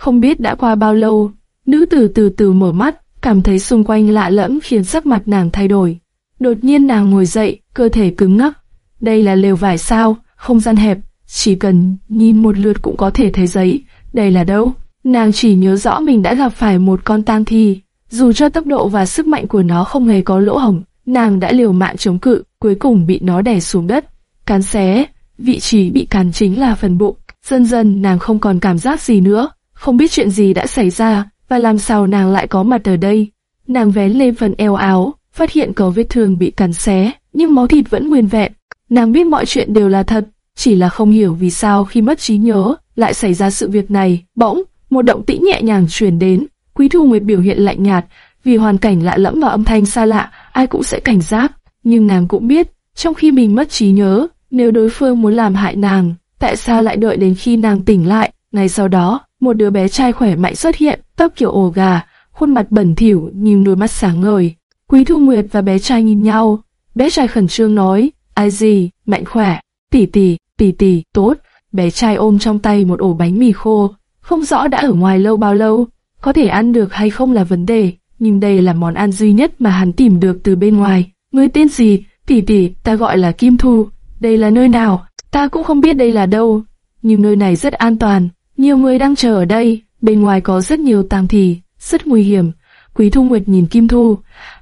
Không biết đã qua bao lâu, nữ tử từ từ mở mắt, cảm thấy xung quanh lạ lẫm khiến sắc mặt nàng thay đổi. Đột nhiên nàng ngồi dậy, cơ thể cứng ngắc. Đây là lều vải sao, không gian hẹp, chỉ cần nhìn một lượt cũng có thể thấy giấy. Đây là đâu? Nàng chỉ nhớ rõ mình đã gặp phải một con tang thi. Dù cho tốc độ và sức mạnh của nó không hề có lỗ hổng, nàng đã liều mạng chống cự, cuối cùng bị nó đè xuống đất. Cán xé, vị trí bị cắn chính là phần bụng. Dần dần nàng không còn cảm giác gì nữa, không biết chuyện gì đã xảy ra, và làm sao nàng lại có mặt ở đây. Nàng vén lên phần eo áo, phát hiện có vết thương bị cắn xé, nhưng máu thịt vẫn nguyên vẹn. Nàng biết mọi chuyện đều là thật, chỉ là không hiểu vì sao khi mất trí nhớ, lại xảy ra sự việc này. Bỗng, một động tĩnh nhẹ nhàng truyền đến, Quý Thu Nguyệt biểu hiện lạnh nhạt, vì hoàn cảnh lạ lẫm và âm thanh xa lạ, ai cũng sẽ cảnh giác. Nhưng nàng cũng biết, trong khi mình mất trí nhớ, nếu đối phương muốn làm hại nàng, tại sao lại đợi đến khi nàng tỉnh lại? Ngay sau đó, một đứa bé trai khỏe mạnh xuất hiện, tóc kiểu ổ gà, khuôn mặt bẩn thỉu nhưng đôi mắt sáng ngời. Quý Thu Nguyệt và bé trai nhìn nhau, bé trai khẩn trương nói, ai gì, mạnh khỏe, tỷ tỷ, tỷ tỷ, tốt. Bé trai ôm trong tay một ổ bánh mì khô, không rõ đã ở ngoài lâu bao lâu, có thể ăn được hay không là vấn đề, nhưng đây là món ăn duy nhất mà hắn tìm được từ bên ngoài. Người tên gì? Tỷ tỷ, ta gọi là Kim Thu. Đây là nơi nào? Ta cũng không biết đây là đâu, nhưng nơi này rất an toàn. Nhiều người đang chờ ở đây, bên ngoài có rất nhiều tang thì, rất nguy hiểm. Quý Thu Nguyệt nhìn Kim Thu,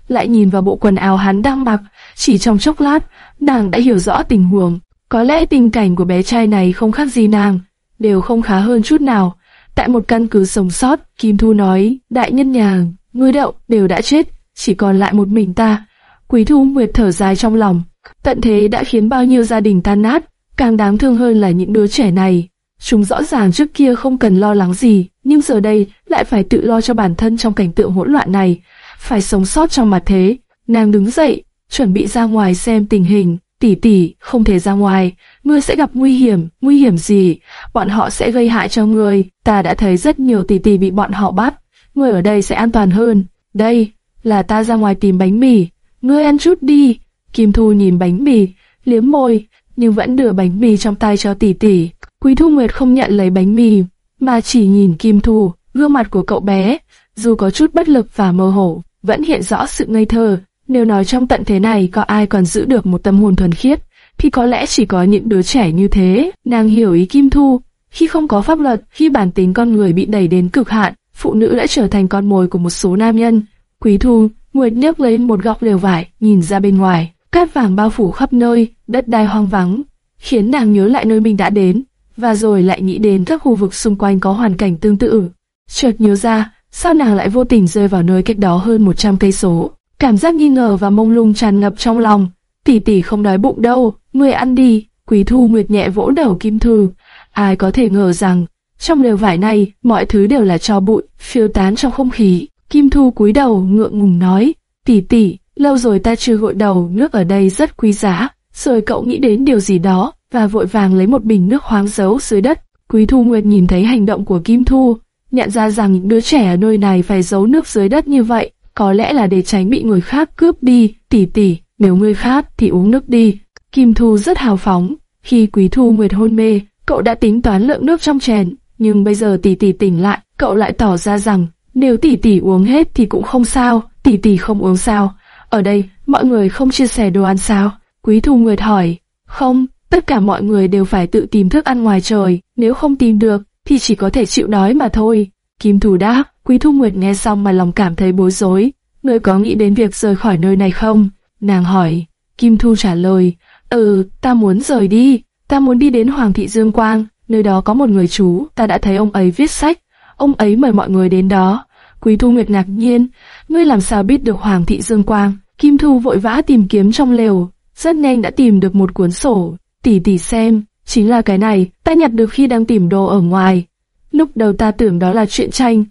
lại nhìn vào bộ quần áo hắn đang mặc, chỉ trong chốc lát, nàng đã hiểu rõ tình huống. Có lẽ tình cảnh của bé trai này không khác gì nàng, đều không khá hơn chút nào. Tại một căn cứ sống sót, Kim Thu nói, đại nhân nhà, ngươi đậu, đều đã chết, chỉ còn lại một mình ta. Quý Thu Nguyệt thở dài trong lòng, tận thế đã khiến bao nhiêu gia đình tan nát, càng đáng thương hơn là những đứa trẻ này. Chúng rõ ràng trước kia không cần lo lắng gì, nhưng giờ đây lại phải tự lo cho bản thân trong cảnh tượng hỗn loạn này, phải sống sót trong mặt thế. Nàng đứng dậy, chuẩn bị ra ngoài xem tình hình, tỷ tỷ, không thể ra ngoài, ngươi sẽ gặp nguy hiểm, nguy hiểm gì? Bọn họ sẽ gây hại cho ngươi, ta đã thấy rất nhiều tỷ tỷ bị bọn họ bắt, ngươi ở đây sẽ an toàn hơn. Đây, là ta ra ngoài tìm bánh mì, ngươi ăn chút đi. Kim Thu nhìn bánh mì, liếm môi, nhưng vẫn đưa bánh mì trong tay cho tỷ tỷ. Quý Thu Nguyệt không nhận lấy bánh mì, mà chỉ nhìn Kim Thu, gương mặt của cậu bé, dù có chút bất lực và mơ hồ, vẫn hiện rõ sự ngây thơ. Nếu nói trong tận thế này có ai còn giữ được một tâm hồn thuần khiết, thì có lẽ chỉ có những đứa trẻ như thế. Nàng hiểu ý Kim Thu, khi không có pháp luật, khi bản tính con người bị đẩy đến cực hạn, phụ nữ đã trở thành con mồi của một số nam nhân. Quý Thu, Nguyệt nhấc lấy một góc lều vải, nhìn ra bên ngoài, cát vàng bao phủ khắp nơi, đất đai hoang vắng, khiến nàng nhớ lại nơi mình đã đến, và rồi lại nghĩ đến các khu vực xung quanh có hoàn cảnh tương tự. Chợt nhớ ra, sao nàng lại vô tình rơi vào nơi cách đó hơn 100 cây số. Cảm giác nghi ngờ và mông lung tràn ngập trong lòng. Tỷ tỷ không đói bụng đâu, ngươi ăn đi. Quý Thu Nguyệt nhẹ vỗ đầu Kim Thư. Ai có thể ngờ rằng, trong lều vải này, mọi thứ đều là cho bụi, phiêu tán trong không khí. Kim Thu cúi đầu ngượng ngùng nói, tỷ tỷ, lâu rồi ta chưa gội đầu, nước ở đây rất quý giá. Rồi cậu nghĩ đến điều gì đó, và vội vàng lấy một bình nước khoáng giấu dưới đất. Quý Thu Nguyệt nhìn thấy hành động của Kim Thu, nhận ra rằng những đứa trẻ ở nơi này phải giấu nước dưới đất như vậy, có lẽ là để tránh bị người khác cướp đi, tỷ tỷ, nếu ngươi khát thì uống nước đi. Kim Thu rất hào phóng, khi Quý Thu Nguyệt hôn mê, cậu đã tính toán lượng nước trong chén, nhưng bây giờ tỷ tỷ tỉnh lại, cậu lại tỏ ra rằng, nếu tỷ tỷ uống hết thì cũng không sao, tỷ tỷ không uống sao. Ở đây, mọi người không chia sẻ đồ ăn sao? Quý Thu Nguyệt hỏi, không, tất cả mọi người đều phải tự tìm thức ăn ngoài trời, nếu không tìm được, thì chỉ có thể chịu đói mà thôi. Kim Thủ đáp, Quý Thu Nguyệt nghe xong mà lòng cảm thấy bối rối. Ngươi có nghĩ đến việc rời khỏi nơi này không? Nàng hỏi. Kim Thu trả lời, ừ, ta muốn rời đi. Ta muốn đi đến Hoàng thị Dương Quang, nơi đó có một người chú, ta đã thấy ông ấy viết sách. Ông ấy mời mọi người đến đó. Quý Thu Nguyệt ngạc nhiên, ngươi làm sao biết được Hoàng thị Dương Quang? Kim Thu vội vã tìm kiếm trong lều, rất nhanh đã tìm được một cuốn sổ. Tỷ tỷ xem, chính là cái này, ta nhặt được khi đang tìm đồ ở ngoài. Lúc đầu ta tưởng đó là chuyện tranh,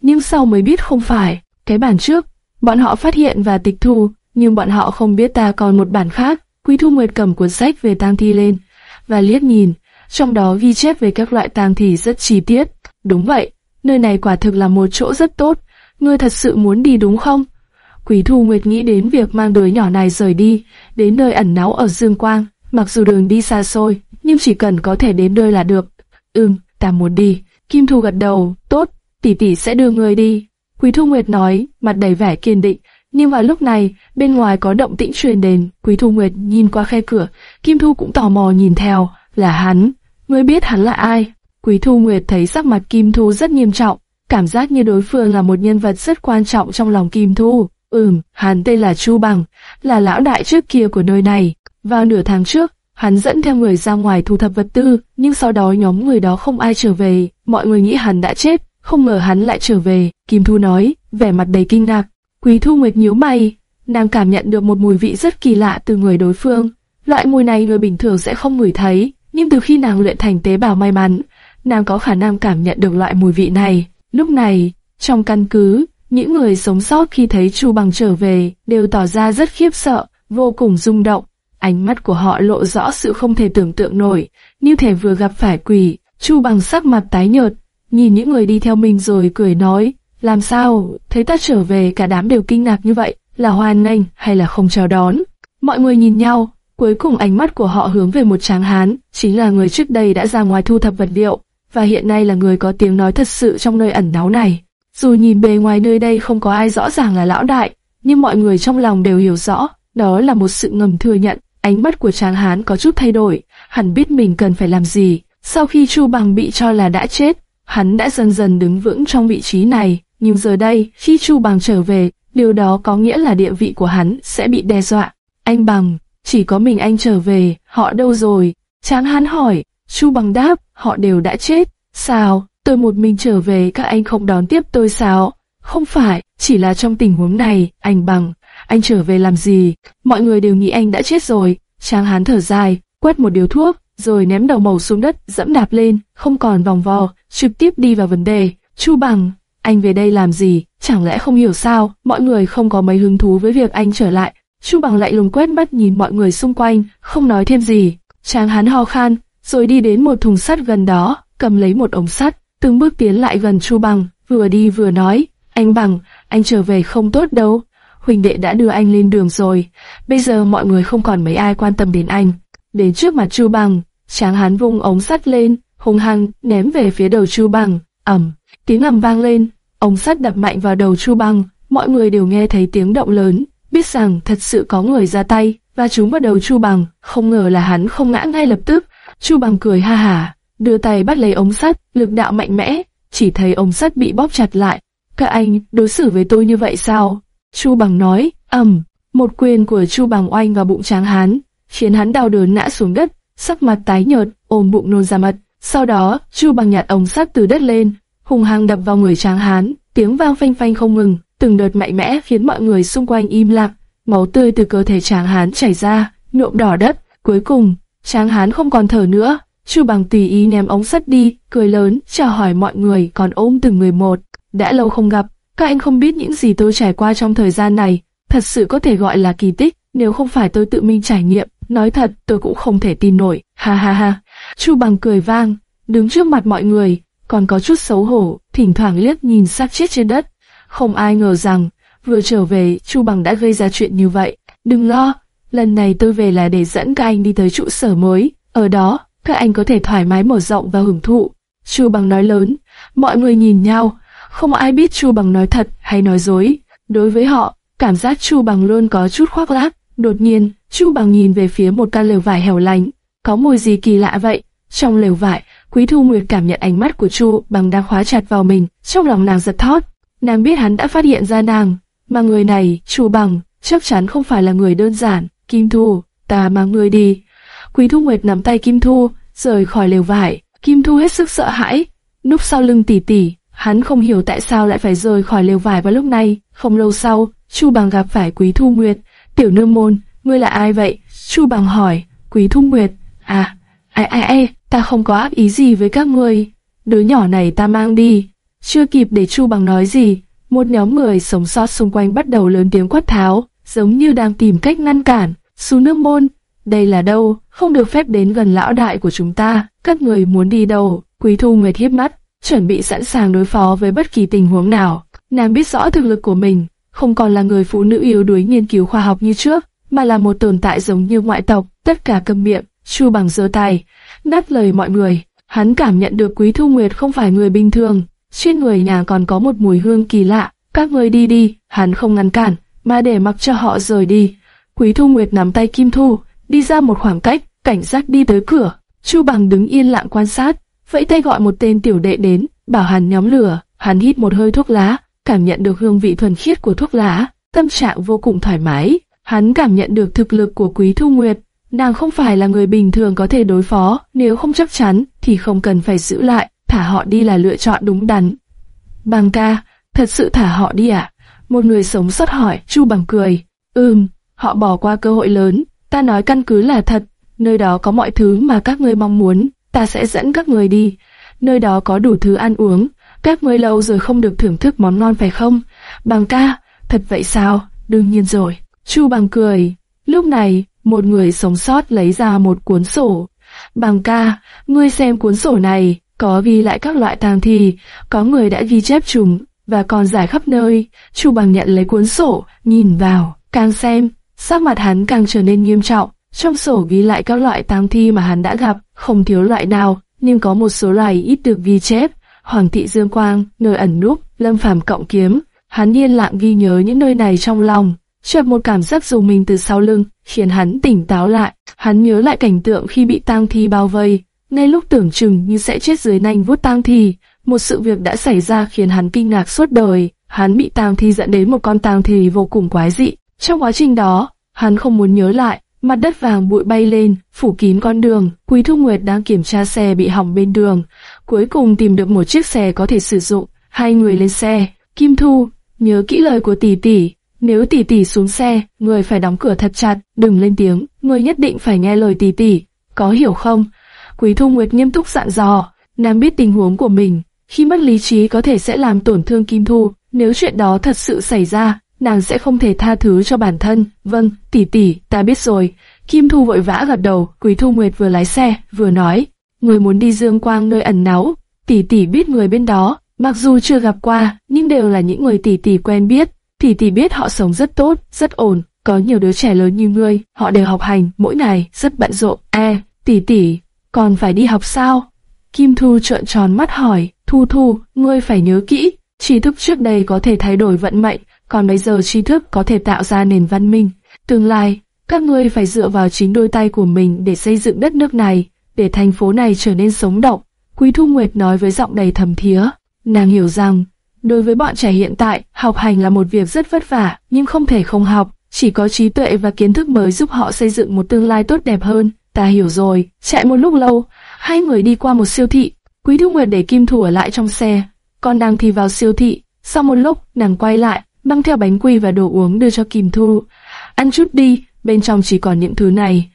nhưng sau mới biết không phải. Cái bản trước, bọn họ phát hiện và tịch thu, nhưng bọn họ không biết ta còn một bản khác. Quý Thu Nguyệt cầm cuốn sách về tang thi lên, và liếc nhìn, trong đó ghi chép về các loại tang thi rất chi tiết. Đúng vậy, nơi này quả thực là một chỗ rất tốt. Ngươi thật sự muốn đi đúng không? Quý Thu Nguyệt nghĩ đến việc mang đứa nhỏ này rời đi, đến nơi ẩn náu ở Dương Quang. Mặc dù đường đi xa xôi, nhưng chỉ cần có thể đến nơi là được. Ừm, ta muốn đi. Kim Thu gật đầu, tốt, tỷ tỷ sẽ đưa người đi. Quý Thu Nguyệt nói, mặt đầy vẻ kiên định. Nhưng vào lúc này, bên ngoài có động tĩnh truyền đến, Quý Thu Nguyệt nhìn qua khe cửa, Kim Thu cũng tò mò nhìn theo, là hắn. Ngươi biết hắn là ai? Quý Thu Nguyệt thấy sắc mặt Kim Thu rất nghiêm trọng, cảm giác như đối phương là một nhân vật rất quan trọng trong lòng Kim Thu. Ừm, hắn tên là Chu Bằng, là lão đại trước kia của nơi này. Vào nửa tháng trước, hắn dẫn theo người ra ngoài thu thập vật tư, nhưng sau đó nhóm người đó không ai trở về, mọi người nghĩ hắn đã chết, không ngờ hắn lại trở về. Kim Thu nói, vẻ mặt đầy kinh ngạc. Quý Thu Nguyệt nhíu mày, nàng cảm nhận được một mùi vị rất kỳ lạ từ người đối phương. Loại mùi này người bình thường sẽ không ngửi thấy, nhưng từ khi nàng luyện thành tế bào may mắn, nàng có khả năng cảm nhận được loại mùi vị này. Lúc này, trong căn cứ, những người sống sót khi thấy Chu Bằng trở về đều tỏ ra rất khiếp sợ, vô cùng rung động. Ánh mắt của họ lộ rõ sự không thể tưởng tượng nổi, như thể vừa gặp phải quỷ. Chu Bằng sắc mặt tái nhợt, nhìn những người đi theo mình rồi cười nói, làm sao, thấy ta trở về cả đám đều kinh ngạc như vậy, là hoan nghênh hay là không chào đón. Mọi người nhìn nhau, cuối cùng ánh mắt của họ hướng về một tráng hán, chính là người trước đây đã ra ngoài thu thập vật liệu, và hiện nay là người có tiếng nói thật sự trong nơi ẩn náu này. Dù nhìn bề ngoài nơi đây không có ai rõ ràng là lão đại, nhưng mọi người trong lòng đều hiểu rõ, đó là một sự ngầm thừa nhận. Ánh mắt của tráng hán có chút thay đổi, Hắn biết mình cần phải làm gì. Sau khi Chu Bằng bị cho là đã chết, hắn đã dần dần đứng vững trong vị trí này. Nhưng giờ đây, khi Chu Bằng trở về, điều đó có nghĩa là địa vị của hắn sẽ bị đe dọa. Anh Bằng, chỉ có mình anh trở về, họ đâu rồi? Tráng hán hỏi, Chu Bằng đáp, họ đều đã chết. Sao, tôi một mình trở về các anh không đón tiếp tôi sao? Không phải, chỉ là trong tình huống này, anh Bằng, anh trở về làm gì? Mọi người đều nghĩ anh đã chết rồi. Tráng hán thở dài, quét một điếu thuốc, rồi ném đầu màu xuống đất, dẫm đạp lên, không còn vòng vo, trực tiếp đi vào vấn đề. Chu Bằng, anh về đây làm gì? Chẳng lẽ không hiểu sao? Mọi người không có mấy hứng thú với việc anh trở lại. Chu Bằng lại lùng quét mắt nhìn mọi người xung quanh, không nói thêm gì. Tráng hán ho khan, rồi đi đến một thùng sắt gần đó, cầm lấy một ống sắt, từng bước tiến lại gần Chu Bằng, vừa đi vừa nói, anh Bằng, anh trở về không tốt đâu, huỳnh đệ đã đưa anh lên đường rồi, bây giờ mọi người không còn mấy ai quan tâm đến anh. Đến trước mặt Chu Bằng, tráng hán vung ống sắt lên, hung hăng ném về phía đầu Chu Bằng, ầm, tiếng ầm vang lên, ống sắt đập mạnh vào đầu Chu Bằng, mọi người đều nghe thấy tiếng động lớn, biết rằng thật sự có người ra tay và chúng vào đầu Chu Bằng, không ngờ là hắn không ngã ngay lập tức, Chu Bằng cười ha hả, đưa tay bắt lấy ống sắt, lực đạo mạnh mẽ, chỉ thấy ống sắt bị bóp chặt lại. Các anh đối xử với tôi như vậy sao? Chu Bằng nói, ầm, một quyền của Chu Bằng oanh vào bụng Tráng Hán, khiến hắn đau đớn ngã xuống đất, sắc mặt tái nhợt, ôm bụng nôn ra mật. Sau đó, Chu Bằng nhặt ống sắt từ đất lên, hùng hăng đập vào người Tráng Hán, tiếng vang phanh phanh không ngừng, từng đợt mạnh mẽ khiến mọi người xung quanh im lặng, máu tươi từ cơ thể Tráng Hán chảy ra, nhuộm đỏ đất. Cuối cùng, Tráng hán không còn thở nữa, Chu bằng tùy ý ném ống sắt đi, cười lớn, chào hỏi mọi người còn ôm từng người một. Đã lâu không gặp, các anh không biết những gì tôi trải qua trong thời gian này, thật sự có thể gọi là kỳ tích, nếu không phải tôi tự mình trải nghiệm, nói thật tôi cũng không thể tin nổi, ha ha ha. Chu bằng cười vang, đứng trước mặt mọi người, còn có chút xấu hổ, thỉnh thoảng liếc nhìn xác chết trên đất. Không ai ngờ rằng, vừa trở về, Chu bằng đã gây ra chuyện như vậy. Đừng lo, Lần này tôi về là để dẫn các anh đi tới trụ sở mới, ở đó, các anh có thể thoải mái mở rộng và hưởng thụ. Chu Bằng nói lớn, mọi người nhìn nhau, không ai biết Chu Bằng nói thật hay nói dối. Đối với họ, cảm giác Chu Bằng luôn có chút khoác lác. Đột nhiên, Chu Bằng nhìn về phía một căn lều vải hẻo lánh, có mùi gì kỳ lạ vậy? Trong lều vải, Quý Thu Nguyệt cảm nhận ánh mắt của Chu Bằng đang khóa chặt vào mình, trong lòng nàng giật thót. Nàng biết hắn đã phát hiện ra nàng, mà người này, Chu Bằng, chắc chắn không phải là người đơn giản. Kim Thu, ta mang người đi. Quý Thu Nguyệt nắm tay Kim Thu, rời khỏi lều vải. Kim Thu hết sức sợ hãi, núp sau lưng tỷ tỷ. Hắn không hiểu tại sao lại phải rời khỏi lều vải vào lúc này. Không lâu sau, Chu Bằng gặp phải Quý Thu Nguyệt. Tiểu nương môn, ngươi là ai vậy? Chu Bằng hỏi. Quý Thu Nguyệt, à, ai ai ai, ta không có ác ý gì với các ngươi. Đứa nhỏ này ta mang đi. Chưa kịp để Chu Bằng nói gì, một nhóm người sống sót xung quanh bắt đầu lớn tiếng quát tháo giống như đang tìm cách ngăn cản. Xu nước môn, đây là đâu, không được phép đến gần lão đại của chúng ta, các người muốn đi đâu? Quý Thu Nguyệt hiếp mắt, chuẩn bị sẵn sàng đối phó với bất kỳ tình huống nào. Nàng biết rõ thực lực của mình, không còn là người phụ nữ yếu đuối nghiên cứu khoa học như trước, mà là một tồn tại giống như ngoại tộc, tất cả cầm miệng, Chu bằng giơ tay, đáp lời mọi người. Hắn cảm nhận được Quý Thu Nguyệt không phải người bình thường, trên người nhà còn có một mùi hương kỳ lạ. Các người đi đi, hắn không ngăn cản, mà để mặc cho họ rời đi. Quý Thu Nguyệt nắm tay Kim Thu, đi ra một khoảng cách, cảnh giác đi tới cửa. Chu Bằng đứng yên lặng quan sát, vẫy tay gọi một tên tiểu đệ đến, bảo hắn nhóm lửa. Hắn hít một hơi thuốc lá, cảm nhận được hương vị thuần khiết của thuốc lá, tâm trạng vô cùng thoải mái. Hắn cảm nhận được thực lực của Quý Thu Nguyệt, nàng không phải là người bình thường có thể đối phó, nếu không chắc chắn thì không cần phải giữ lại, thả họ đi là lựa chọn đúng đắn. Bằng ca, thật sự thả họ đi à? Một người sống sót hỏi, Chu bằng cười. Ừm, họ bỏ qua cơ hội lớn, ta nói căn cứ là thật, nơi đó có mọi thứ mà các ngươi mong muốn, ta sẽ dẫn các người đi. Nơi đó có đủ thứ ăn uống, các ngươi lâu rồi không được thưởng thức món ngon phải không? Bằng ca, thật vậy sao? Đương nhiên rồi. Chu bằng cười. Lúc này, một người sống sót lấy ra một cuốn sổ. Bằng ca, ngươi xem cuốn sổ này, có ghi lại các loại tang thi, có người đã ghi chép chúng, và còn giải khắp nơi. Chu bằng nhận lấy cuốn sổ, nhìn vào, càng xem, sắc mặt hắn càng trở nên nghiêm trọng. Trong sổ ghi lại các loại tang thi mà hắn đã gặp, không thiếu loại nào, nhưng có một số loài ít được ghi chép. Hoàng thị Dương Quang, nơi ẩn núp, Lâm Phàm cộng kiếm, hắn yên lặng ghi nhớ những nơi này trong lòng. Chợt một cảm giác dùng mình từ sau lưng, khiến hắn tỉnh táo lại. Hắn nhớ lại cảnh tượng khi bị tang thi bao vây, ngay lúc tưởng chừng như sẽ chết dưới nanh vuốt tang thi, một sự việc đã xảy ra khiến hắn kinh ngạc suốt đời. Hắn bị tang thi dẫn đến một con tang thi vô cùng quái dị. Trong quá trình đó, hắn không muốn nhớ lại, mặt đất vàng bụi bay lên, phủ kín con đường. Quý Thu Nguyệt đang kiểm tra xe bị hỏng bên đường, cuối cùng tìm được một chiếc xe có thể sử dụng. Hai người lên xe. Kim Thu, nhớ kỹ lời của tỷ tỷ. Nếu tỷ tỷ xuống xe, người phải đóng cửa thật chặt, đừng lên tiếng. Người nhất định phải nghe lời tỷ tỷ. Có hiểu không? Quý Thu Nguyệt nghiêm túc dặn dò. Nàng biết tình huống của mình. Khi mất lý trí có thể sẽ làm tổn thương Kim Thu. Nếu chuyện đó thật sự xảy ra, nàng sẽ không thể tha thứ cho bản thân. Vâng, tỷ tỷ, ta biết rồi. Kim Thu vội vã gật đầu, Quý Thu Nguyệt vừa lái xe, vừa nói, người muốn đi Dương Quang nơi ẩn náu, tỷ tỷ biết người bên đó, mặc dù chưa gặp qua, nhưng đều là những người tỷ tỷ quen biết. Tỷ tỷ biết họ sống rất tốt, rất ổn, có nhiều đứa trẻ lớn như ngươi, họ đều học hành, mỗi ngày, rất bận rộn. E, tỷ tỷ, còn phải đi học sao? Kim Thu trợn tròn mắt hỏi, Thu Thu, ngươi phải nhớ kỹ, tri thức trước đây có thể thay đổi vận mệnh, còn bây giờ tri thức có thể tạo ra nền văn minh. Tương lai, các ngươi phải dựa vào chính đôi tay của mình để xây dựng đất nước này, để thành phố này trở nên sống động. Quý Thu Nguyệt nói với giọng đầy thầm thía. Nàng hiểu rằng, đối với bọn trẻ hiện tại, học hành là một việc rất vất vả, nhưng không thể không học. Chỉ có trí tuệ và kiến thức mới giúp họ xây dựng một tương lai tốt đẹp hơn. Ta hiểu rồi, chạy một lúc lâu, hai người đi qua một siêu thị. Quý Thu Nguyệt để Kim Thủ ở lại trong xe, con đang thì vào siêu thị. Sau một lúc, nàng quay lại, mang theo bánh quy và đồ uống đưa cho Kim Thu. Ăn chút đi, bên trong chỉ còn những thứ này.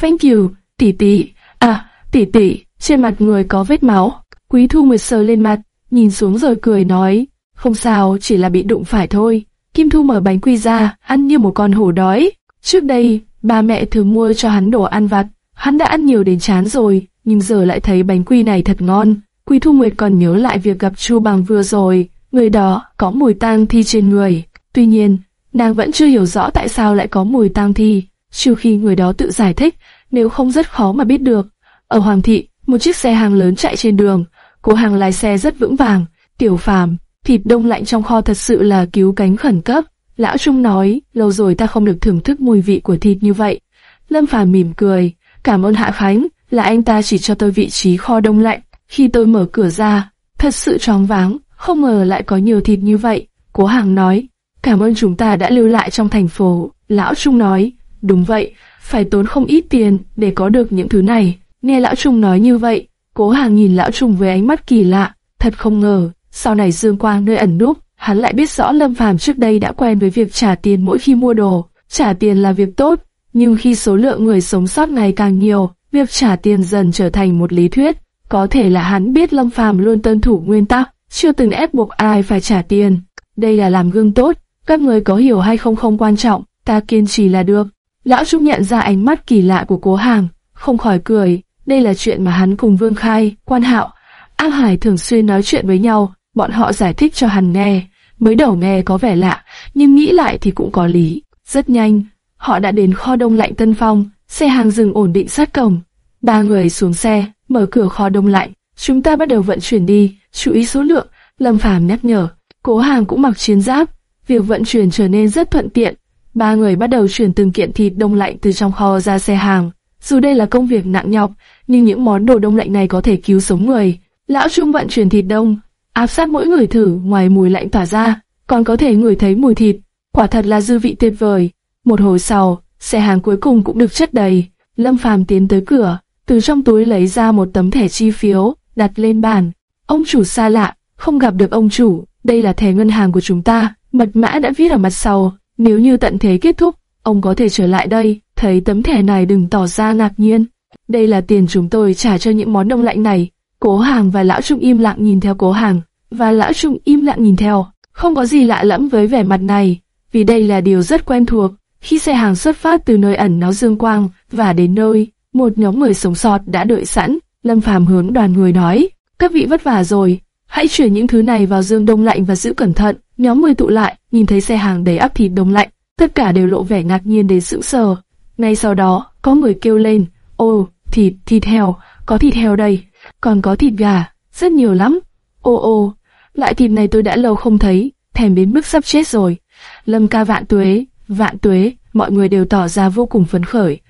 Thank you, tỷ tỷ. À, tỷ tỷ, trên mặt người có vết máu. Quý Thu Nguyệt sờ lên mặt, nhìn xuống rồi cười nói, không sao, chỉ là bị đụng phải thôi. Kim Thu mở bánh quy ra, ăn như một con hổ đói. Trước đây, ba mẹ thường mua cho hắn đồ ăn vặt, hắn đã ăn nhiều đến chán rồi, nhưng giờ lại thấy bánh quy này thật ngon. Quý Thu Nguyệt còn nhớ lại việc gặp Chu Bằng vừa rồi, người đó có mùi tang thi trên người. Tuy nhiên, nàng vẫn chưa hiểu rõ tại sao lại có mùi tang thi, trừ khi người đó tự giải thích, nếu không rất khó mà biết được. Ở Hoàng thị, một chiếc xe hàng lớn chạy trên đường, cố hàng lái xe rất vững vàng, tiểu phàm, thịt đông lạnh trong kho thật sự là cứu cánh khẩn cấp. Lão Trung nói, lâu rồi ta không được thưởng thức mùi vị của thịt như vậy. Lâm Phàm mỉm cười, cảm ơn Hạ Khánh, là anh ta chỉ cho tôi vị trí kho đông lạnh. Khi tôi mở cửa ra, thật sự choáng váng, không ngờ lại có nhiều thịt như vậy. Cố Hàng nói, cảm ơn chúng ta đã lưu lại trong thành phố. Lão Trung nói, đúng vậy, phải tốn không ít tiền để có được những thứ này. Nghe Lão Trung nói như vậy, Cố Hàng nhìn Lão Trung với ánh mắt kỳ lạ, thật không ngờ, sau này Dương Quang nơi ẩn núp, hắn lại biết rõ Lâm Phàm trước đây đã quen với việc trả tiền mỗi khi mua đồ. Trả tiền là việc tốt, nhưng khi số lượng người sống sót ngày càng nhiều, việc trả tiền dần trở thành một lý thuyết. Có thể là hắn biết Lâm Phàm luôn tuân thủ nguyên tắc, chưa từng ép buộc ai phải trả tiền. Đây là làm gương tốt, các người có hiểu hay không không quan trọng, ta kiên trì là được. Lão Trúc nhận ra ánh mắt kỳ lạ của cố hàng, không khỏi cười. Đây là chuyện mà hắn cùng Vương Khai, Quan Hạo, A Hải thường xuyên nói chuyện với nhau, bọn họ giải thích cho hắn nghe. Mới đầu nghe có vẻ lạ, nhưng nghĩ lại thì cũng có lý. Rất nhanh, họ đã đến kho đông lạnh Tân Phong, xe hàng dừng ổn định sát cổng. Ba người xuống xe, mở cửa kho đông lạnh. Chúng ta bắt đầu vận chuyển đi, chú ý số lượng. Lâm Phàm nhắc nhở. Cố Hàng cũng mặc chiến giáp, việc vận chuyển trở nên rất thuận tiện. Ba người bắt đầu chuyển từng kiện thịt đông lạnh từ trong kho ra xe hàng. Dù đây là công việc nặng nhọc, nhưng những món đồ đông lạnh này có thể cứu sống người. Lão Trung vận chuyển thịt đông, áp sát mỗi người thử, ngoài mùi lạnh tỏa ra, còn có thể ngửi thấy mùi thịt. Quả thật là dư vị tuyệt vời. Một hồi sau, xe hàng cuối cùng cũng được chất đầy. Lâm Phàm tiến tới cửa, từ trong túi lấy ra một tấm thẻ chi phiếu, đặt lên bàn. Ông chủ xa lạ, không gặp được ông chủ, đây là thẻ ngân hàng của chúng ta, mật mã đã viết ở mặt sau. Nếu như tận thế kết thúc, ông có thể trở lại đây. Thấy tấm thẻ này đừng tỏ ra ngạc nhiên. Đây là tiền chúng tôi trả cho những món đông lạnh này. Cố Hàng và Lão Trung im lặng nhìn theo Cố Hàng, và Lão Trung im lặng nhìn theo. Không có gì lạ lẫm với vẻ mặt này, vì đây là điều rất quen thuộc. Khi xe hàng xuất phát từ nơi ẩn náu dương quang và đến nơi, một nhóm người sống sót đã đợi sẵn. Lâm Phàm hướng đoàn người nói, các vị vất vả rồi, hãy chuyển những thứ này vào dương đông lạnh và giữ cẩn thận. Nhóm người tụ lại, nhìn thấy xe hàng đầy ắp thịt đông lạnh, tất cả đều lộ vẻ ngạc nhiên đến sững sờ. Ngay sau đó, có người kêu lên, ô, thịt, thịt heo, có thịt heo đây, còn có thịt gà, rất nhiều lắm. Ô ô, loại thịt này tôi đã lâu không thấy, thèm đến mức sắp chết rồi. Lâm ca vạn tuế, vạn tuế, mọi người đều tỏ ra vô cùng phấn khởi.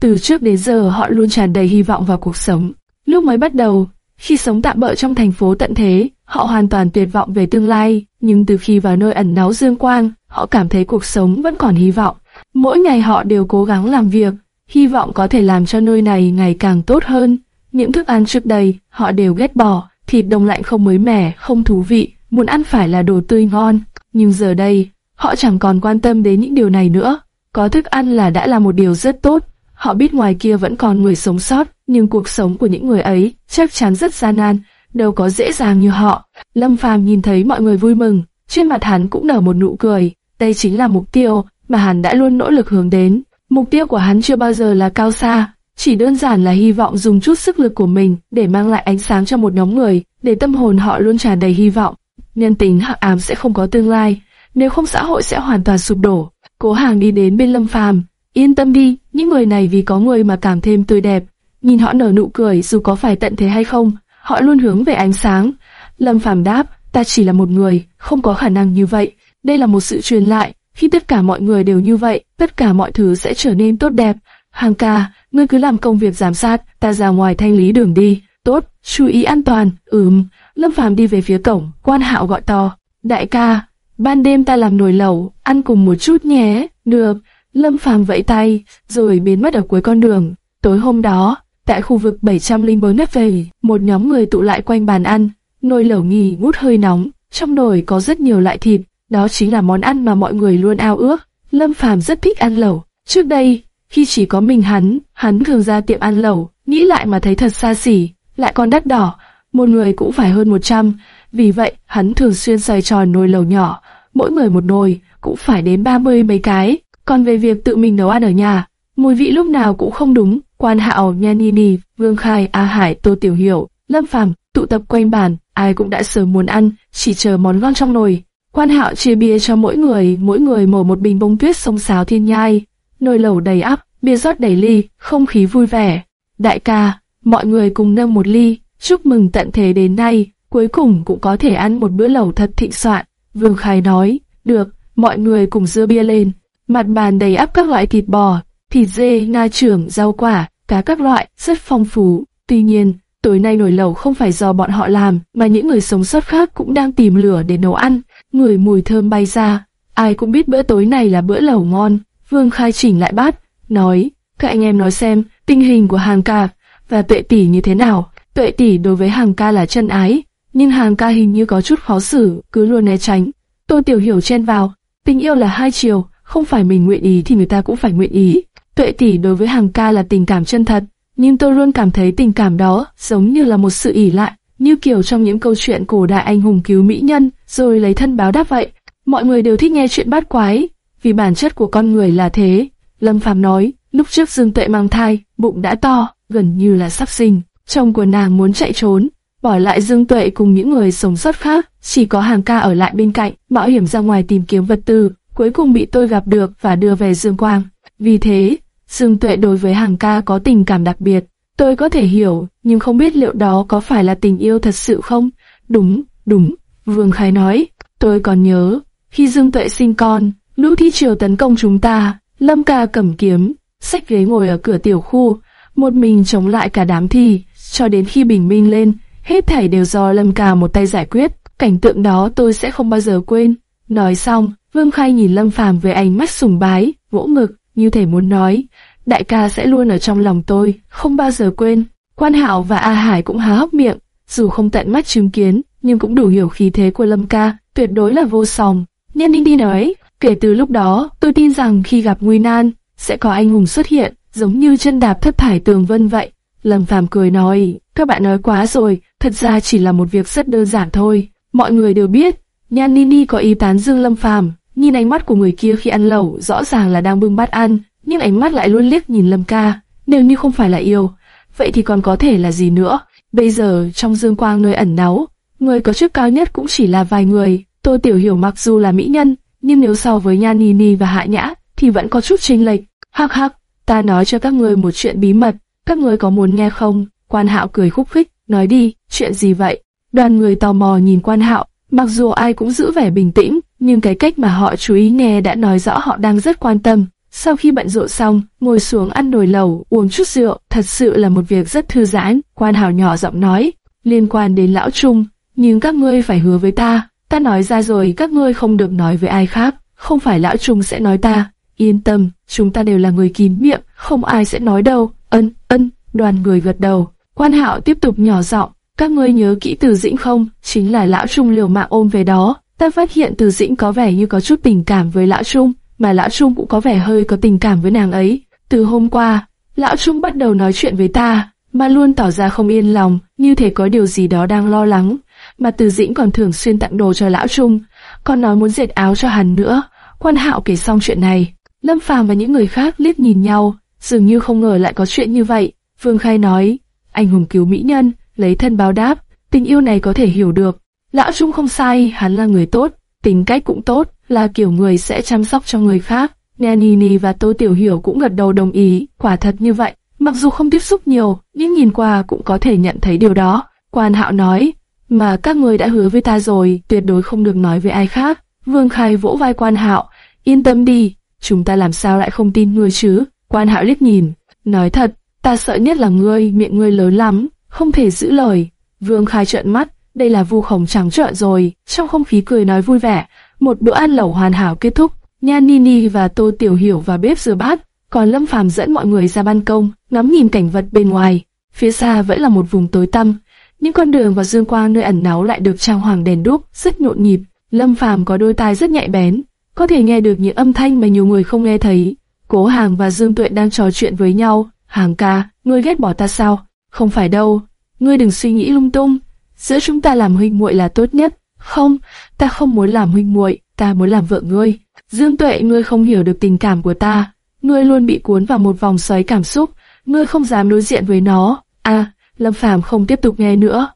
Từ trước đến giờ họ luôn tràn đầy hy vọng vào cuộc sống. Lúc mới bắt đầu, khi sống tạm bỡ trong thành phố tận thế, họ hoàn toàn tuyệt vọng về tương lai, nhưng từ khi vào nơi ẩn náu dương quang, họ cảm thấy cuộc sống vẫn còn hy vọng. Mỗi ngày họ đều cố gắng làm việc, hy vọng có thể làm cho nơi này ngày càng tốt hơn. Những thức ăn trước đây, họ đều ghét bỏ, thịt đông lạnh không mới mẻ, không thú vị, muốn ăn phải là đồ tươi ngon. Nhưng giờ đây, họ chẳng còn quan tâm đến những điều này nữa. Có thức ăn là đã là một điều rất tốt. Họ biết ngoài kia vẫn còn người sống sót, nhưng cuộc sống của những người ấy chắc chắn rất gian nan, đâu có dễ dàng như họ. Lâm Phàm nhìn thấy mọi người vui mừng, trên mặt hắn cũng nở một nụ cười. Đây chính là mục tiêu mà hắn đã luôn nỗ lực hướng đến. Mục tiêu của hắn chưa bao giờ là cao xa, chỉ đơn giản là hy vọng dùng chút sức lực của mình để mang lại ánh sáng cho một nhóm người, để tâm hồn họ luôn tràn đầy hy vọng. Nhân tính hắc ám sẽ không có tương lai, nếu không xã hội sẽ hoàn toàn sụp đổ. Cố Hàng đi đến bên Lâm Phàm, yên tâm đi, những người này vì có người mà cảm thêm tươi đẹp. Nhìn họ nở nụ cười dù có phải tận thế hay không, họ luôn hướng về ánh sáng. Lâm Phàm đáp, ta chỉ là một người, không có khả năng như vậy. Đây là một sự truyền lại, khi tất cả mọi người đều như vậy, tất cả mọi thứ sẽ trở nên tốt đẹp. Hàng ca, ngươi cứ làm công việc giám sát, ta ra ngoài thanh lý đường đi. Tốt, chú ý an toàn. Ừm, Lâm Phàm đi về phía cổng, quan hạo gọi to. Đại ca, ban đêm ta làm nồi lẩu, ăn cùng một chút nhé. Được, Lâm Phàm vẫy tay, rồi biến mất ở cuối con đường. Tối hôm đó, tại khu vực 704 nếp về, một nhóm người tụ lại quanh bàn ăn. Nồi lẩu nghỉ ngút hơi nóng, trong nồi có rất nhiều loại thịt, đó chính là món ăn mà mọi người luôn ao ước. Lâm Phàm rất thích ăn lẩu. Trước đây, khi chỉ có mình hắn, hắn thường ra tiệm ăn lẩu, nghĩ lại mà thấy thật xa xỉ, lại còn đắt đỏ, một người cũng phải hơn 100. Vì vậy, hắn thường xuyên xoay tròn nồi lẩu nhỏ, mỗi người một nồi, cũng phải đến 30 mấy cái. Còn về việc tự mình nấu ăn ở nhà, mùi vị lúc nào cũng không đúng. Quan Hạo, Nha Nini, Vương Khai, A Hải, Tô Tiểu Hiểu, Lâm Phàm tụ tập quanh bàn, ai cũng đã sớm muốn ăn, chỉ chờ món ngon trong nồi. Quan Hạo chia bia cho mỗi người, mỗi người mở một bình bông tuyết sông sáo thiên nhai, nồi lẩu đầy ắp, bia rót đầy ly, không khí vui vẻ. Đại ca, mọi người cùng nâng một ly, chúc mừng tận thế đến nay, cuối cùng cũng có thể ăn một bữa lẩu thật thịnh soạn. Vương Khai nói, được, mọi người cùng dưa bia lên. Mặt bàn đầy ắp các loại thịt bò, thịt dê, na trưởng, rau quả, cá các loại, rất phong phú. Tuy nhiên, tối nay nồi lẩu không phải do bọn họ làm, mà những người sống sót khác cũng đang tìm lửa để nấu ăn. Người mùi thơm bay ra, ai cũng biết bữa tối này là bữa lẩu ngon. Vương Khai chỉnh lại bát, nói, các anh em nói xem, tình hình của hàng ca và tuệ tỷ như thế nào. Tuệ tỷ đối với hàng ca là chân ái, nhưng hàng ca hình như có chút khó xử, cứ luôn né tránh. Tô Tiểu Hiểu chen vào, tình yêu là hai chiều, không phải mình nguyện ý thì người ta cũng phải nguyện ý. Tuệ tỷ đối với hàng ca là tình cảm chân thật, nhưng tôi luôn cảm thấy tình cảm đó giống như là một sự ỉ lại, như kiểu trong những câu chuyện cổ đại anh hùng cứu mỹ nhân, rồi lấy thân báo đáp vậy. Mọi người đều thích nghe chuyện bát quái, vì bản chất của con người là thế. Lâm Phàm nói, lúc trước Dương Tuệ mang thai, bụng đã to, gần như là sắp sinh. Chồng của nàng muốn chạy trốn, bỏ lại Dương Tuệ cùng những người sống sót khác, chỉ có hàng ca ở lại bên cạnh, mạo hiểm ra ngoài tìm kiếm vật tư, cuối cùng bị tôi gặp được và đưa về Dương Quang. Vì thế, Dương Tuệ đối với hàng ca có tình cảm đặc biệt. Tôi có thể hiểu, nhưng không biết liệu đó có phải là tình yêu thật sự không? Đúng, đúng, Vương Khai nói. Tôi còn nhớ, khi Dương Tuệ sinh con, lũ thi triều tấn công chúng ta, Lâm Ca cầm kiếm, xách ghế ngồi ở cửa tiểu khu, một mình chống lại cả đám thi, cho đến khi bình minh lên, hết thảy đều do Lâm Ca một tay giải quyết. Cảnh tượng đó tôi sẽ không bao giờ quên. Nói xong, Vương Khai nhìn Lâm Phàm với ánh mắt sùng bái, vỗ ngực, như thể muốn nói, đại ca sẽ luôn ở trong lòng tôi, không bao giờ quên. Quan Hạo và A Hải cũng há hốc miệng, dù không tận mắt chứng kiến, nhưng cũng đủ hiểu khí thế của Lâm ca, tuyệt đối là vô song. nhân Ninh đi nói, kể từ lúc đó, tôi tin rằng khi gặp nguy nan, sẽ có anh hùng xuất hiện, giống như chân đạp thất thải tường vân vậy. Lâm Phàm cười nói, các bạn nói quá rồi, thật ra chỉ là một việc rất đơn giản thôi. Mọi người đều biết, Nhan Nini có ý tán dương Lâm Phàm, nhìn ánh mắt của người kia khi ăn lẩu rõ ràng là đang bưng bát ăn, nhưng ánh mắt lại luôn liếc nhìn Lâm Ca, nếu như không phải là yêu, vậy thì còn có thể là gì nữa? Bây giờ trong dương quang nơi ẩn náu, người có chức cao nhất cũng chỉ là vài người. Tô Tiểu Hiểu mặc dù là mỹ nhân, nhưng nếu so với Nhan Nini và Hạ Nhã thì vẫn có chút chênh lệch. Hắc hắc, ta nói cho các người một chuyện bí mật, các người có muốn nghe không? Quan Hạo cười khúc khích, nói đi, chuyện gì vậy? Đoàn người tò mò nhìn Quan Hạo, mặc dù ai cũng giữ vẻ bình tĩnh, nhưng cái cách mà họ chú ý nghe đã nói rõ họ đang rất quan tâm. Sau khi bận rộn xong, ngồi xuống ăn nồi lẩu, uống chút rượu, thật sự là một việc rất thư giãn. Quan Hảo nhỏ giọng nói, liên quan đến lão Trung, nhưng các ngươi phải hứa với ta, ta nói ra rồi các ngươi không được nói với ai khác, không phải lão Trung sẽ nói ta. Yên tâm, chúng ta đều là người kín miệng, không ai sẽ nói đâu. Ân, ân, đoàn người gật đầu. Quan Hạo tiếp tục nhỏ giọng, các ngươi nhớ kỹ Từ Dĩnh không? Chính là lão Trung liều mạng ôm về đó. Ta phát hiện Từ Dĩnh có vẻ như có chút tình cảm với lão Trung, mà lão Trung cũng có vẻ hơi có tình cảm với nàng ấy. Từ hôm qua, lão Trung bắt đầu nói chuyện với ta, mà luôn tỏ ra không yên lòng, như thể có điều gì đó đang lo lắng. Mà Từ Dĩnh còn thường xuyên tặng đồ cho lão Trung, còn nói muốn dệt áo cho hắn nữa. Quan Hạo kể xong chuyện này, Lâm Phàm và những người khác liếc nhìn nhau, dường như không ngờ lại có chuyện như vậy. Vương Khai nói, anh hùng cứu mỹ nhân, lấy thân báo đáp, tình yêu này có thể hiểu được. Lão Trung không sai, hắn là người tốt, tính cách cũng tốt, là kiểu người sẽ chăm sóc cho người khác. Nanini và Tô Tiểu Hiểu cũng gật đầu đồng ý, quả thật như vậy. Mặc dù không tiếp xúc nhiều, nhưng nhìn qua cũng có thể nhận thấy điều đó. Quan Hạo nói, mà các người đã hứa với ta rồi, tuyệt đối không được nói với ai khác. Vương Khai vỗ vai Quan Hạo, yên tâm đi, chúng ta làm sao lại không tin ngươi chứ? Quan Hạo liếc nhìn, nói thật, ta sợ nhất là ngươi, miệng ngươi lớn lắm, không thể giữ lời. Vương Khai trợn mắt, đây là vu khổng trắng trợn rồi, trong không khí cười nói vui vẻ, một bữa ăn lẩu hoàn hảo kết thúc, Nha Nini và Tô Tiểu Hiểu vào bếp rửa bát, còn Lâm Phàm dẫn mọi người ra ban công, ngắm nhìn cảnh vật bên ngoài. Phía xa vẫn là một vùng tối tăm, những con đường và dương quang nơi ẩn náu lại được trang hoàng đèn đúc, rất nhộn nhịp. Lâm Phàm có đôi tai rất nhạy bén, có thể nghe được những âm thanh mà nhiều người không nghe thấy. Cố Hàng và Dương Tuệ đang trò chuyện với nhau. Hàng ca, ngươi ghét bỏ ta sao? Không phải đâu, ngươi đừng suy nghĩ lung tung. Giữa chúng ta làm huynh muội là tốt nhất. Không, ta không muốn làm huynh muội, ta muốn làm vợ ngươi. Dương Tuệ, ngươi không hiểu được tình cảm của ta. Ngươi luôn bị cuốn vào một vòng xoáy cảm xúc, ngươi không dám đối diện với nó. À, Lâm Phàm không tiếp tục nghe nữa.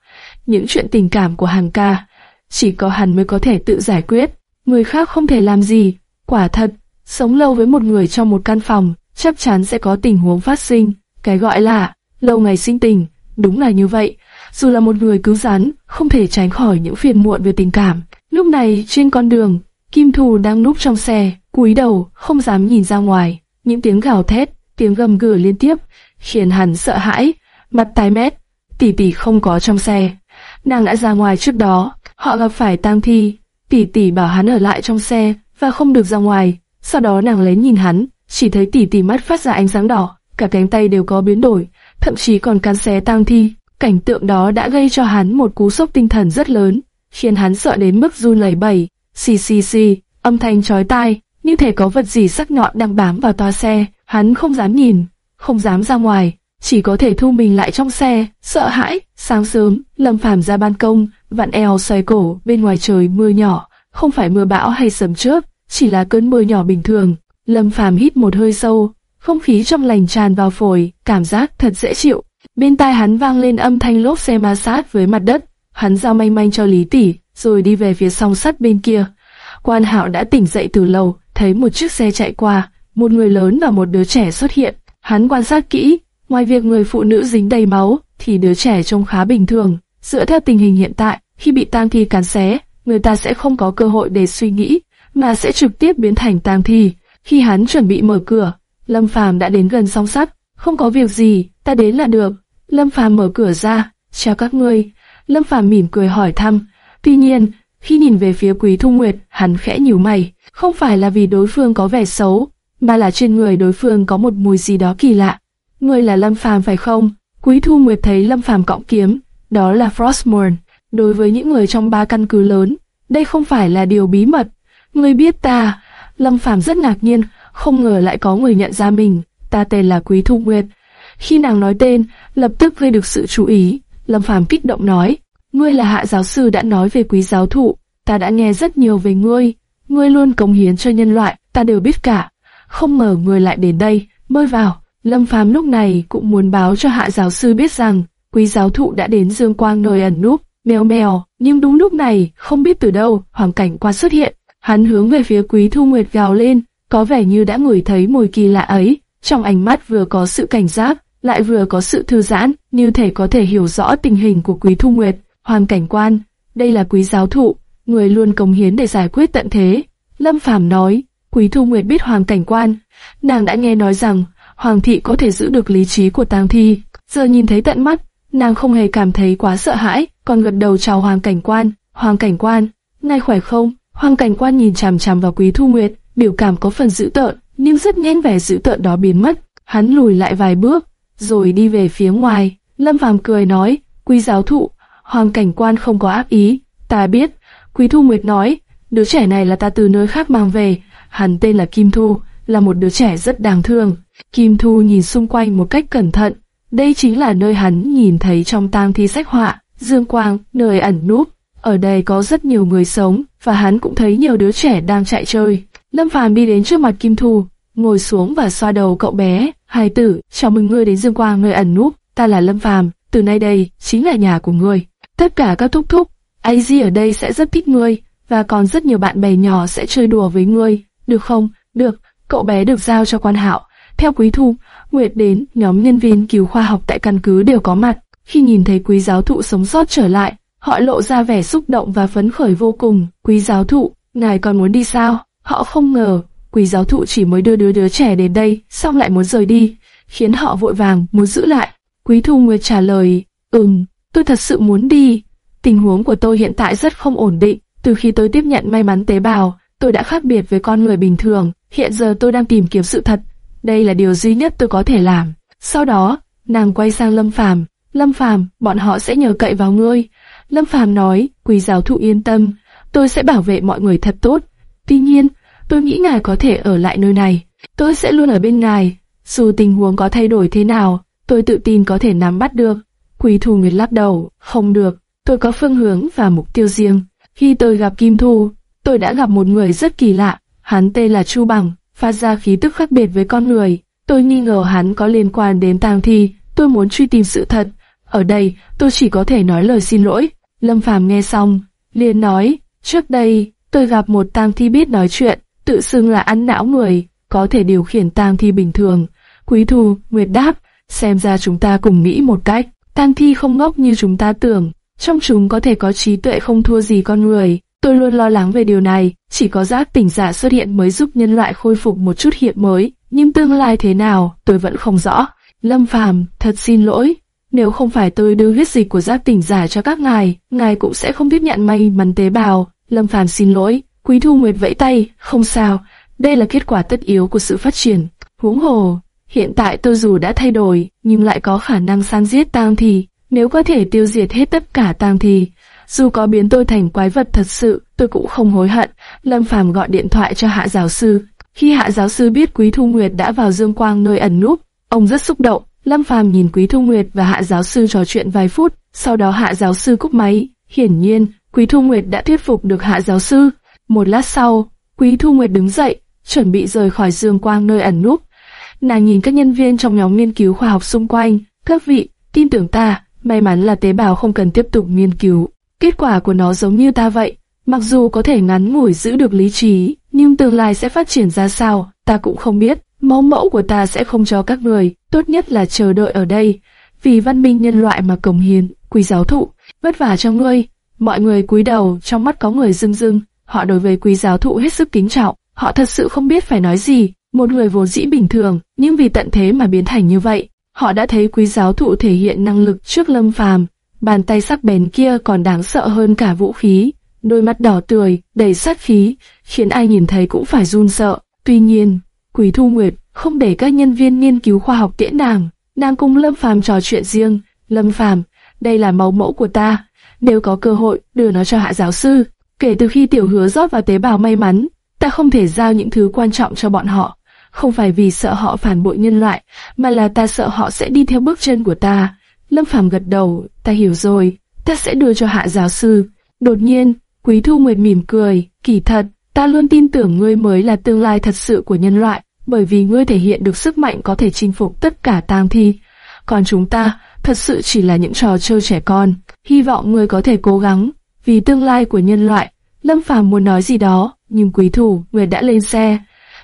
Những chuyện tình cảm của Hàn ca, chỉ có hắn mới có thể tự giải quyết. Người khác không thể làm gì. Quả thật, sống lâu với một người trong một căn phòng, chắc chắn sẽ có tình huống phát sinh. Cái gọi là lâu ngày sinh tình, đúng là như vậy. Dù là một người cứu rắn, không thể tránh khỏi những phiền muộn về tình cảm. Lúc này, trên con đường, Kim Thù đang núp trong xe, cúi đầu, không dám nhìn ra ngoài. Những tiếng gào thét, tiếng gầm gừ liên tiếp, khiến hắn sợ hãi, mặt tái mét. Tỷ tỷ không có trong xe. Nàng đã ra ngoài trước đó, họ gặp phải tang thi. Tỷ tỷ bảo hắn ở lại trong xe và không được ra ngoài. Sau đó nàng lén nhìn hắn, chỉ thấy tỷ tỷ mắt phát ra ánh sáng đỏ, cả cánh tay đều có biến đổi, thậm chí còn cắn xé tang thi. Cảnh tượng đó đã gây cho hắn một cú sốc tinh thần rất lớn, khiến hắn sợ đến mức run lẩy bẩy. Xì xì xì, âm thanh chói tai, như thể có vật gì sắc nhọn đang bám vào toa xe. Hắn không dám nhìn, không dám ra ngoài, chỉ có thể thu mình lại trong xe, sợ hãi. Sáng sớm, Lâm Phàm ra ban công, vặn eo xoay cổ, bên ngoài trời mưa nhỏ, không phải mưa bão hay sấm chớp, chỉ là cơn mưa nhỏ bình thường. Lâm Phàm hít một hơi sâu, không khí trong lành tràn vào phổi, cảm giác thật dễ chịu. Bên tai hắn vang lên âm thanh lốp xe ma sát với mặt đất, hắn giao manh manh cho Lý Tỷ, rồi đi về phía song sắt bên kia. Quan Hạo đã tỉnh dậy từ lâu, thấy một chiếc xe chạy qua, một người lớn và một đứa trẻ xuất hiện. Hắn quan sát kỹ, Ngoài việc người phụ nữ dính đầy máu, thì đứa trẻ trông khá bình thường. Dựa theo tình hình hiện tại, khi bị tang thi cắn xé, người ta sẽ không có cơ hội để suy nghĩ, mà sẽ trực tiếp biến thành tang thi. Khi hắn chuẩn bị mở cửa, Lâm Phàm đã đến gần song sắt. Không có việc gì, ta đến là được. Lâm Phàm mở cửa ra, chào các ngươi. Lâm Phàm mỉm cười hỏi thăm. Tuy nhiên, khi nhìn về phía Quý Thu Nguyệt, hắn khẽ nhíu mày. Không phải là vì đối phương có vẻ xấu, mà là trên người đối phương có một mùi gì đó kỳ lạ. Ngươi là Lâm Phàm phải không? Quý Thu Nguyệt thấy Lâm Phàm cõng kiếm, đó là Frostmourne. Đối với những người trong ba căn cứ lớn, đây không phải là điều bí mật. Ngươi biết ta, Lâm Phàm rất ngạc nhiên, không ngờ lại có người nhận ra mình. Ta tên là Quý Thu Nguyệt. Khi nàng nói tên, lập tức gây được sự chú ý. Lâm Phàm kích động nói, ngươi là hạ giáo sư đã nói về quý giáo thụ, ta đã nghe rất nhiều về ngươi. Ngươi luôn cống hiến cho nhân loại, ta đều biết cả. Không ngờ ngươi lại đến đây, mời vào. Lâm Phàm lúc này cũng muốn báo cho hạ giáo sư biết rằng quý giáo thụ đã đến dương quang nơi ẩn núp. Mèo mèo, nhưng đúng lúc này, không biết từ đâu, hoàng cảnh quan xuất hiện. Hắn hướng về phía quý thu nguyệt gào lên, có vẻ như đã ngửi thấy mùi kỳ lạ ấy. Trong ánh mắt vừa có sự cảnh giác, lại vừa có sự thư giãn, như thể có thể hiểu rõ tình hình của quý thu nguyệt. Hoàng cảnh quan, đây là quý giáo thụ, người luôn cống hiến để giải quyết tận thế. Lâm Phàm nói, quý thu nguyệt biết hoàng cảnh quan. Nàng đã nghe nói rằng, hoàng thị có thể giữ được lý trí của tang thi. Giờ nhìn thấy tận mắt, nàng không hề cảm thấy quá sợ hãi, còn gật đầu chào hoàng cảnh quan. Hoàng cảnh quan, ngài khỏe không? Hoàng cảnh quan nhìn chằm chằm vào quý thu nguyệt, biểu cảm có phần dữ tợn, nhưng rất nhanh vẻ dữ tợn đó biến mất. Hắn lùi lại vài bước, rồi đi về phía ngoài. Lâm Phàm cười nói, quý giáo thụ, hoàng cảnh quan không có ác ý, ta biết. Quý Thu Nguyệt nói, đứa trẻ này là ta từ nơi khác mang về, hắn tên là Kim Thu, là một đứa trẻ rất đáng thương. Kim Thu nhìn xung quanh một cách cẩn thận, đây chính là nơi hắn nhìn thấy trong tang thi sách họa, Dương Quang, nơi ẩn núp. Ở đây có rất nhiều người sống, và hắn cũng thấy nhiều đứa trẻ đang chạy chơi. Lâm Phàm đi đến trước mặt Kim Thu, ngồi xuống và xoa đầu cậu bé. Hai tử, chào mừng ngươi đến Dương Quang nơi ẩn núp. Ta là Lâm Phàm, từ nay đây chính là nhà của ngươi. Tất cả các thúc thúc, AZ ở đây sẽ rất thích ngươi, và còn rất nhiều bạn bè nhỏ sẽ chơi đùa với ngươi. Được không? Được. Cậu bé được giao cho quan hạo. Theo Quý Thu, Nguyệt đến, nhóm nhân viên cứu khoa học tại căn cứ đều có mặt. Khi nhìn thấy quý giáo thụ sống sót trở lại, họ lộ ra vẻ xúc động và phấn khởi vô cùng. Quý giáo thụ, ngài còn muốn đi sao? Họ không ngờ, quý giáo thụ chỉ mới đưa đứa đứa trẻ đến đây, xong lại muốn rời đi, khiến họ vội vàng muốn giữ lại. Quý Thu Nguyệt trả lời, ừm, tôi thật sự muốn đi. Tình huống của tôi hiện tại rất không ổn định. Từ khi tôi tiếp nhận may mắn tế bào, tôi đã khác biệt với con người bình thường. Hiện giờ tôi đang tìm kiếm sự thật. Đây là điều duy nhất tôi có thể làm. Sau đó, nàng quay sang Lâm Phàm. Lâm Phàm, bọn họ sẽ nhờ cậy vào ngươi. Lâm Phàm nói, Quý giáo thụ yên tâm, tôi sẽ bảo vệ mọi người thật tốt. Tuy nhiên, tôi nghĩ ngài có thể ở lại nơi này. Tôi sẽ luôn ở bên ngài. Dù tình huống có thay đổi thế nào, tôi tự tin có thể nắm bắt được. quỳ Thu Nguyệt lắc đầu, không được, tôi có phương hướng và mục tiêu riêng. Khi tôi gặp Kim Thu, tôi đã gặp một người rất kỳ lạ, hắn tên là Chu Bằng, phát ra khí tức khác biệt với con người. Tôi nghi ngờ hắn có liên quan đến tang thi, tôi muốn truy tìm sự thật. Ở đây, tôi chỉ có thể nói lời xin lỗi. Lâm Phàm nghe xong, liền nói, trước đây, tôi gặp một tang thi biết nói chuyện, tự xưng là ăn não người, có thể điều khiển tang thi bình thường. Quý Thu, Nguyệt đáp, xem ra chúng ta cùng nghĩ một cách. Tang thi không ngốc như chúng ta tưởng, trong chúng có thể có trí tuệ không thua gì con người. Tôi luôn lo lắng về điều này, chỉ có giác tỉnh giả xuất hiện mới giúp nhân loại khôi phục một chút hiện mới, nhưng tương lai thế nào, tôi vẫn không rõ. Lâm Phàm, thật xin lỗi, nếu không phải tôi đưa huyết dịch của giác tỉnh giả cho các ngài, ngài cũng sẽ không tiếp nhận may mắn tế bào. Lâm Phàm xin lỗi, Quý Thu Nguyệt vẫy tay, không sao, đây là kết quả tất yếu của sự phát triển. Huống hồ, hiện tại tôi dù đã thay đổi, nhưng lại có khả năng san giết tang thì, nếu có thể tiêu diệt hết tất cả tang thì, dù có biến tôi thành quái vật thật sự, tôi cũng không hối hận. Lâm Phàm gọi điện thoại cho Hạ giáo sư. Khi Hạ giáo sư biết Quý Thu Nguyệt đã vào Dương Quang nơi ẩn núp, ông rất xúc động. Lâm Phàm nhìn Quý Thu Nguyệt và Hạ giáo sư trò chuyện vài phút, sau đó Hạ giáo sư cúp máy. Hiển nhiên, Quý Thu Nguyệt đã thuyết phục được Hạ giáo sư. Một lát sau, Quý Thu Nguyệt đứng dậy, chuẩn bị rời khỏi Dương Quang nơi ẩn núp. Nàng nhìn các nhân viên trong nhóm nghiên cứu khoa học xung quanh, các vị, tin tưởng ta, may mắn là tế bào không cần tiếp tục nghiên cứu. Kết quả của nó giống như ta vậy, mặc dù có thể ngắn ngủi giữ được lý trí, nhưng tương lai sẽ phát triển ra sao, ta cũng không biết. Máu mẫu của ta sẽ không cho các người, tốt nhất là chờ đợi ở đây, vì văn minh nhân loại mà cống hiến, quý giáo thụ, vất vả cho ngươi. Mọi người cúi đầu, trong mắt có người rưng rưng, họ đối với quý giáo thụ hết sức kính trọng, họ thật sự không biết phải nói gì, một người vốn dĩ bình thường, nhưng vì tận thế mà biến thành như vậy. Họ đã thấy quý giáo thụ thể hiện năng lực trước lâm phàm, bàn tay sắc bén kia còn đáng sợ hơn cả vũ khí, đôi mắt đỏ tươi, đầy sát khí, khiến ai nhìn thấy cũng phải run sợ. Tuy nhiên, Quý Thu Nguyệt không để các nhân viên nghiên cứu khoa học tiễn nàng, nàng cùng Lâm Phàm trò chuyện riêng. Lâm Phàm, đây là máu mẫu của ta, nếu có cơ hội đưa nó cho hạ giáo sư. Kể từ khi tiểu hứa rót vào tế bào may mắn, ta không thể giao những thứ quan trọng cho bọn họ. Không phải vì sợ họ phản bội nhân loại, mà là ta sợ họ sẽ đi theo bước chân của ta. Lâm Phàm gật đầu, ta hiểu rồi, ta sẽ đưa cho hạ giáo sư. Đột nhiên, Quý Thu Nguyệt mỉm cười, kỳ thật, ta luôn tin tưởng ngươi mới là tương lai thật sự của nhân loại, bởi vì ngươi thể hiện được sức mạnh có thể chinh phục tất cả tang thi. Còn chúng ta, thật sự chỉ là những trò chơi trẻ con, hy vọng ngươi có thể cố gắng, vì tương lai của nhân loại. Lâm Phàm muốn nói gì đó, nhưng Quý Thủ Nguyệt đã lên xe.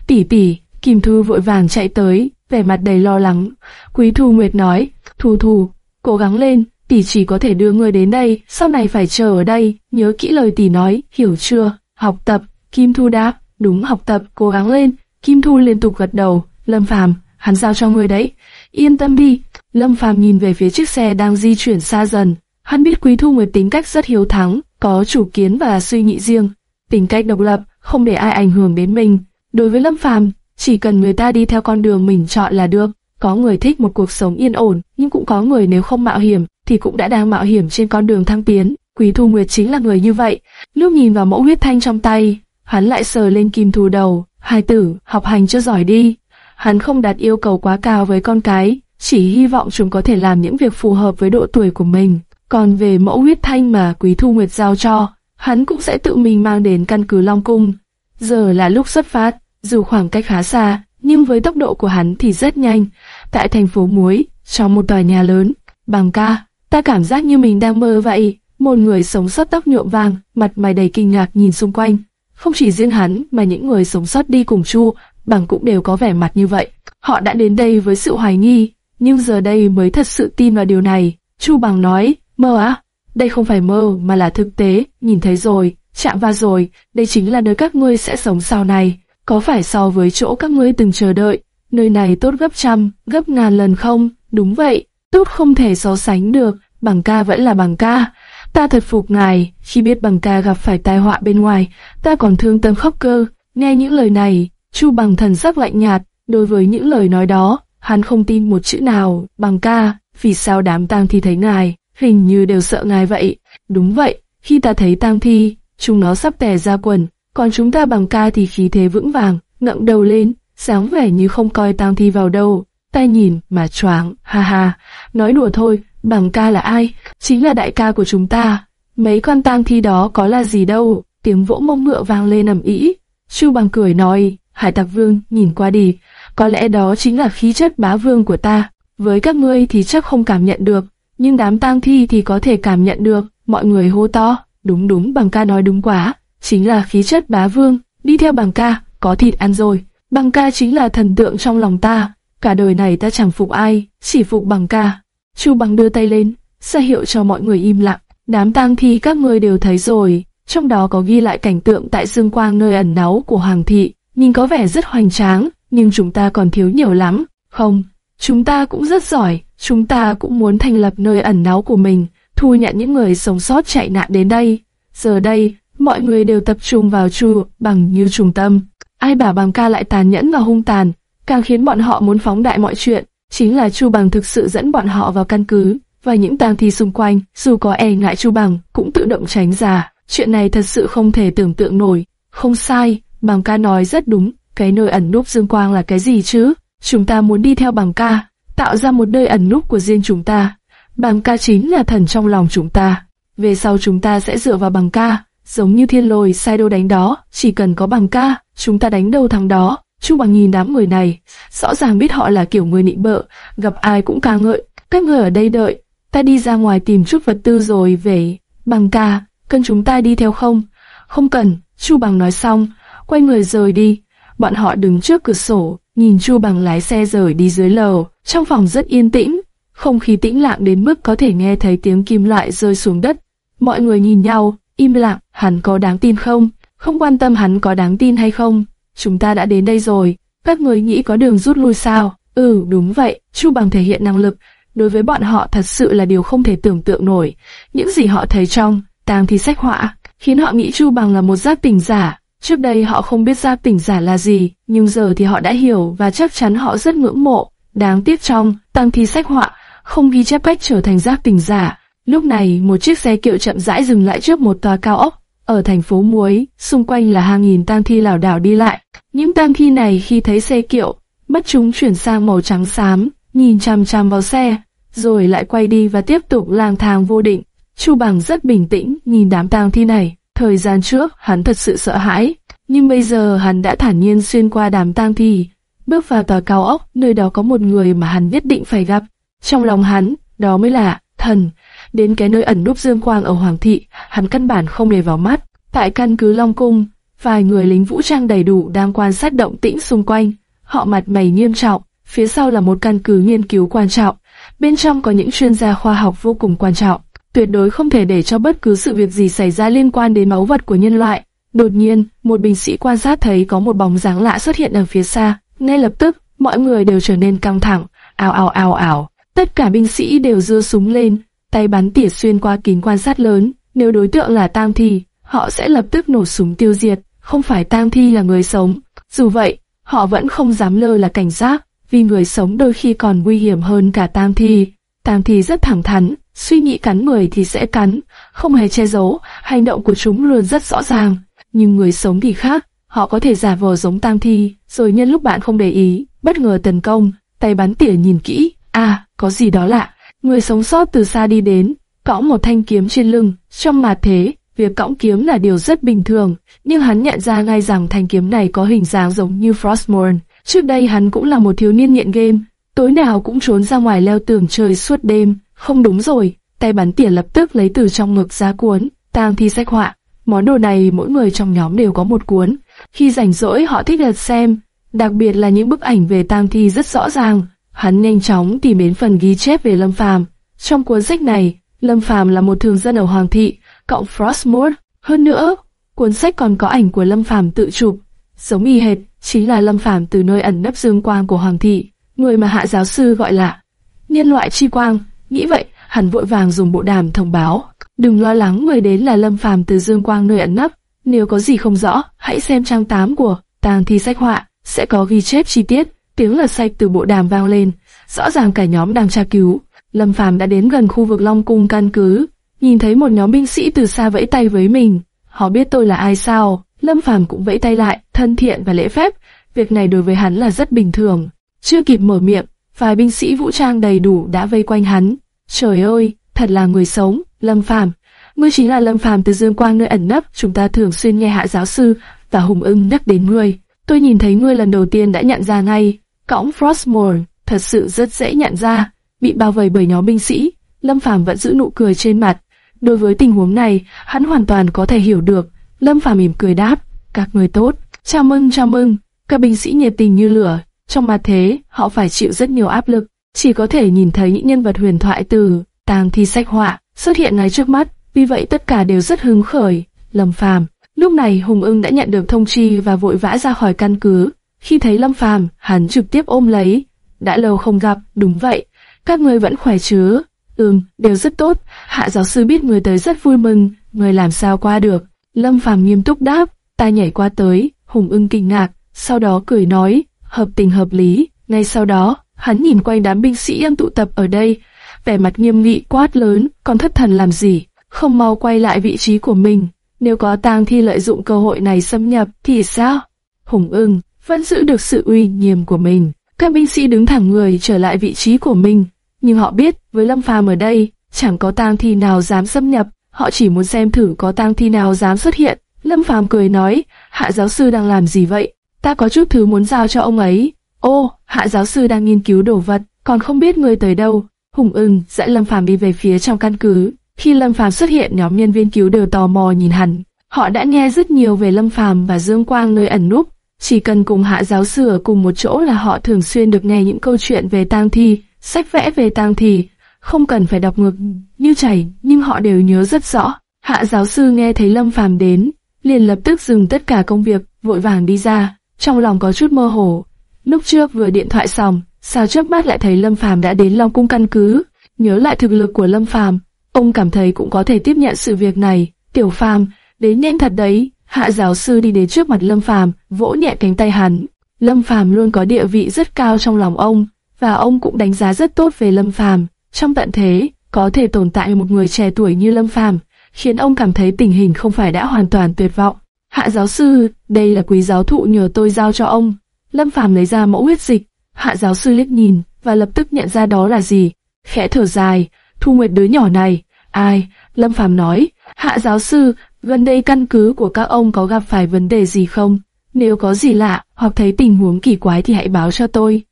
Tỷ tỷ, Kim Thu vội vàng chạy tới, vẻ mặt đầy lo lắng. Quý Thu Nguyệt nói, Thu Thu, cố gắng lên, tỷ chỉ có thể đưa ngươi đến đây, sau này phải chờ ở đây, nhớ kỹ lời tỷ nói, hiểu chưa? Học tập, Kim Thu đáp, đúng học tập, cố gắng lên. Kim Thu liên tục gật đầu, Lâm Phàm, hắn giao cho ngươi đấy, yên tâm đi. Lâm Phàm nhìn về phía chiếc xe đang di chuyển xa dần, hắn biết Quý Thu Nguyệt tính cách rất hiếu thắng, có chủ kiến và suy nghĩ riêng, tính cách độc lập, không để ai ảnh hưởng đến mình. Đối với Lâm Phàm, chỉ cần người ta đi theo con đường mình chọn là được. Có người thích một cuộc sống yên ổn, nhưng cũng có người nếu không mạo hiểm, thì cũng đã đang mạo hiểm trên con đường thăng tiến. Quý Thu Nguyệt chính là người như vậy. Lúc nhìn vào mẫu huyết thanh trong tay, hắn lại sờ lên kim thù đầu. Hai tử, học hành cho giỏi đi. Hắn không đặt yêu cầu quá cao với con cái, chỉ hy vọng chúng có thể làm những việc phù hợp với độ tuổi của mình. Còn về mẫu huyết thanh mà Quý Thu Nguyệt giao cho, hắn cũng sẽ tự mình mang đến căn cứ Long Cung. Giờ là lúc xuất phát, dù khoảng cách khá xa, nhưng với tốc độ của hắn thì rất nhanh. Tại thành phố Muối, trong một tòa nhà lớn, bằng ca, ta cảm giác như mình đang mơ vậy. Một người sống sót tóc nhuộm vàng, mặt mày đầy kinh ngạc nhìn xung quanh. Không chỉ riêng hắn mà những người sống sót đi cùng Chu, bằng cũng đều có vẻ mặt như vậy. Họ đã đến đây với sự hoài nghi, nhưng giờ đây mới thật sự tin vào điều này. Chu bằng nói, mơ á? Đây không phải mơ mà là thực tế, nhìn thấy rồi, chạm vào rồi, đây chính là nơi các ngươi sẽ sống sau này. Có phải so với chỗ các ngươi từng chờ đợi, nơi này tốt gấp trăm, gấp ngàn lần không? Đúng vậy, tốt không thể so sánh được, bằng ca vẫn là bằng ca. Ta thật phục ngài, khi biết bằng ca gặp phải tai họa bên ngoài, ta còn thương tâm khóc cơ. Nghe những lời này, Chu bằng thần sắc lạnh nhạt, đối với những lời nói đó, hắn không tin một chữ nào, bằng ca, vì sao đám tang thi thấy ngài, hình như đều sợ ngài vậy. Đúng vậy, khi ta thấy tang thi, chúng nó sắp tè ra quần, còn chúng ta bằng ca thì khí thế vững vàng, ngậm đầu lên, sáng vẻ như không coi tang thi vào đâu. Ta nhìn mà choáng, ha ha, nói đùa thôi, bằng ca là ai? Chính là đại ca của chúng ta. Mấy con tang thi đó có là gì đâu? Tiếng vỗ mông ngựa vang lên ầm ĩ. Chu bằng cười nói, Hải Tặc Vương nhìn qua đi, có lẽ đó chính là khí chất bá vương của ta. Với các ngươi thì chắc không cảm nhận được, nhưng đám tang thi thì có thể cảm nhận được. Mọi người hô to, đúng đúng bằng ca nói đúng quá chính là khí chất bá vương, đi theo bằng ca, có thịt ăn rồi. Bằng ca chính là thần tượng trong lòng ta, cả đời này ta chẳng phục ai, chỉ phục bằng ca. Chu bằng đưa tay lên, ra hiệu cho mọi người im lặng. Đám tang thi các người đều thấy rồi, trong đó có ghi lại cảnh tượng tại dương quang nơi ẩn náu của hoàng thị, nhìn có vẻ rất hoành tráng, nhưng chúng ta còn thiếu nhiều lắm. Không, chúng ta cũng rất giỏi, chúng ta cũng muốn thành lập nơi ẩn náu của mình, thu nhận những người sống sót chạy nạn đến đây. Giờ đây, mọi người đều tập trung vào Chu bằng như trung tâm. Ai bảo bằng ca lại tàn nhẫn và hung tàn, càng khiến bọn họ muốn phóng đại mọi chuyện. Chính là Chu bằng thực sự dẫn bọn họ vào căn cứ, và những tang thi xung quanh, dù có e ngại Chu bằng, cũng tự động tránh ra. Chuyện này thật sự không thể tưởng tượng nổi. Không sai, bằng ca nói rất đúng, cái nơi ẩn núp dương quang là cái gì chứ? Chúng ta muốn đi theo bằng ca, tạo ra một nơi ẩn núp của riêng chúng ta. Bằng ca chính là thần trong lòng chúng ta. Về sau chúng ta sẽ dựa vào bằng ca, giống như thiên lôi sai đâu đánh đó, chỉ cần có bằng ca, chúng ta đánh đâu thắng đó. Chu bằng nhìn đám người này, rõ ràng biết họ là kiểu người nịnh bợ, gặp ai cũng ca ngợi. Các người ở đây đợi, ta đi ra ngoài tìm chút vật tư rồi về. Bằng ca, cần chúng ta đi theo không? Không cần, Chu bằng nói xong, quay người rời đi. Bọn họ đứng trước cửa sổ, nhìn Chu bằng lái xe rời đi dưới lầu. Trong phòng rất yên tĩnh, không khí tĩnh lặng đến mức có thể nghe thấy tiếng kim loại rơi xuống đất. Mọi người nhìn nhau, im lặng, hắn có đáng tin không? Không quan tâm hắn có đáng tin hay không. Chúng ta đã đến đây rồi, các người nghĩ có đường rút lui sao? Ừ, đúng vậy, Chu Bằng thể hiện năng lực. Đối với bọn họ thật sự là điều không thể tưởng tượng nổi. Những gì họ thấy trong tàng thi sách họa khiến họ nghĩ Chu Bằng là một giác tỉnh giả. Trước đây họ không biết giác tỉnh giả là gì, nhưng giờ thì họ đã hiểu và chắc chắn họ rất ngưỡng mộ. Đáng tiếc trong tang thi sách họa không ghi chép cách trở thành giác tỉnh giả. Lúc này, một chiếc xe kiệu chậm rãi dừng lại trước một tòa cao ốc. Ở thành phố Muối, xung quanh là hàng nghìn tang thi lảo đảo đi lại. Những tang thi này khi thấy xe kiệu, mắt chúng chuyển sang màu trắng xám, nhìn chằm chằm vào xe, rồi lại quay đi và tiếp tục lang thang vô định. Chu Bằng rất bình tĩnh nhìn đám tang thi này. Thời gian trước, hắn thật sự sợ hãi, nhưng bây giờ hắn đã thản nhiên xuyên qua đám tang thi, bước vào tòa cao ốc, nơi đó có một người mà hắn nhất định phải gặp. Trong lòng hắn, đó mới là thần. Đến cái nơi ẩn núp dương quang ở Hoàng thị, hắn căn bản không để vào mắt. Tại căn cứ Long Cung, vài người lính vũ trang đầy đủ đang quan sát động tĩnh xung quanh. Họ mặt mày nghiêm trọng, phía sau là một căn cứ nghiên cứu quan trọng. Bên trong có những chuyên gia khoa học vô cùng quan trọng. Tuyệt đối không thể để cho bất cứ sự việc gì xảy ra liên quan đến máu vật của nhân loại. Đột nhiên, một binh sĩ quan sát thấy có một bóng dáng lạ xuất hiện ở phía xa. Ngay lập tức, mọi người đều trở nên căng thẳng. Ào ào ào ào. Tất cả binh sĩ đều giơ súng lên, tay bắn tỉa xuyên qua kính quan sát lớn. Nếu đối tượng là tang thi, họ sẽ lập tức nổ súng tiêu diệt. Không phải tang thi là người sống. Dù vậy, họ vẫn không dám lơ là cảnh giác, vì người sống đôi khi còn nguy hiểm hơn cả tang thi. Tang thi rất thẳng thắn, suy nghĩ cắn người thì sẽ cắn, không hề che giấu, hành động của chúng luôn rất rõ ràng. Nhưng người sống thì khác, họ có thể giả vờ giống tang thi, rồi nhân lúc bạn không để ý, bất ngờ tấn công, tay bắn tỉa nhìn kỹ, à, có gì đó lạ. Người sống sót từ xa đi đến, cõng một thanh kiếm trên lưng, trong mà thế, việc cõng kiếm là điều rất bình thường, nhưng hắn nhận ra ngay rằng thanh kiếm này có hình dáng giống như Frostmourne. Trước đây hắn cũng là một thiếu niên nghiện game, tối nào cũng trốn ra ngoài leo tường chơi suốt đêm, không đúng rồi, tay bắn tỉa lập tức lấy từ trong ngực ra cuốn, tang thi sách họa. Món đồ này mỗi người trong nhóm đều có một cuốn. Khi rảnh rỗi họ thích lật xem, đặc biệt là những bức ảnh về tang thi rất rõ ràng. Hắn nhanh chóng tìm đến phần ghi chép về Lâm Phàm. Trong cuốn sách này, Lâm Phàm là một thường dân ở Hoàng thị, cộng Frostmourne. Hơn nữa, cuốn sách còn có ảnh của Lâm Phàm tự chụp, giống y hệt, chính là Lâm Phàm từ nơi ẩn nấp dương quang của Hoàng thị, người mà hạ giáo sư gọi là nhân loại chi quang. Nghĩ vậy, hắn vội vàng dùng bộ đàm thông báo. Đừng lo lắng người đến là Lâm Phàm từ Dương Quang nơi ẩn nấp. Nếu có gì không rõ, hãy xem trang 8 của tàng thi sách họa, sẽ có ghi chép chi tiết. Tiếng lật sách từ bộ đàm vang lên, rõ ràng cả nhóm đang tra cứu. Lâm Phàm đã đến gần khu vực Long Cung căn cứ, nhìn thấy một nhóm binh sĩ từ xa vẫy tay với mình. Họ biết tôi là ai sao? Lâm Phàm cũng vẫy tay lại, thân thiện và lễ phép. Việc này đối với hắn là rất bình thường. Chưa kịp mở miệng, vài binh sĩ vũ trang đầy đủ đã vây quanh hắn. Trời ơi, thật là người sống, Lâm Phàm. Ngươi chính là Lâm Phàm từ Dương Quang nơi ẩn nấp, chúng ta thường xuyên nghe hạ giáo sư và Hùng Ưng nhắc đến ngươi. Tôi nhìn thấy ngươi lần đầu tiên đã nhận ra ngay, cõng Frostmourne, thật sự rất dễ nhận ra. Bị bao vây bởi nhóm binh sĩ, Lâm Phàm vẫn giữ nụ cười trên mặt. Đối với tình huống này, hắn hoàn toàn có thể hiểu được. Lâm Phàm mỉm cười đáp, các người tốt, chào mừng chào mừng. Các binh sĩ nhiệt tình như lửa, trong mặt thế, họ phải chịu rất nhiều áp lực, chỉ có thể nhìn thấy những nhân vật huyền thoại từ tàng thi sách họa xuất hiện ngay trước mắt, vì vậy tất cả đều rất hứng khởi. Lâm Phàm, lúc này Hùng Ưng đã nhận được thông chi và vội vã ra khỏi căn cứ. Khi thấy Lâm Phàm, hắn trực tiếp ôm lấy. Đã lâu không gặp, đúng vậy. Các người vẫn khỏe chứ? Ừm, đều rất tốt. Hạ giáo sư biết người tới rất vui mừng, người làm sao qua được? Lâm Phàm nghiêm túc đáp, ta nhảy qua tới. Hùng Ưng kinh ngạc, sau đó cười nói, hợp tình hợp lý. Ngay sau đó, hắn nhìn quanh đám binh sĩ đang tụ tập ở đây, vẻ mặt nghiêm nghị quát lớn, còn thất thần làm gì, không mau quay lại vị trí của mình. Nếu có tang thi lợi dụng cơ hội này xâm nhập thì sao? Hùng ưng vẫn giữ được sự uy nghiêm của mình. Các binh sĩ đứng thẳng người trở lại vị trí của mình, nhưng họ biết với Lâm Phàm ở đây chẳng có tang thi nào dám xâm nhập. Họ chỉ muốn xem thử có tang thi nào dám xuất hiện. Lâm Phàm cười nói, hạ giáo sư đang làm gì vậy? Ta có chút thứ muốn giao cho ông ấy. Ô, hạ giáo sư đang nghiên cứu đồ vật, còn không biết người tới đâu. Hùng ưng dẫn Lâm Phàm đi về phía trong căn cứ. Khi Lâm Phàm xuất hiện, nhóm nhân viên cứu đều tò mò nhìn hắn. Họ đã nghe rất nhiều về Lâm Phàm và Dương Quang nơi ẩn núp, chỉ cần cùng hạ giáo sư ở cùng một chỗ là họ thường xuyên được nghe những câu chuyện về tang thi, sách vẽ về tang thi, không cần phải đọc ngược như chảy, nhưng họ đều nhớ rất rõ. Hạ giáo sư nghe thấy Lâm Phàm đến, liền lập tức dừng tất cả công việc, vội vàng đi ra, trong lòng có chút mơ hồ. Lúc trước vừa điện thoại xong, sao trước mắt lại thấy Lâm Phàm đã đến Long cung căn cứ, nhớ lại thực lực của Lâm Phàm, ông cảm thấy cũng có thể tiếp nhận sự việc này. Tiểu Phàm, đến nhanh thật đấy. Hạ giáo sư đi đến trước mặt Lâm Phàm, vỗ nhẹ cánh tay hắn. Lâm Phàm luôn có địa vị rất cao trong lòng ông, và ông cũng đánh giá rất tốt về Lâm Phàm. Trong tận thế, có thể tồn tại một người trẻ tuổi như Lâm Phàm, khiến ông cảm thấy tình hình không phải đã hoàn toàn tuyệt vọng. Hạ giáo sư, đây là quý giáo thụ nhờ tôi giao cho ông. Lâm Phàm lấy ra mẫu huyết dịch. Hạ giáo sư liếc nhìn và lập tức nhận ra đó là gì. Khẽ thở dài, Thu Nguyệt đứa nhỏ này. Ai? Lâm Phàm nói. Hạ giáo sư, gần đây căn cứ của các ông có gặp phải vấn đề gì không? Nếu có gì lạ hoặc thấy tình huống kỳ quái thì hãy báo cho tôi.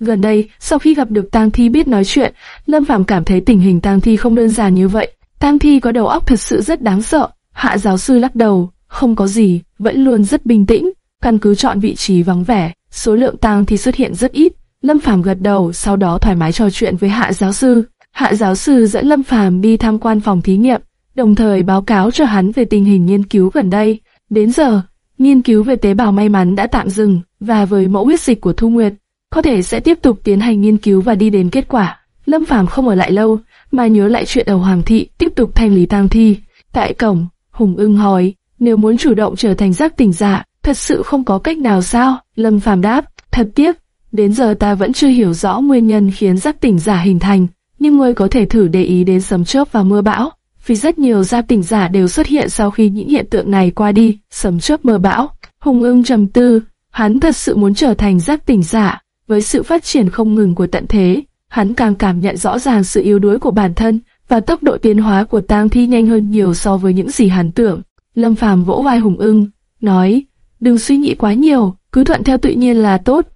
Gần đây, sau khi gặp được Tang Thi biết nói chuyện, Lâm Phàm cảm thấy tình hình Tang Thi không đơn giản như vậy. Tang Thi có đầu óc thật sự rất đáng sợ. Hạ giáo sư lắc đầu, không có gì, vẫn luôn rất bình tĩnh. Căn cứ chọn vị trí vắng vẻ, số lượng Tang Thi xuất hiện rất ít. Lâm Phàm gật đầu, sau đó thoải mái trò chuyện với Hạ giáo sư. Hạ giáo sư dẫn Lâm Phàm đi tham quan phòng thí nghiệm, đồng thời báo cáo cho hắn về tình hình nghiên cứu gần đây. Đến giờ, nghiên cứu về tế bào may mắn đã tạm dừng, và với mẫu huyết dịch của Thu Nguyệt, có thể sẽ tiếp tục tiến hành nghiên cứu và đi đến kết quả. Lâm Phàm không ở lại lâu, mà nhớ lại chuyện ở Hoàng thị, tiếp tục thanh lý tang thi. Tại cổng, Hùng Ưng hỏi, nếu muốn chủ động trở thành giác tỉnh giả, thật sự không có cách nào sao? Lâm Phàm đáp, thật tiếc, đến giờ ta vẫn chưa hiểu rõ nguyên nhân khiến giác tỉnh giả hình thành, nhưng ngươi có thể thử để ý đến sấm chớp và mưa bão, vì rất nhiều gia tỉnh giả đều xuất hiện sau khi những hiện tượng này qua đi, sấm chớp mưa bão. Hùng Ưng trầm tư, hắn thật sự muốn trở thành giác tỉnh giả, với sự phát triển không ngừng của tận thế, hắn càng cảm nhận rõ ràng sự yếu đuối của bản thân và tốc độ tiến hóa của tang thi nhanh hơn nhiều so với những gì hắn tưởng. Lâm Phàm vỗ vai Hùng Ưng, nói, đừng suy nghĩ quá nhiều, cứ thuận theo tự nhiên là tốt.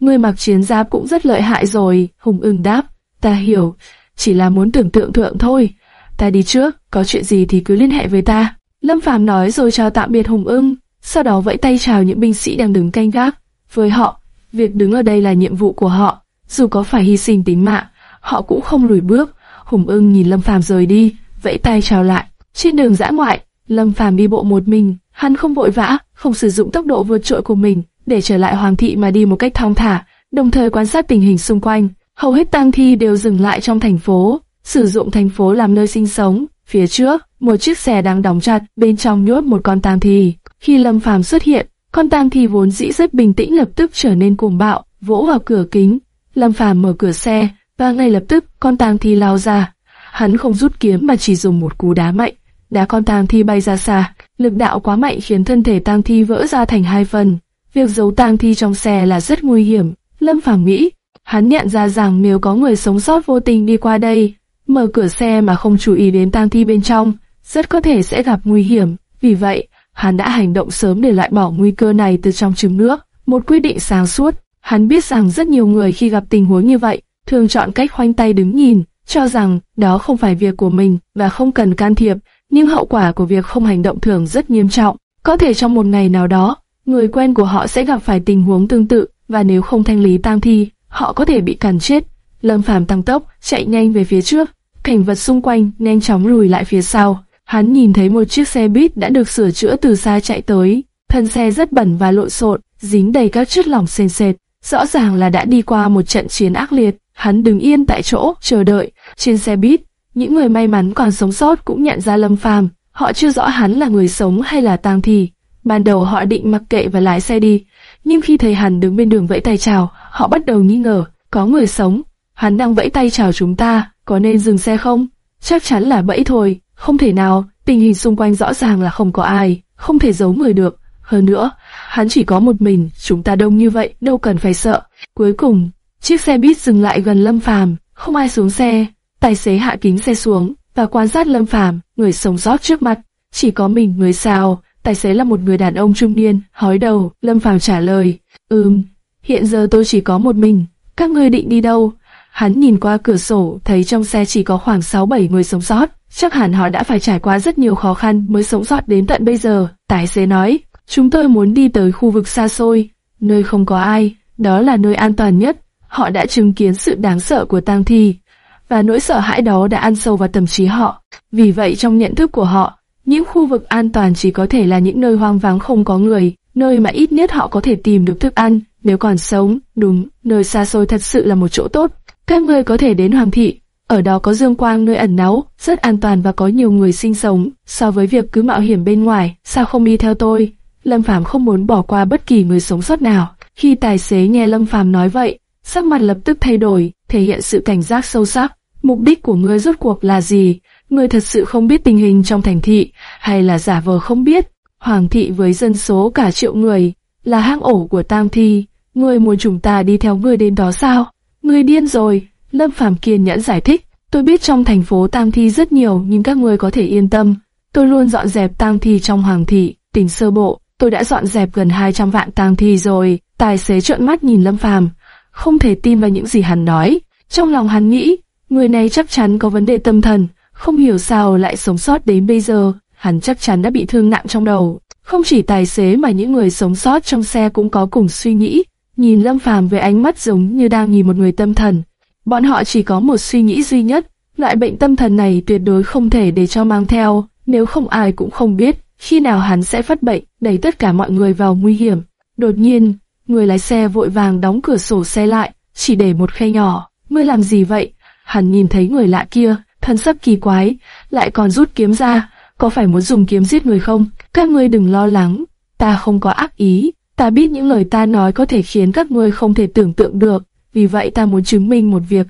Người mặc chiến giáp cũng rất lợi hại rồi, Hùng Ưng đáp, ta hiểu, chỉ là muốn tưởng tượng thượng thôi. Ta đi trước, có chuyện gì thì cứ liên hệ với ta. Lâm Phàm nói rồi chào tạm biệt Hùng Ưng, sau đó vẫy tay chào những binh sĩ đang đứng canh gác. Với họ, việc đứng ở đây là nhiệm vụ của họ, dù có phải hy sinh tính mạng, họ cũng không lùi bước. Hùng Ưng nhìn Lâm Phàm rời đi, vẫy tay chào lại. Trên đường dã ngoại, Lâm Phàm đi bộ một mình, hắn không vội vã, không sử dụng tốc độ vượt trội của mình để trở lại Hoàng thị mà đi một cách thong thả, đồng thời quan sát tình hình xung quanh. Hầu hết tang thi đều dừng lại trong thành phố, sử dụng thành phố làm nơi sinh sống. Phía trước, một chiếc xe đang đóng chặt, bên trong nhốt một con tang thi. Khi Lâm Phàm xuất hiện, con tang thi vốn dĩ rất bình tĩnh lập tức trở nên cuồng bạo, vỗ vào cửa kính. Lâm Phàm mở cửa xe, và ngay lập tức con tang thi lao ra. Hắn không rút kiếm mà chỉ dùng một cú đá mạnh, đá con tang thi bay ra xa. Lực đạo quá mạnh khiến thân thể tang thi vỡ ra thành hai phần. Việc giấu tang thi trong xe là rất nguy hiểm. Lâm Phàm nghĩ, hắn nhận ra rằng nếu có người sống sót vô tình đi qua đây, mở cửa xe mà không chú ý đến tang thi bên trong, rất có thể sẽ gặp nguy hiểm. Vì vậy, hắn đã hành động sớm để loại bỏ nguy cơ này từ trong trứng nước. Một quyết định sáng suốt. Hắn biết rằng rất nhiều người khi gặp tình huống như vậy, thường chọn cách khoanh tay đứng nhìn, cho rằng đó không phải việc của mình và không cần can thiệp, nhưng hậu quả của việc không hành động thường rất nghiêm trọng. Có thể trong một ngày nào đó, người quen của họ sẽ gặp phải tình huống tương tự, và nếu không thanh lý tang thi, họ có thể bị càn chết. Lâm Phàm tăng tốc, chạy nhanh về phía trước, cảnh vật xung quanh nhanh chóng lùi lại phía sau. Hắn nhìn thấy một chiếc xe buýt đã được sửa chữa từ xa chạy tới, thân xe rất bẩn và lộn xộn, dính đầy các chất lỏng sền sệt, rõ ràng là đã đi qua một trận chiến ác liệt. Hắn đứng yên tại chỗ, chờ đợi. Trên xe buýt, những người may mắn còn sống sót cũng nhận ra Lâm Phàm, họ chưa rõ hắn là người sống hay là tang thi. Ban đầu họ định mặc kệ và lái xe đi, nhưng khi thấy hắn đứng bên đường vẫy tay chào, họ bắt đầu nghi ngờ, có người sống. Hắn đang vẫy tay chào chúng ta, có nên dừng xe không? Chắc chắn là bẫy thôi, không thể nào, tình hình xung quanh rõ ràng là không có ai, không thể giấu người được. Hơn nữa, hắn chỉ có một mình, chúng ta đông như vậy, đâu cần phải sợ. Cuối cùng, chiếc xe buýt dừng lại gần Lâm Phàm, không ai xuống xe. Tài xế hạ kính xe xuống và quan sát Lâm Phàm, người sống sót trước mặt. Chỉ có mình người sao? Tài xế là một người đàn ông trung niên, hói đầu. Lâm Phàm trả lời, ừm, hiện giờ tôi chỉ có một mình. Các ngươi định đi đâu? Hắn nhìn qua cửa sổ, thấy trong xe chỉ có khoảng 6-7 người sống sót. Chắc hẳn họ đã phải trải qua rất nhiều khó khăn mới sống sót đến tận bây giờ. Tài xế nói, Chúng tôi muốn đi tới khu vực xa xôi, nơi không có ai, đó là nơi an toàn nhất. Họ đã chứng kiến sự đáng sợ của tang thi, và nỗi sợ hãi đó đã ăn sâu vào tâm trí họ. Vì vậy trong nhận thức của họ, những khu vực an toàn chỉ có thể là những nơi hoang vắng không có người, nơi mà ít nhất họ có thể tìm được thức ăn, nếu còn sống, đúng, nơi xa xôi thật sự là một chỗ tốt. Các ngươi có thể đến Hoàng thị, ở đó có dương quang nơi ẩn náu, rất an toàn và có nhiều người sinh sống. So với việc cứ mạo hiểm bên ngoài, sao không đi theo tôi? Lâm Phàm không muốn bỏ qua bất kỳ người sống sót nào. Khi tài xế nghe Lâm Phàm nói vậy, sắc mặt lập tức thay đổi, thể hiện sự cảnh giác sâu sắc. Mục đích của ngươi rốt cuộc là gì? Ngươi thật sự không biết tình hình trong thành thị, hay là giả vờ không biết? Hoàng thị với dân số cả triệu người, là hang ổ của tang thi. Ngươi muốn chúng ta đi theo ngươi đến đó sao? Ngươi điên rồi, Lâm Phàm kiên nhẫn giải thích. Tôi biết trong thành phố tang thi rất nhiều nhưng các ngươi có thể yên tâm. Tôi luôn dọn dẹp tang thi trong hoàng thị, tỉnh sơ bộ. Tôi đã dọn dẹp gần 200 vạn tang thi rồi. Tài xế trợn mắt nhìn Lâm Phàm, không thể tin vào những gì hắn nói. Trong lòng hắn nghĩ, người này chắc chắn có vấn đề tâm thần, không hiểu sao lại sống sót đến bây giờ. Hắn chắc chắn đã bị thương nặng trong đầu. Không chỉ tài xế mà những người sống sót trong xe cũng có cùng suy nghĩ, nhìn Lâm Phàm với ánh mắt giống như đang nhìn một người tâm thần. Bọn họ chỉ có một suy nghĩ duy nhất, loại bệnh tâm thần này tuyệt đối không thể để cho mang theo, nếu không ai cũng không biết khi nào hắn sẽ phát bệnh, đẩy tất cả mọi người vào nguy hiểm. Đột nhiên, người lái xe vội vàng đóng cửa sổ xe lại, chỉ để một khe nhỏ. Ngươi làm gì vậy? Hắn nhìn thấy người lạ kia, thân sắc kỳ quái, lại còn rút kiếm ra, có phải muốn dùng kiếm giết người không? Các ngươi đừng lo lắng, ta không có ác ý, ta biết những lời ta nói có thể khiến các ngươi không thể tưởng tượng được, vì vậy ta muốn chứng minh một việc.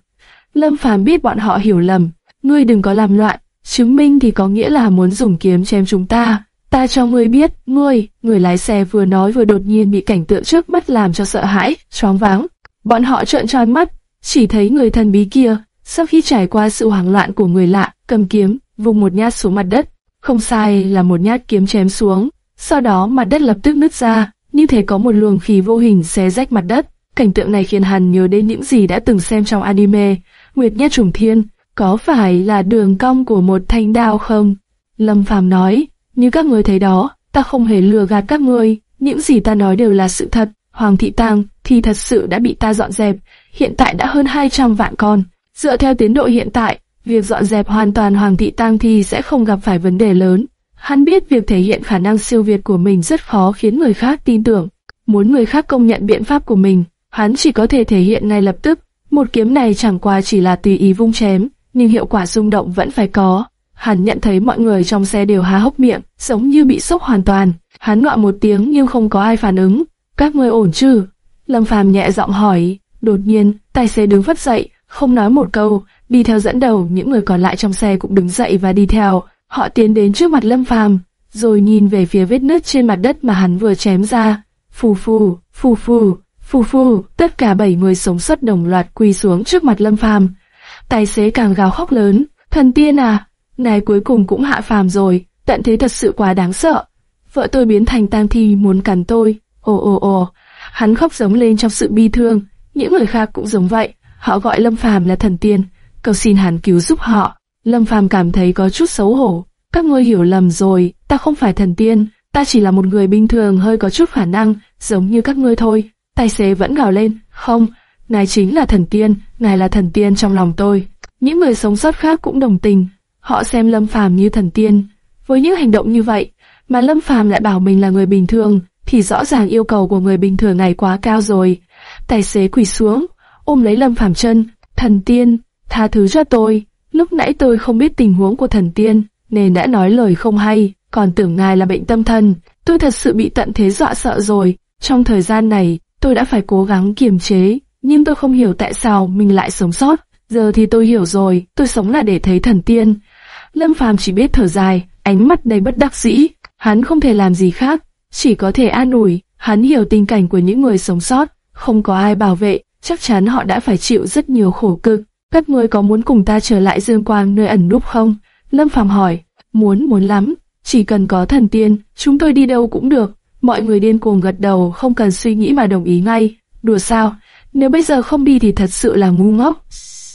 Lâm Phàm biết bọn họ hiểu lầm, ngươi đừng có làm loạn, chứng minh thì có nghĩa là muốn dùng kiếm chém chúng ta. Ta cho ngươi biết, ngươi, người lái xe vừa nói vừa đột nhiên bị cảnh tượng trước mắt làm cho sợ hãi, choáng váng. Bọn họ trợn tròn mắt, chỉ thấy người thần bí kia, sau khi trải qua sự hoảng loạn của người lạ, cầm kiếm, vùng một nhát xuống mặt đất. Không sai là một nhát kiếm chém xuống, sau đó mặt đất lập tức nứt ra, như thế có một luồng khí vô hình xé rách mặt đất. Cảnh tượng này khiến hắn nhớ đến những gì đã từng xem trong anime, Nguyệt Nhất Trùng Thiên, có phải là đường cong của một thanh đao không? Lâm Phàm nói, như các người thấy đó, ta không hề lừa gạt các ngươi, những gì ta nói đều là sự thật. Hoàng thị tang thì thật sự đã bị ta dọn dẹp, hiện tại đã hơn 200 vạn con. Dựa theo tiến độ hiện tại, việc dọn dẹp hoàn toàn hoàng thị tang thì sẽ không gặp phải vấn đề lớn. Hắn biết việc thể hiện khả năng siêu việt của mình rất khó khiến người khác tin tưởng. Muốn người khác công nhận biện pháp của mình, hắn chỉ có thể thể hiện ngay lập tức. Một kiếm này chẳng qua chỉ là tùy ý vung chém, nhưng hiệu quả rung động vẫn phải có. Hắn nhận thấy mọi người trong xe đều há hốc miệng, giống như bị sốc hoàn toàn. Hắn gọi một tiếng nhưng không có ai phản ứng. Các ngươi ổn chứ? Lâm Phàm nhẹ giọng hỏi. Đột nhiên, tài xế đứng phất dậy, không nói một câu, đi theo dẫn đầu. Những người còn lại trong xe cũng đứng dậy và đi theo. Họ tiến đến trước mặt Lâm Phàm, rồi nhìn về phía vết nứt trên mặt đất mà hắn vừa chém ra. Phù phù, phù phù, phù phù, tất cả bảy người sống sót đồng loạt quỳ xuống trước mặt Lâm Phàm. Tài xế càng gào khóc lớn, thần tiên à, này cuối cùng cũng hạ phàm rồi, tận thế thật sự quá đáng sợ. Vợ tôi biến thành tang thi muốn cắn tôi. Ồ ồ ồ, hắn khóc giống lên trong sự bi thương. Những người khác cũng giống vậy, họ gọi Lâm Phàm là thần tiên, cầu xin hắn cứu giúp họ. Lâm Phàm cảm thấy có chút xấu hổ. Các ngươi hiểu lầm rồi, ta không phải thần tiên, ta chỉ là một người bình thường hơi có chút khả năng, giống như các ngươi thôi. Tài xế vẫn gào lên, không, ngài chính là thần tiên, ngài là thần tiên trong lòng tôi. Những người sống sót khác cũng đồng tình, họ xem Lâm Phàm như thần tiên. Với những hành động như vậy, mà Lâm Phàm lại bảo mình là người bình thường, thì rõ ràng yêu cầu của người bình thường này quá cao rồi. Tài xế quỳ xuống, ôm lấy Lâm Phàm chân, thần tiên, tha thứ cho tôi. Lúc nãy tôi không biết tình huống của thần tiên, nên đã nói lời không hay, còn tưởng ngài là bệnh tâm thần. Tôi thật sự bị tận thế dọa sợ rồi. Trong thời gian này, tôi đã phải cố gắng kiềm chế, nhưng tôi không hiểu tại sao mình lại sống sót. Giờ thì tôi hiểu rồi, tôi sống là để thấy thần tiên. Lâm Phàm chỉ biết thở dài, ánh mắt đầy bất đắc dĩ. Hắn không thể làm gì khác, chỉ có thể an ủi. Hắn hiểu tình cảnh của những người sống sót, không có ai bảo vệ, chắc chắn họ đã phải chịu rất nhiều khổ cực. Các ngươi có muốn cùng ta trở lại dương quang nơi ẩn núp không? Lâm Phàm hỏi. Muốn, muốn lắm. Chỉ cần có thần tiên, chúng tôi đi đâu cũng được. Mọi người điên cuồng gật đầu, không cần suy nghĩ mà đồng ý ngay. Đùa sao? Nếu bây giờ không đi thì thật sự là ngu ngốc.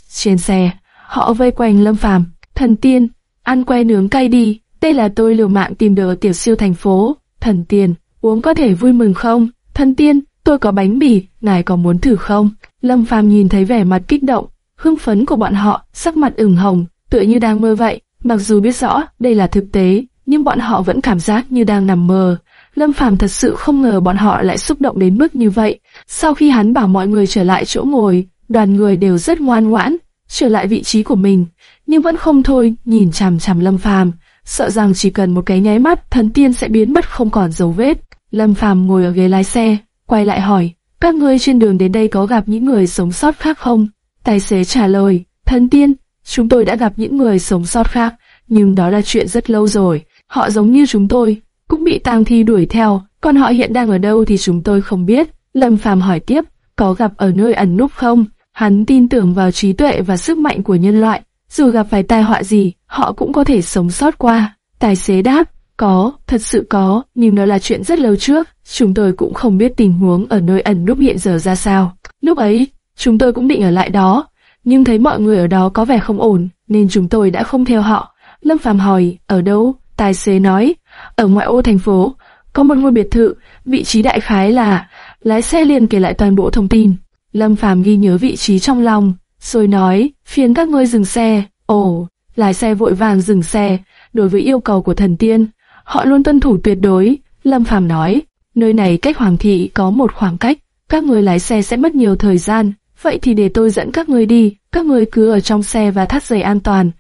Trên xe, họ vây quanh Lâm Phàm. Thần tiên, ăn que nướng cay đi. Đây là tôi liều mạng tìm được tiểu siêu thành phố. Thần tiên, uống có thể vui mừng không? thần tiên, tôi có bánh mì, ngài có muốn thử không? Lâm Phàm nhìn thấy vẻ mặt kích động, hưng phấn của bọn họ, sắc mặt ửng hồng, tựa như đang mơ vậy. Mặc dù biết rõ đây là thực tế, nhưng bọn họ vẫn cảm giác như đang nằm mơ. Lâm Phàm thật sự không ngờ bọn họ lại xúc động đến mức như vậy. Sau khi hắn bảo mọi người trở lại chỗ ngồi, đoàn người đều rất ngoan ngoãn, trở lại vị trí của mình, nhưng vẫn không thôi nhìn chằm chằm Lâm Phàm, sợ rằng chỉ cần một cái nháy mắt, thần tiên sẽ biến mất không còn dấu vết. Lâm Phàm ngồi ở ghế lái xe, quay lại hỏi, các ngươi trên đường đến đây có gặp những người sống sót khác không? Tài xế trả lời, thần tiên, chúng tôi đã gặp những người sống sót khác, nhưng đó là chuyện rất lâu rồi. Họ giống như chúng tôi, cũng bị tang thi đuổi theo, còn họ hiện đang ở đâu thì chúng tôi không biết. Lâm Phàm hỏi tiếp, có gặp ở nơi ẩn núp không? Hắn tin tưởng vào trí tuệ và sức mạnh của nhân loại, dù gặp phải tai họa gì, họ cũng có thể sống sót qua. Tài xế đáp, có, thật sự có, nhưng nó là chuyện rất lâu trước, chúng tôi cũng không biết tình huống ở nơi ẩn núp hiện giờ ra sao. Lúc ấy, chúng tôi cũng định ở lại đó, nhưng thấy mọi người ở đó có vẻ không ổn, nên chúng tôi đã không theo họ. Lâm Phàm hỏi, ở đâu? Tài xế nói, ở ngoại ô thành phố, có một ngôi biệt thự, vị trí đại khái là... Lái xe liền kể lại toàn bộ thông tin. Lâm Phàm ghi nhớ vị trí trong lòng, rồi nói, phiền các ngươi dừng xe. Ồ, lái xe vội vàng dừng xe, đối với yêu cầu của thần tiên, họ luôn tuân thủ tuyệt đối. Lâm Phàm nói, nơi này cách Hoàng thị có một khoảng cách, các người lái xe sẽ mất nhiều thời gian, vậy thì để tôi dẫn các người đi, các người cứ ở trong xe và thắt dây an toàn.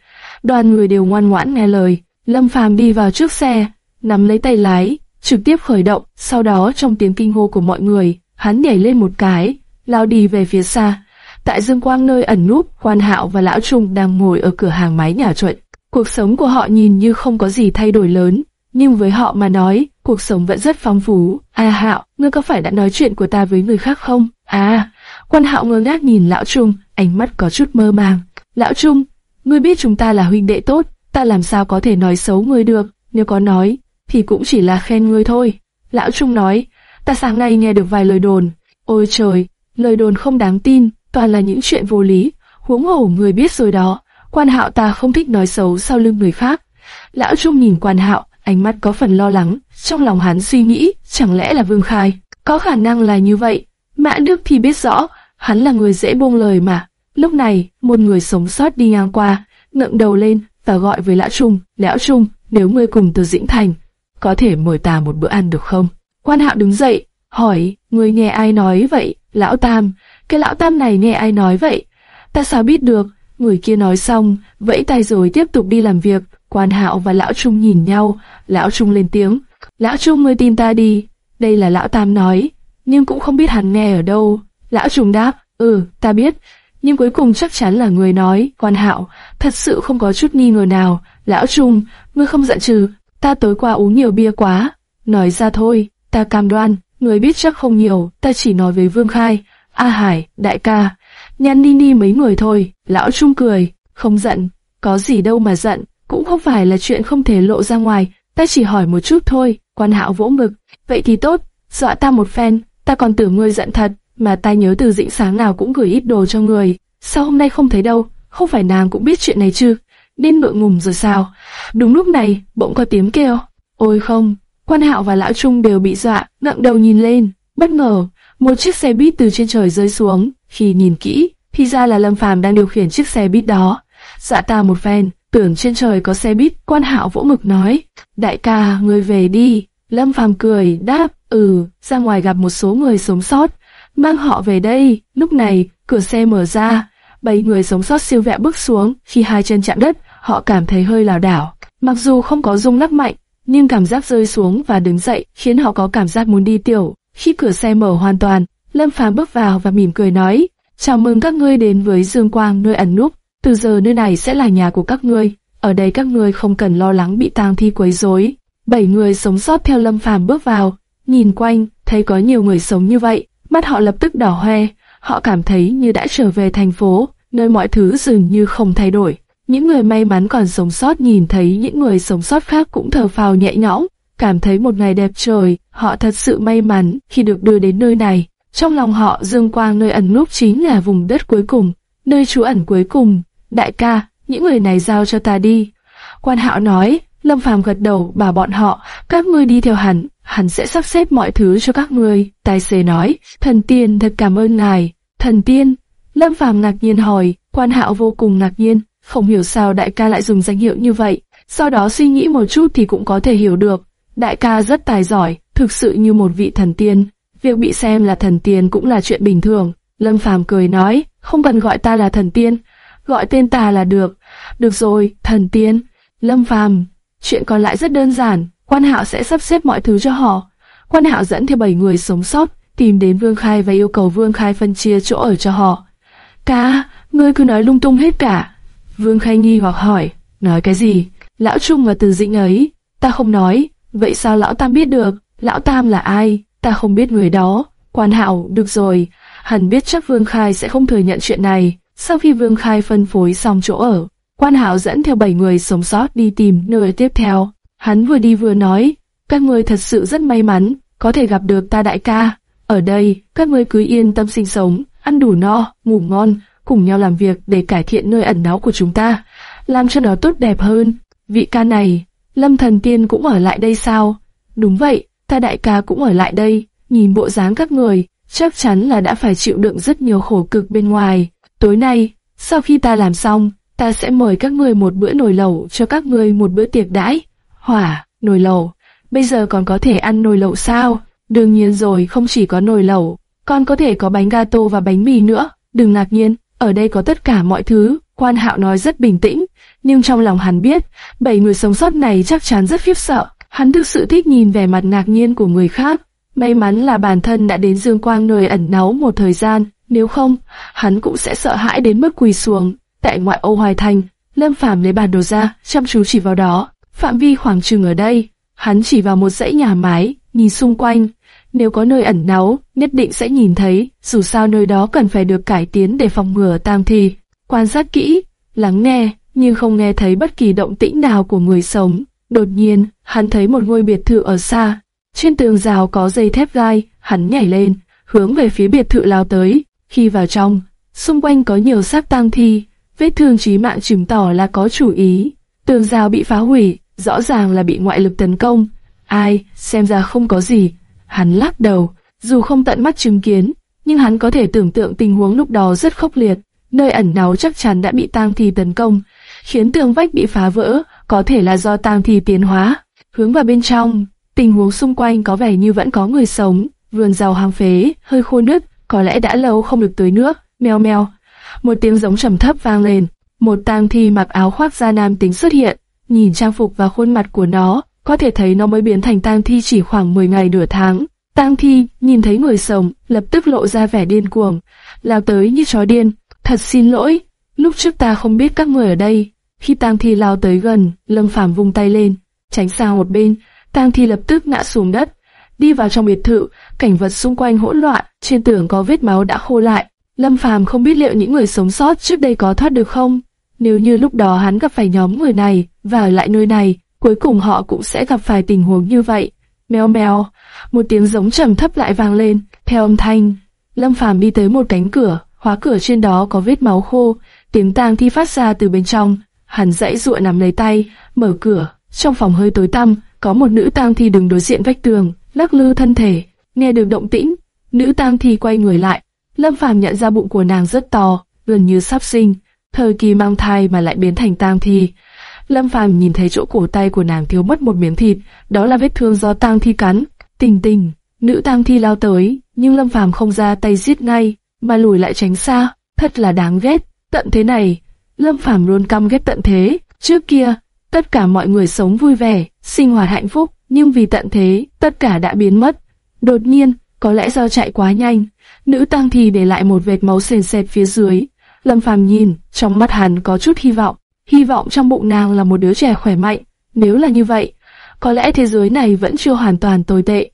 Đoàn người đều ngoan ngoãn nghe lời, Lâm Phàm đi vào trước xe, nắm lấy tay lái, trực tiếp khởi động, sau đó trong tiếng kinh hô của mọi người, hắn nhảy lên một cái, lao đi về phía xa. Tại Dương Quang nơi ẩn núp, Quan Hạo và Lão Trung đang ngồi ở cửa hàng máy nhà chuẩn. Cuộc sống của họ nhìn như không có gì thay đổi lớn, nhưng với họ mà nói, cuộc sống vẫn rất phong phú. À Hạo, ngươi có phải đã nói chuyện của ta với người khác không? À, Quan Hạo ngơ ngác nhìn Lão Trung, ánh mắt có chút mơ màng. Lão Trung, ngươi biết chúng ta là huynh đệ tốt, ta làm sao có thể nói xấu ngươi được, nếu có nói, thì cũng chỉ là khen ngươi thôi. Lão Trung nói, ta sáng nay nghe được vài lời đồn. Ôi trời, lời đồn không đáng tin, toàn là những chuyện vô lý, huống hồ người biết rồi đó. Quan hạo ta không thích nói xấu sau lưng người khác. Lão Trung nhìn quan hạo, ánh mắt có phần lo lắng, trong lòng hắn suy nghĩ, chẳng lẽ là Vương Khai? Có khả năng là như vậy. Mã Đức thì biết rõ, hắn là người dễ buông lời mà. Lúc này, một người sống sót đi ngang qua, ngẩng đầu lên và gọi với Lão Trung, Lão Trung, nếu ngươi cùng từ Dĩnh Thành, có thể mời ta một bữa ăn được không? Quan Hạo đứng dậy, hỏi, ngươi nghe ai nói vậy? Lão Tam, cái Lão Tam này nghe ai nói vậy? Ta sao biết được? Người kia nói xong, vẫy tay rồi tiếp tục đi làm việc. Quan Hạo và Lão Trung nhìn nhau, Lão Trung lên tiếng, Lão Trung ngươi tin ta đi. Đây là Lão Tam nói, nhưng cũng không biết hắn nghe ở đâu. Lão Trung đáp, ừ, ta biết, nhưng cuối cùng chắc chắn là người nói, quan hạo, thật sự không có chút nghi ngờ nào, lão trung, ngươi không giận trừ, ta tối qua uống nhiều bia quá, nói ra thôi, ta cam đoan, người biết chắc không nhiều, ta chỉ nói với Vương Khai, A Hải, đại ca, nhan ni ni mấy người thôi, lão trung cười, không giận, có gì đâu mà giận, cũng không phải là chuyện không thể lộ ra ngoài, ta chỉ hỏi một chút thôi, quan hạo vỗ ngực, vậy thì tốt, dọa ta một phen, ta còn tưởng ngươi giận thật, mà ta nhớ từ dĩnh sáng nào cũng gửi ít đồ cho người, sao hôm nay không thấy đâu, không phải nàng cũng biết chuyện này chứ, nên ngượng ngùng rồi sao? Đúng lúc này, bỗng có tiếng kêu, ôi không, quan hạo và lão trung đều bị dọa, ngẩng đầu nhìn lên, bất ngờ, một chiếc xe buýt từ trên trời rơi xuống, khi nhìn kỹ, thì ra là Lâm Phàm đang điều khiển chiếc xe buýt đó. Dạ ta một phen, tưởng trên trời có xe buýt, quan hạo vỗ ngực nói, đại ca, người về đi. Lâm Phàm cười, đáp, ừ, ra ngoài gặp một số người sống sót, mang họ về đây. Lúc này, cửa xe mở ra, bảy người sống sót siêu vẹo bước xuống. Khi hai chân chạm đất, họ cảm thấy hơi lảo đảo. Mặc dù không có rung lắc mạnh, nhưng cảm giác rơi xuống và đứng dậy khiến họ có cảm giác muốn đi tiểu. Khi cửa xe mở hoàn toàn, Lâm Phàm bước vào và mỉm cười nói: "Chào mừng các ngươi đến với Dương Quang nơi ẩn núp. Từ giờ nơi này sẽ là nhà của các ngươi. Ở đây các ngươi không cần lo lắng bị tang thi quấy rối." Bảy người sống sót theo Lâm Phàm bước vào, nhìn quanh, thấy có nhiều người sống như vậy, mắt họ lập tức đỏ hoe, họ cảm thấy như đã trở về thành phố, nơi mọi thứ dường như không thay đổi. Những người may mắn còn sống sót nhìn thấy những người sống sót khác cũng thở phào nhẹ nhõm, cảm thấy một ngày đẹp trời, họ thật sự may mắn khi được đưa đến nơi này. Trong lòng họ dương quang nơi ẩn núp chính là vùng đất cuối cùng, nơi trú ẩn cuối cùng. Đại ca, những người này giao cho ta đi. Quan hạo nói, Lâm Phàm gật đầu bảo bọn họ, các ngươi đi theo hắn, hắn sẽ sắp xếp mọi thứ cho các người. Tài xế nói, thần tiên thật cảm ơn ngài. Thần tiên? Lâm Phàm ngạc nhiên hỏi, quan hạo vô cùng ngạc nhiên, không hiểu sao đại ca lại dùng danh hiệu như vậy. Sau đó suy nghĩ một chút thì cũng có thể hiểu được. Đại ca rất tài giỏi, thực sự như một vị thần tiên. Việc bị xem là thần tiên cũng là chuyện bình thường. Lâm Phàm cười nói, không cần gọi ta là thần tiên, gọi tên ta là được. Được rồi, thần tiên. Lâm Phàm, chuyện còn lại rất đơn giản, quan hạo sẽ sắp xếp mọi thứ cho họ. Quan hạo dẫn theo bảy người sống sót, tìm đến Vương Khai và yêu cầu Vương Khai phân chia chỗ ở cho họ. Ca, ngươi cứ nói lung tung hết cả. Vương Khai nghi hoặc hỏi, nói cái gì? Lão Trung và Từ Dĩnh ấy, ta không nói, vậy sao Lão Tam biết được? Lão Tam là ai? Ta không biết người đó. Quan hạo, được rồi, hẳn biết chắc Vương Khai sẽ không thừa nhận chuyện này. Sau khi Vương Khai phân phối xong chỗ ở, Quan Hạo dẫn theo bảy người sống sót đi tìm nơi tiếp theo. Hắn vừa đi vừa nói, các ngươi thật sự rất may mắn, có thể gặp được ta đại ca. Ở đây, các ngươi cứ yên tâm sinh sống, ăn đủ no, ngủ ngon, cùng nhau làm việc để cải thiện nơi ẩn náu của chúng ta, làm cho nó tốt đẹp hơn. Vị ca này, Lâm Thần Tiên cũng ở lại đây sao? Đúng vậy, ta đại ca cũng ở lại đây, nhìn bộ dáng các người, chắc chắn là đã phải chịu đựng rất nhiều khổ cực bên ngoài. Tối nay, sau khi ta làm xong, ta sẽ mời các ngươi một bữa nồi lẩu cho các ngươi một bữa tiệc đãi. Hỏa, nồi lẩu, bây giờ còn có thể ăn nồi lẩu sao? Đương nhiên rồi, không chỉ có nồi lẩu, còn có thể có bánh gato và bánh mì nữa. Đừng ngạc nhiên, ở đây có tất cả mọi thứ. Quan Hạo nói rất bình tĩnh, nhưng trong lòng hắn biết, bảy người sống sót này chắc chắn rất khiếp sợ. Hắn thực sự thích nhìn vẻ mặt ngạc nhiên của người khác. May mắn là bản thân đã đến Dương Quang nơi ẩn náu một thời gian, nếu không, hắn cũng sẽ sợ hãi đến mức quỳ xuống. Tại ngoại ô Hoài Thành, Lâm Phàm lấy bản đồ ra, chăm chú chỉ vào đó. Phạm vi khoảng chừng ở đây, hắn chỉ vào một dãy nhà mái, nhìn xung quanh. Nếu có nơi ẩn náu, nhất định sẽ nhìn thấy, dù sao nơi đó cần phải được cải tiến để phòng ngừa tam thi. Quan sát kỹ, lắng nghe, nhưng không nghe thấy bất kỳ động tĩnh nào của người sống. Đột nhiên, hắn thấy một ngôi biệt thự ở xa. Trên tường rào có dây thép gai, hắn nhảy lên, hướng về phía biệt thự lao tới. Khi vào trong, xung quanh có nhiều xác tang thi, vết thương chí mạng chứng tỏ là có chủ ý. Tường rào bị phá hủy, rõ ràng là bị ngoại lực tấn công. Ai, xem ra không có gì. Hắn lắc đầu, dù không tận mắt chứng kiến, nhưng hắn có thể tưởng tượng tình huống lúc đó rất khốc liệt. Nơi ẩn náu chắc chắn đã bị tang thi tấn công, khiến tường vách bị phá vỡ, có thể là do tang thi tiến hóa. Hướng vào bên trong, tình huống xung quanh có vẻ như vẫn có người sống, vườn rau hoang phế, hơi khô nứt, có lẽ đã lâu không được tưới nước. Mèo mèo, một tiếng giống trầm thấp vang lên. Một tang thi mặc áo khoác da nam tính xuất hiện, nhìn trang phục và khuôn mặt của nó, có thể thấy nó mới biến thành tang thi chỉ khoảng 10 ngày nửa tháng. Tang thi nhìn thấy người sống, lập tức lộ ra vẻ điên cuồng, lao tới như chó điên. Thật xin lỗi, lúc trước ta không biết các người ở đây. Khi tang thi lao tới gần, Lâm Phàm vung tay lên, tránh sang một bên. Tang thi lập tức ngã xuống đất, đi vào trong biệt thự, cảnh vật xung quanh hỗn loạn, trên tường có vết máu đã khô lại. Lâm Phàm không biết liệu những người sống sót trước đây có thoát được không. Nếu như lúc đó hắn gặp phải nhóm người này và ở lại nơi này, cuối cùng họ cũng sẽ gặp phải tình huống như vậy. Mèo mèo, một tiếng giống trầm thấp lại vang lên, theo âm thanh. Lâm Phàm đi tới một cánh cửa, khóa cửa trên đó có vết máu khô, tiếng tang thi phát ra từ bên trong. Hắn dãy dụa nắm lấy tay, mở cửa. Trong phòng hơi tối tăm, có một nữ tang thi đứng đối diện vách tường, lắc lư thân thể. Nghe được động tĩnh, nữ tang thi quay người lại. Lâm Phàm nhận ra bụng của nàng rất to, gần như sắp sinh, thời kỳ mang thai mà lại biến thành tang thi. Lâm Phàm nhìn thấy chỗ cổ tay của nàng thiếu mất một miếng thịt, đó là vết thương do tang thi cắn. Tình tình, nữ tang thi lao tới, nhưng Lâm Phàm không ra tay giết ngay, mà lùi lại tránh xa, thật là đáng ghét. Tận thế này, Lâm Phàm luôn căm ghét tận thế. Trước kia, tất cả mọi người sống vui vẻ, sinh hoạt hạnh phúc, nhưng vì tận thế, tất cả đã biến mất. Đột nhiên, có lẽ do chạy quá nhanh, nữ tang thi để lại một vệt máu sền sệt phía dưới. Lâm Phàm nhìn, trong mắt hắn có chút hy vọng, hy vọng trong bụng nàng là một đứa trẻ khỏe mạnh. Nếu là như vậy, có lẽ thế giới này vẫn chưa hoàn toàn tồi tệ.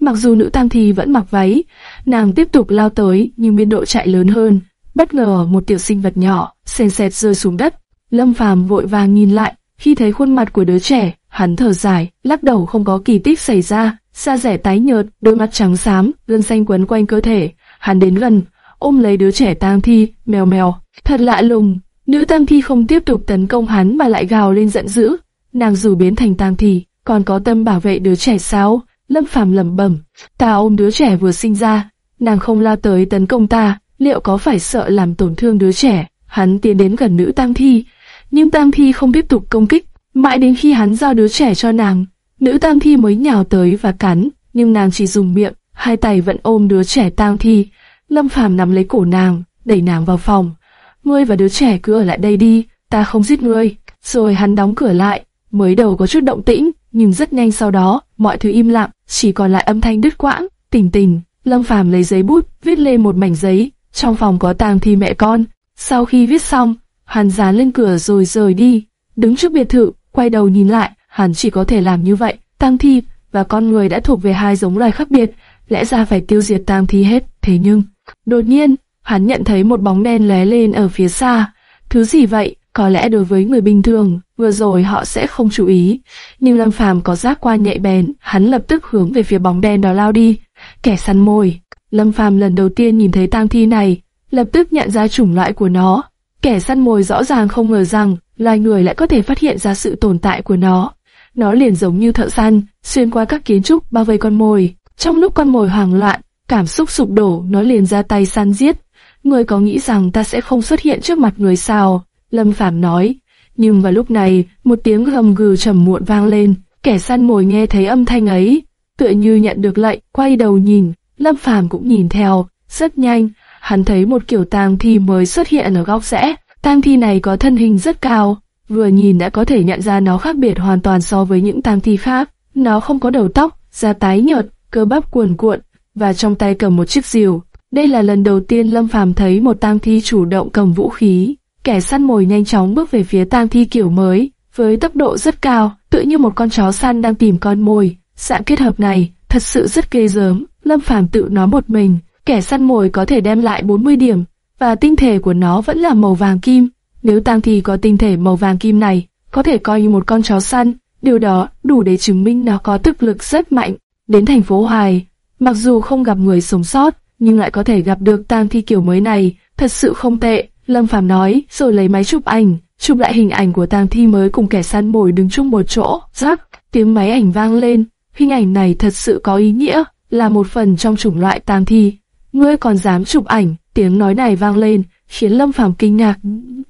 Mặc dù nữ tam thi vẫn mặc váy, nàng tiếp tục lao tới nhưng biên độ chạy lớn hơn. Bất ngờ một tiểu sinh vật nhỏ sền sệt rơi xuống đất. Lâm Phàm vội vàng nhìn lại, khi thấy khuôn mặt của đứa trẻ, hắn thở dài, lắc đầu không có kỳ tích xảy ra, da rẻ tái nhợt, đôi mắt trắng xám, gân xanh quấn quanh cơ thể. Hắn đến gần, ôm lấy đứa trẻ tang thi, mèo mèo. Thật lạ lùng, nữ tang thi không tiếp tục tấn công hắn mà lại gào lên giận dữ. Nàng dù biến thành tang thi, còn có tâm bảo vệ đứa trẻ sao? Lâm Phàm lẩm bẩm, ta ôm đứa trẻ vừa sinh ra, nàng không lao tới tấn công ta, liệu có phải sợ làm tổn thương đứa trẻ? Hắn tiến đến gần nữ tang thi, nhưng tang thi không tiếp tục công kích, mãi đến khi hắn giao đứa trẻ cho nàng, nữ tang thi mới nhào tới và cắn, nhưng nàng chỉ dùng miệng, hai tay vẫn ôm đứa trẻ tang thi. Lâm Phàm nắm lấy cổ nàng, đẩy nàng vào phòng. Ngươi và đứa trẻ cứ ở lại đây đi, ta không giết ngươi. Rồi hắn đóng cửa lại, mới đầu có chút động tĩnh, nhưng rất nhanh sau đó, mọi thứ im lặng, chỉ còn lại âm thanh đứt quãng, tình tình. Lâm Phàm lấy giấy bút, viết lên một mảnh giấy, trong phòng có tang thi mẹ con. Sau khi viết xong, hắn dán lên cửa rồi rời đi. Đứng trước biệt thự, quay đầu nhìn lại, hắn chỉ có thể làm như vậy. Tang thi và con người đã thuộc về hai giống loài khác biệt, lẽ ra phải tiêu diệt tang thi hết. Thế nhưng, đột nhiên, hắn nhận thấy một bóng đen lóe lên ở phía xa. Thứ gì vậy? Có lẽ đối với người bình thường, vừa rồi họ sẽ không chú ý, nhưng Lâm Phàm có giác quan nhạy bén, hắn lập tức hướng về phía bóng đen đó lao đi. Kẻ săn mồi. Lâm Phàm lần đầu tiên nhìn thấy tang thi này, lập tức nhận ra chủng loại của nó. Kẻ săn mồi rõ ràng không ngờ rằng loài người lại có thể phát hiện ra sự tồn tại của nó. Nó liền giống như thợ săn, xuyên qua các kiến trúc bao vây con mồi. Trong lúc con mồi hoảng loạn, cảm xúc sụp đổ, nó liền ra tay săn giết. Người có nghĩ rằng ta sẽ không xuất hiện trước mặt người sao? Lâm Phàm nói. Nhưng vào lúc này, một tiếng gầm gừ trầm muộn vang lên. Kẻ săn mồi nghe thấy âm thanh ấy, tựa như nhận được lệnh, quay đầu nhìn. Lâm Phàm cũng nhìn theo. Rất nhanh, hắn thấy một kiểu tang thi mới xuất hiện ở góc rẽ. Tang thi này có thân hình rất cao, vừa nhìn đã có thể nhận ra nó khác biệt hoàn toàn so với những tang thi khác. Nó không có đầu tóc, da tái nhợt, cơ bắp cuồn cuộn, và trong tay cầm một chiếc rìu. Đây là lần đầu tiên Lâm Phàm thấy một tang thi chủ động cầm vũ khí. Kẻ săn mồi nhanh chóng bước về phía tang thi kiểu mới, với tốc độ rất cao, tự như một con chó săn đang tìm con mồi. Dạng kết hợp này thật sự rất ghê gớm. Lâm Phàm tự nói một mình, kẻ săn mồi có thể đem lại 40 điểm, và tinh thể của nó vẫn là màu vàng kim. Nếu tang thi có tinh thể màu vàng kim này, có thể coi như một con chó săn, điều đó đủ để chứng minh nó có thực lực rất mạnh. Đến thành phố Hoài, mặc dù không gặp người sống sót, nhưng lại có thể gặp được tang thi kiểu mới này, thật sự không tệ. Lâm Phàm nói, rồi lấy máy chụp ảnh, chụp lại hình ảnh của tang thi mới cùng kẻ săn mồi đứng chung một chỗ. Rắc, tiếng máy ảnh vang lên, hình ảnh này thật sự có ý nghĩa, là một phần trong chủng loại tang thi. Ngươi còn dám chụp ảnh? Tiếng nói này vang lên, khiến Lâm Phàm kinh ngạc,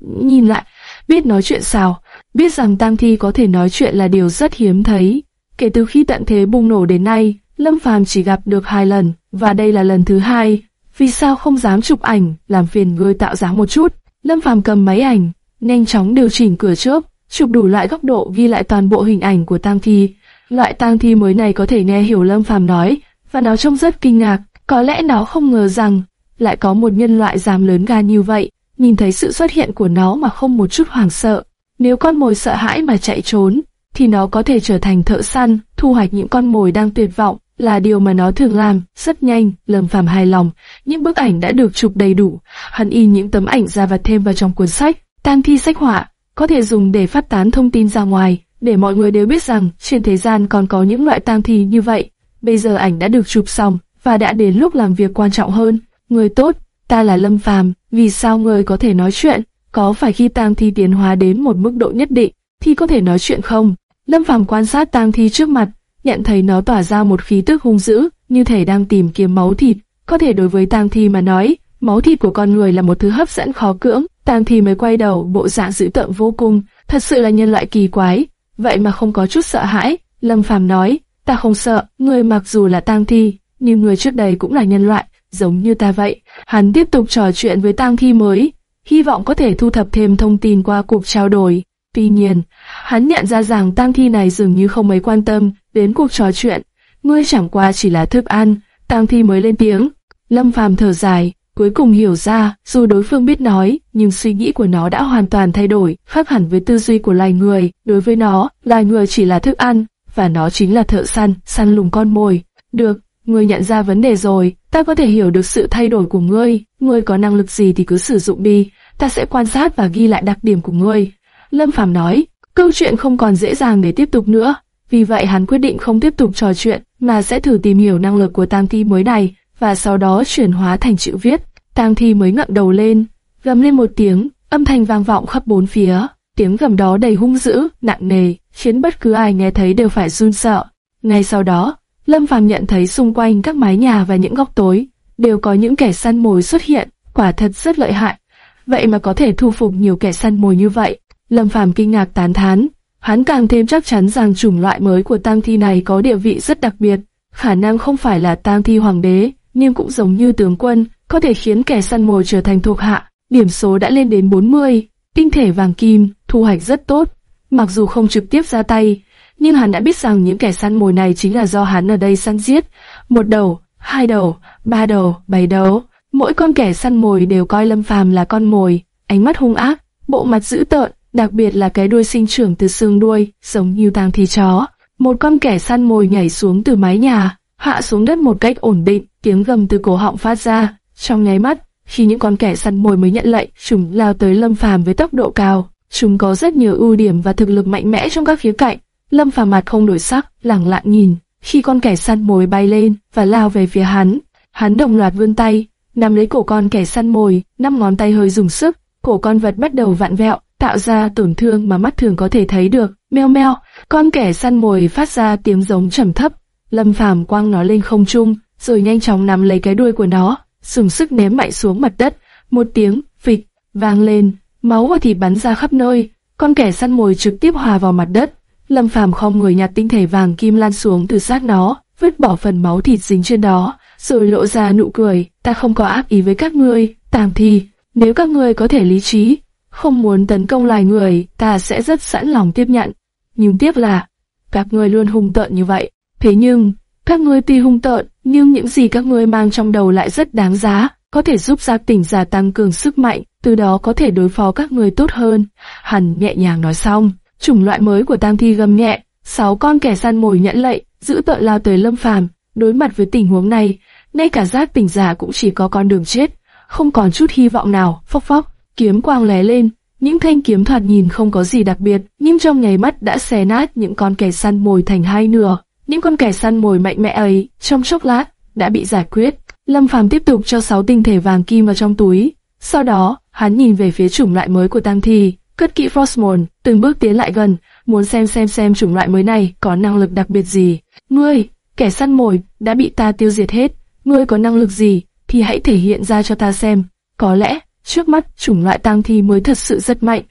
nhìn lại, biết nói chuyện sao, biết rằng tang thi có thể nói chuyện là điều rất hiếm thấy. Kể từ khi tận thế bùng nổ đến nay, Lâm Phàm chỉ gặp được hai lần, và đây là lần thứ hai. Vì sao không dám chụp ảnh, làm phiền ngươi tạo dáng một chút? Lâm Phàm cầm máy ảnh, nhanh chóng điều chỉnh cửa chớp, chụp đủ loại góc độ ghi lại toàn bộ hình ảnh của tang thi. Loại tang thi mới này có thể nghe hiểu Lâm Phàm nói, và nó trông rất kinh ngạc. Có lẽ nó không ngờ rằng lại có một nhân loại dám lớn gan như vậy, nhìn thấy sự xuất hiện của nó mà không một chút hoảng sợ. Nếu con mồi sợ hãi mà chạy trốn, thì nó có thể trở thành thợ săn, thu hoạch những con mồi đang tuyệt vọng, là điều mà nó thường làm. Rất nhanh, Lâm Phàm hài lòng, những bức ảnh đã được chụp đầy đủ, hắn in những tấm ảnh ra và thêm vào trong cuốn sách. Tang thi sách họa có thể dùng để phát tán thông tin ra ngoài, để mọi người đều biết rằng trên thế gian còn có những loại tang thi như vậy. Bây giờ ảnh đã được chụp xong và đã đến lúc làm việc quan trọng hơn. Người tốt, ta là Lâm Phàm, vì sao người có thể nói chuyện? Có phải khi tang thi tiến hóa đến một mức độ nhất định thì có thể nói chuyện không? Lâm Phàm quan sát tang thi trước mặt, nhận thấy nó tỏa ra một khí tức hung dữ, như thể đang tìm kiếm máu thịt. Có thể đối với tang thi mà nói, máu thịt của con người là một thứ hấp dẫn khó cưỡng. Tang thi mới quay đầu, bộ dạng dữ tợn vô cùng, thật sự là nhân loại kỳ quái. Vậy mà không có chút sợ hãi. Lâm Phàm nói, ta không sợ, người mặc dù là tang thi, nhưng người trước đây cũng là nhân loại, giống như ta vậy. Hắn tiếp tục trò chuyện với tang thi mới, hy vọng có thể thu thập thêm thông tin qua cuộc trao đổi. Tuy nhiên, hắn nhận ra rằng tang thi này dường như không mấy quan tâm đến cuộc trò chuyện. Ngươi chẳng qua chỉ là thức ăn, tang thi mới lên tiếng. Lâm Phàm thở dài, cuối cùng hiểu ra, dù đối phương biết nói, nhưng suy nghĩ của nó đã hoàn toàn thay đổi, khác hẳn với tư duy của loài người. Đối với nó, loài người chỉ là thức ăn, và nó chính là thợ săn, săn lùng con mồi. Được, ngươi nhận ra vấn đề rồi, ta có thể hiểu được sự thay đổi của ngươi, ngươi có năng lực gì thì cứ sử dụng đi, ta sẽ quan sát và ghi lại đặc điểm của ngươi. Lâm Phàm nói, câu chuyện không còn dễ dàng để tiếp tục nữa, vì vậy hắn quyết định không tiếp tục trò chuyện, mà sẽ thử tìm hiểu năng lực của Tang Thi mới này, và sau đó chuyển hóa thành chữ viết. Tang Thi mới ngậm đầu lên, gầm lên một tiếng, âm thanh vang vọng khắp bốn phía. Tiếng gầm đó đầy hung dữ, nặng nề, khiến bất cứ ai nghe thấy đều phải run sợ. Ngay sau đó, Lâm Phàm nhận thấy xung quanh các mái nhà và những góc tối đều có những kẻ săn mồi xuất hiện, quả thật rất lợi hại. Vậy mà có thể thu phục nhiều kẻ săn mồi như vậy. Lâm Phàm kinh ngạc tán thán, hắn càng thêm chắc chắn rằng chủng loại mới của tang thi này có địa vị rất đặc biệt, khả năng không phải là tang thi hoàng đế, nhưng cũng giống như tướng quân, có thể khiến kẻ săn mồi trở thành thuộc hạ. Điểm số đã lên đến 40, tinh thể vàng kim, thu hoạch rất tốt. Mặc dù không trực tiếp ra tay, nhưng hắn đã biết rằng những kẻ săn mồi này chính là do hắn ở đây săn giết. Một đầu, hai đầu, ba đầu, bảy đầu. Mỗi con kẻ săn mồi đều coi Lâm Phàm là con mồi, ánh mắt hung ác, bộ mặt dữ tợn, đặc biệt là cái đuôi sinh trưởng từ xương đuôi, giống như tang thi chó. Một con kẻ săn mồi nhảy xuống từ mái nhà, hạ xuống đất một cách ổn định, tiếng gầm từ cổ họng phát ra. Trong nháy mắt, khi những con kẻ săn mồi mới nhận lệnh, chúng lao tới Lâm Phàm với tốc độ cao. Chúng có rất nhiều ưu điểm và thực lực mạnh mẽ trong các khía cạnh. Lâm Phàm mặt không đổi sắc, lẳng lặng nhìn. Khi con kẻ săn mồi bay lên và lao về phía hắn, hắn đồng loạt vươn tay, nắm lấy cổ con kẻ săn mồi, năm ngón tay hơi dùng sức, cổ con vật bắt đầu vặn vẹo, tạo ra tổn thương mà mắt thường có thể thấy được. Meo meo, con kẻ săn mồi phát ra tiếng giống trầm thấp. Lâm Phàm quăng nó lên không trung, rồi nhanh chóng nắm lấy cái đuôi của nó, dùng sức ném mạnh xuống mặt đất. Một tiếng phịch vang lên, máu và thịt bắn ra khắp nơi. Con kẻ săn mồi trực tiếp hòa vào mặt đất. Lâm Phàm không người nhặt tinh thể vàng kim lan xuống từ xác nó, vứt bỏ phần máu thịt dính trên đó, rồi lộ ra nụ cười. Ta không có ác ý với các ngươi, tàng thì Nếu các ngươi có thể lý trí, không muốn tấn công loài người, ta sẽ rất sẵn lòng tiếp nhận. Nhưng tiếc là, các ngươi luôn hung tợn như vậy. Thế nhưng, các ngươi tuy hung tợn, nhưng những gì các ngươi mang trong đầu lại rất đáng giá, có thể giúp gia tỉnh giả tăng cường sức mạnh, từ đó có thể đối phó các ngươi tốt hơn. Hẳn nhẹ nhàng nói xong, chủng loại mới của tam thi gầm nhẹ, sáu con kẻ săn mồi nhẫn lệ, giữ tợn lao tới lâm phàm. Đối mặt với tình huống này, ngay cả giác tỉnh giả cũng chỉ có con đường chết, không còn chút hy vọng nào. Phốc phốc, kiếm quang lóe lên, những thanh kiếm thoạt nhìn không có gì đặc biệt, nhưng trong nháy mắt đã xé nát những con kẻ săn mồi thành hai nửa. Những con kẻ săn mồi mạnh mẽ ấy, trong chốc lát, đã bị giải quyết. Lâm Phàm tiếp tục cho sáu tinh thể vàng kim vào trong túi. Sau đó, hắn nhìn về phía chủng loại mới của Tam Thi, cất kỹ Frostmourne, từng bước tiến lại gần, muốn xem xem xem chủng loại mới này có năng lực đặc biệt gì. Ngươi, kẻ săn mồi, đã bị ta tiêu diệt hết. Ngươi có năng lực gì, thì hãy thể hiện ra cho ta xem. Có lẽ, trước mắt chủng loại tang thi mới thật sự rất mạnh,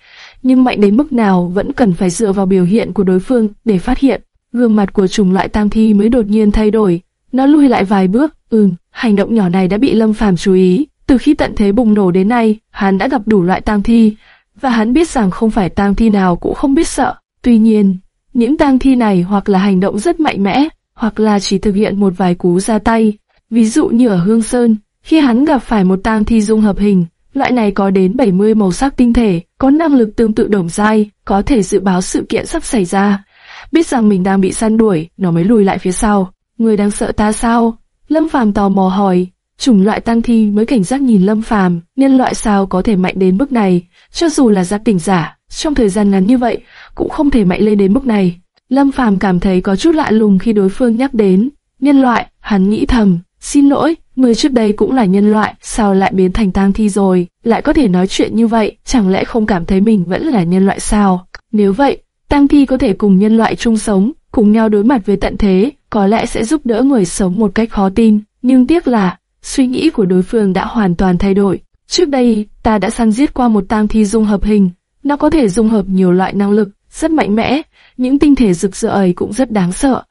nhưng mạnh đến mức nào vẫn cần phải dựa vào biểu hiện của đối phương để phát hiện. Gương mặt của chủng loại tang thi mới đột nhiên thay đổi, nó lùi lại vài bước. Ừm, hành động nhỏ này đã bị Lâm Phàm chú ý. Từ khi tận thế bùng nổ đến nay, hắn đã gặp đủ loại tang thi, và hắn biết rằng không phải tang thi nào cũng không biết sợ. Tuy nhiên, những tang thi này hoặc là hành động rất mạnh mẽ, hoặc là chỉ thực hiện một vài cú ra tay. Ví dụ như ở Hương Sơn, khi hắn gặp phải một tang thi dung hợp hình, loại này có đến 70 màu sắc tinh thể, có năng lực tương tự đồng dai, có thể dự báo sự kiện sắp xảy ra. Biết rằng mình đang bị săn đuổi, nó mới lùi lại phía sau. Người đang sợ ta sao? Lâm Phàm tò mò hỏi. Chủng loại tăng thi mới cảnh giác nhìn Lâm Phàm, nhân loại sao có thể mạnh đến mức này? Cho dù là giác tỉnh giả, trong thời gian ngắn như vậy, cũng không thể mạnh lên đến mức này. Lâm Phàm cảm thấy có chút lạ lùng khi đối phương nhắc đến nhân loại, hắn nghĩ thầm, xin lỗi, người trước đây cũng là nhân loại, sao lại biến thành tang thi rồi, lại có thể nói chuyện như vậy, chẳng lẽ không cảm thấy mình vẫn là nhân loại sao? Nếu vậy, tang thi có thể cùng nhân loại chung sống, cùng nhau đối mặt với tận thế, có lẽ sẽ giúp đỡ người sống một cách khó tin, nhưng tiếc là, suy nghĩ của đối phương đã hoàn toàn thay đổi. Trước đây, ta đã săn giết qua một tang thi dung hợp hình, nó có thể dung hợp nhiều loại năng lực, rất mạnh mẽ, những tinh thể rực rỡ ấy cũng rất đáng sợ.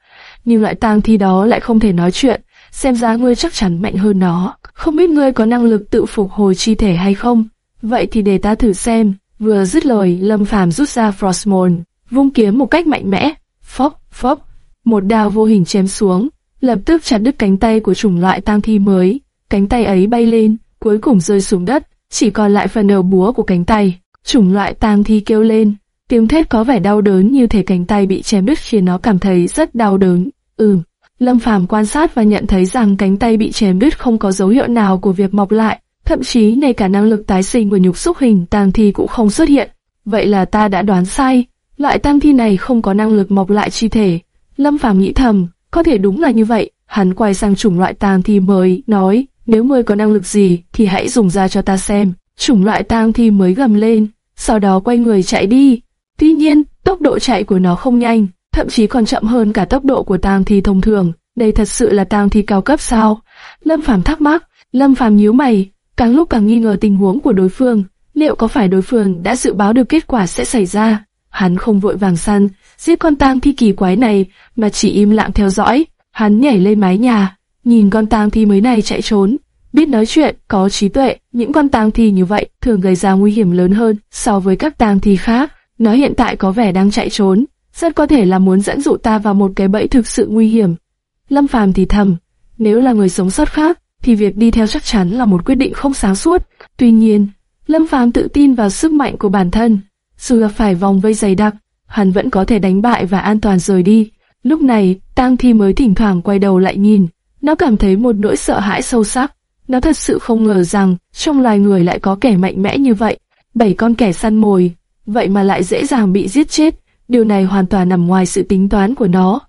Nhưng loại tang thi đó lại không thể nói chuyện, xem ra ngươi chắc chắn mạnh hơn nó. Không biết ngươi có năng lực tự phục hồi chi thể hay không? Vậy thì để ta thử xem. Vừa dứt lời, Lâm Phàm rút ra Frostmourne, vung kiếm một cách mạnh mẽ. Phốc, phốc, một đao vô hình chém xuống, lập tức chặt đứt cánh tay của chủng loại tang thi mới. Cánh tay ấy bay lên, cuối cùng rơi xuống đất, chỉ còn lại phần đầu búa của cánh tay. Chủng loại tang thi kêu lên, tiếng thét có vẻ đau đớn như thể cánh tay bị chém đứt khiến nó cảm thấy rất đau đớn. Ừm, Lâm Phàm quan sát và nhận thấy rằng cánh tay bị chém đứt không có dấu hiệu nào của việc mọc lại, thậm chí ngay cả năng lực tái sinh của nhục xúc hình tang thi cũng không xuất hiện. Vậy là ta đã đoán sai, loại tang thi này không có năng lực mọc lại chi thể. Lâm Phàm nghĩ thầm, có thể đúng là như vậy. Hắn quay sang chủng loại tang thi mới, nói, nếu ngươi có năng lực gì thì hãy dùng ra cho ta xem. Chủng loại tang thi mới gầm lên, sau đó quay người chạy đi. Tuy nhiên, tốc độ chạy của nó không nhanh, thậm chí còn chậm hơn cả tốc độ của tang thi thông thường. Đây thật sự là tang thi cao cấp sao? Lâm Phàm thắc mắc, Lâm Phàm nhíu mày, càng lúc càng nghi ngờ tình huống của đối phương, liệu có phải đối phương đã dự báo được kết quả sẽ xảy ra? Hắn không vội vàng săn, giết con tang thi kỳ quái này, mà chỉ im lặng theo dõi. Hắn nhảy lên mái nhà, nhìn con tang thi mới này chạy trốn, biết nói chuyện, có trí tuệ, những con tang thi như vậy thường gây ra nguy hiểm lớn hơn so với các tang thi khác. Nó hiện tại có vẻ đang chạy trốn, rất có thể là muốn dẫn dụ ta vào một cái bẫy thực sự nguy hiểm. Lâm Phàm thì thầm, nếu là người sống sót khác, thì việc đi theo chắc chắn là một quyết định không sáng suốt. Tuy nhiên, Lâm Phàm tự tin vào sức mạnh của bản thân, dù gặp phải vòng vây dày đặc, hắn vẫn có thể đánh bại và an toàn rời đi. Lúc này, Tang Thi mới thỉnh thoảng quay đầu lại nhìn, nó cảm thấy một nỗi sợ hãi sâu sắc. Nó thật sự không ngờ rằng trong loài người lại có kẻ mạnh mẽ như vậy. Bảy con kẻ săn mồi, vậy mà lại dễ dàng bị giết chết. Điều này hoàn toàn nằm ngoài sự tính toán của nó.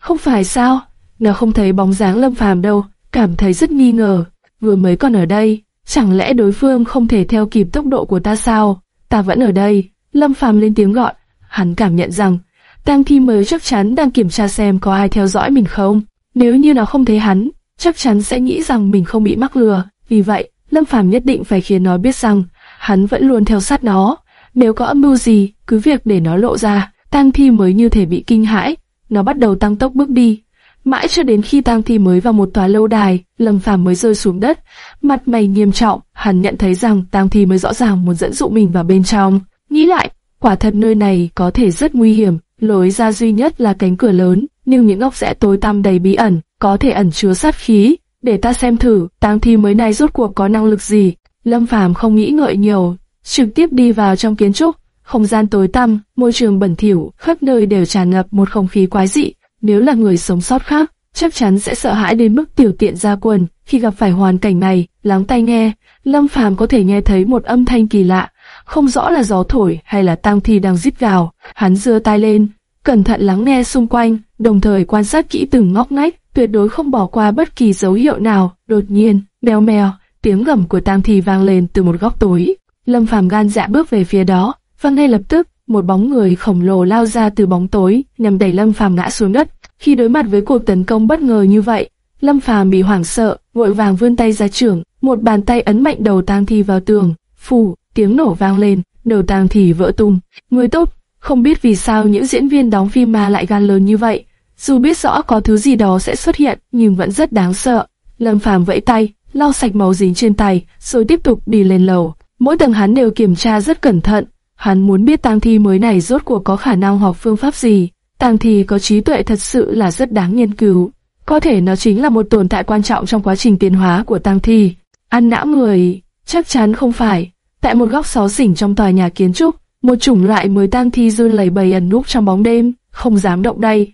Không phải sao? Nó không thấy bóng dáng Lâm Phàm đâu, cảm thấy rất nghi ngờ. Vừa mới còn ở đây, chẳng lẽ đối phương không thể theo kịp tốc độ của ta sao? Ta vẫn ở đây. Lâm Phàm lên tiếng gọi. Hắn cảm nhận rằng Tang Thi mới chắc chắn đang kiểm tra xem có ai theo dõi mình không. Nếu như nó không thấy hắn, chắc chắn sẽ nghĩ rằng mình không bị mắc lừa. Vì vậy, Lâm Phàm nhất định phải khiến nó biết rằng hắn vẫn luôn theo sát nó. Nếu có âm mưu gì, cứ việc để nó lộ ra. Tang Thi mới như thể bị kinh hãi, nó bắt đầu tăng tốc bước đi. Mãi cho đến khi Tang Thi mới vào một tòa lâu đài, Lâm Phàm mới rơi xuống đất, mặt mày nghiêm trọng, hắn nhận thấy rằng Tang Thi mới rõ ràng muốn dẫn dụ mình vào bên trong. Nghĩ lại, quả thật nơi này có thể rất nguy hiểm, lối ra duy nhất là cánh cửa lớn, nhưng những góc rẽ tối tăm đầy bí ẩn, có thể ẩn chứa sát khí. Để ta xem thử, Tang Thi mới này rốt cuộc có năng lực gì. Lâm Phàm không nghĩ ngợi nhiều, trực tiếp đi vào trong kiến trúc. Không gian tối tăm, môi trường bẩn thỉu, khắp nơi đều tràn ngập một không khí quái dị. Nếu là người sống sót khác, chắc chắn sẽ sợ hãi đến mức tiểu tiện ra quần. Khi gặp phải hoàn cảnh này, lắng tai nghe, Lâm Phàm có thể nghe thấy một âm thanh kỳ lạ, không rõ là gió thổi hay là tang thi đang rít gào. Hắn giơ tay lên, cẩn thận lắng nghe xung quanh, đồng thời quan sát kỹ từng ngóc ngách, tuyệt đối không bỏ qua bất kỳ dấu hiệu nào. Đột nhiên, mèo mèo, tiếng gầm của tang thi vang lên từ một góc tối. Lâm Phàm gan dạ bước về phía đó, và ngay lập tức, một bóng người khổng lồ lao ra từ bóng tối, nhằm đẩy Lâm Phàm ngã xuống đất. Khi đối mặt với cuộc tấn công bất ngờ như vậy, Lâm Phàm bị hoảng sợ, vội vàng vươn tay ra trưởng, một bàn tay ấn mạnh đầu tang thi vào tường. Phù, tiếng nổ vang lên, đầu tang thi vỡ tung. Người tốt, không biết vì sao những diễn viên đóng phim mà lại gan lớn như vậy. Dù biết rõ có thứ gì đó sẽ xuất hiện, nhưng vẫn rất đáng sợ. Lâm Phàm vẫy tay, lau sạch máu dính trên tay, rồi tiếp tục đi lên lầu. Mỗi tầng hắn đều kiểm tra rất cẩn thận. Hắn muốn biết tang thi mới này rốt cuộc có khả năng học phương pháp gì. Tang thi có trí tuệ thật sự là rất đáng nghiên cứu. Có thể nó chính là một tồn tại quan trọng trong quá trình tiến hóa của tang thi. Ăn não người, chắc chắn không phải. Tại một góc xó xỉnh trong tòa nhà kiến trúc, một chủng loại mới tang thi rơi lầy bầy ẩn núp trong bóng đêm, không dám động đậy,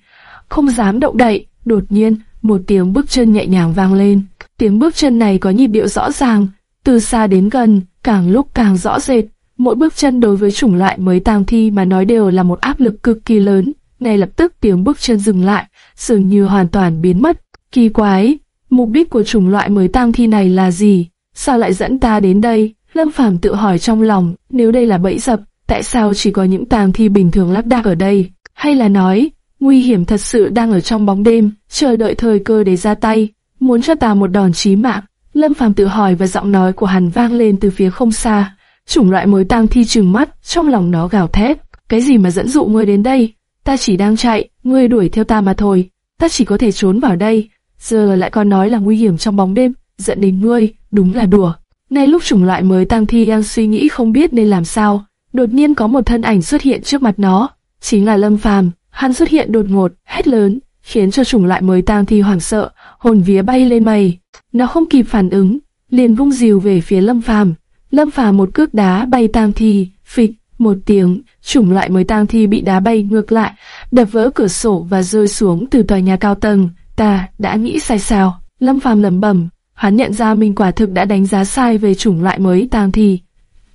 không dám động đậy. Đột nhiên, một tiếng bước chân nhẹ nhàng vang lên. Tiếng bước chân này có nhịp điệu rõ ràng, từ xa đến gần, càng lúc càng rõ rệt. Mỗi bước chân đối với chủng loại mới tang thi mà nói đều là một áp lực cực kỳ lớn. Ngay lập tức tiếng bước chân dừng lại, dường như hoàn toàn biến mất. Kỳ quái, mục đích của chủng loại mới tang thi này là gì? Sao lại dẫn ta đến đây? Lâm Phàm tự hỏi trong lòng, nếu đây là bẫy dập, tại sao chỉ có những tang thi bình thường lắp đặt ở đây? Hay là nói, nguy hiểm thật sự đang ở trong bóng đêm, chờ đợi thời cơ để ra tay, muốn cho ta một đòn chí mạng? Lâm Phàm tự hỏi và giọng nói của hắn vang lên từ phía không xa. Chủng loại mới tang thi trừng mắt, trong lòng nó gào thét. Cái gì mà dẫn dụ ngươi đến đây? Ta chỉ đang chạy, ngươi đuổi theo ta mà thôi. Ta chỉ có thể trốn vào đây. Giờ lại còn nói là nguy hiểm trong bóng đêm, giận đến ngươi, đúng là đùa. Ngay lúc chủng loại mới tang thi đang suy nghĩ không biết nên làm sao, đột nhiên có một thân ảnh xuất hiện trước mặt nó, chính là Lâm Phàm. Hắn xuất hiện đột ngột, hét lớn, khiến cho chủng loại mới tang thi hoảng sợ, hồn vía bay lên mây. Nó không kịp phản ứng, liền vung rìu về phía Lâm Phàm. Lâm Phàm một cước đá bay tang thi, phịch, một tiếng, chủng loại mới tang thi bị đá bay ngược lại, đập vỡ cửa sổ và rơi xuống từ tòa nhà cao tầng. Ta đã nghĩ sai sao? Lâm Phàm lẩm bẩm, hắn nhận ra mình quả thực đã đánh giá sai về chủng loại mới tang thi.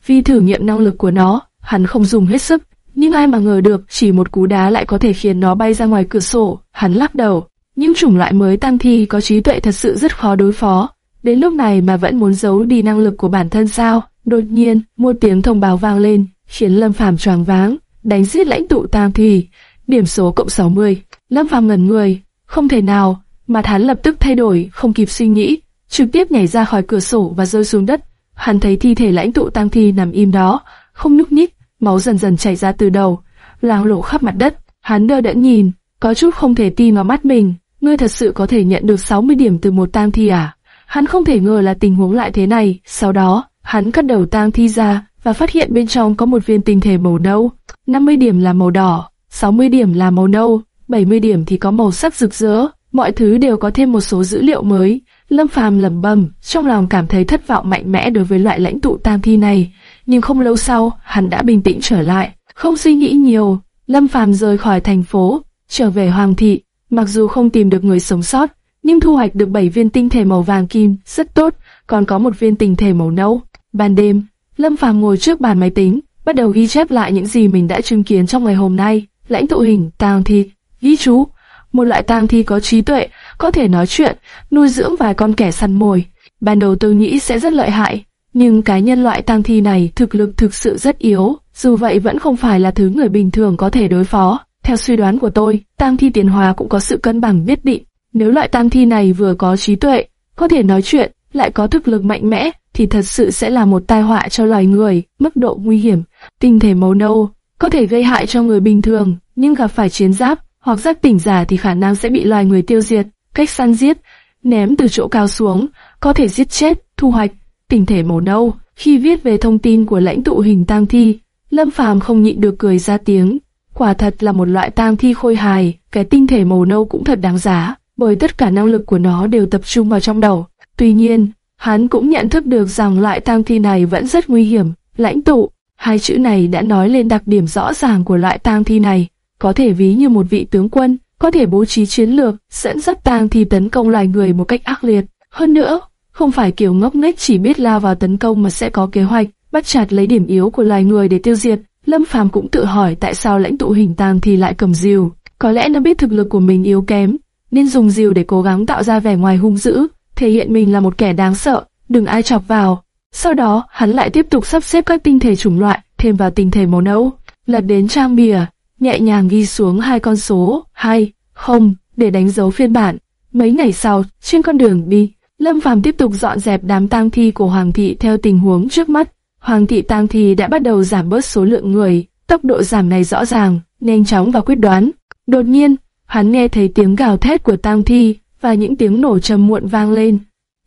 Vì thử nghiệm năng lực của nó, hắn không dùng hết sức, nhưng ai mà ngờ được chỉ một cú đá lại có thể khiến nó bay ra ngoài cửa sổ. Hắn lắc đầu, những chủng loại mới tang thi có trí tuệ thật sự rất khó đối phó. Đến lúc này mà vẫn muốn giấu đi năng lực của bản thân sao? Đột nhiên, một tiếng thông báo vang lên, khiến Lâm Phàm choáng váng, đánh giết lãnh tụ tang thi, điểm số cộng 60. Lâm Phàm ngẩn người, không thể nào, mặt hắn lập tức thay đổi, không kịp suy nghĩ, trực tiếp nhảy ra khỏi cửa sổ và rơi xuống đất. Hắn thấy thi thể lãnh tụ tang thi nằm im đó, không nhúc nhích, máu dần dần chảy ra từ đầu, loang lổ khắp mặt đất. Hắn đơ đẫn nhìn, có chút không thể tin vào mắt mình. Ngươi thật sự có thể nhận được 60 điểm từ một tang thi à? Hắn không thể ngờ là tình huống lại thế này. Sau đó, hắn cắt đầu tang thi ra và phát hiện bên trong có một viên tinh thể màu nâu. 50 điểm là màu đỏ, 60 điểm là màu nâu, 70 điểm thì có màu sắc rực rỡ. Mọi thứ đều có thêm một số dữ liệu mới. Lâm Phàm lẩm bẩm, trong lòng cảm thấy thất vọng mạnh mẽ đối với loại lãnh tụ tang thi này. Nhưng không lâu sau, hắn đã bình tĩnh trở lại, không suy nghĩ nhiều. Lâm Phàm rời khỏi thành phố, trở về Hoàng thị. Mặc dù không tìm được người sống sót, nhưng thu hoạch được 7 viên tinh thể màu vàng kim rất tốt, còn có một viên tinh thể màu nâu. Ban đêm, Lâm Phàm ngồi trước bàn máy tính, bắt đầu ghi chép lại những gì mình đã chứng kiến trong ngày hôm nay. Lãnh tụ hình, tang thi, ghi chú, một loại tang thi có trí tuệ, có thể nói chuyện, nuôi dưỡng vài con kẻ săn mồi. Ban đầu tôi nghĩ sẽ rất lợi hại, nhưng cái nhân loại tang thi này thực lực thực sự rất yếu, dù vậy vẫn không phải là thứ người bình thường có thể đối phó. Theo suy đoán của tôi, tang thi tiến hóa cũng có sự cân bằng nhất định. Nếu loại tang thi này vừa có trí tuệ, có thể nói chuyện, lại có thực lực mạnh mẽ, thì thật sự sẽ là một tai họa cho loài người, mức độ nguy hiểm. Tinh thể màu nâu có thể gây hại cho người bình thường, nhưng gặp phải chiến giáp hoặc giác tỉnh giả thì khả năng sẽ bị loài người tiêu diệt. Cách săn giết, ném từ chỗ cao xuống, có thể giết chết, thu hoạch. Tinh thể màu nâu, khi viết về thông tin của lãnh tụ hình tang thi, Lâm Phàm không nhịn được cười ra tiếng. Quả thật là một loại tang thi khôi hài, cái tinh thể màu nâu cũng thật đáng giá, bởi tất cả năng lực của nó đều tập trung vào trong đầu. Tuy nhiên, hắn cũng nhận thức được rằng loại tang thi này vẫn rất nguy hiểm. Lãnh tụ, hai chữ này đã nói lên đặc điểm rõ ràng của loại tang thi này, có thể ví như một vị tướng quân, có thể bố trí chiến lược, dẫn dắt tang thi tấn công loài người một cách ác liệt. Hơn nữa, không phải kiểu ngốc nghếch chỉ biết lao vào tấn công mà sẽ có kế hoạch, bắt chặt lấy điểm yếu của loài người để tiêu diệt. Lâm Phàm cũng tự hỏi tại sao lãnh tụ hình tang thi lại cầm diều. Có lẽ nó biết thực lực của mình yếu kém, nên dùng diều để cố gắng tạo ra vẻ ngoài hung dữ, thể hiện mình là một kẻ đáng sợ, đừng ai chọc vào. Sau đó, hắn lại tiếp tục sắp xếp các tinh thể chủng loại, thêm vào tinh thể màu nâu, lật đến trang bìa, nhẹ nhàng ghi xuống hai con số, hai, không, để đánh dấu phiên bản. Mấy ngày sau, trên con đường đi, Lâm Phàm tiếp tục dọn dẹp đám tang thi của Hoàng thị theo tình huống trước mắt. Hoàng thị tang thi đã bắt đầu giảm bớt số lượng người, tốc độ giảm này rõ ràng, nhanh chóng và quyết đoán. Đột nhiên, hắn nghe thấy tiếng gào thét của tang thi và những tiếng nổ trầm muộn vang lên.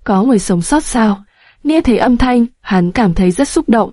Có người sống sót sao? Nghe thấy âm thanh, hắn cảm thấy rất xúc động.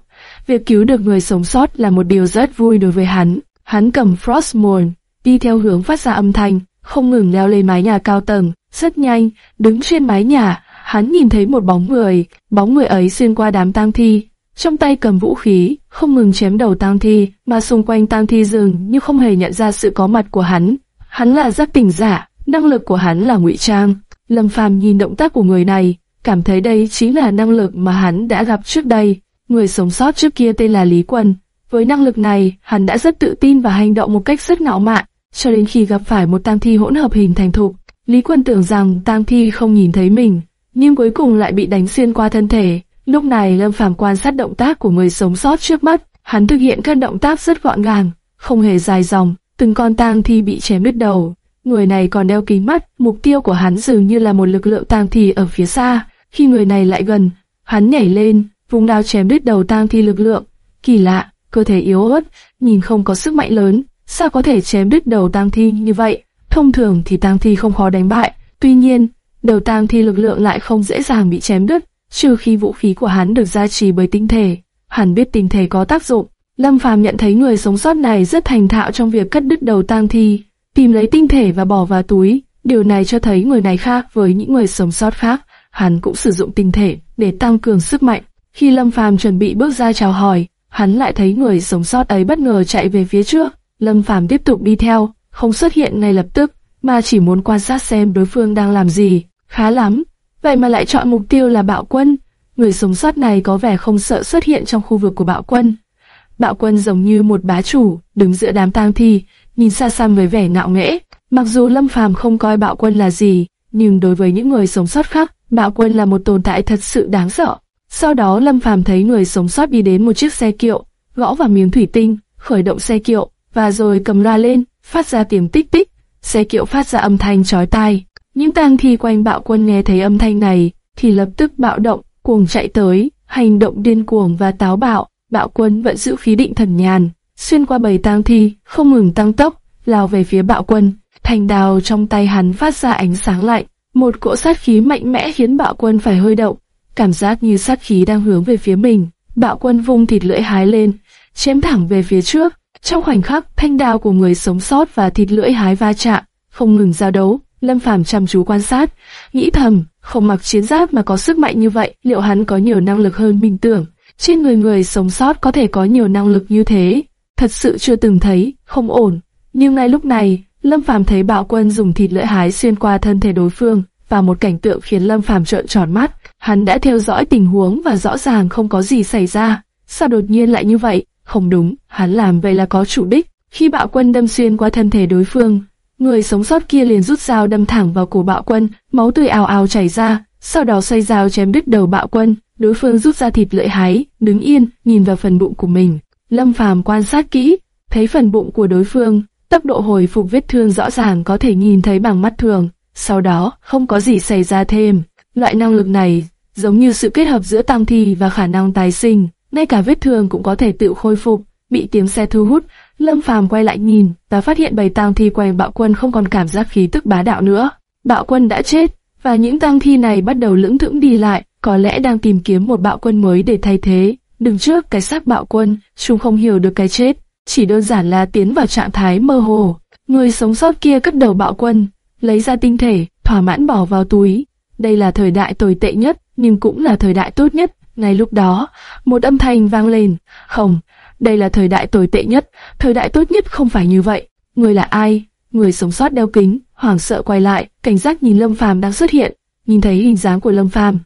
Việc cứu được người sống sót là một điều rất vui đối với hắn. Hắn cầm Frostmourne, đi theo hướng phát ra âm thanh, không ngừng leo lên mái nhà cao tầng, rất nhanh, đứng trên mái nhà, hắn nhìn thấy một bóng người, bóng người ấy xuyên qua đám tang thi, trong tay cầm vũ khí, không ngừng chém đầu tang thi, mà xung quanh tang thi dường như không hề nhận ra sự có mặt của hắn. Hắn là giác tỉnh giả, năng lực của hắn là ngụy trang. Lâm Phàm nhìn động tác của người này, cảm thấy đây chính là năng lực mà hắn đã gặp trước đây. Người sống sót trước kia tên là Lý Quân. Với năng lực này, hắn đã rất tự tin và hành động một cách rất ngạo mạn, cho đến khi gặp phải một tang thi hỗn hợp hình thành thục. Lý Quân tưởng rằng tang thi không nhìn thấy mình, nhưng cuối cùng lại bị đánh xuyên qua thân thể. Lúc này Lâm Phàm quan sát động tác của người sống sót trước mắt, hắn thực hiện các động tác rất gọn gàng, không hề dài dòng, từng con tang thi bị chém đứt đầu. Người này còn đeo kính mắt, mục tiêu của hắn dường như là một lực lượng tang thi ở phía xa. Khi người này lại gần, hắn nhảy lên, vùng đao chém đứt đầu tang thi lực lượng. Kỳ lạ, cơ thể yếu ớt, nhìn không có sức mạnh lớn, sao có thể chém đứt đầu tang thi như vậy? Thông thường thì tang thi không khó đánh bại, tuy nhiên, đầu tang thi lực lượng lại không dễ dàng bị chém đứt, trừ khi vũ khí của hắn được gia trì bởi tinh thể. Hắn biết tinh thể có tác dụng. Lâm Phàm nhận thấy người sống sót này rất thành thạo trong việc cắt đứt đầu tang thi, tìm lấy tinh thể và bỏ vào túi. Điều này cho thấy người này khác với những người sống sót khác. Hắn cũng sử dụng tinh thể để tăng cường sức mạnh. Khi Lâm Phàm chuẩn bị bước ra chào hỏi, hắn lại thấy người sống sót ấy bất ngờ chạy về phía trước. Lâm Phàm tiếp tục đi theo, không xuất hiện ngay lập tức, mà chỉ muốn quan sát xem đối phương đang làm gì. Khá lắm, vậy mà lại chọn mục tiêu là bạo quân. Người sống sót này có vẻ không sợ xuất hiện trong khu vực của bạo quân. Bạo quân giống như một bá chủ, đứng giữa đám tang thi, nhìn xa xăm với vẻ ngạo nghễ. Mặc dù Lâm Phàm không coi bạo quân là gì, nhưng đối với những người sống sót khác, bạo quân là một tồn tại thật sự đáng sợ. Sau đó Lâm Phàm thấy người sống sót đi đến một chiếc xe kiệu, gõ vào miếng thủy tinh, khởi động xe kiệu, và rồi cầm loa lên, phát ra tiếng tích tích. Xe kiệu phát ra âm thanh chói tai. Những tang thi quanh bạo quân nghe thấy âm thanh này, thì lập tức bạo động, cuồng chạy tới, hành động điên cuồng và táo bạo. Bạo quân vẫn giữ khí định thần nhàn, xuyên qua bầy tang thi, không ngừng tăng tốc, lao về phía bạo quân. Thành đào trong tay hắn phát ra ánh sáng lạnh, một cỗ sát khí mạnh mẽ khiến bạo quân phải hơi động, cảm giác như sát khí đang hướng về phía mình. Bạo quân vung thịt lưỡi hái lên, chém thẳng về phía trước. Trong khoảnh khắc, thanh đao của người sống sót và thịt lưỡi hái va chạm, không ngừng giao đấu. Lâm Phàm chăm chú quan sát, nghĩ thầm, không mặc chiến giáp mà có sức mạnh như vậy, liệu hắn có nhiều năng lực hơn mình tưởng? Trên người người sống sót có thể có nhiều năng lực như thế, thật sự chưa từng thấy, không ổn. Nhưng ngay lúc này, Lâm Phàm thấy Bạo Quân dùng thịt lưỡi hái xuyên qua thân thể đối phương, và một cảnh tượng khiến Lâm Phàm trợn tròn mắt. Hắn đã theo dõi tình huống và rõ ràng không có gì xảy ra. Sao đột nhiên lại như vậy? Không đúng, hắn làm vậy là có chủ đích. Khi Bạo Quân đâm xuyên qua thân thể đối phương, người sống sót kia liền rút dao đâm thẳng vào cổ Bạo Quân, máu tươi ào ào chảy ra, sau đó xoay dao chém đứt đầu Bạo Quân. Đối phương rút ra thịt lưỡi hái, đứng yên, nhìn vào phần bụng của mình. Lâm Phàm quan sát kỹ, thấy phần bụng của đối phương, tốc độ hồi phục vết thương rõ ràng có thể nhìn thấy bằng mắt thường. Sau đó, không có gì xảy ra thêm. Loại năng lực này giống như sự kết hợp giữa tăng thi và khả năng tái sinh, ngay cả vết thương cũng có thể tự khôi phục. Bị tiếng xe thu hút, Lâm Phàm quay lại nhìn và phát hiện bầy tang thi quanh bạo quân không còn cảm giác khí tức bá đạo nữa. Bạo quân đã chết, và những tang thi này bắt đầu lững thững đi lại, có lẽ đang tìm kiếm một bạo quân mới để thay thế. Đứng trước cái xác bạo quân, chúng không hiểu được cái chết, chỉ đơn giản là tiến vào trạng thái mơ hồ. Người sống sót kia cất đầu bạo quân, lấy ra tinh thể, thỏa mãn bỏ vào túi. Đây là thời đại tồi tệ nhất, nhưng cũng là thời đại tốt nhất. Ngay lúc đó, một âm thanh vang lên. Không, đây là thời đại tồi tệ nhất, thời đại tốt nhất không phải như vậy. Người là ai? Người sống sót đeo kính, hoảng sợ quay lại, cảnh giác nhìn Lâm Phàm đang xuất hiện. Nhìn thấy hình dáng của Lâm Phàm,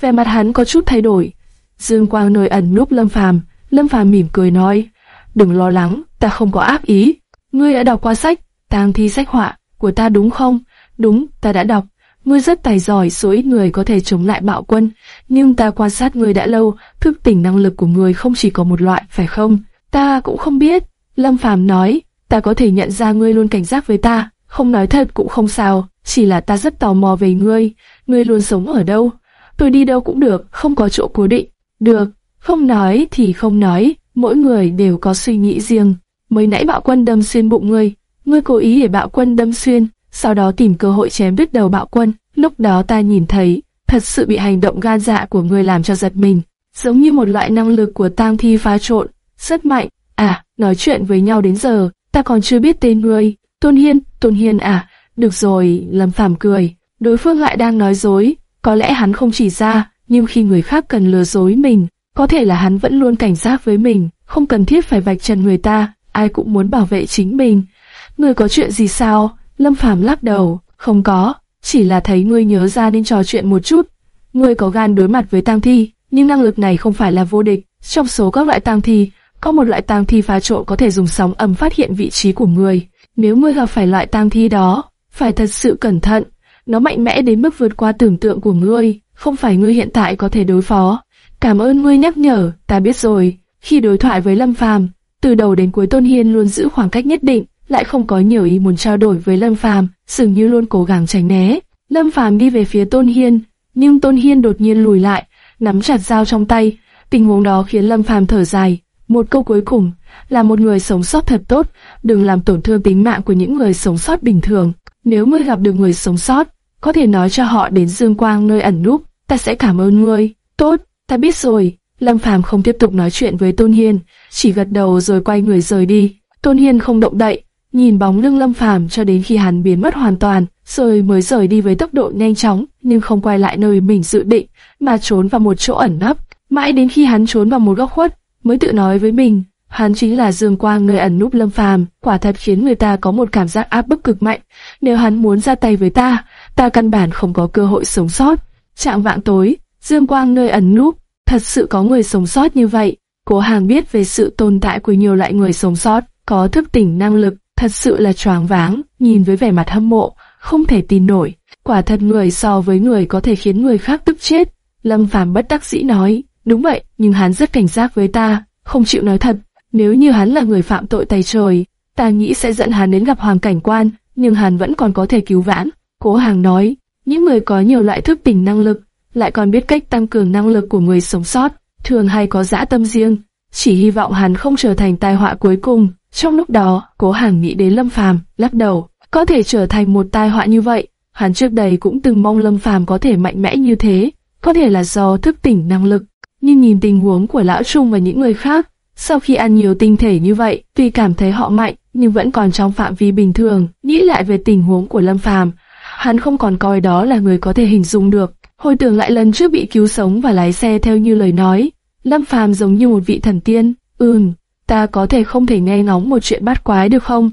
vẻ mặt hắn có chút thay đổi. Dương quang nơi ẩn núp Lâm Phàm, Lâm Phàm mỉm cười nói: "Đừng lo lắng, ta không có ác ý. Ngươi đã đọc qua sách, tang thi sách họa của ta đúng không? Đúng, ta đã đọc. Ngươi rất tài giỏi, số ít người có thể chống lại bạo quân, nhưng ta quan sát ngươi đã lâu, thức tỉnh năng lực của ngươi không chỉ có một loại, phải không? Ta cũng không biết. Lâm Phàm nói, ta có thể nhận ra ngươi luôn cảnh giác với ta, không nói thật cũng không sao, chỉ là ta rất tò mò về ngươi, ngươi luôn sống ở đâu? Tôi đi đâu cũng được, không có chỗ cố định. Được, không nói thì không nói, mỗi người đều có suy nghĩ riêng. Mới nãy bạo quân đâm xuyên bụng ngươi, ngươi cố ý để bạo quân đâm xuyên, sau đó tìm cơ hội chém đứt đầu bạo quân. Lúc đó ta nhìn thấy, thật sự bị hành động gan dạ của ngươi làm cho giật mình, giống như một loại năng lực của tang thi phá trộn, rất mạnh. À, nói chuyện với nhau đến giờ, ta còn chưa biết tên ngươi. Tôn Hiên, Tôn Hiên à, được rồi, Lâm Phàm cười. Đối phương lại đang nói dối, có lẽ hắn không chỉ ra, nhưng khi người khác cần lừa dối mình, có thể là hắn vẫn luôn cảnh giác với mình, không cần thiết phải vạch trần người ta, ai cũng muốn bảo vệ chính mình. Ngươi có chuyện gì sao? Lâm Phàm lắc đầu, không có, chỉ là thấy ngươi nhớ ra nên trò chuyện một chút. Ngươi có gan đối mặt với tang thi, nhưng năng lực này không phải là vô địch. Trong số các loại tang thi, có một loại tang thi phá trộn có thể dùng sóng âm phát hiện vị trí của ngươi. Nếu ngươi gặp phải loại tang thi đó, phải thật sự cẩn thận. Nó mạnh mẽ đến mức vượt qua tưởng tượng của ngươi, không phải ngươi hiện tại có thể đối phó. Cảm ơn ngươi nhắc nhở, ta biết rồi. Khi đối thoại với Lâm Phàm, từ đầu đến cuối Tôn Hiên luôn giữ khoảng cách nhất định, lại không có nhiều ý muốn trao đổi với Lâm Phàm, dường như luôn cố gắng tránh né. Lâm Phàm đi về phía Tôn Hiên, nhưng Tôn Hiên đột nhiên lùi lại, nắm chặt dao trong tay. Tình huống đó khiến Lâm Phàm thở dài. Một câu cuối cùng, là một người sống sót thật tốt, đừng làm tổn thương tính mạng của những người sống sót bình thường. Nếu ngươi gặp được người sống sót, có thể nói cho họ đến Dương Quang nơi ẩn núp, ta sẽ cảm ơn ngươi. Tốt, ta biết rồi. Lâm Phàm không tiếp tục nói chuyện với Tôn Hiên, chỉ gật đầu rồi quay người rời đi. Tôn Hiên không động đậy, nhìn bóng lưng Lâm Phàm cho đến khi hắn biến mất hoàn toàn, rồi mới rời đi với tốc độ nhanh chóng, nhưng không quay lại nơi mình dự định, mà trốn vào một chỗ ẩn nấp. Mãi đến khi hắn trốn vào một góc khuất, mới tự nói với mình, hắn chính là Dương Quang người ẩn núp Lâm Phàm, quả thật khiến người ta có một cảm giác áp bức cực mạnh. Nếu hắn muốn ra tay với ta, ta căn bản không có cơ hội sống sót. Trạng vạng tối, Dương Quang nơi ẩn núp, thật sự có người sống sót như vậy. Cố Hàng biết về sự tồn tại của nhiều loại người sống sót, có thức tỉnh năng lực, thật sự là choáng váng, nhìn với vẻ mặt hâm mộ, không thể tin nổi. Quả thật người so với người có thể khiến người khác tức chết. Lâm Phàm bất đắc dĩ nói, đúng vậy, nhưng hắn rất cảnh giác với ta, không chịu nói thật. Nếu như hắn là người phạm tội tay trời, ta nghĩ sẽ dẫn hắn đến gặp hoàng cảnh quan, nhưng hắn vẫn còn có thể cứu vãn. Cố Hàng nói, những người có nhiều loại thức tỉnh năng lực, lại còn biết cách tăng cường năng lực của người sống sót, thường hay có dã tâm riêng, chỉ hy vọng hắn không trở thành tai họa cuối cùng. Trong lúc đó, Cố Hàng nghĩ đến Lâm Phàm, lắc đầu, có thể trở thành một tai họa như vậy, hắn trước đây cũng từng mong Lâm Phàm có thể mạnh mẽ như thế, có thể là do thức tỉnh năng lực, nhưng nhìn tình huống của lão Trung và những người khác, sau khi ăn nhiều tinh thể như vậy, tuy cảm thấy họ mạnh, nhưng vẫn còn trong phạm vi bình thường. Nghĩ lại về tình huống của Lâm Phàm, hắn không còn coi đó là người có thể hình dung được. Hồi tưởng lại lần trước bị cứu sống và lái xe theo như lời nói, Lâm Phàm giống như một vị thần tiên. Ừm, ta có thể không thể nghe ngóng một chuyện bát quái được không?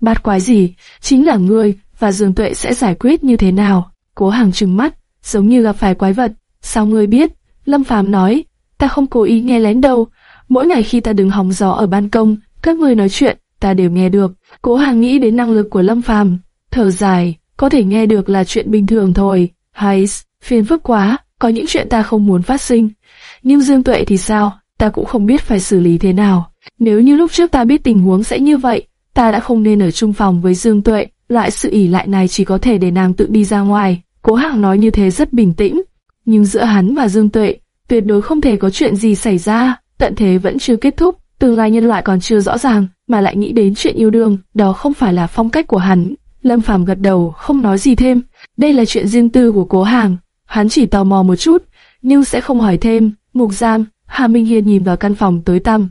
Bát quái gì? Chính là ngươi và Dương Tuệ sẽ giải quyết như thế nào? Cố Hàng trừng mắt, giống như gặp phải quái vật. Sao ngươi biết? Lâm Phàm nói, ta không cố ý nghe lén đâu. Mỗi ngày khi ta đứng hóng gió ở ban công, các ngươi nói chuyện, ta đều nghe được. Cố Hàng nghĩ đến năng lực của Lâm Phàm, thở dài, có thể nghe được là chuyện bình thường thôi. Hay, phiền phức quá, có những chuyện ta không muốn phát sinh. Nhưng Dương Tuệ thì sao, ta cũng không biết phải xử lý thế nào. Nếu như lúc trước ta biết tình huống sẽ như vậy, ta đã không nên ở chung phòng với Dương Tuệ. Loại sự ỉ lại này chỉ có thể để nàng tự đi ra ngoài. Cố Hằng nói như thế rất bình tĩnh, nhưng giữa hắn và Dương Tuệ, tuyệt đối không thể có chuyện gì xảy ra. Tận thế vẫn chưa kết thúc, tương lai nhân loại còn chưa rõ ràng, mà lại nghĩ đến chuyện yêu đương, đó không phải là phong cách của hắn. Lâm Phàm gật đầu, không nói gì thêm. Đây là chuyện riêng tư của Cố Hàng, hắn chỉ tò mò một chút, nhưng sẽ không hỏi thêm. Mục giam, Hà Minh Hiên nhìn vào căn phòng tối tăm,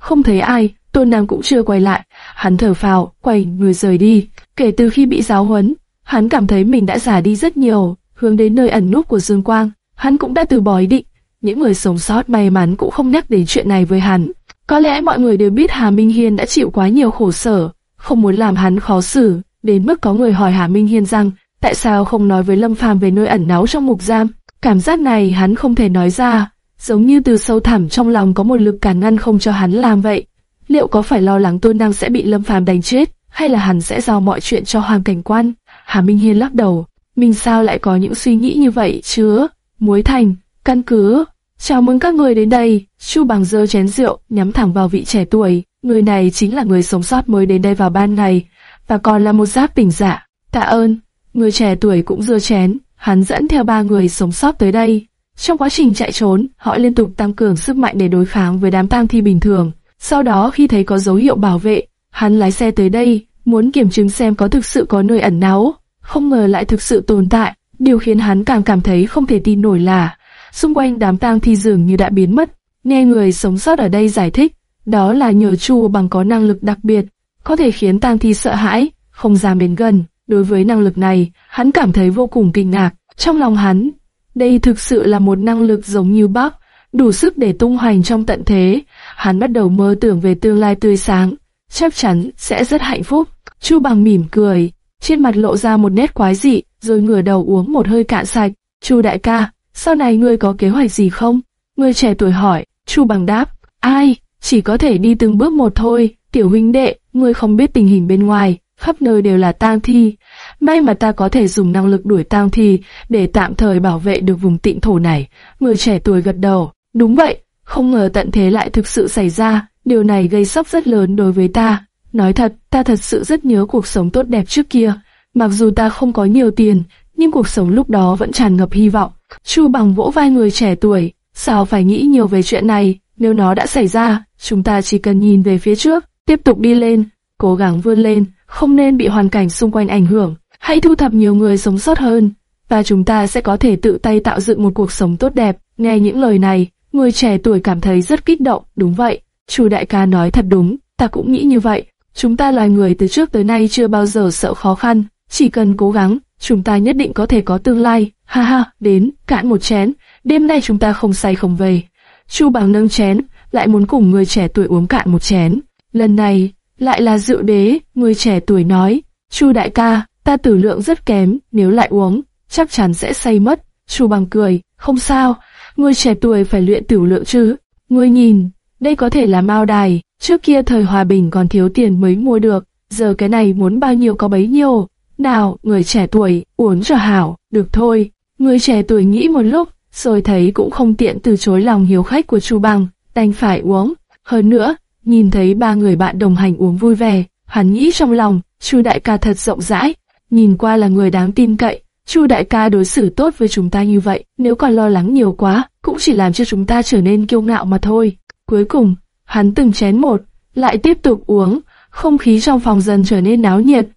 không thấy ai, Tôn Nam cũng chưa quay lại. Hắn thở phào, quay người rời đi. Kể từ khi bị giáo huấn, hắn cảm thấy mình đã già đi rất nhiều, hướng đến nơi ẩn núp của Dương Quang. Hắn cũng đã từ bỏ ý định. Những người sống sót may mắn cũng không nhắc đến chuyện này với hắn. Có lẽ mọi người đều biết Hà Minh Hiên đã chịu quá nhiều khổ sở, không muốn làm hắn khó xử, đến mức có người hỏi Hà Minh Hiên rằng tại sao không nói với Lâm Phàm về nơi ẩn náu trong mục giam. Cảm giác này hắn không thể nói ra, giống như từ sâu thẳm trong lòng có một lực cản ngăn không cho hắn làm vậy. Liệu có phải lo lắng Tôn Năng sẽ bị Lâm Phàm đánh chết, hay là hắn sẽ giao mọi chuyện cho Hoàng Cảnh Quan? Hà Minh Hiên lắc đầu, mình sao lại có những suy nghĩ như vậy chứ? Muối Thành, căn cứ. Chào mừng các người đến đây. Chu Bằng dơ chén rượu, nhắm thẳng vào vị trẻ tuổi. Người này chính là người sống sót mới đến đây vào ban ngày, và còn là một giáp bình giả. Tạ ơn. Người trẻ tuổi cũng dưa chén, hắn dẫn theo ba người sống sót tới đây. Trong quá trình chạy trốn, họ liên tục tăng cường sức mạnh để đối kháng với đám tang thi bình thường. Sau đó khi thấy có dấu hiệu bảo vệ, hắn lái xe tới đây, muốn kiểm chứng xem có thực sự có nơi ẩn náu. Không ngờ lại thực sự tồn tại. Điều khiến hắn càng cảm thấy không thể tin nổi là xung quanh đám tang thi dường như đã biến mất. Nghe người sống sót ở đây giải thích, đó là nhờ Chu bằng có năng lực đặc biệt, có thể khiến tang thi sợ hãi, không dám đến gần. Đối với năng lực này, hắn cảm thấy vô cùng kinh ngạc. Trong lòng hắn, đây thực sự là một năng lực giống như Bắc, đủ sức để tung hoành trong tận thế. Hắn bắt đầu mơ tưởng về tương lai tươi sáng, chắc chắn sẽ rất hạnh phúc. Chu bằng mỉm cười, trên mặt lộ ra một nét quái dị, rồi ngửa đầu uống một hơi cạn sạch. Chu đại ca, sau này ngươi có kế hoạch gì không? Người trẻ tuổi hỏi, Chu bằng đáp, ai, chỉ có thể đi từng bước một thôi, tiểu huynh đệ, ngươi không biết tình hình bên ngoài, khắp nơi đều là tang thi. May mà ta có thể dùng năng lực đuổi tang thi để tạm thời bảo vệ được vùng tịnh thổ này. Người trẻ tuổi gật đầu, đúng vậy, không ngờ tận thế lại thực sự xảy ra, điều này gây sốc rất lớn đối với ta. Nói thật, ta thật sự rất nhớ cuộc sống tốt đẹp trước kia. Mặc dù ta không có nhiều tiền, nhưng cuộc sống lúc đó vẫn tràn ngập hy vọng. Chu bằng vỗ vai người trẻ tuổi, sao phải nghĩ nhiều về chuyện này, nếu nó đã xảy ra, chúng ta chỉ cần nhìn về phía trước, tiếp tục đi lên, cố gắng vươn lên, không nên bị hoàn cảnh xung quanh ảnh hưởng. Hãy thu thập nhiều người sống sót hơn, và chúng ta sẽ có thể tự tay tạo dựng một cuộc sống tốt đẹp. Nghe những lời này, người trẻ tuổi cảm thấy rất kích động. Đúng vậy, Chu đại ca nói thật đúng, ta cũng nghĩ như vậy. Chúng ta loài người từ trước tới nay chưa bao giờ sợ khó khăn, chỉ cần cố gắng, chúng ta nhất định có thể có tương lai. Ha ha, đến, cạn một chén, đêm nay chúng ta không say không về. Chu bằng nâng chén, lại muốn cùng người trẻ tuổi uống cạn một chén. Lần này, lại là rượu đế, người trẻ tuổi nói, Chu đại ca, ta tử lượng rất kém, nếu lại uống, chắc chắn sẽ say mất. Chu bằng cười, không sao, người trẻ tuổi phải luyện tử lượng chứ. Ngươi nhìn, đây có thể là mao đài, trước kia thời hòa bình còn thiếu tiền mới mua được, giờ cái này muốn bao nhiêu có bấy nhiêu. Nào, người trẻ tuổi, uống cho hảo, được thôi. Người trẻ tuổi nghĩ một lúc, rồi thấy cũng không tiện từ chối lòng hiếu khách của Chu Bằng, đành phải uống. Hơn nữa, nhìn thấy ba người bạn đồng hành uống vui vẻ, hắn nghĩ trong lòng, Chu đại ca thật rộng rãi, nhìn qua là người đáng tin cậy. Chu đại ca đối xử tốt với chúng ta như vậy, nếu còn lo lắng nhiều quá, cũng chỉ làm cho chúng ta trở nên kiêu ngạo mà thôi. Cuối cùng, hắn từng chén một, lại tiếp tục uống, không khí trong phòng dần trở nên náo nhiệt.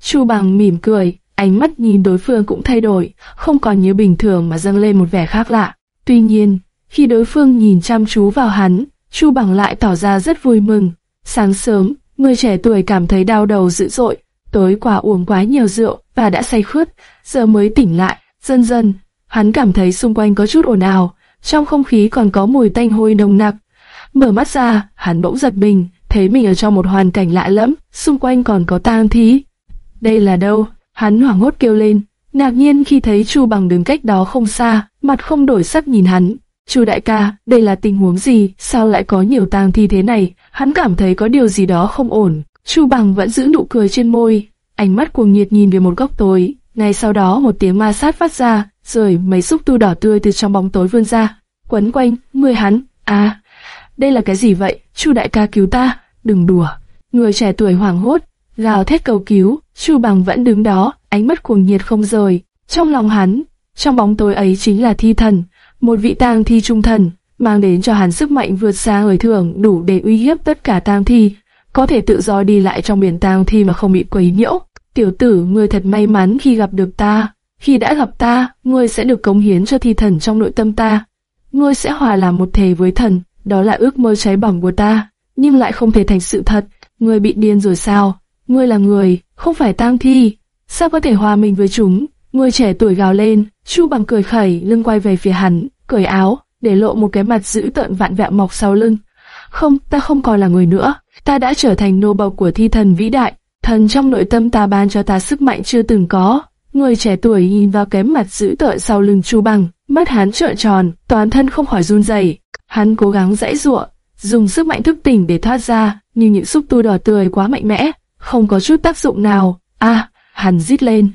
Chu bằng mỉm cười, ánh mắt nhìn đối phương cũng thay đổi, không còn như bình thường mà dâng lên một vẻ khác lạ. Tuy nhiên, khi đối phương nhìn chăm chú vào hắn, Chu bằng lại tỏ ra rất vui mừng. Sáng sớm, người trẻ tuổi cảm thấy đau đầu dữ dội, tối qua uống quá nhiều rượu và đã say khướt, giờ mới tỉnh lại. Dần dần, hắn cảm thấy xung quanh có chút ồn ào, trong không khí còn có mùi tanh hôi nồng nặc. Mở mắt ra, hắn bỗng giật mình, thấy mình ở trong một hoàn cảnh lạ lẫm, xung quanh còn có tang thí. Đây là đâu? Hắn hoảng hốt kêu lên, ngạc nhiên khi thấy Chu Bằng đứng cách đó không xa, mặt không đổi sắc nhìn hắn. Chu đại ca, đây là tình huống gì? Sao lại có nhiều tang thi thế này? Hắn cảm thấy có điều gì đó không ổn. Chu Bằng vẫn giữ nụ cười trên môi, ánh mắt cuồng nhiệt nhìn về một góc tối. Ngay sau đó một tiếng ma sát phát ra, rồi mấy xúc tu đỏ tươi từ trong bóng tối vươn ra, quấn quanh người hắn. À, đây là cái gì vậy? Chu đại ca cứu ta, đừng đùa. Người trẻ tuổi hoảng hốt, gào thét cầu cứu. Chu Bằng vẫn đứng đó, ánh mắt cuồng nhiệt không rời. Trong lòng hắn, trong bóng tối ấy chính là thi thần, một vị tang thi trung thần, mang đến cho hắn sức mạnh vượt xa người thường, đủ để uy hiếp tất cả tang thi, có thể tự do đi lại trong biển tang thi mà không bị quấy nhiễu. Tiểu tử, ngươi thật may mắn khi gặp được ta. Khi đã gặp ta, ngươi sẽ được cống hiến cho thi thần trong nội tâm ta. Ngươi sẽ hòa làm một thể với thần, đó là ước mơ cháy bỏng của ta, nhưng lại không thể thành sự thật. Ngươi bị điên rồi sao? Ngươi là người, không phải tang thi. Sao có thể hòa mình với chúng? ngươi trẻ tuổi gào lên, Chu bằng cười khẩy, lưng quay về phía hắn, cởi áo, để lộ một cái mặt dữ tợn vạn vẹo mọc sau lưng. Không, ta không còn là người nữa, ta đã trở thành nô bộc của thi thần vĩ đại, thần trong nội tâm ta ban cho ta sức mạnh chưa từng có. Người trẻ tuổi nhìn vào cái mặt dữ tợn sau lưng Chu bằng, mắt hắn trợn tròn, toàn thân không khỏi run rẩy. Hắn cố gắng dãy giụa, dùng sức mạnh thức tỉnh để thoát ra, nhưng những xúc tu đỏ tươi quá mạnh mẽ, không có chút tác dụng nào. A, à, hắn rít lên,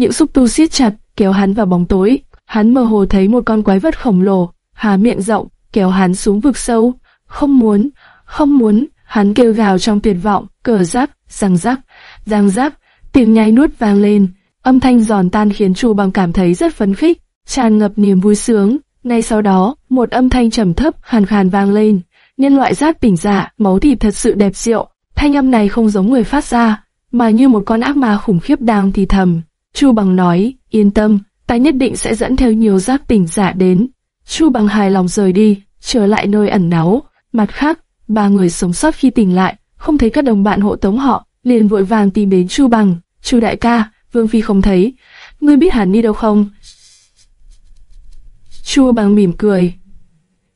những xúc tu siết chặt, kéo hắn vào bóng tối. Hắn mơ hồ thấy một con quái vật khổng lồ, há miệng rộng, kéo hắn xuống vực sâu. Không muốn, không muốn, hắn kêu gào trong tuyệt vọng, cờ rắc, răng rắc, răng rắc, tiếng nhai nuốt vang lên. Âm thanh giòn tan khiến Chu Bằng cảm thấy rất phấn khích, tràn ngập niềm vui sướng. Ngay sau đó, một âm thanh trầm thấp, khàn khàn vang lên. Nhân loại giáp tỉnh dạ, máu thịt thật sự đẹp diệu. Thanh âm này không giống người phát ra, mà như một con ác ma khủng khiếp đang thì thầm. Chu Bằng nói, yên tâm, ta nhất định sẽ dẫn theo nhiều giác tỉnh giả đến. Chu Bằng hài lòng rời đi, trở lại nơi ẩn náu. Mặt khác, ba người sống sót khi tỉnh lại, không thấy các đồng bạn hộ tống họ, liền vội vàng tìm đến Chu Bằng. Chu đại ca, Vương Phi không thấy, ngươi biết hắn đi đâu không? Chu Bằng mỉm cười,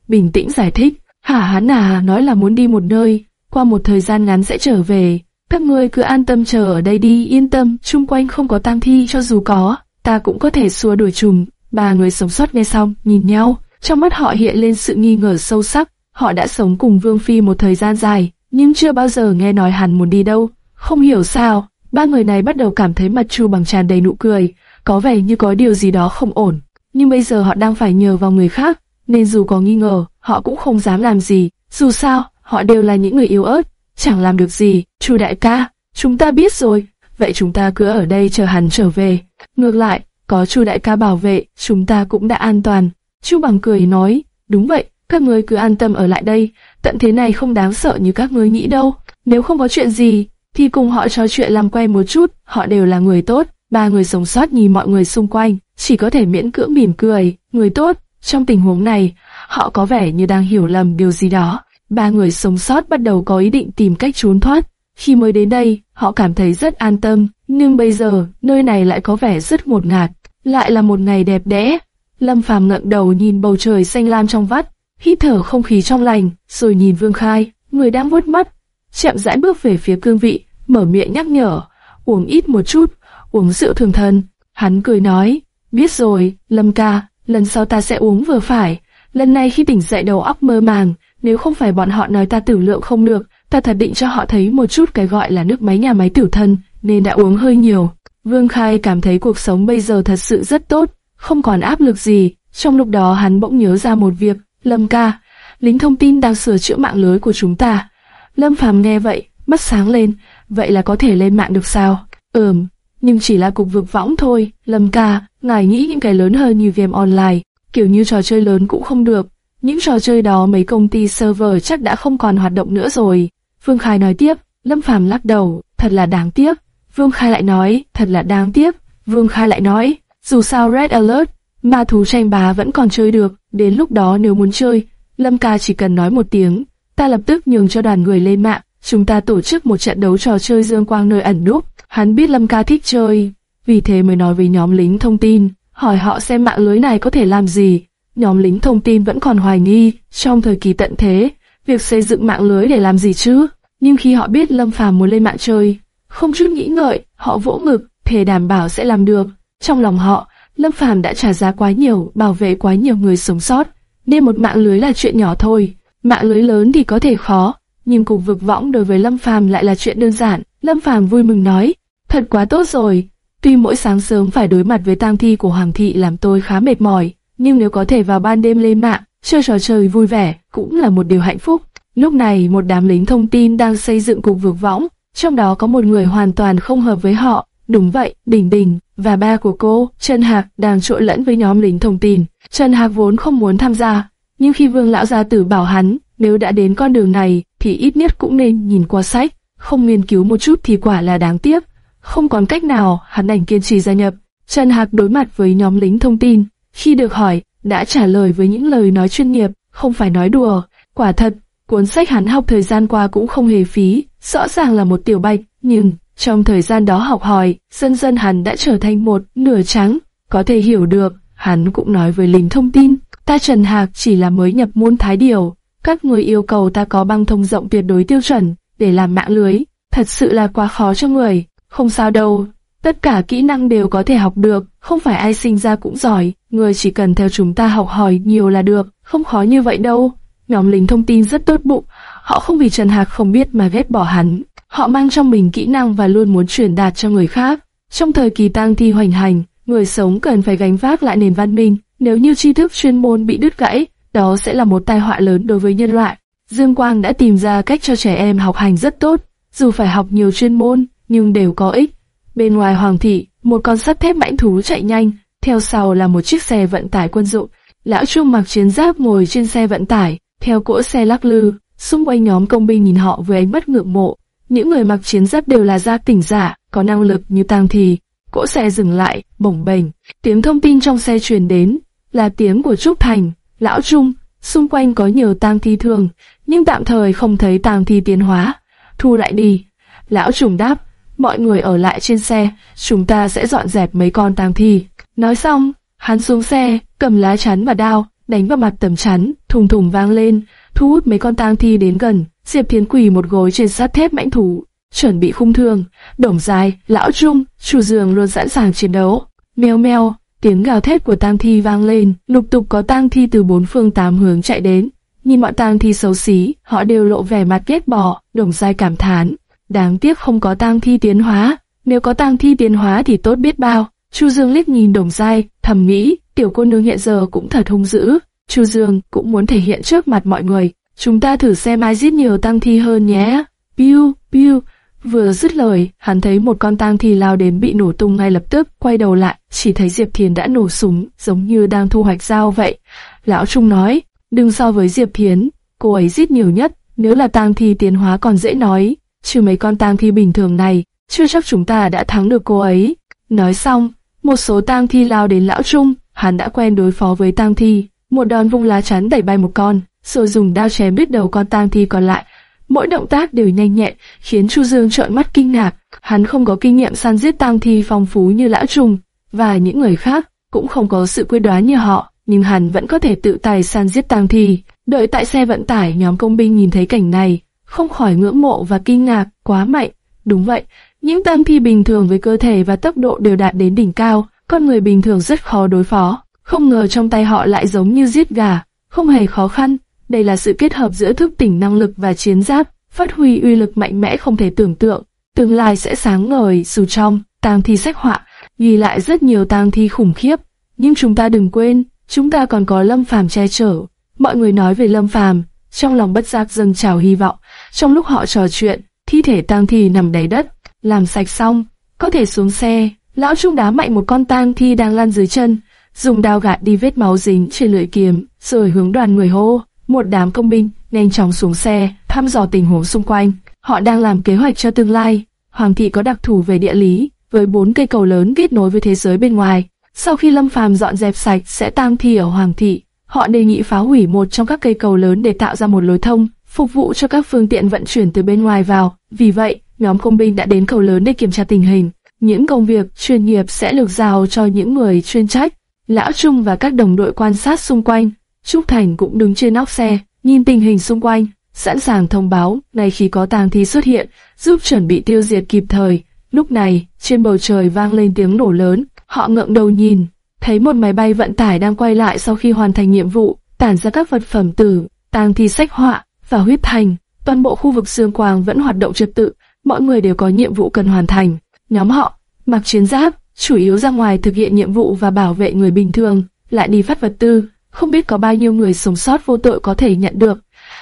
bình tĩnh giải thích, hả hắn à nói là muốn đi một nơi, qua một thời gian ngắn sẽ trở về. Các ngươi cứ an tâm chờ ở đây đi, yên tâm, chung quanh không có tang thi cho dù có, ta cũng có thể xua đuổi trùng. Ba người sống sót nghe xong, nhìn nhau, trong mắt họ hiện lên sự nghi ngờ sâu sắc. Họ đã sống cùng Vương Phi một thời gian dài, nhưng chưa bao giờ nghe nói hắn muốn đi đâu. Không hiểu sao, ba người này bắt đầu cảm thấy mặt Chu bằng tràn đầy nụ cười, có vẻ như có điều gì đó không ổn. Nhưng bây giờ họ đang phải nhờ vào người khác, nên dù có nghi ngờ, họ cũng không dám làm gì. Dù sao, họ đều là những người yếu ớt, chẳng làm được gì. Chu đại ca, chúng ta biết rồi, vậy chúng ta cứ ở đây chờ hắn trở về. Ngược lại, có Chu đại ca bảo vệ, chúng ta cũng đã an toàn. Chu bằng cười nói, đúng vậy, các ngươi cứ an tâm ở lại đây, tận thế này không đáng sợ như các ngươi nghĩ đâu. Nếu không có chuyện gì, thì cùng họ trò chuyện làm quen một chút, họ đều là người tốt. Ba người sống sót nhìn mọi người xung quanh, chỉ có thể miễn cưỡng mỉm cười, người tốt. Trong tình huống này, họ có vẻ như đang hiểu lầm điều gì đó. Ba người sống sót bắt đầu có ý định tìm cách trốn thoát. Khi mới đến đây, họ cảm thấy rất an tâm, nhưng bây giờ, nơi này lại có vẻ rất ngột ngạt. Lại là một ngày đẹp đẽ. Lâm Phàm ngẩng đầu nhìn bầu trời xanh lam trong vắt, hít thở không khí trong lành, rồi nhìn Vương Khai, người đang vuốt mắt, chậm rãi bước về phía cương vị, mở miệng nhắc nhở, uống ít một chút, uống rượu thường thân. Hắn cười nói, biết rồi, Lâm ca, lần sau ta sẽ uống vừa phải. Lần này khi tỉnh dậy đầu óc mơ màng, nếu không phải bọn họ nói ta tử lượng không được, ta thật định cho họ thấy một chút cái gọi là nước máy nhà máy tử thân, nên đã uống hơi nhiều. Vương Khai cảm thấy cuộc sống bây giờ thật sự rất tốt, không còn áp lực gì. Trong lúc đó hắn bỗng nhớ ra một việc, Lâm ca, lính thông tin đang sửa chữa mạng lưới của chúng ta. Lâm Phàm nghe vậy, mắt sáng lên, vậy là có thể lên mạng được sao? Ừm, nhưng chỉ là cục vực võng thôi. Lâm ca, ngài nghĩ những cái lớn hơn như game online, kiểu như trò chơi lớn cũng không được. Những trò chơi đó mấy công ty server chắc đã không còn hoạt động nữa rồi. Vương Khai nói tiếp, Lâm Phàm lắc đầu, thật là đáng tiếc. Vương Khai lại nói, thật là đáng tiếc. Vương Khai lại nói, dù sao Red Alert, ma thú tranh bá vẫn còn chơi được, đến lúc đó nếu muốn chơi, Lâm ca chỉ cần nói một tiếng, ta lập tức nhường cho đoàn người lên mạng, chúng ta tổ chức một trận đấu trò chơi dương quang nơi ẩn núp. Hắn biết Lâm ca thích chơi, vì thế mới nói với nhóm lính thông tin, hỏi họ xem mạng lưới này có thể làm gì. Nhóm lính thông tin vẫn còn hoài nghi, trong thời kỳ tận thế, việc xây dựng mạng lưới để làm gì chứ? Nhưng khi họ biết Lâm Phàm muốn lên mạng chơi, không chút nghĩ ngợi, họ vỗ ngực, thề đảm bảo sẽ làm được. Trong lòng họ, Lâm Phàm đã trả giá quá nhiều, bảo vệ quá nhiều người sống sót, nên một mạng lưới là chuyện nhỏ thôi. Mạng lưới lớn thì có thể khó, nhưng cục vực võng đối với Lâm Phàm lại là chuyện đơn giản. Lâm Phàm vui mừng nói, thật quá tốt rồi. Tuy mỗi sáng sớm phải đối mặt với tang thi của Hoàng thị làm tôi khá mệt mỏi, nhưng nếu có thể vào ban đêm lên mạng, chơi trò chơi vui vẻ, cũng là một điều hạnh phúc. Lúc này một đám lính thông tin đang xây dựng cục vực võng, trong đó có một người hoàn toàn không hợp với họ. Đúng vậy, Đình Đình và ba của cô, Trần Hạc đang trộn lẫn với nhóm lính thông tin. Trần Hạc vốn không muốn tham gia, nhưng khi Vương lão gia tử bảo hắn, nếu đã đến con đường này thì ít nhất cũng nên nhìn qua sách, không nghiên cứu một chút thì quả là đáng tiếc. Không còn cách nào, hắn đành kiên trì gia nhập. Trần Hạc đối mặt với nhóm lính thông tin, khi được hỏi, đã trả lời với những lời nói chuyên nghiệp, không phải nói đùa. Quả thật, cuốn sách hắn học thời gian qua cũng không hề phí, rõ ràng là một tiểu bạch, nhưng trong thời gian đó học hỏi, dần dần hắn đã trở thành một nửa trắng, có thể hiểu được. Hắn cũng nói với lính thông tin, ta Trần Hạc chỉ là mới nhập môn thái điều, các người yêu cầu ta có băng thông rộng tuyệt đối tiêu chuẩn để làm mạng lưới, thật sự là quá khó cho người. Không sao đâu, tất cả kỹ năng đều có thể học được, không phải ai sinh ra cũng giỏi, người chỉ cần theo chúng ta học hỏi nhiều là được, không khó như vậy đâu. Nhóm lính thông tin rất tốt bụng, họ không vì Trần Hạc không biết mà ghét bỏ hắn, họ mang trong mình kỹ năng và luôn muốn truyền đạt cho người khác. Trong thời kỳ tang thi hoành hành, người sống cần phải gánh vác lại nền văn minh, nếu như tri thức chuyên môn bị đứt gãy, đó sẽ là một tai họa lớn đối với nhân loại. Dương Quang đã tìm ra cách cho trẻ em học hành rất tốt, dù phải học nhiều chuyên môn, nhưng đều có ích. Bên ngoài hoàng thị, một con sắt thép mãnh thú chạy nhanh, theo sau là một chiếc xe vận tải quân dụng. Lão Trung mặc chiến giáp ngồi trên xe vận tải, theo cỗ xe lắc lư, xung quanh nhóm công binh nhìn họ với ánh mắt ngưỡng mộ. Những người mặc chiến giáp đều là gia tỉnh giả, có năng lực như tang thì. Cỗ xe dừng lại, bổng bềnh, tiếng thông tin trong xe truyền đến, là tiếng của Trúc Thành, Lão Trung, xung quanh có nhiều tang thi thường, nhưng tạm thời không thấy tang thi tiến hóa. Thu lại đi. Lão Trung đáp, mọi người ở lại trên xe, chúng ta sẽ dọn dẹp mấy con tang thi. Nói xong, hắn xuống xe, cầm lá chắn và đao, đánh vào mặt tấm chắn, thùng thùng vang lên, thu hút mấy con tang thi đến gần. Diệp Thiến quỳ một gối trên sắt thép mãnh thủ, chuẩn bị khung thương. Đồng dài, lão trung, chủ giường luôn sẵn sàng chiến đấu. Mèo mèo, tiếng gào thét của tang thi vang lên, lục tục có tang thi từ bốn phương tám hướng chạy đến. Nhìn mọi tang thi xấu xí, họ đều lộ vẻ mặt ghét bỏ, đồng dài cảm thán. Đáng tiếc không có tang thi tiến hóa, nếu có tang thi tiến hóa thì tốt biết bao. Chu Dương liếc nhìn Đồng Giai, thầm nghĩ, tiểu cô nương hiện giờ cũng thật hung dữ. Chu Dương cũng muốn thể hiện trước mặt mọi người, chúng ta thử xem ai giết nhiều tang thi hơn nhé. Piu, piu. Vừa dứt lời, hắn thấy một con tang thi lao đến bị nổ tung ngay lập tức, quay đầu lại, chỉ thấy Diệp Thiền đã nổ súng, giống như đang thu hoạch dao vậy. Lão Trung nói, đừng so với Diệp Thiến, cô ấy giết nhiều nhất, nếu là tang thi tiến hóa còn dễ nói, trừ mấy con tang thi bình thường này, chưa chắc chúng ta đã thắng được cô ấy. Nói xong, một số tang thi lao đến lão trung, hắn đã quen đối phó với tang thi, một đòn vung lá chắn đẩy bay một con, rồi dùng đao chém đứt đầu con tang thi còn lại. Mỗi động tác đều nhanh nhẹn, khiến Chu Dương trợn mắt kinh ngạc. Hắn không có kinh nghiệm săn giết tang thi phong phú như lão trung, và những người khác cũng không có sự quyết đoán như họ, nhưng hắn vẫn có thể tự tài săn giết tang thi. Đợi tại xe vận tải, nhóm công binh nhìn thấy cảnh này, không khỏi ngưỡng mộ và kinh ngạc, quá mạnh. Đúng vậy, những tang thi bình thường với cơ thể và tốc độ đều đạt đến đỉnh cao, con người bình thường rất khó đối phó. Không ngờ trong tay họ lại giống như giết gà, không hề khó khăn. Đây là sự kết hợp giữa thức tỉnh năng lực và chiến giáp, phát huy uy lực mạnh mẽ không thể tưởng tượng. Tương lai sẽ sáng ngời dù trong tang thi sách họa, ghi lại rất nhiều tang thi khủng khiếp. Nhưng chúng ta đừng quên, chúng ta còn có Lâm Phàm che chở. Mọi người nói về Lâm Phàm, trong lòng bất giác dâng trào hy vọng. Trong lúc họ trò chuyện, thi thể tang thi nằm đầy đất, làm sạch xong, có thể xuống xe. Lão Trung đá mạnh một con tang thi đang lăn dưới chân, dùng đao gạt đi vết máu dính trên lưỡi kiếm, rồi hướng đoàn người hô. Một đám công binh nhanh chóng xuống xe, thăm dò tình huống xung quanh. Họ đang làm kế hoạch cho tương lai. Hoàng thị có đặc thù về địa lý, với bốn cây cầu lớn kết nối với thế giới bên ngoài. Sau khi Lâm Phàm dọn dẹp sạch sẽ tang thi ở Hoàng thị, họ đề nghị phá hủy một trong các cây cầu lớn để tạo ra một lối thông, phục vụ cho các phương tiện vận chuyển từ bên ngoài vào. Vì vậy, nhóm công binh đã đến cầu lớn để kiểm tra tình hình. Những công việc chuyên nghiệp sẽ được giao cho những người chuyên trách. Lão Trung và các đồng đội quan sát xung quanh. Trúc Thành cũng đứng trên nóc xe, nhìn tình hình xung quanh, sẵn sàng thông báo ngay khi có tang thi xuất hiện, giúp chuẩn bị tiêu diệt kịp thời. Lúc này, trên bầu trời vang lên tiếng nổ lớn, họ ngượng đầu nhìn, thấy một máy bay vận tải đang quay lại sau khi hoàn thành nhiệm vụ, tản ra các vật phẩm tử, tang thi sách họa và huyết thành. Toàn bộ khu vực xương quang vẫn hoạt động trật tự, mọi người đều có nhiệm vụ cần hoàn thành. Nhóm họ mặc chiến giáp, chủ yếu ra ngoài thực hiện nhiệm vụ và bảo vệ người bình thường, lại đi phát vật tư, không biết có bao nhiêu người sống sót vô tội có thể nhận được.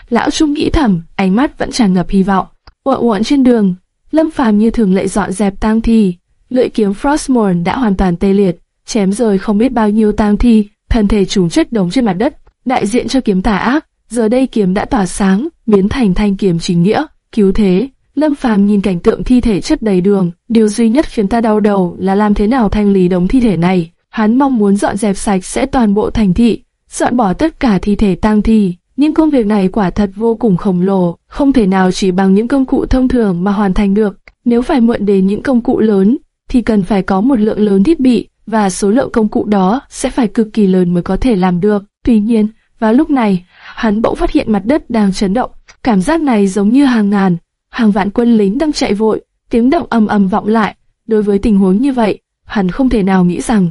Lão Trung nghĩ thầm, ánh mắt vẫn tràn ngập hy vọng. Uộn uộn trên đường, Lâm Phàm như thường lệ dọn dẹp tang thi, lưỡi kiếm Frostmourne đã hoàn toàn tê liệt, chém rời không biết bao nhiêu tang thi, thân thể trùng chất đống trên mặt đất, đại diện cho kiếm tà ác. Giờ đây kiếm đã tỏa sáng, biến thành thanh kiếm chính nghĩa, cứu thế. Lâm Phàm nhìn cảnh tượng thi thể chất đầy đường, điều duy nhất khiến ta đau đầu là làm thế nào thanh lý đống thi thể này. Hắn mong muốn dọn dẹp sạch sẽ toàn bộ thành thị, dọn bỏ tất cả thi thể tang thi. Nhưng công việc này quả thật vô cùng khổng lồ, không thể nào chỉ bằng những công cụ thông thường mà hoàn thành được. Nếu phải mượn đến những công cụ lớn, thì cần phải có một lượng lớn thiết bị, và số lượng công cụ đó sẽ phải cực kỳ lớn mới có thể làm được. Tuy nhiên, vào lúc này, hắn bỗng phát hiện mặt đất đang chấn động. Cảm giác này giống như hàng ngàn, hàng vạn quân lính đang chạy vội, tiếng động ầm ầm vọng lại. Đối với tình huống như vậy, hắn không thể nào nghĩ rằng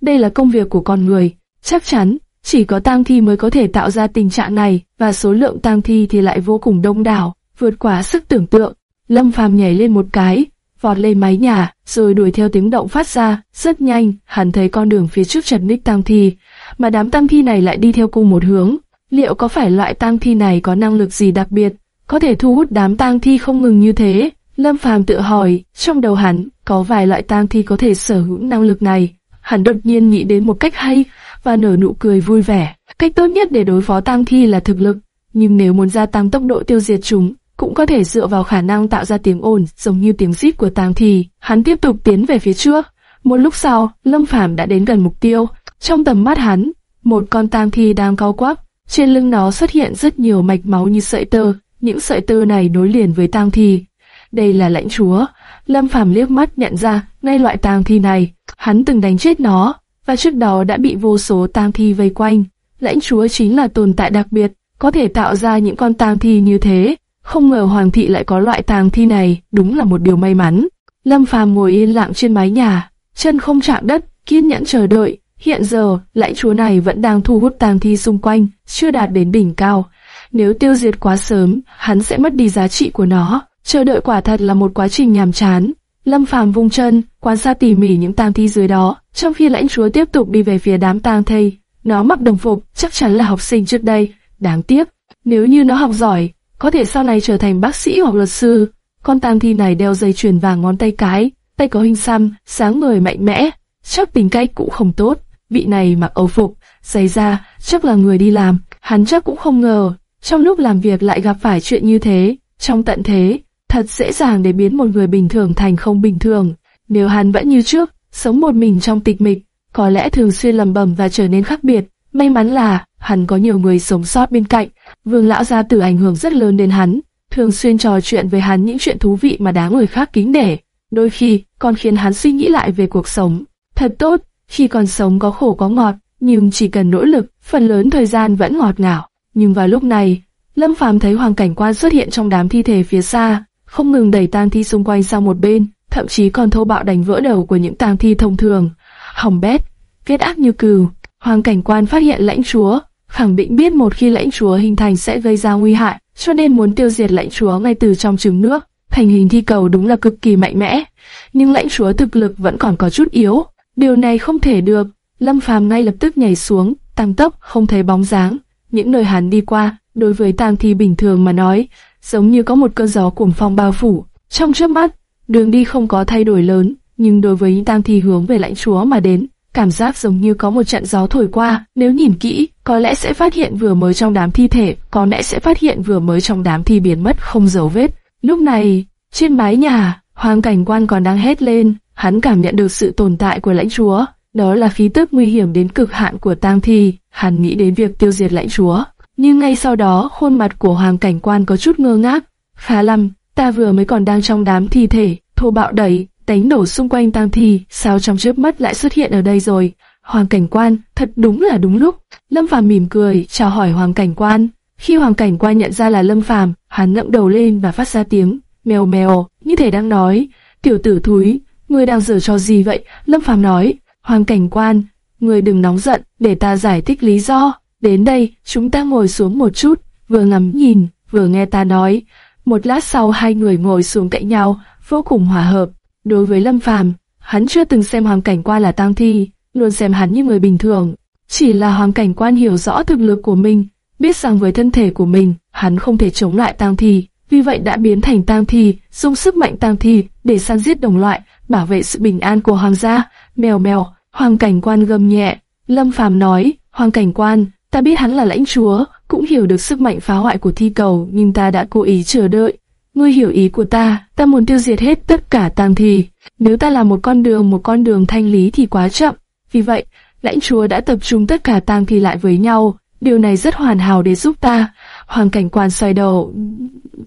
đây là công việc của con người. Chắc chắn, chỉ có tang thi mới có thể tạo ra tình trạng này, và số lượng tang thi thì lại vô cùng đông đảo, vượt quá sức tưởng tượng. Lâm Phàm nhảy lên một cái, vọt lên mái nhà, rồi đuổi theo tiếng động phát ra. Rất nhanh, hắn thấy con đường phía trước chật ních tang thi, mà đám tang thi này lại đi theo cùng một hướng. Liệu có phải loại tang thi này có năng lực gì đặc biệt, có thể thu hút đám tang thi không ngừng như thế? Lâm Phàm tự hỏi, trong đầu hắn có vài loại tang thi có thể sở hữu năng lực này. Hắn đột nhiên nghĩ đến một cách hay và nở nụ cười vui vẻ. Cách tốt nhất để đối phó tang thi là thực lực, nhưng nếu muốn gia tăng tốc độ tiêu diệt chúng, cũng có thể dựa vào khả năng tạo ra tiếng ồn giống như tiếng rít của tang thi. Hắn tiếp tục tiến về phía trước. Một lúc sau, Lâm Phàm đã đến gần mục tiêu. Trong tầm mắt hắn, một con tang thi đang cao quắc, trên lưng nó xuất hiện rất nhiều mạch máu như sợi tơ, những sợi tơ này nối liền với tang thi. Đây là lãnh chúa. Lâm Phàm liếc mắt nhận ra ngay loại tang thi này, hắn từng đánh chết nó, và trước đó đã bị vô số tang thi vây quanh. Lãnh chúa chính là tồn tại đặc biệt, có thể tạo ra những con tang thi như thế. Không ngờ hoàng thị lại có loại tang thi này, đúng là một điều may mắn. Lâm Phàm ngồi yên lặng trên mái nhà, chân không chạm đất, kiên nhẫn chờ đợi. Hiện giờ, lãnh chúa này vẫn đang thu hút tang thi xung quanh, chưa đạt đến đỉnh cao. Nếu tiêu diệt quá sớm, hắn sẽ mất đi giá trị của nó. Chờ đợi quả thật là một quá trình nhàm chán. Lâm Phàm vung chân, quan sát tỉ mỉ những tang thi dưới đó, trong khi lãnh chúa tiếp tục đi về phía đám tang thi. Nó mặc đồng phục, chắc chắn là học sinh trước đây. Đáng tiếc, nếu như nó học giỏi, có thể sau này trở thành bác sĩ hoặc luật sư. Con tang thi này đeo dây chuyền vàng ngón tay cái, tay có hình xăm, sáng người mạnh mẽ, chắc tính cách cũng không tốt. Vị này mặc âu phục, giày da, chắc là người đi làm, hắn chắc cũng không ngờ, trong lúc làm việc lại gặp phải chuyện như thế, trong tận thế, thật dễ dàng để biến một người bình thường thành không bình thường. Nếu hắn vẫn như trước, sống một mình trong tịch mịch, có lẽ thường xuyên lầm bầm và trở nên khác biệt. May mắn là, hắn có nhiều người sống sót bên cạnh. Vương lão gia tử ảnh hưởng rất lớn đến hắn, thường xuyên trò chuyện với hắn những chuyện thú vị mà đáng người khác kính nể. Đôi khi, còn khiến hắn suy nghĩ lại về cuộc sống. Thật tốt, khi còn sống có khổ có ngọt, nhưng chỉ cần nỗ lực, phần lớn thời gian vẫn ngọt ngào. Nhưng vào lúc này, Lâm Phàm thấy Hoàng Cảnh Quan xuất hiện trong đám thi thể phía xa, không ngừng đẩy tang thi xung quanh sang một bên, thậm chí còn thô bạo đánh vỡ đầu của những tang thi thông thường. Hỏng bét, kết ác như cừu. Hoàng cảnh quan phát hiện lãnh chúa, khẳng định biết một khi lãnh chúa hình thành sẽ gây ra nguy hại, cho nên muốn tiêu diệt lãnh chúa ngay từ trong trứng nước. Thành hình thi cầu đúng là cực kỳ mạnh mẽ, nhưng lãnh chúa thực lực vẫn còn có chút yếu. Điều này không thể được. Lâm Phàm ngay lập tức nhảy xuống, tăng tốc, không thấy bóng dáng. Những nơi hắn đi qua, đối với tang thi bình thường mà nói, giống như có một cơn gió cuồng phong bao phủ. Trong chớp mắt, đường đi không có thay đổi lớn, nhưng đối với những tang thi hướng về lãnh chúa mà đến, cảm giác giống như có một trận gió thổi qua. Nếu nhìn kỹ, có lẽ sẽ phát hiện vừa mới trong đám thi thể, có lẽ sẽ phát hiện vừa mới trong đám thi biến mất không dấu vết. Lúc này, trên mái nhà, hoàng cảnh quan còn đang hét lên, hắn cảm nhận được sự tồn tại của lãnh chúa. Đó là khí tức nguy hiểm đến cực hạn của tang thi, hắn nghĩ đến việc tiêu diệt lãnh chúa. Nhưng ngay sau đó, khuôn mặt của hoàng cảnh quan có chút ngơ ngác. Phá lầm, ta vừa mới còn đang trong đám thi thể, thô bạo đẩy, đánh nổ xung quanh tang thi, sao trong chớp mắt lại xuất hiện ở đây rồi? Hoàng cảnh quan, thật đúng là đúng lúc. Lâm Phàm mỉm cười, chào hỏi Hoàng cảnh quan. Khi Hoàng cảnh quan nhận ra là Lâm Phàm, hắn ngẩng đầu lên và phát ra tiếng mèo mèo, như thể đang nói, tiểu tử thúi, ngươi đang dở cho gì vậy? Lâm Phàm nói, Hoàng cảnh quan, ngươi đừng nóng giận, để ta giải thích lý do. Đến đây, chúng ta ngồi xuống một chút, vừa ngắm nhìn, vừa nghe ta nói. Một lát sau hai người ngồi xuống cạnh nhau, vô cùng hòa hợp. Đối với Lâm Phàm, hắn chưa từng xem Hoàng cảnh quan là tang thi, luôn xem hắn như người bình thường. Chỉ là Hoàng cảnh quan hiểu rõ thực lực của mình, biết rằng với thân thể của mình, hắn không thể chống lại tang thi, vì vậy đã biến thành tang thi, dùng sức mạnh tang thi để săn giết đồng loại, bảo vệ sự bình an của hoàng gia. Mèo mèo, Hoàng cảnh quan gầm nhẹ. Lâm Phàm nói, Hoàng cảnh quan, ta biết hắn là lãnh chúa, cũng hiểu được sức mạnh phá hoại của thi cầu, nhưng ta đã cố ý chờ đợi. Ngươi hiểu ý của ta, ta muốn tiêu diệt hết tất cả tang thi. Nếu ta làm một con đường một con đường thanh lý thì quá chậm. Vì vậy, lãnh chúa đã tập trung tất cả tang thi lại với nhau. Điều này rất hoàn hảo để giúp ta. Hoàng cảnh quan xoay đầu,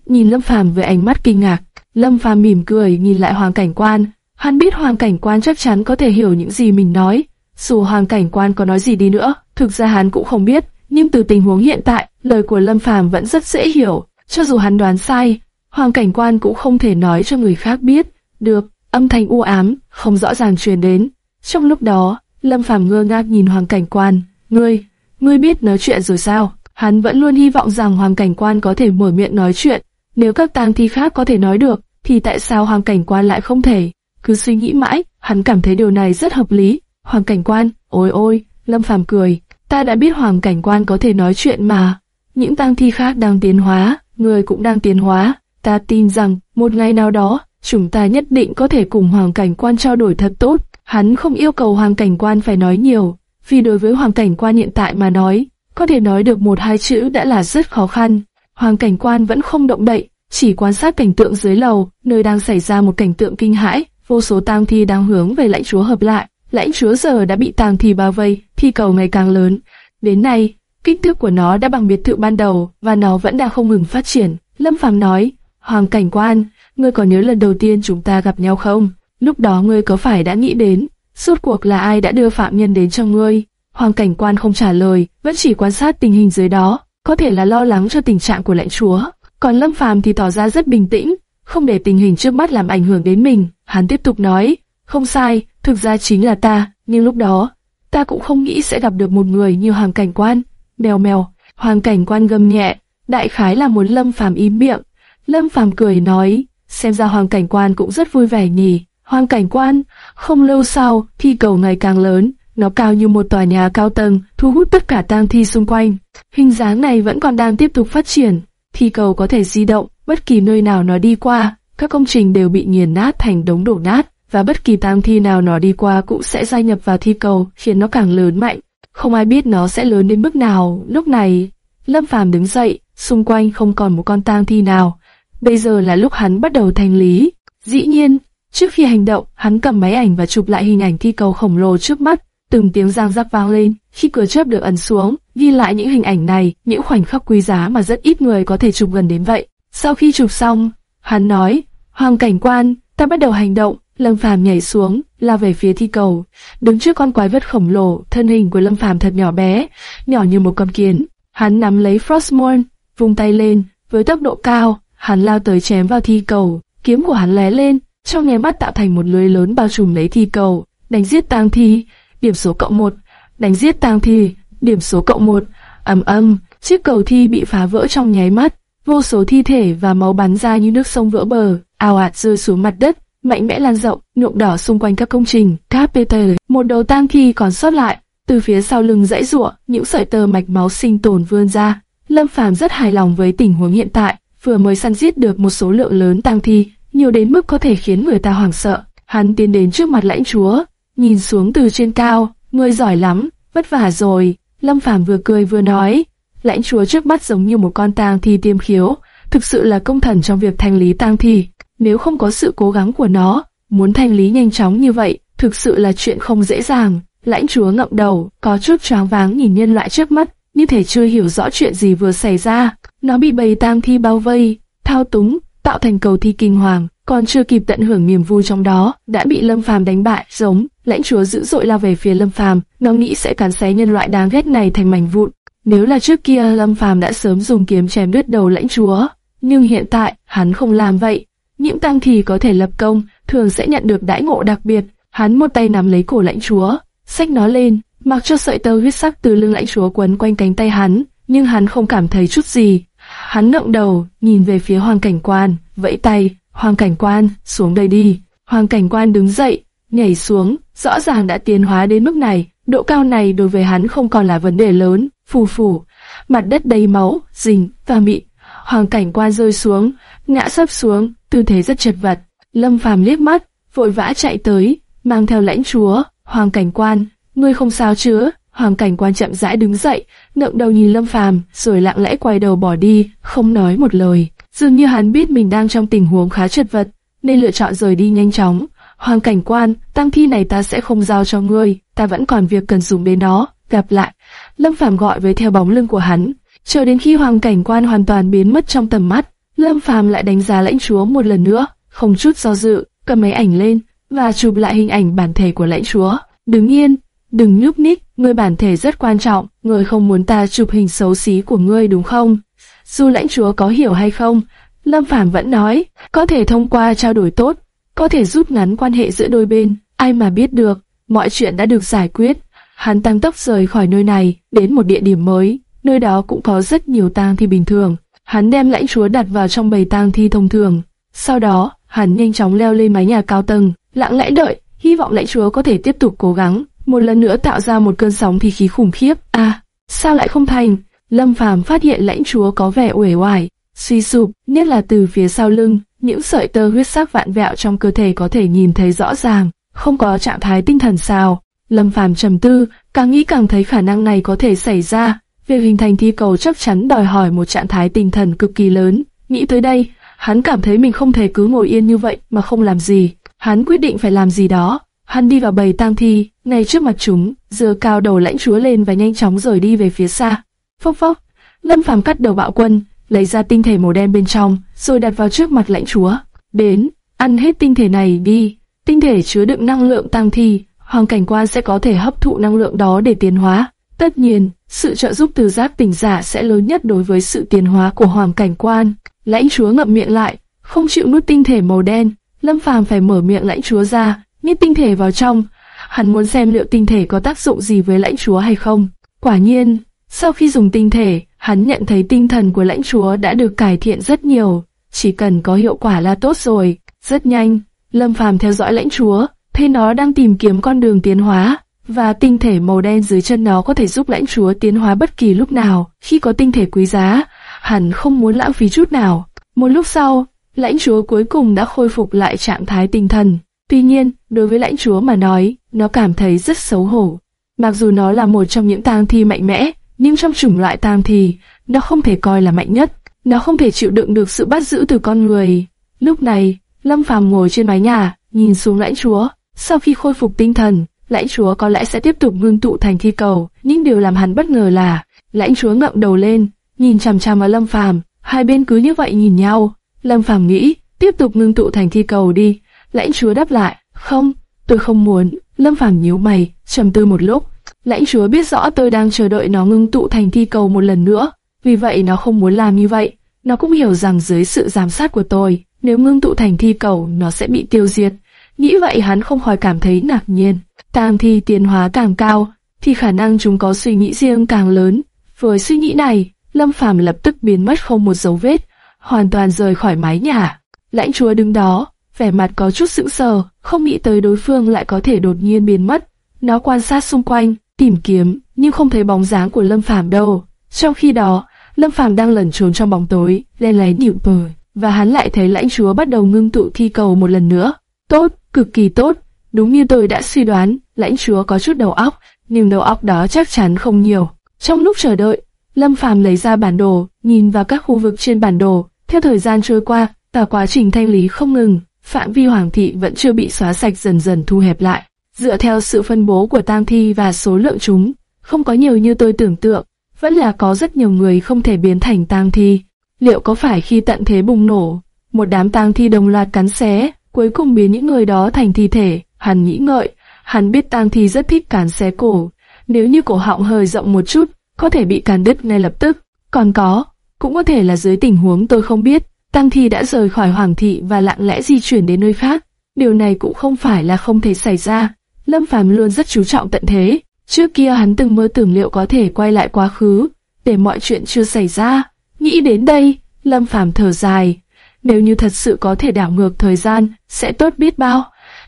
nhìn Lâm Phàm với ánh mắt kinh ngạc. Lâm Phàm mỉm cười nhìn lại Hoàng cảnh quan. Hắn biết Hoàng cảnh quan chắc chắn có thể hiểu những gì mình nói. Dù Hoàng cảnh quan có nói gì đi nữa, thực ra hắn cũng không biết. Nhưng từ tình huống hiện tại, lời của Lâm Phàm vẫn rất dễ hiểu. Cho dù hắn đoán sai, Hoàng cảnh quan cũng không thể nói cho người khác biết. Được, âm thanh u ám, không rõ ràng truyền đến. Trong lúc đó, Lâm Phàm ngơ ngác nhìn Hoàng cảnh quan. Ngươi, ngươi biết nói chuyện rồi sao? Hắn vẫn luôn hy vọng rằng Hoàng cảnh quan có thể mở miệng nói chuyện. Nếu các tang thi khác có thể nói được, thì tại sao Hoàng cảnh quan lại không thể? Cứ suy nghĩ mãi, hắn cảm thấy điều này rất hợp lý. Hoàng cảnh quan, ôi ôi, Lâm Phàm cười. Ta đã biết Hoàng cảnh quan có thể nói chuyện mà. Những tang thi khác đang tiến hóa, người cũng đang tiến hóa. Ta tin rằng, một ngày nào đó, chúng ta nhất định có thể cùng Hoàng cảnh quan trao đổi thật tốt. Hắn không yêu cầu Hoàng cảnh quan phải nói nhiều, vì đối với Hoàng cảnh quan hiện tại mà nói, có thể nói được một hai chữ đã là rất khó khăn. Hoàng cảnh quan vẫn không động đậy, chỉ quan sát cảnh tượng dưới lầu, nơi đang xảy ra một cảnh tượng kinh hãi, vô số tang thi đang hướng về lãnh chúa hợp lại. Lãnh chúa giờ đã bị tang thi bao vây, thi cầu ngày càng lớn. Đến nay, kích thước của nó đã bằng biệt thự ban đầu và nó vẫn đang không ngừng phát triển. Lâm Phàm nói, Hoàng cảnh quan, ngươi còn nhớ lần đầu tiên chúng ta gặp nhau không? Lúc đó ngươi có phải đã nghĩ đến, suốt cuộc là ai đã đưa phạm nhân đến cho ngươi? Hoàng cảnh quan không trả lời, vẫn chỉ quan sát tình hình dưới đó, có thể là lo lắng cho tình trạng của lãnh chúa. Còn Lâm Phàm thì tỏ ra rất bình tĩnh, không để tình hình trước mắt làm ảnh hưởng đến mình. Hắn tiếp tục nói, không sai, thực ra chính là ta, nhưng lúc đó, ta cũng không nghĩ sẽ gặp được một người như Hoàng cảnh quan. Mèo mèo, Hoàng cảnh quan gầm nhẹ, đại khái là muốn Lâm Phàm im miệng. Lâm Phàm cười nói, xem ra Hoàng cảnh quan cũng rất vui vẻ nhỉ. Hoàng cảnh quan, không lâu sau, thi cầu ngày càng lớn, nó cao như một tòa nhà cao tầng, thu hút tất cả tang thi xung quanh. Hình dáng này vẫn còn đang tiếp tục phát triển. Thi cầu có thể di động, bất kỳ nơi nào nó đi qua, các công trình đều bị nghiền nát thành đống đổ nát, và bất kỳ tang thi nào nó đi qua cũng sẽ gia nhập vào thi cầu, khiến nó càng lớn mạnh. Không ai biết nó sẽ lớn đến mức nào. Lúc này, Lâm Phàm đứng dậy, xung quanh không còn một con tang thi nào. Bây giờ là lúc hắn bắt đầu thành lý. Dĩ nhiên, trước khi hành động, hắn cầm máy ảnh và chụp lại hình ảnh thi cầu khổng lồ trước mắt. Từng tiếng giang rắc vang lên, khi cửa chớp được ấn xuống, ghi lại những hình ảnh này, những khoảnh khắc quý giá mà rất ít người có thể chụp gần đến vậy. Sau khi chụp xong, hắn nói, Hoàng cảnh quan, ta bắt đầu hành động, Lâm Phàm nhảy xuống, lao về phía thi cầu. Đứng trước con quái vật khổng lồ, thân hình của Lâm Phàm thật nhỏ bé, nhỏ như một con kiến. Hắn nắm lấy Frostmourne, vung tay lên, với tốc độ cao, hắn lao tới chém vào thi cầu. Kiếm của hắn lóe lên, trong nháy mắt tạo thành một lưới lớn bao trùm lấy thi cầu, đánh giết tang thi điểm số cộng một, đánh giết tang thi, điểm số cộng một, ầm ầm, chiếc cầu thi bị phá vỡ trong nháy mắt, vô số thi thể và máu bắn ra như nước sông vỡ bờ, ào ạt rơi xuống mặt đất, mạnh mẽ lan rộng, nhuộm đỏ xung quanh các công trình. Carpenter, một đầu tang thi còn sót lại, từ phía sau lưng dãy rụa, những sợi tơ mạch máu sinh tồn vươn ra. Lâm Phàm rất hài lòng với tình huống hiện tại, vừa mới săn giết được một số lượng lớn tang thi, nhiều đến mức có thể khiến người ta hoảng sợ. Hắn tiến đến trước mặt lãnh chúa, nhìn xuống từ trên cao, ngươi giỏi lắm, vất vả rồi. Lâm Phàm vừa cười vừa nói, lãnh chúa trước mắt giống như một con tang thi tiêm khiếu, thực sự là công thần trong việc thanh lý tang thi. Nếu không có sự cố gắng của nó, muốn thanh lý nhanh chóng như vậy, thực sự là chuyện không dễ dàng. Lãnh chúa ngậm đầu, có chút choáng váng nhìn nhân loại trước mắt, như thể chưa hiểu rõ chuyện gì vừa xảy ra. Nó bị bầy tang thi bao vây, thao túng, tạo thành cầu thi kinh hoàng, còn chưa kịp tận hưởng niềm vui trong đó, đã bị Lâm Phàm đánh bại, giống lãnh chúa dữ dội lao về phía Lâm Phàm, nó nghĩ sẽ cắn xé nhân loại đáng ghét này thành mảnh vụn. Nếu là trước kia Lâm Phàm đã sớm dùng kiếm chém đứt đầu lãnh chúa, nhưng hiện tại hắn không làm vậy. Những tăng thì có thể lập công, thường sẽ nhận được đãi ngộ đặc biệt. Hắn một tay nắm lấy cổ lãnh chúa, xách nó lên, mặc cho sợi tơ huyết sắc từ lưng lãnh chúa quấn quanh cánh tay hắn, nhưng hắn không cảm thấy chút gì. Hắn ngẩng đầu, nhìn về phía hoàng cảnh quan, vẫy tay, hoàng cảnh quan, xuống đây đi. Hoàng cảnh quan đứng dậy, nhảy xuống, rõ ràng đã tiến hóa đến mức này, độ cao này đối với hắn không còn là vấn đề lớn, phù phù, mặt đất đầy máu, rình và mịn. Hoàng cảnh quan rơi xuống, ngã sấp xuống, tư thế rất chật vật. Lâm Phàm liếc mắt, vội vã chạy tới, mang theo lãnh chúa, Hoàng cảnh quan, ngươi không sao chứ? Hoàng cảnh quan chậm rãi đứng dậy, ngẩng đầu nhìn Lâm Phàm, rồi lặng lẽ quay đầu bỏ đi, không nói một lời. Dường như hắn biết mình đang trong tình huống khá chật vật, nên lựa chọn rời đi nhanh chóng. Hoàng cảnh quan, tăng thi này ta sẽ không giao cho ngươi, ta vẫn còn việc cần dùng đến nó. Gặp lại. Lâm Phàm gọi với theo bóng lưng của hắn, chờ đến khi hoàng cảnh quan hoàn toàn biến mất trong tầm mắt, Lâm Phàm lại đánh giá lãnh chúa một lần nữa, không chút do dự, cầm máy ảnh lên và chụp lại hình ảnh bản thể của lãnh chúa. Đứng yên, đừng nhúc nhích, ngươi bản thể rất quan trọng, ngươi không muốn ta chụp hình xấu xí của ngươi đúng không? Dù lãnh chúa có hiểu hay không, Lâm Phàm vẫn nói, có thể thông qua trao đổi tốt, có thể rút ngắn quan hệ giữa đôi bên, ai mà biết được, mọi chuyện đã được giải quyết. Hắn tăng tốc rời khỏi nơi này, đến một địa điểm mới, nơi đó cũng có rất nhiều tang thi bình thường. Hắn đem lãnh chúa đặt vào trong bầy tang thi thông thường. Sau đó, hắn nhanh chóng leo lên mái nhà cao tầng, lặng lẽ đợi, hy vọng lãnh chúa có thể tiếp tục cố gắng, một lần nữa tạo ra một cơn sóng thi khí khủng khiếp. À, sao lại không thành? Lâm Phàm phát hiện lãnh chúa có vẻ uể oải, suy sụp, nhất là từ phía sau lưng, những sợi tơ huyết sắc vạn vẹo trong cơ thể có thể nhìn thấy rõ ràng, không có trạng thái tinh thần sao. Lâm Phàm trầm tư, càng nghĩ càng thấy khả năng này có thể xảy ra. Việc hình thành thi cầu chắc chắn đòi hỏi một trạng thái tinh thần cực kỳ lớn. Nghĩ tới đây, hắn cảm thấy mình không thể cứ ngồi yên như vậy mà không làm gì. Hắn quyết định phải làm gì đó. Hắn đi vào bầy tang thi, ngay trước mặt chúng, dừa cao đầu lãnh chúa lên và nhanh chóng rời đi về phía xa. Phốc phốc, Lâm Phàm cắt đầu bạo quân, lấy ra tinh thể màu đen bên trong, rồi đặt vào trước mặt lãnh chúa. Đến, ăn hết tinh thể này đi. Tinh thể chứa đựng năng lượng tăng thi, hoàng cảnh quan sẽ có thể hấp thụ năng lượng đó để tiến hóa. Tất nhiên, sự trợ giúp từ giác tỉnh giả sẽ lớn nhất đối với sự tiến hóa của hoàng cảnh quan. Lãnh chúa ngậm miệng lại, không chịu nuốt tinh thể màu đen. Lâm Phàm phải mở miệng lãnh chúa ra, nhét tinh thể vào trong. Hắn muốn xem liệu tinh thể có tác dụng gì với lãnh chúa hay không. Quả nhiên, sau khi dùng tinh thể, hắn nhận thấy tinh thần của lãnh chúa đã được cải thiện rất nhiều. Chỉ cần có hiệu quả là tốt rồi. Rất nhanh, Lâm Phàm theo dõi lãnh chúa, thấy nó đang tìm kiếm con đường tiến hóa, và tinh thể màu đen dưới chân nó có thể giúp lãnh chúa tiến hóa bất kỳ lúc nào. Khi có tinh thể quý giá, hắn không muốn lãng phí chút nào. Một lúc sau, lãnh chúa cuối cùng đã khôi phục lại trạng thái tinh thần. Tuy nhiên, đối với lãnh chúa mà nói, nó cảm thấy rất xấu hổ. Mặc dù nó là một trong những tang thi mạnh mẽ, nhưng trong chủng loại tam thì nó không thể coi là mạnh nhất. Nó không thể chịu đựng được sự bắt giữ từ con người. Lúc này, Lâm Phàm ngồi trên mái nhà, nhìn xuống lãnh chúa. Sau khi khôi phục tinh thần, lãnh chúa có lẽ sẽ tiếp tục ngưng tụ thành thi cầu. Nhưng điều làm hắn bất ngờ là, lãnh chúa ngậm đầu lên, nhìn chằm chằm vào Lâm Phàm. Hai bên cứ như vậy nhìn nhau. Lâm Phàm nghĩ, tiếp tục ngưng tụ thành thi cầu đi. Lãnh chúa đáp lại, không, tôi không muốn. Lâm Phàm nhíu mày, trầm tư một lúc. Lãnh chúa biết rõ tôi đang chờ đợi nó ngưng tụ thành thi cầu một lần nữa, vì vậy nó không muốn làm như vậy. Nó cũng hiểu rằng dưới sự giám sát của tôi, nếu ngưng tụ thành thi cầu nó sẽ bị tiêu diệt. Nghĩ vậy hắn không khỏi cảm thấy ngạc nhiên. càng thi tiến hóa càng cao, thì khả năng chúng có suy nghĩ riêng càng lớn. Với suy nghĩ này, Lâm Phàm lập tức biến mất không một dấu vết, hoàn toàn rời khỏi mái nhà. Lãnh chúa đứng đó, vẻ mặt có chút sững sờ, không nghĩ tới đối phương lại có thể đột nhiên biến mất. Nó quan sát xung quanh, tìm kiếm, nhưng không thấy bóng dáng của Lâm Phàm đâu. Trong khi đó, Lâm Phàm đang lẩn trốn trong bóng tối, lén lén nhịu bờ, và hắn lại thấy lãnh chúa bắt đầu ngưng tụ thi cầu một lần nữa. Tốt, cực kỳ tốt. Đúng như tôi đã suy đoán, lãnh chúa có chút đầu óc, nhưng đầu óc đó chắc chắn không nhiều. Trong lúc chờ đợi, Lâm Phàm lấy ra bản đồ, nhìn vào các khu vực trên bản đồ. Theo thời gian trôi qua, cả quá trình thanh lý không ngừng, phạm vi hoàng thị vẫn chưa bị xóa sạch dần dần thu hẹp lại. Dựa theo sự phân bố của tang thi và số lượng chúng, không có nhiều như tôi tưởng tượng, vẫn là có rất nhiều người không thể biến thành tang thi. Liệu có phải khi tận thế bùng nổ, một đám tang thi đồng loạt cắn xé, cuối cùng biến những người đó thành thi thể? Hắn nghĩ ngợi, hắn biết tang thi rất thích cắn xé cổ, nếu như cổ họng hơi rộng một chút, có thể bị cắn đứt ngay lập tức. Còn có, cũng có thể là dưới tình huống tôi không biết, tang thi đã rời khỏi hoàng thị và lặng lẽ di chuyển đến nơi khác. Điều này cũng không phải là không thể xảy ra. Lâm Phàm luôn rất chú trọng tận thế. Trước kia hắn từng mơ tưởng liệu có thể quay lại quá khứ, để mọi chuyện chưa xảy ra. Nghĩ đến đây, Lâm Phàm thở dài. Nếu như thật sự có thể đảo ngược thời gian, sẽ tốt biết bao.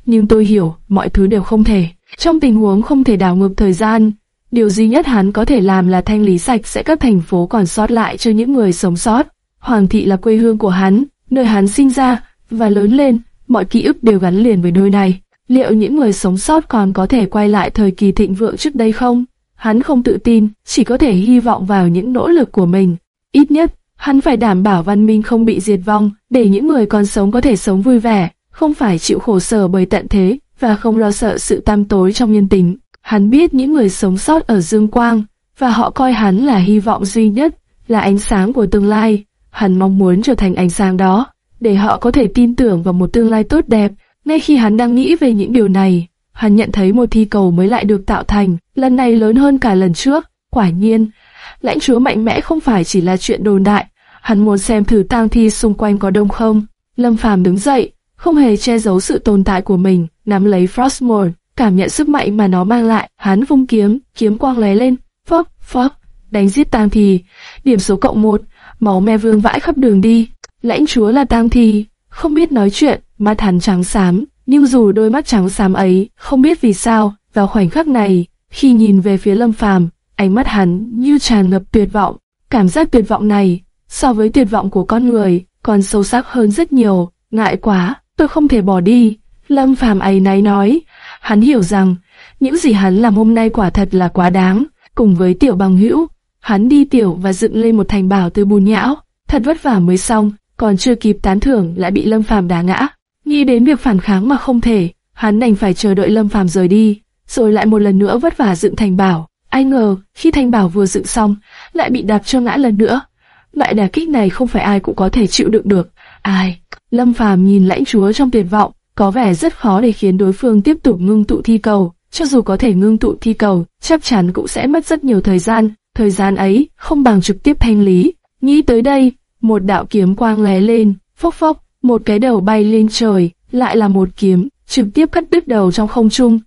Nhưng tôi hiểu, mọi thứ đều không thể. Trong tình huống không thể đảo ngược thời gian, điều duy nhất hắn có thể làm là thanh lý sạch sẽ các thành phố còn sót lại cho những người sống sót. Hoàng thị là quê hương của hắn, nơi hắn sinh ra và lớn lên, mọi ký ức đều gắn liền với nơi này. Liệu những người sống sót còn có thể quay lại thời kỳ thịnh vượng trước đây không? Hắn không tự tin, chỉ có thể hy vọng vào những nỗ lực của mình. Ít nhất, hắn phải đảm bảo văn minh không bị diệt vong, để những người còn sống có thể sống vui vẻ, không phải chịu khổ sở bởi tận thế, và không lo sợ sự tam tối trong nhân tính. Hắn biết những người sống sót ở Dương Quang, và họ coi hắn là hy vọng duy nhất, là ánh sáng của tương lai. Hắn mong muốn trở thành ánh sáng đó, để họ có thể tin tưởng vào một tương lai tốt đẹp. Ngay khi hắn đang nghĩ về những điều này, hắn nhận thấy một thi cầu mới lại được tạo thành, lần này lớn hơn cả lần trước. Quả nhiên, lãnh chúa mạnh mẽ không phải chỉ là chuyện đồn đại, hắn muốn xem thử tang thi xung quanh có đông không. Lâm Phàm đứng dậy, không hề che giấu sự tồn tại của mình, nắm lấy Frostmourne, cảm nhận sức mạnh mà nó mang lại, hắn vung kiếm, kiếm quang lóe lên, phốc, phốc, đánh giết tang thi, điểm số cộng một, máu me vương vãi khắp đường đi. Lãnh chúa là tang thi, không biết nói chuyện, mắt hắn trắng xám, nhưng dù đôi mắt trắng xám ấy, không biết vì sao, vào khoảnh khắc này, khi nhìn về phía Lâm Phàm, ánh mắt hắn như tràn ngập tuyệt vọng. Cảm giác tuyệt vọng này, so với tuyệt vọng của con người, còn sâu sắc hơn rất nhiều. Ngại quá, tôi không thể bỏ đi. Lâm Phàm ấy náy nói, hắn hiểu rằng, những gì hắn làm hôm nay quả thật là quá đáng. Cùng với tiểu bằng hữu, hắn đi tiểu và dựng lên một thành bảo từ bùn nhão, thật vất vả mới xong, còn chưa kịp tán thưởng lại bị Lâm Phàm đá ngã. Nghĩ đến việc phản kháng mà không thể, hắn đành phải chờ đợi Lâm Phàm rời đi, rồi lại một lần nữa vất vả dựng thành bảo. Ai ngờ, khi thành bảo vừa dựng xong, lại bị đạp cho ngã lần nữa. Loại đả kích này không phải ai cũng có thể chịu đựng được. Ai? Lâm Phàm nhìn lãnh chúa trong tuyệt vọng, có vẻ rất khó để khiến đối phương tiếp tục ngưng tụ thi cầu. Cho dù có thể ngưng tụ thi cầu, chắc chắn cũng sẽ mất rất nhiều thời gian. Thời gian ấy không bằng trực tiếp thanh lý. Nghĩ tới đây, một đạo kiếm quang lóe lên, phốc phốc, một cái đầu bay lên trời, lại là một kiếm, trực tiếp cắt đứt đầu trong không trung.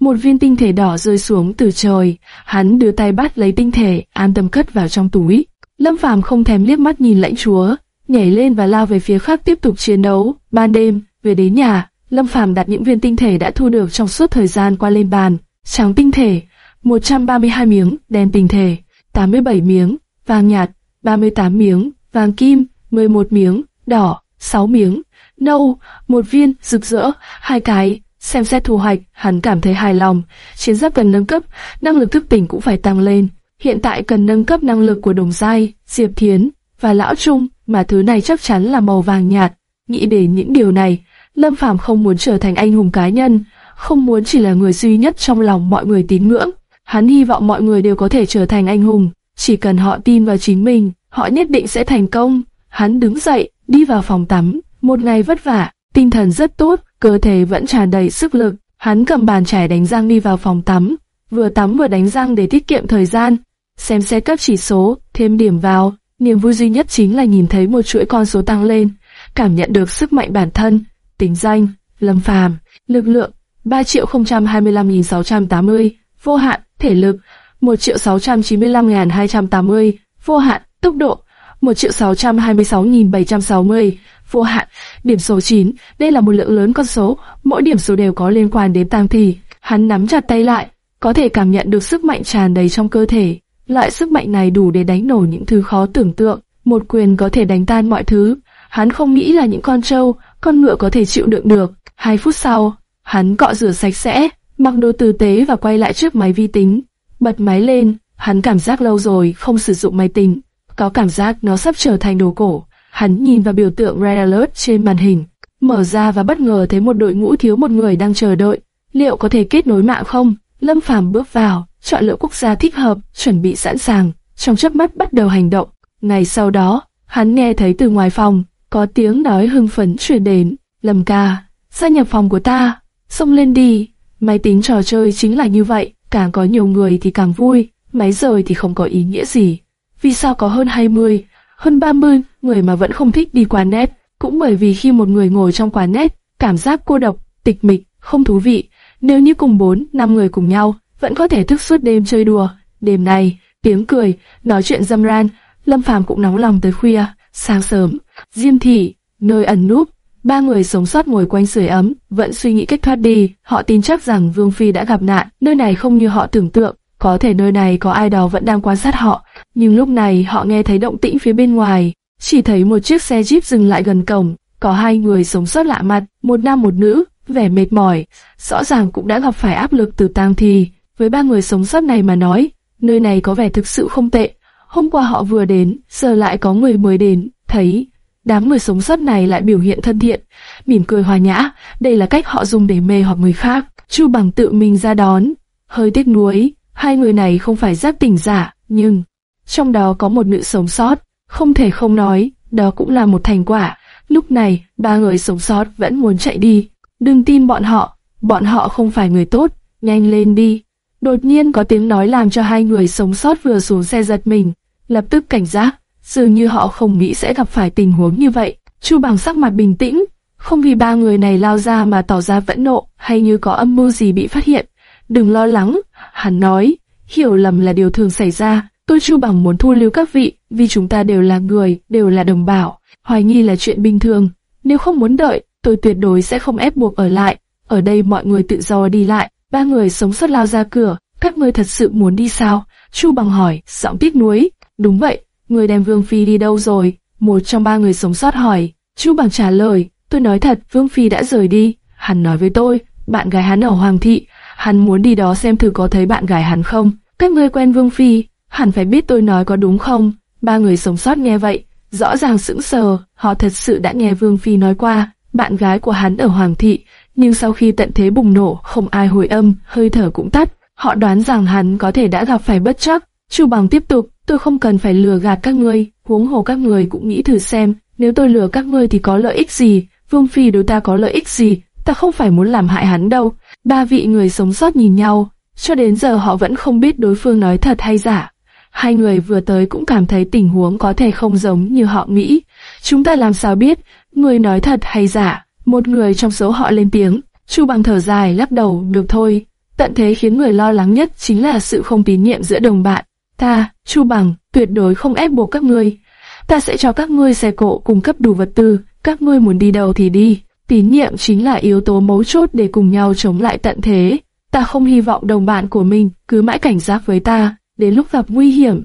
Một viên tinh thể đỏ rơi xuống từ trời, hắn đưa tay bắt lấy tinh thể, an tâm cất vào trong túi. Lâm Phàm không thèm liếc mắt nhìn lãnh chúa, nhảy lên và lao về phía khác tiếp tục chiến đấu. Ban đêm, về đến nhà, Lâm Phàm đặt những viên tinh thể đã thu được trong suốt thời gian qua lên bàn. Trắng tinh thể, 132 miếng, đen tinh thể, 87 miếng, vàng nhạt, 38 miếng, vàng kim, 11 miếng, đỏ, 6 miếng, nâu, một viên, rực rỡ, hai cái. Xem xét thu hoạch, hắn cảm thấy hài lòng. Chiến giáp cần nâng cấp, năng lực thức tỉnh cũng phải tăng lên. Hiện tại cần nâng cấp năng lực của Đồng Giai, Diệp Thiến và Lão Trung, mà thứ này chắc chắn là màu vàng nhạt. Nghĩ đến những điều này, Lâm Phàm không muốn trở thành anh hùng cá nhân, không muốn chỉ là người duy nhất trong lòng mọi người tín ngưỡng. Hắn hy vọng mọi người đều có thể trở thành anh hùng, chỉ cần họ tin vào chính mình, họ nhất định sẽ thành công. Hắn đứng dậy, đi vào phòng tắm, một ngày vất vả, tinh thần rất tốt, cơ thể vẫn tràn đầy sức lực. Hắn cầm bàn chải đánh răng đi vào phòng tắm, vừa tắm vừa đánh răng để tiết kiệm thời gian, xem xét các chỉ số, thêm điểm vào. Niềm vui duy nhất chính là nhìn thấy một chuỗi con số tăng lên, cảm nhận được sức mạnh bản thân, tính danh, lâm phàm, lực lượng, 3 triệu 025.680, vô hạn, thể lực, 1 triệu 695.280, vô hạn, tốc độ, 1 triệu 626.760, vô hạn, điểm số 9, đây là một lượng lớn con số, mỗi điểm số đều có liên quan đến tang thi. Hắn nắm chặt tay lại, có thể cảm nhận được sức mạnh tràn đầy trong cơ thể. Loại sức mạnh này đủ để đánh nổ những thứ khó tưởng tượng, một quyền có thể đánh tan mọi thứ. Hắn không nghĩ là những con trâu, con ngựa có thể chịu đựng được. Hai phút sau, hắn cọ rửa sạch sẽ, mặc đồ tử tế và quay lại trước máy vi tính. Bật máy lên, hắn cảm giác lâu rồi không sử dụng máy tính, có cảm giác nó sắp trở thành đồ cổ. Hắn nhìn vào biểu tượng Red Alert trên màn hình, mở ra và bất ngờ thấy một đội ngũ thiếu một người đang chờ đợi. Liệu có thể kết nối mạng không? Lâm Phàm bước vào, chọn lựa quốc gia thích hợp, chuẩn bị sẵn sàng, trong chớp mắt bắt đầu hành động. Ngày sau đó, hắn nghe thấy từ ngoài phòng, có tiếng nói hưng phấn truyền đến, Lâm ca, gia nhập phòng của ta, xông lên đi. Máy tính trò chơi chính là như vậy, càng có nhiều người thì càng vui, máy rời thì không có ý nghĩa gì. Vì sao có hơn 20, hơn 30 người mà vẫn không thích đi quán net? Cũng bởi vì khi một người ngồi trong quán net, cảm giác cô độc, tịch mịch, không thú vị. Nếu như cùng 4, 5 người cùng nhau, vẫn có thể thức suốt đêm chơi đùa. Đêm này, tiếng cười, nói chuyện dâm ran, Lâm Phàm cũng nóng lòng tới khuya. Sáng sớm, Diêm Thị, nơi ẩn núp, ba người sống sót ngồi quanh sưởi ấm, vẫn suy nghĩ cách thoát đi. Họ tin chắc rằng Vương Phi đã gặp nạn, nơi này không như họ tưởng tượng. Có thể nơi này có ai đó vẫn đang quan sát họ, nhưng lúc này họ nghe thấy động tĩnh phía bên ngoài. Chỉ thấy một chiếc xe jeep dừng lại gần cổng, có hai người sống sót lạ mặt, một nam một nữ, vẻ mệt mỏi, rõ ràng cũng đã gặp phải áp lực từ tang thi. Với ba người sống sót này mà nói, nơi này có vẻ thực sự không tệ. Hôm qua họ vừa đến, giờ lại có người mới đến, thấy đám người sống sót này lại biểu hiện thân thiện, mỉm cười hòa nhã, đây là cách họ dùng để mê hoặc người khác. Chu Bằng tự mình ra đón, hơi tiếc nuối, hai người này không phải giáp tỉnh giả, nhưng trong đó có một nữ sống sót, không thể không nói, đó cũng là một thành quả. Lúc này, ba người sống sót vẫn muốn chạy đi, đừng tin bọn họ, bọn họ không phải người tốt, nhanh lên đi. Đột nhiên có tiếng nói làm cho hai người sống sót vừa xuống xe giật mình, lập tức cảnh giác, dường như họ không nghĩ sẽ gặp phải tình huống như vậy. Chu bằng sắc mặt bình tĩnh, không vì ba người này lao ra mà tỏ ra vẫn nộ hay như có âm mưu gì bị phát hiện. Đừng lo lắng, hắn nói, hiểu lầm là điều thường xảy ra. Tôi Chu bằng muốn thu lưu các vị, vì chúng ta đều là người, đều là đồng bào. Hoài nghi là chuyện bình thường. Nếu không muốn đợi, tôi tuyệt đối sẽ không ép buộc ở lại. Ở đây mọi người tự do đi lại. Ba người sống sót lao ra cửa. Các ngươi thật sự muốn đi sao? Chu bằng hỏi, giọng tiếc nuối. Đúng vậy, người đem Vương Phi đi đâu rồi? Một trong ba người sống sót hỏi. Chu bằng trả lời, tôi nói thật, Vương Phi đã rời đi. Hắn nói với tôi, bạn gái hắn ở Hoàng thị, hắn muốn đi đó xem thử có thấy bạn gái hắn không. Các ngươi quen Vương Phi, hẳn phải biết tôi nói có đúng không? Ba người sống sót nghe vậy, rõ ràng sững sờ, họ thật sự đã nghe Vương Phi nói qua, bạn gái của hắn ở Hoàng thị, nhưng sau khi tận thế bùng nổ, không ai hồi âm, hơi thở cũng tắt, họ đoán rằng hắn có thể đã gặp phải bất chắc. Chu Bằng tiếp tục, tôi không cần phải lừa gạt các ngươi, huống hồ các người cũng nghĩ thử xem, nếu tôi lừa các ngươi thì có lợi ích gì, Vương Phi đối ta có lợi ích gì, ta không phải muốn làm hại hắn đâu. Ba vị người sống sót nhìn nhau, cho đến giờ họ vẫn không biết đối phương nói thật hay giả. Hai người vừa tới cũng cảm thấy tình huống có thể không giống như họ nghĩ. Chúng ta làm sao biết, người nói thật hay giả? Một người trong số họ lên tiếng, Chu bằng thở dài lắc đầu, được thôi. Tận thế khiến người lo lắng nhất chính là sự không tín nhiệm giữa đồng bạn. Ta, Chu bằng, tuyệt đối không ép buộc các ngươi. Ta sẽ cho các ngươi xe cộ cung cấp đủ vật tư, các ngươi muốn đi đâu thì đi. Tín nhiệm chính là yếu tố mấu chốt để cùng nhau chống lại tận thế. Ta không hy vọng đồng bạn của mình cứ mãi cảnh giác với ta, đến lúc gặp nguy hiểm,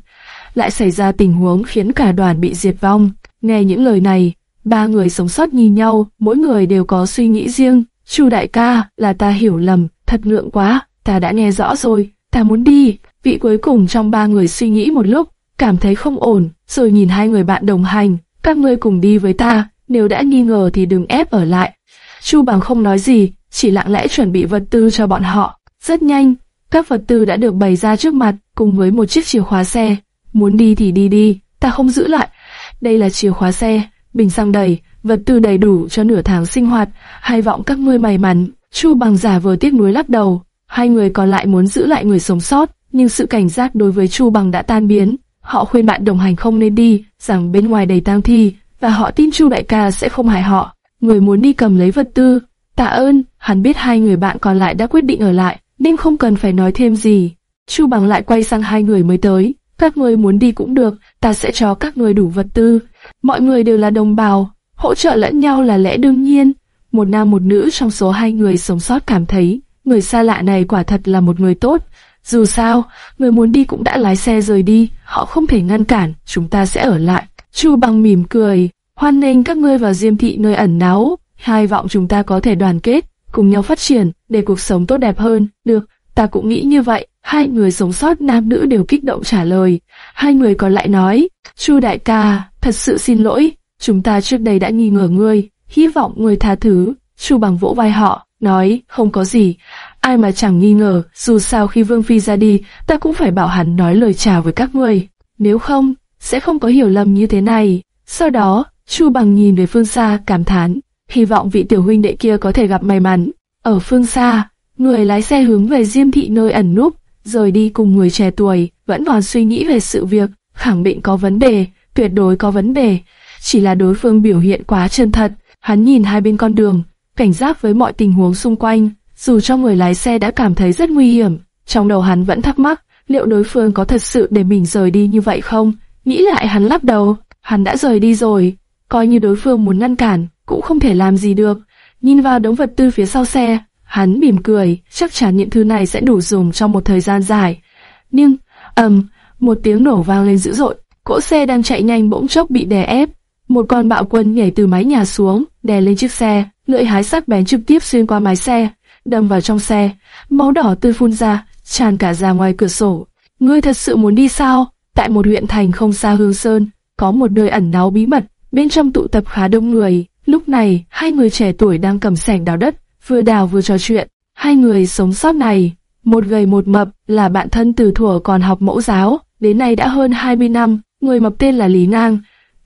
lại xảy ra tình huống khiến cả đoàn bị diệt vong. Nghe những lời này, ba người sống sót nhìn nhau, mỗi người đều có suy nghĩ riêng. Chu đại ca, là ta hiểu lầm, thật ngượng quá, ta đã nghe rõ rồi, ta muốn đi. Vị cuối cùng trong ba người suy nghĩ một lúc, cảm thấy không ổn, rồi nhìn hai người bạn đồng hành, các ngươi cùng đi với ta, nếu đã nghi ngờ thì đừng ép ở lại. Chu bằng không nói gì, chỉ lặng lẽ chuẩn bị vật tư cho bọn họ. Rất nhanh, các vật tư đã được bày ra trước mặt, cùng với một chiếc chìa khóa xe. Muốn đi thì đi đi, ta không giữ lại. Đây là chìa khóa xe, bình xăng đầy, vật tư đầy đủ cho nửa tháng sinh hoạt. Hai vọng các ngươi may mắn. Chu bằng giả vờ tiếc nuối lắc đầu. Hai người còn lại muốn giữ lại người sống sót, nhưng sự cảnh giác đối với Chu bằng đã tan biến. Họ khuyên bạn đồng hành không nên đi, rằng bên ngoài đầy tang thi, và họ tin Chu đại ca sẽ không hại họ. Người muốn đi cầm lấy vật tư. Tạ ơn, hắn biết hai người bạn còn lại đã quyết định ở lại, nên không cần phải nói thêm gì. Chu bằng lại quay sang hai người mới tới. Các người muốn đi cũng được, ta sẽ cho các người đủ vật tư. Mọi người đều là đồng bào, hỗ trợ lẫn nhau là lẽ đương nhiên. Một nam một nữ trong số hai người sống sót cảm thấy, người xa lạ này quả thật là một người tốt. Dù sao, người muốn đi cũng đã lái xe rời đi, họ không thể ngăn cản, chúng ta sẽ ở lại. Chu bằng mỉm cười, hoan nghênh các ngươi vào diêm thị nơi ẩn náu, Hai vọng chúng ta có thể đoàn kết, cùng nhau phát triển, để cuộc sống tốt đẹp hơn. Được, ta cũng nghĩ như vậy. Hai người sống sót nam nữ đều kích động trả lời. Hai người còn lại nói, Chu đại ca, thật sự xin lỗi, chúng ta trước đây đã nghi ngờ ngươi, hy vọng ngươi tha thứ. Chu bằng vỗ vai họ, nói, không có gì, ai mà chẳng nghi ngờ, dù sao khi Vương Phi ra đi, ta cũng phải bảo hắn nói lời chào với các ngươi. Nếu không, sẽ không có hiểu lầm như thế này. Sau đó, Chu bằng nhìn về phương xa cảm thán, hy vọng vị tiểu huynh đệ kia có thể gặp may mắn. Ở phương xa, người lái xe hướng về Diêm thị nơi ẩn núp, rời đi cùng người trẻ tuổi, vẫn còn suy nghĩ về sự việc, khẳng định có vấn đề, tuyệt đối có vấn đề. Chỉ là đối phương biểu hiện quá chân thật, hắn nhìn hai bên con đường, cảnh giác với mọi tình huống xung quanh, dù cho người lái xe đã cảm thấy rất nguy hiểm, trong đầu hắn vẫn thắc mắc, liệu đối phương có thật sự để mình rời đi như vậy không? Nghĩ lại hắn lắc đầu, hắn đã rời đi rồi, coi như đối phương muốn ngăn cản, cũng không thể làm gì được. Nhìn vào đống vật tư phía sau xe, hắn mỉm cười, chắc chắn những thứ này sẽ đủ dùng trong một thời gian dài. Nhưng, ầm, một tiếng nổ vang lên dữ dội, cỗ xe đang chạy nhanh bỗng chốc bị đè ép. Một con bạo quân nhảy từ mái nhà xuống, đè lên chiếc xe, lưỡi hái sắc bén trực tiếp xuyên qua mái xe, đâm vào trong xe, máu đỏ tươi phun ra, tràn cả ra ngoài cửa sổ. Ngươi thật sự muốn đi sao? Tại một huyện thành không xa Hương Sơn, có một nơi ẩn náu bí mật, bên trong tụ tập khá đông người. Lúc này, hai người trẻ tuổi đang cầm sẻng đào đất, vừa đào vừa trò chuyện. Hai người sống sót này, một gầy một mập, là bạn thân từ thuở còn học mẫu giáo, đến nay đã hơn 20 năm. Người mập tên là Lý nang,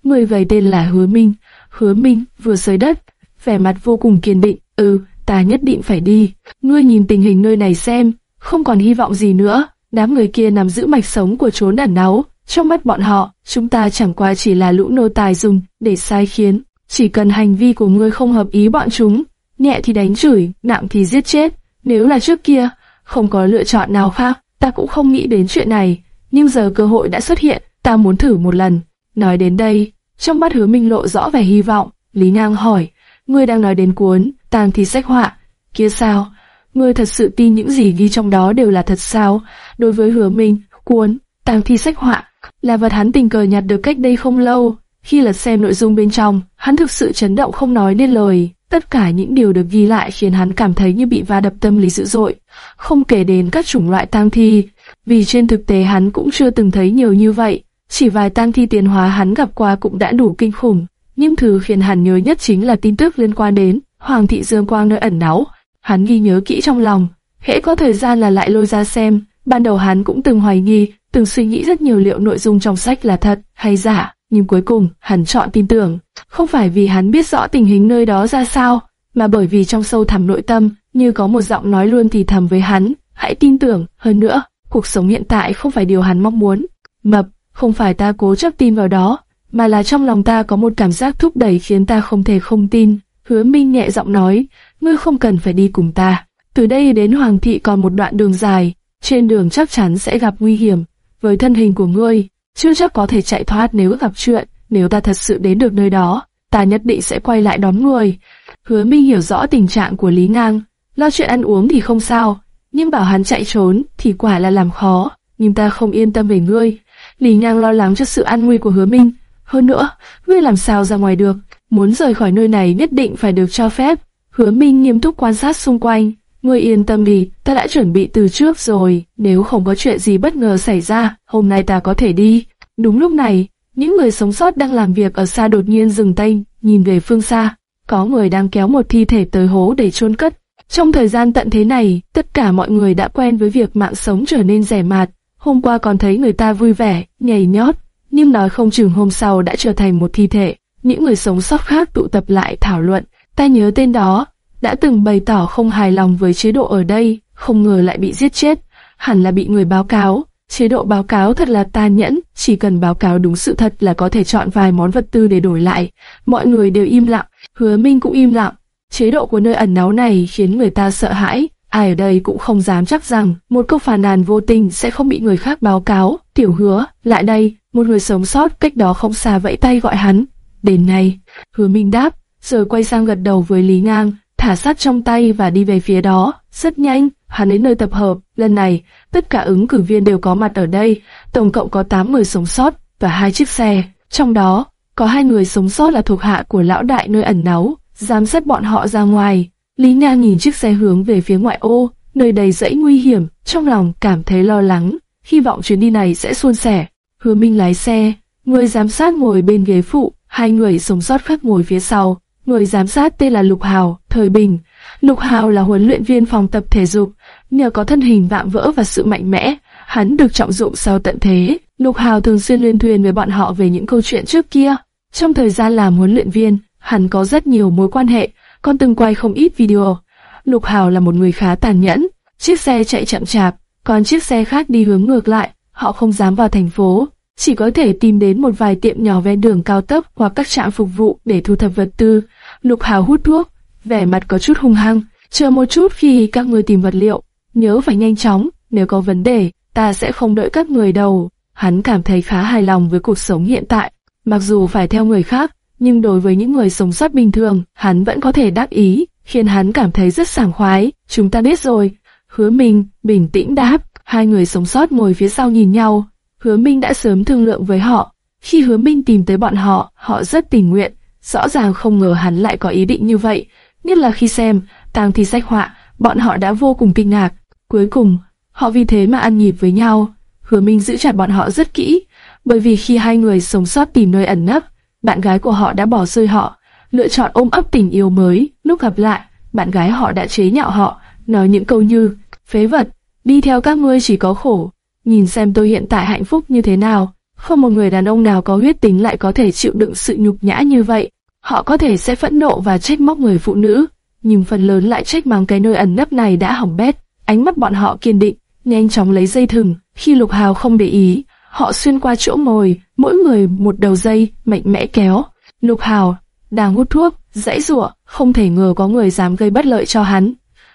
người gầy tên là Hứa Minh. Hứa Minh vừa sới đất, vẻ mặt vô cùng kiên định. Ừ, ta nhất định phải đi. Ngươi nhìn tình hình nơi này xem, không còn hy vọng gì nữa. Đám người kia nằm giữ mạch sống của chốn ẩn náu. Trong mắt bọn họ, chúng ta chẳng qua chỉ là lũ nô tài dùng để sai khiến. Chỉ cần hành vi của ngươi không hợp ý bọn chúng, nhẹ thì đánh chửi, nặng thì giết chết. Nếu là trước kia, không có lựa chọn nào khác, ta cũng không nghĩ đến chuyện này. Nhưng giờ cơ hội đã xuất hiện, ta muốn thử một lần. Nói đến đây, trong mắt hứa minh lộ rõ vẻ hy vọng. Lý Ngang hỏi, ngươi đang nói đến cuốn tàng thì sách họa, kia sao? Ngươi thật sự tin những gì ghi trong đó đều là thật sao? Đối với hứa minh, cuốn tàng thi sách họa là vật hắn tình cờ nhặt được cách đây không lâu. Khi lật xem nội dung bên trong, hắn thực sự chấn động không nói nên lời. Tất cả những điều được ghi lại khiến hắn cảm thấy như bị va đập tâm lý dữ dội. Không kể đến các chủng loại tang thi, vì trên thực tế hắn cũng chưa từng thấy nhiều như vậy. Chỉ vài tang thi tiến hóa hắn gặp qua cũng đã đủ kinh khủng. Nhưng thứ khiến hắn nhớ nhất chính là tin tức liên quan đến Hoàng thị Dương Quang nơi ẩn náu. Hắn ghi nhớ kỹ trong lòng, hễ có thời gian là lại lôi ra xem. Ban đầu hắn cũng từng hoài nghi, từng suy nghĩ rất nhiều liệu nội dung trong sách là thật hay giả, nhưng cuối cùng hắn chọn tin tưởng. Không phải vì hắn biết rõ tình hình nơi đó ra sao, mà bởi vì trong sâu thẳm nội tâm, như có một giọng nói luôn thì thầm với hắn, hãy tin tưởng, hơn nữa, cuộc sống hiện tại không phải điều hắn mong muốn. Mập, không phải ta cố chấp tin vào đó, mà là trong lòng ta có một cảm giác thúc đẩy khiến ta không thể không tin. Hứa Minh nhẹ giọng nói, ngươi không cần phải đi cùng ta. Từ đây đến Hoàng thị còn một đoạn đường dài, trên đường chắc chắn sẽ gặp nguy hiểm. Với thân hình của ngươi, chưa chắc có thể chạy thoát nếu gặp chuyện. Nếu ta thật sự đến được nơi đó, ta nhất định sẽ quay lại đón người. Hứa Minh hiểu rõ tình trạng của Lý Ngang, lo chuyện ăn uống thì không sao, nhưng bảo hắn chạy trốn thì quả là làm khó. Nhưng ta không yên tâm về ngươi. Lý Ngang lo lắng cho sự an nguy của Hứa Minh. Hơn nữa, ngươi làm sao ra ngoài được? Muốn rời khỏi nơi này nhất định phải được cho phép. Hứa Minh nghiêm túc quan sát xung quanh. Ngươi yên tâm đi, ta đã chuẩn bị từ trước rồi. Nếu không có chuyện gì bất ngờ xảy ra, hôm nay ta có thể đi. Đúng lúc này, những người sống sót đang làm việc ở xa đột nhiên dừng tay, nhìn về phương xa. Có người đang kéo một thi thể tới hố để chôn cất. Trong thời gian tận thế này, tất cả mọi người đã quen với việc mạng sống trở nên rẻ mạt. Hôm qua còn thấy người ta vui vẻ, nhảy nhót, nhưng nói không chừng hôm sau đã trở thành một thi thể. Những người sống sót khác tụ tập lại thảo luận. Ta nhớ tên đó, đã từng bày tỏ không hài lòng với chế độ ở đây, không ngờ lại bị giết chết. Hẳn là bị người báo cáo. Chế độ báo cáo thật là tàn nhẫn, chỉ cần báo cáo đúng sự thật là có thể chọn vài món vật tư để đổi lại. Mọi người đều im lặng, hứa minh cũng im lặng. Chế độ của nơi ẩn náu này khiến người ta sợ hãi, ai ở đây cũng không dám chắc rằng một câu phàn nàn vô tình sẽ không bị người khác báo cáo. Tiểu hứa, lại đây, một người sống sót cách đó không xa vẫy tay gọi hắn. Đến này, hứa minh đáp, rồi quay sang gật đầu với Lý Ngang, thả sát trong tay và đi về phía đó. Rất nhanh, hắn đến nơi tập hợp, lần này, tất cả ứng cử viên đều có mặt ở đây, tổng cộng có 8 người sống sót và hai chiếc xe, trong đó, có hai người sống sót là thuộc hạ của lão đại nơi ẩn náu, giám sát bọn họ ra ngoài. Lý Na nhìn chiếc xe hướng về phía ngoại ô, nơi đầy dãy nguy hiểm, trong lòng cảm thấy lo lắng, hy vọng chuyến đi này sẽ suôn sẻ. Hứa Minh lái xe, người giám sát ngồi bên ghế phụ, hai người sống sót khác ngồi phía sau. Người giám sát tên là Lục Hào, thời bình. Lục Hào là huấn luyện viên phòng tập thể dục, nhờ có thân hình vạm vỡ và sự mạnh mẽ, hắn được trọng dụng sau tận thế. Lục Hào thường xuyên liên thuyền với bọn họ về những câu chuyện trước kia. Trong thời gian làm huấn luyện viên, hắn có rất nhiều mối quan hệ, còn từng quay không ít video. Lục Hào là một người khá tàn nhẫn, chiếc xe chạy chậm chạp, còn chiếc xe khác đi hướng ngược lại, họ không dám vào thành phố, chỉ có thể tìm đến một vài tiệm nhỏ ven đường cao tốc hoặc các trạm phục vụ để thu thập vật tư. Lục Hào hút thuốc, vẻ mặt có chút hung hăng, chờ một chút khi các người tìm vật liệu, nhớ phải nhanh chóng, nếu có vấn đề, ta sẽ không đợi các người đâu. Hắn cảm thấy khá hài lòng với cuộc sống hiện tại, mặc dù phải theo người khác, nhưng đối với những người sống sót bình thường, hắn vẫn có thể đáp ý, khiến hắn cảm thấy rất sảng khoái. Chúng ta biết rồi. Hứa Minh bình tĩnh đáp, hai người sống sót ngồi phía sau nhìn nhau. Hứa Minh đã sớm thương lượng với họ. Khi Hứa Minh tìm tới bọn họ, họ rất tình nguyện. Rõ ràng không ngờ hắn lại có ý định như vậy. Nhất là khi xem tang thi sách họa, bọn họ đã vô cùng kinh ngạc. Cuối cùng, họ vì thế mà ăn nhịp với nhau. Hứa Minh giữ chặt bọn họ rất kỹ, bởi vì khi hai người sống sót tìm nơi ẩn nấp, bạn gái của họ đã bỏ rơi họ, lựa chọn ôm ấp tình yêu mới. Lúc gặp lại, bạn gái họ đã chế nhạo họ, nói những câu như phế vật, đi theo các ngươi chỉ có khổ. Nhìn xem tôi hiện tại hạnh phúc như thế nào, không một người đàn ông nào có huyết tính lại có thể chịu đựng sự nhục nhã như vậy. Họ có thể sẽ phẫn nộ và trách móc người phụ nữ, nhưng phần lớn lại trách mắng cái nơi ẩn nấp này đã hỏng bét. Ánh mắt bọn họ kiên định, nhanh chóng lấy dây thừng. Khi Lục Hào không để ý, họ xuyên qua chỗ mồi, mỗi người một đầu dây, mạnh mẽ kéo. Lục Hào đang hút thuốc, dãy rủa, không thể ngờ có người dám gây bất lợi cho hắn.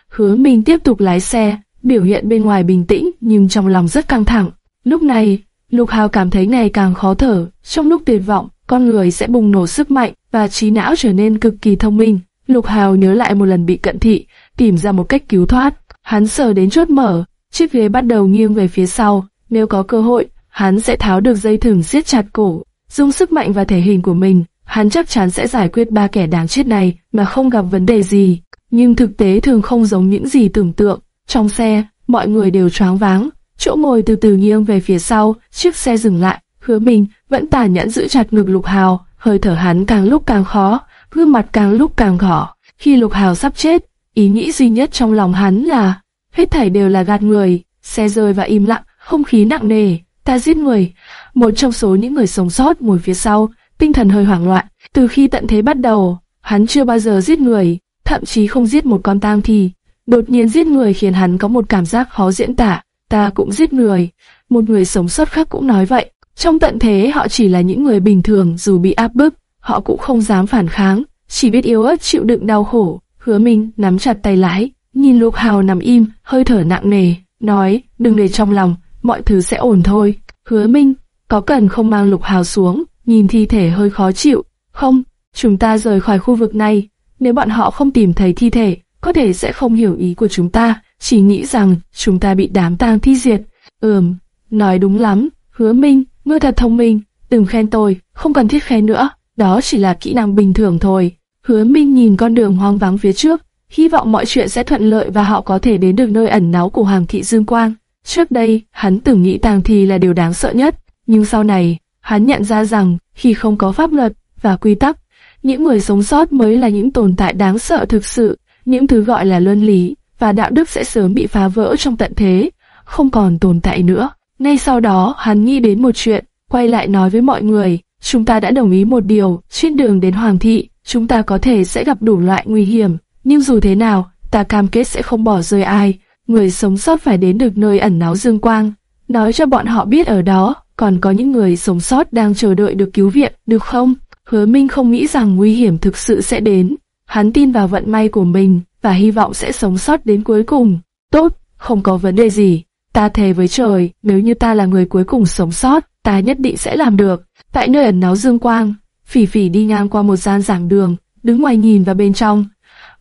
Hứa Minh tiếp tục lái xe, biểu hiện bên ngoài bình tĩnh nhưng trong lòng rất căng thẳng. Lúc này, Lục Hào cảm thấy ngày càng khó thở, trong lúc tuyệt vọng, con người sẽ bùng nổ sức mạnh và trí não trở nên cực kỳ thông minh. Lục Hào nhớ lại một lần bị cận thị, tìm ra một cách cứu thoát. Hắn sờ đến chốt mở, chiếc ghế bắt đầu nghiêng về phía sau. Nếu có cơ hội, hắn sẽ tháo được dây thừng siết chặt cổ. Dùng sức mạnh và thể hình của mình, hắn chắc chắn sẽ giải quyết ba kẻ đáng chết này mà không gặp vấn đề gì. Nhưng thực tế thường không giống những gì tưởng tượng. Trong xe, mọi người đều choáng váng, chỗ ngồi từ từ nghiêng về phía sau, chiếc xe dừng lại. Hứa mình vẫn tàn nhẫn giữ chặt ngực Lục Hào, hơi thở hắn càng lúc càng khó, gương mặt càng lúc càng gỏ. Khi Lục Hào sắp chết, ý nghĩ duy nhất trong lòng hắn là hết thảy đều là gạt người. Xe rơi và im lặng, không khí nặng nề. Ta giết người. Một trong số những người sống sót ngồi phía sau, tinh thần hơi hoảng loạn. Từ khi tận thế bắt đầu, hắn chưa bao giờ giết người, thậm chí không giết một con tang thì Đột nhiên giết người khiến hắn có một cảm giác khó diễn tả. Ta cũng giết người. Một người sống sót khác cũng nói vậy. Trong tận thế họ chỉ là những người bình thường dù bị áp bức, họ cũng không dám phản kháng, chỉ biết yếu ớt chịu đựng đau khổ. Hứa Minh nắm chặt tay lái, nhìn Lục Hào nằm im, hơi thở nặng nề, nói, đừng để trong lòng, mọi thứ sẽ ổn thôi. Hứa Minh, có cần không mang Lục Hào xuống, nhìn thi thể hơi khó chịu. Không, chúng ta rời khỏi khu vực này, nếu bọn họ không tìm thấy thi thể, có thể sẽ không hiểu ý của chúng ta, chỉ nghĩ rằng chúng ta bị đám tang thi diệt. Ừm, nói đúng lắm, hứa Minh, ngươi thật thông minh, đừng khen tôi, không cần thiết khen nữa, đó chỉ là kỹ năng bình thường thôi. Hứa Minh nhìn con đường hoang vắng phía trước, hy vọng mọi chuyện sẽ thuận lợi và họ có thể đến được nơi ẩn náu của Hoàng thị Dương Quang. Trước đây, hắn từng nghĩ tàng thi là điều đáng sợ nhất, nhưng sau này, hắn nhận ra rằng khi không có pháp luật và quy tắc, những người sống sót mới là những tồn tại đáng sợ thực sự, những thứ gọi là luân lý và đạo đức sẽ sớm bị phá vỡ trong tận thế, không còn tồn tại nữa. Ngay sau đó, hắn nghĩ đến một chuyện, quay lại nói với mọi người, chúng ta đã đồng ý một điều, trên đường đến Hoàng thị, chúng ta có thể sẽ gặp đủ loại nguy hiểm, nhưng dù thế nào, ta cam kết sẽ không bỏ rơi ai, người sống sót phải đến được nơi ẩn náu dương quang, nói cho bọn họ biết ở đó, còn có những người sống sót đang chờ đợi được cứu viện, được không? Hứa Minh không nghĩ rằng nguy hiểm thực sự sẽ đến, hắn tin vào vận may của mình và hy vọng sẽ sống sót đến cuối cùng. Tốt, không có vấn đề gì, ta thề với trời, nếu như ta là người cuối cùng sống sót, ta nhất định sẽ làm được. Tại nơi ẩn náu dương quang, Phỉ Phỉ đi ngang qua một gian giảng đường, đứng ngoài nhìn vào bên trong.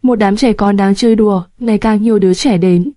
Một đám trẻ con đang chơi đùa, ngày càng nhiều đứa trẻ đến.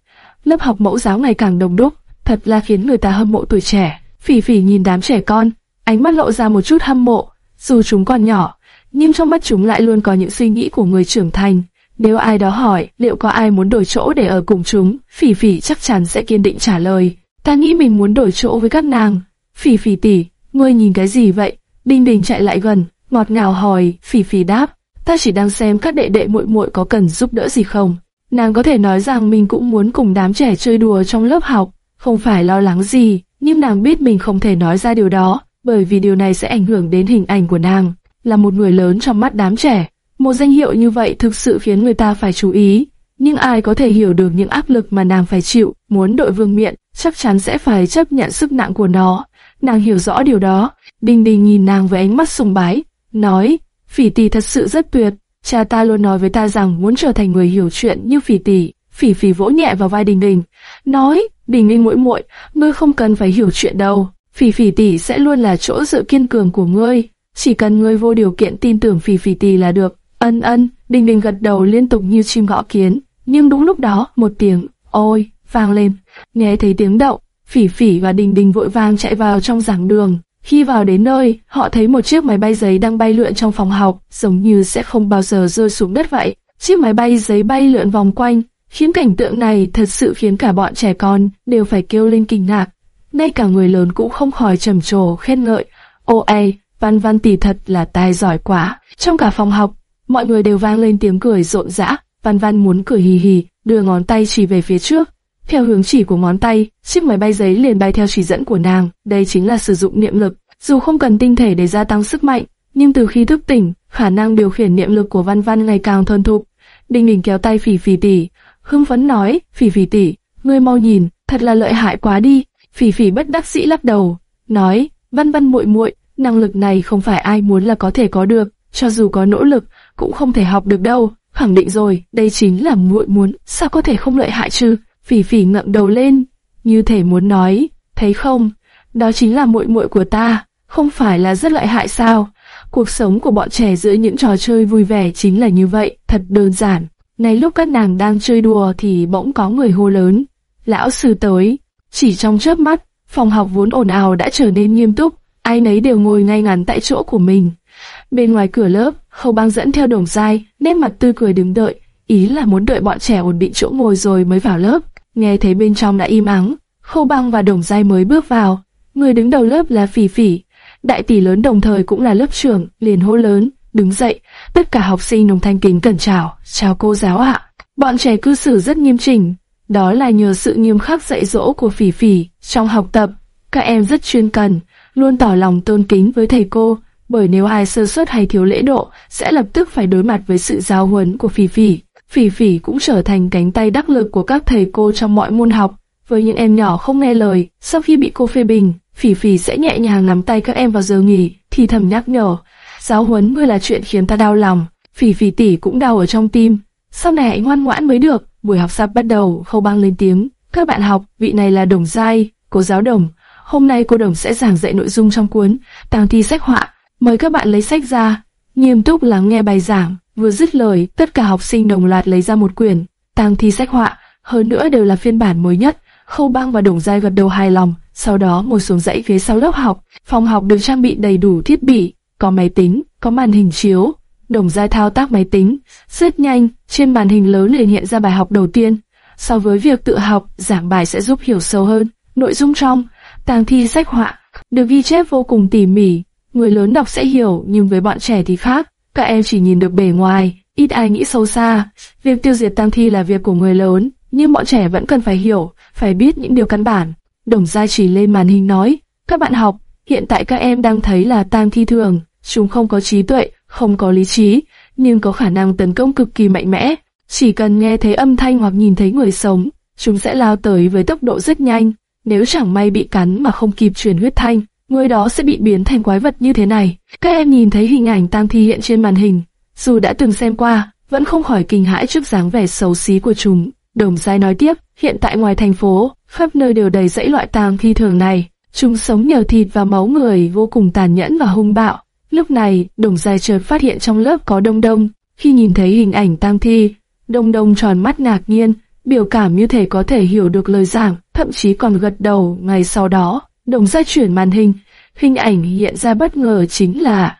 Lớp học mẫu giáo ngày càng đông đúc, thật là khiến người ta hâm mộ tuổi trẻ. Phỉ Phỉ nhìn đám trẻ con, ánh mắt lộ ra một chút hâm mộ, dù chúng còn nhỏ, nhưng trong mắt chúng lại luôn có những suy nghĩ của người trưởng thành. Nếu ai đó hỏi liệu có ai muốn đổi chỗ để ở cùng chúng, Phỉ Phỉ chắc chắn sẽ kiên định trả lời. Ta nghĩ mình muốn đổi chỗ với các nàng. Phỉ Phỉ tỷ, ngươi nhìn cái gì vậy? Đinh Đình chạy lại gần, ngọt ngào hỏi. Phỉ Phỉ đáp, ta chỉ đang xem các đệ đệ muội muội có cần giúp đỡ gì không. Nàng có thể nói rằng mình cũng muốn cùng đám trẻ chơi đùa trong lớp học, không phải lo lắng gì, nhưng nàng biết mình không thể nói ra điều đó, bởi vì điều này sẽ ảnh hưởng đến hình ảnh của nàng, là một người lớn trong mắt đám trẻ. Một danh hiệu như vậy thực sự khiến người ta phải chú ý, nhưng ai có thể hiểu được những áp lực mà nàng phải chịu, muốn đội vương miện, chắc chắn sẽ phải chấp nhận sức nặng của nó. Nàng hiểu rõ điều đó, Đinh Đình nhìn nàng với ánh mắt sùng bái, nói, phỉ tỷ thật sự rất tuyệt, cha ta luôn nói với ta rằng muốn trở thành người hiểu chuyện như phỉ tỷ. Phỉ phỉ vỗ nhẹ vào vai Đình Đình, nói, Đình Đình muội muội, ngươi không cần phải hiểu chuyện đâu, phỉ phỉ tỷ sẽ luôn là chỗ dựa kiên cường của ngươi, chỉ cần ngươi vô điều kiện tin tưởng phỉ phỉ tỷ là được. Ân ân, Đình Đình gật đầu liên tục như chim gõ kiến, nhưng đúng lúc đó một tiếng ôi vang lên, nghe thấy tiếng động, phỉ phỉ và Đình Đình vội vàng chạy vào trong giảng đường. Khi vào đến nơi, họ thấy một chiếc máy bay giấy đang bay lượn trong phòng học, giống như sẽ không bao giờ rơi xuống đất vậy. Chiếc máy bay giấy bay lượn vòng quanh, khiến cảnh tượng này thật sự khiến cả bọn trẻ con đều phải kêu lên kinh ngạc. Ngay cả người lớn cũng không khỏi trầm trồ khen ngợi. Ô ê, văn văn tỷ thật là tài giỏi quá. Trong cả phòng học, mọi người đều vang lên tiếng cười rộn rã. Văn văn muốn cười hì hì, đưa ngón tay chỉ về phía trước. Theo hướng chỉ của ngón tay, chiếc máy bay giấy liền bay theo chỉ dẫn của nàng. Đây chính là sử dụng niệm lực. Dù không cần tinh thể để gia tăng sức mạnh, nhưng từ khi thức tỉnh, khả năng điều khiển niệm lực của Văn Văn ngày càng thuần thục. Đinh Đình kéo tay Phỉ Phỉ tỷ, hưng phấn nói, Phỉ Phỉ tỷ, ngươi mau nhìn, thật là lợi hại quá đi. Phỉ Phỉ bất đắc dĩ lắc đầu, nói, Văn Văn muội muội, năng lực này không phải ai muốn là có thể có được, cho dù có nỗ lực cũng không thể học được đâu. Khẳng định rồi, đây chính là muội muốn, sao có thể không lợi hại chứ? Phỉ Phỉ ngậm đầu lên, như thể muốn nói, thấy không, đó chính là muội muội của ta, không phải là rất lợi hại sao? Cuộc sống của bọn trẻ giữa những trò chơi vui vẻ chính là như vậy, thật đơn giản. Này lúc các nàng đang chơi đùa thì bỗng có người hô lớn. Lão sư tới. Chỉ trong chớp mắt, phòng học vốn ồn ào đã trở nên nghiêm túc, ai nấy đều ngồi ngay ngắn tại chỗ của mình. Bên ngoài cửa lớp, Khâu Bang dẫn theo Đồng Giai, nét mặt tươi cười đứng đợi, ý là muốn đợi bọn trẻ ổn định chỗ ngồi rồi mới vào lớp. Nghe thấy bên trong đã im ắng, Khâu Bang và Đồng Giai mới bước vào. Người đứng đầu lớp là Phỉ Phỉ, đại tỷ lớn đồng thời cũng là lớp trưởng, liền hô lớn, đứng dậy, tất cả học sinh đồng thanh kính cẩn chào, chào cô giáo ạ. Bọn trẻ cư xử rất nghiêm chỉnh, đó là nhờ sự nghiêm khắc dạy dỗ của Phỉ Phỉ trong học tập. Các em rất chuyên cần, luôn tỏ lòng tôn kính với thầy cô, bởi nếu ai sơ suất hay thiếu lễ độ, sẽ lập tức phải đối mặt với sự giáo huấn của Phỉ Phỉ. Phỉ Phỉ cũng trở thành cánh tay đắc lực của các thầy cô trong mọi môn học. Với những em nhỏ không nghe lời, sau khi bị cô phê bình, Phỉ Phỉ sẽ nhẹ nhàng nắm tay các em vào giờ nghỉ, thì thầm nhắc nhở. Giáo huấn mới là chuyện khiến ta đau lòng, Phỉ Phỉ tỷ cũng đau ở trong tim. Sau này hãy ngoan ngoãn mới được. Buổi học sắp bắt đầu, Khâu băng lên tiếng. Các bạn học, vị này là Đồng Giai, cô giáo Đồng. Hôm nay cô Đồng sẽ giảng dạy nội dung trong cuốn Tàng thi sách họa. Mời các bạn lấy sách ra, nghiêm túc lắng nghe bài giảng. Vừa dứt lời, tất cả học sinh đồng loạt lấy ra một quyển Tàng thi sách họa, hơn nữa đều là phiên bản mới nhất. Khâu Bang và Đồng Giai gật đầu hài lòng, sau đó ngồi xuống dãy phía sau lớp học. Phòng học được trang bị đầy đủ thiết bị, có máy tính, có màn hình chiếu. Đồng Giai thao tác máy tính, rất nhanh, trên màn hình lớn liền hiện ra bài học đầu tiên. So với việc tự học, giảng bài sẽ giúp hiểu sâu hơn. Nội dung trong tàng thi sách họa được ghi chép vô cùng tỉ mỉ. Người lớn đọc sẽ hiểu, nhưng với bọn trẻ thì khác. Các em chỉ nhìn được bề ngoài, ít ai nghĩ sâu xa. Việc tiêu diệt tang thi là việc của người lớn, nhưng bọn trẻ vẫn cần phải hiểu, phải biết những điều căn bản. Đồng Gia chỉ lên màn hình nói, các bạn học, hiện tại các em đang thấy là tang thi thường, chúng không có trí tuệ, không có lý trí, nhưng có khả năng tấn công cực kỳ mạnh mẽ. Chỉ cần nghe thấy âm thanh hoặc nhìn thấy người sống, chúng sẽ lao tới với tốc độ rất nhanh. Nếu chẳng may bị cắn mà không kịp truyền huyết thanh, người đó sẽ bị biến thành quái vật như thế này. Các em nhìn thấy hình ảnh tang thi hiện trên màn hình, dù đã từng xem qua, vẫn không khỏi kinh hãi trước dáng vẻ xấu xí của chúng. Đồng Giai nói tiếp, hiện tại ngoài thành phố, khắp nơi đều đầy dãy loại tang thi thường này. Chúng sống nhờ thịt và máu người vô cùng tàn nhẫn và hung bạo. Lúc này, Đồng Giai chợt phát hiện trong lớp có Đông Đông. Khi nhìn thấy hình ảnh tang thi, Đông Đông tròn mắt ngạc nhiên, biểu cảm như thể có thể hiểu được lời giảng, thậm chí còn gật đầu. Ngày sau đó, Đồng gia chuyển màn hình, hình ảnh hiện ra bất ngờ chính là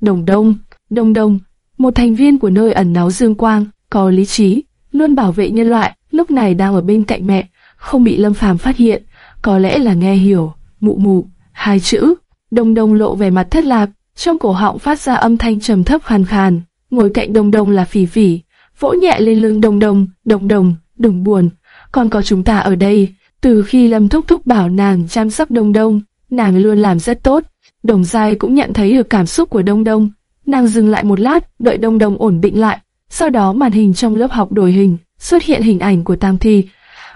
Đồng Đông. Đông Đông, một thành viên của nơi ẩn náu dương quang, có lý trí, luôn bảo vệ nhân loại, lúc này đang ở bên cạnh mẹ, không bị Lâm Phàm phát hiện, có lẽ là nghe hiểu, mụ mụ, hai chữ. Đông Đông lộ vẻ mặt thất lạc, trong cổ họng phát ra âm thanh trầm thấp khàn khàn. Ngồi cạnh Đông Đông là Phỉ Phỉ, vỗ nhẹ lên lưng Đông Đông, Đông Đông, đừng buồn, còn có chúng ta ở đây. Từ khi Lâm Thúc Thúc bảo nàng chăm sóc Đông Đông, nàng luôn làm rất tốt. Đồng Giai cũng nhận thấy được cảm xúc của Đông Đông. Nàng dừng lại một lát, đợi Đông Đông ổn định lại. Sau đó màn hình trong lớp học đổi hình, xuất hiện hình ảnh của Tam Thi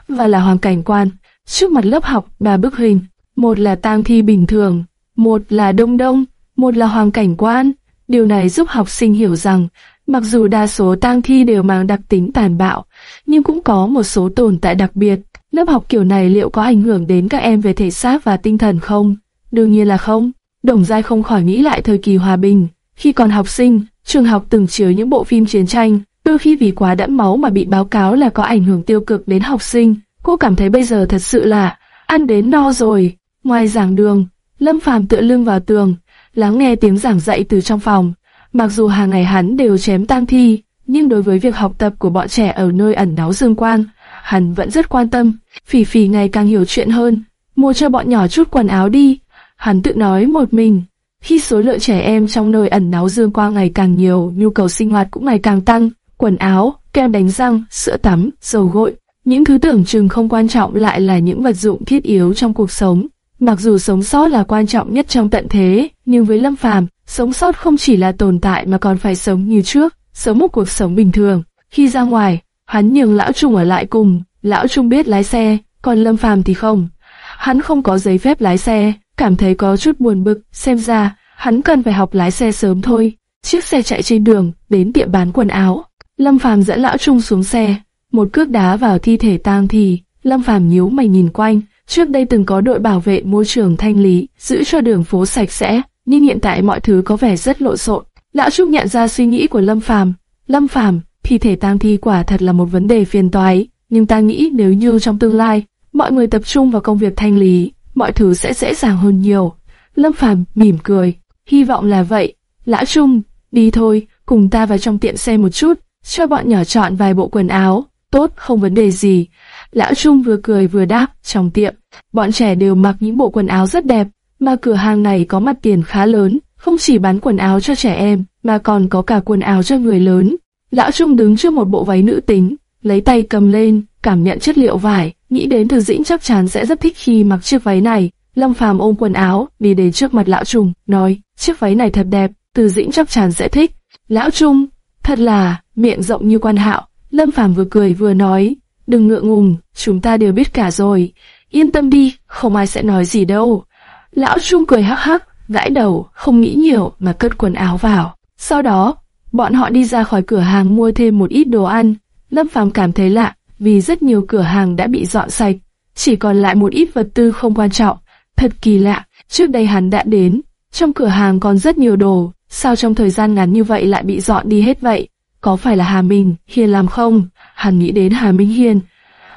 và là hoàng cảnh quan. Trước mặt lớp học ba bức hình, một là Tam Thi bình thường, một là Đông Đông, một là hoàng cảnh quan. Điều này giúp học sinh hiểu rằng, mặc dù đa số tang thi đều mang đặc tính tàn bạo, nhưng cũng có một số tồn tại đặc biệt. Lớp học kiểu này liệu có ảnh hưởng đến các em về thể xác và tinh thần không? Đương nhiên là không. Đồng Giai không khỏi nghĩ lại thời kỳ hòa bình. Khi còn học sinh, trường học từng chiếu những bộ phim chiến tranh, đôi khi vì quá đẫm máu mà bị báo cáo là có ảnh hưởng tiêu cực đến học sinh. Cô cảm thấy bây giờ thật sự là ăn đến no rồi. Ngoài giảng đường, Lâm Phàm tựa lưng vào tường, lắng nghe tiếng giảng dạy từ trong phòng. Mặc dù hàng ngày hắn đều chém tang thi, nhưng đối với việc học tập của bọn trẻ ở nơi ẩn náu dương quang, hắn vẫn rất quan tâm. Phỉ phỉ ngày càng hiểu chuyện hơn, mua cho bọn nhỏ chút quần áo đi. Hắn tự nói một mình, khi số lượng trẻ em trong nơi ẩn náu dương quang ngày càng nhiều, nhu cầu sinh hoạt cũng ngày càng tăng. Quần áo, kem đánh răng, sữa tắm, dầu gội, những thứ tưởng chừng không quan trọng lại là những vật dụng thiết yếu trong cuộc sống. Mặc dù sống sót là quan trọng nhất trong tận thế, nhưng với Lâm Phàm, sống sót không chỉ là tồn tại mà còn phải sống như trước, sống một cuộc sống bình thường. Khi ra ngoài, hắn nhường lão Trung ở lại cùng, lão Trung biết lái xe, còn Lâm Phàm thì không. Hắn không có giấy phép lái xe, cảm thấy có chút buồn bực, xem ra, hắn cần phải học lái xe sớm thôi. Chiếc xe chạy trên đường, đến tiệm bán quần áo. Lâm Phàm dẫn lão Trung xuống xe, một cước đá vào thi thể tang thì, Lâm Phàm nhíu mày nhìn quanh, Trước đây từng có đội bảo vệ môi trường thanh lý, giữ cho đường phố sạch sẽ, nhưng hiện tại mọi thứ có vẻ rất lộn xộn. Lão Trúc nhận ra suy nghĩ của Lâm Phàm. Lâm Phàm, thi thể tang thi quả thật là một vấn đề phiền toái, nhưng ta nghĩ nếu như trong tương lai, mọi người tập trung vào công việc thanh lý, mọi thứ sẽ dễ dàng hơn nhiều. Lâm Phàm mỉm cười, hy vọng là vậy. Lão Trung, đi thôi, cùng ta vào trong tiệm xe một chút, cho bọn nhỏ chọn vài bộ quần áo. Tốt, không vấn đề gì. Lão Trung vừa cười vừa đáp, trong tiệm, bọn trẻ đều mặc những bộ quần áo rất đẹp, mà cửa hàng này có mặt tiền khá lớn, không chỉ bán quần áo cho trẻ em, mà còn có cả quần áo cho người lớn. Lão Trung đứng trước một bộ váy nữ tính, lấy tay cầm lên, cảm nhận chất liệu vải, nghĩ đến Từ Dĩnh chắc chắn sẽ rất thích khi mặc chiếc váy này. Lâm Phàm ôm quần áo, đi đến trước mặt Lão Trung, nói, chiếc váy này thật đẹp, Từ Dĩnh chắc chắn sẽ thích. Lão Trung, thật là, miệng rộng như quan hạo, Lâm Phàm vừa cười vừa nói, đừng ngượng ngùng, chúng ta đều biết cả rồi, yên tâm đi, không ai sẽ nói gì đâu. Lão Trung cười hắc hắc, gãi đầu, không nghĩ nhiều mà cất quần áo vào. Sau đó, bọn họ đi ra khỏi cửa hàng mua thêm một ít đồ ăn. Lâm Phàm cảm thấy lạ, vì rất nhiều cửa hàng đã bị dọn sạch, chỉ còn lại một ít vật tư không quan trọng. Thật kỳ lạ, trước đây hắn đã đến, trong cửa hàng còn rất nhiều đồ, sao trong thời gian ngắn như vậy lại bị dọn đi hết vậy? Có phải là Hà Minh Hiền làm không? Hắn nghĩ đến Hà Minh Hiền.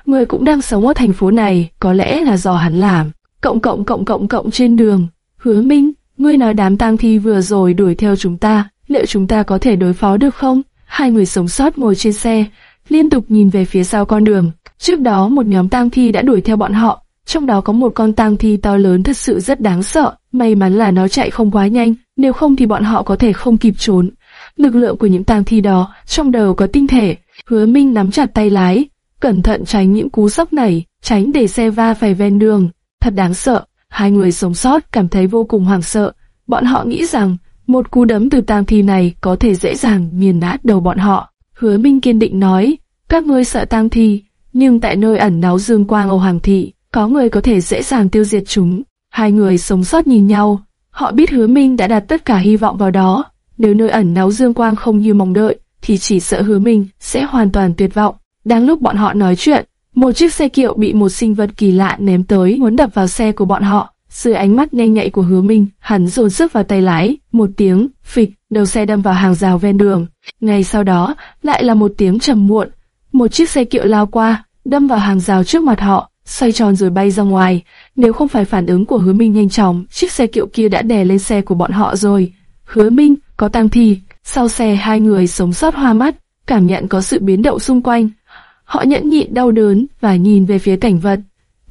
Người cũng đang sống ở thành phố này, có lẽ là do hắn làm. Cộng cộng cộng cộng cộng trên đường. Hứa Minh, ngươi nói đám tang thi vừa rồi đuổi theo chúng ta, liệu chúng ta có thể đối phó được không? Hai người sống sót ngồi trên xe, liên tục nhìn về phía sau con đường. Trước đó một nhóm tang thi đã đuổi theo bọn họ, trong đó có một con tang thi to lớn thật sự rất đáng sợ. May mắn là nó chạy không quá nhanh, nếu không thì bọn họ có thể không kịp trốn. Lực lượng của những tang thi đó trong đầu có tinh thể. Hứa Minh nắm chặt tay lái, cẩn thận tránh những cú sốc này, tránh để xe va phải ven đường. Thật đáng sợ. Hai người sống sót cảm thấy vô cùng hoảng sợ. Bọn họ nghĩ rằng một cú đấm từ tang thi này có thể dễ dàng nghiền nát đầu bọn họ. Hứa Minh kiên định nói, các ngươi sợ tang thi, nhưng tại nơi ẩn náu dương quang Âu Hoàng Thị, có người có thể dễ dàng tiêu diệt chúng. Hai người sống sót nhìn nhau, họ biết Hứa Minh đã đặt tất cả hy vọng vào đó. Nếu nơi ẩn náu dương quang không như mong đợi, thì chỉ sợ hứa Minh sẽ hoàn toàn tuyệt vọng. Đang lúc bọn họ nói chuyện, một chiếc xe kiệu bị một sinh vật kỳ lạ ném tới muốn đập vào xe của bọn họ. Dưới ánh mắt nhanh nhạy của hứa minh, hắn dồn sức vào tay lái, một tiếng, phịch, đầu xe đâm vào hàng rào ven đường. Ngay sau đó, lại là một tiếng trầm muộn. Một chiếc xe kiệu lao qua, đâm vào hàng rào trước mặt họ, xoay tròn rồi bay ra ngoài. Nếu không phải phản ứng của hứa minh nhanh chóng, chiếc xe kiệu kia đã đè lên xe của bọn họ rồi. Hứa minh, có tang thi. Sau xe hai người sống sót hoa mắt, cảm nhận có sự biến động xung quanh. Họ nhẫn nhịn đau đớn và nhìn về phía cảnh vật.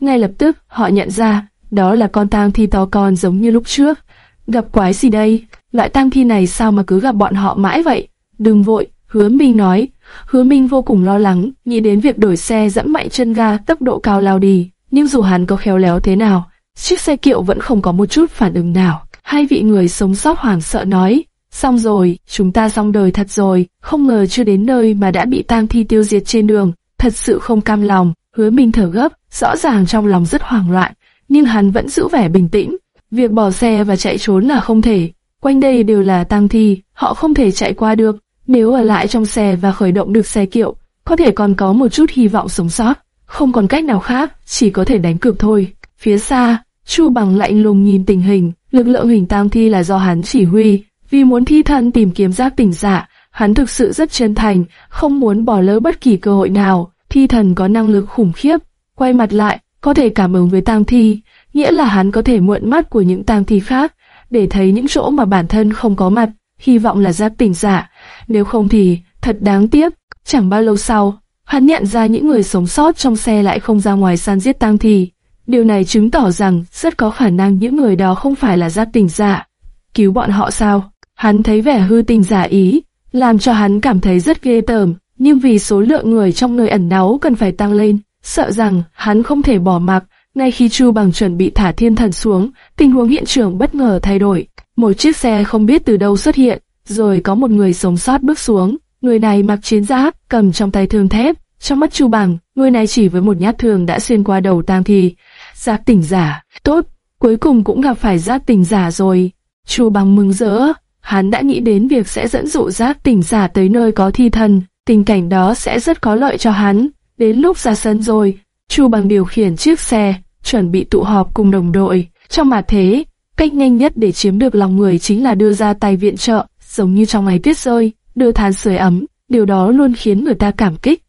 Ngay lập tức, họ nhận ra, đó là con tang thi to con giống như lúc trước. Gặp quái gì đây? Loại tang thi này sao mà cứ gặp bọn họ mãi vậy? Đừng vội, hứa Minh nói. Hứa Minh vô cùng lo lắng, nghĩ đến việc đổi xe dẫm mạnh chân ga tốc độ cao lao đi. Nhưng dù hắn có khéo léo thế nào, chiếc xe kiệu vẫn không có một chút phản ứng nào. Hai vị người sống sót hoảng sợ nói, xong rồi, chúng ta xong đời thật rồi, không ngờ chưa đến nơi mà đã bị tang thi tiêu diệt trên đường, thật sự không cam lòng. Hứa Minh thở gấp, rõ ràng trong lòng rất hoảng loạn, nhưng hắn vẫn giữ vẻ bình tĩnh. Việc bỏ xe và chạy trốn là không thể, quanh đây đều là tang thi, họ không thể chạy qua được. Nếu ở lại trong xe và khởi động được xe kiệu, có thể còn có một chút hy vọng sống sót. Không còn cách nào khác, chỉ có thể đánh cược thôi. Phía xa, Chu Bằng lạnh lùng nhìn tình hình, lực lượng hình tang thi là do hắn chỉ huy, vì muốn thi thân tìm kiếm giác tỉnh giả, hắn thực sự rất chân thành, không muốn bỏ lỡ bất kỳ cơ hội nào. Thi thần có năng lực khủng khiếp, quay mặt lại, có thể cảm ứng với tang thi, nghĩa là hắn có thể mượn mắt của những tang thi khác, để thấy những chỗ mà bản thân không có mặt, hy vọng là giác tỉnh giả, nếu không thì, thật đáng tiếc. Chẳng bao lâu sau, hắn nhận ra những người sống sót trong xe lại không ra ngoài săn giết tang thi. Điều này chứng tỏ rằng rất có khả năng những người đó không phải là giác tỉnh giả. Cứu bọn họ sao? Hắn thấy vẻ hư tình giả ý, làm cho hắn cảm thấy rất ghê tởm, nhưng vì số lượng người trong nơi ẩn náu cần phải tăng lên, sợ rằng hắn không thể bỏ mặc. Ngay khi Chu Bằng chuẩn bị thả thiên thần xuống, tình huống hiện trường bất ngờ thay đổi. Một chiếc xe không biết từ đâu xuất hiện, rồi có một người sống sót bước xuống. Người này mặc chiến giáp, cầm trong tay thương thép. Trong mắt Chu Bằng, người này chỉ với một nhát thương đã xuyên qua đầu tang thì. Giác tỉnh giả, tốt, cuối cùng cũng gặp phải giác tỉnh giả rồi. Chu Bằng mừng rỡ, hắn đã nghĩ đến việc sẽ dẫn dụ giác tỉnh giả tới nơi có thi thần, tình cảnh đó sẽ rất có lợi cho hắn. Đến lúc ra sân rồi, Chu Bằng điều khiển chiếc xe, chuẩn bị tụ họp cùng đồng đội. Trong mà thế, cách nhanh nhất để chiếm được lòng người chính là đưa ra tay viện trợ, giống như trong ngày tuyết rơi, đưa than sưởi ấm, điều đó luôn khiến người ta cảm kích.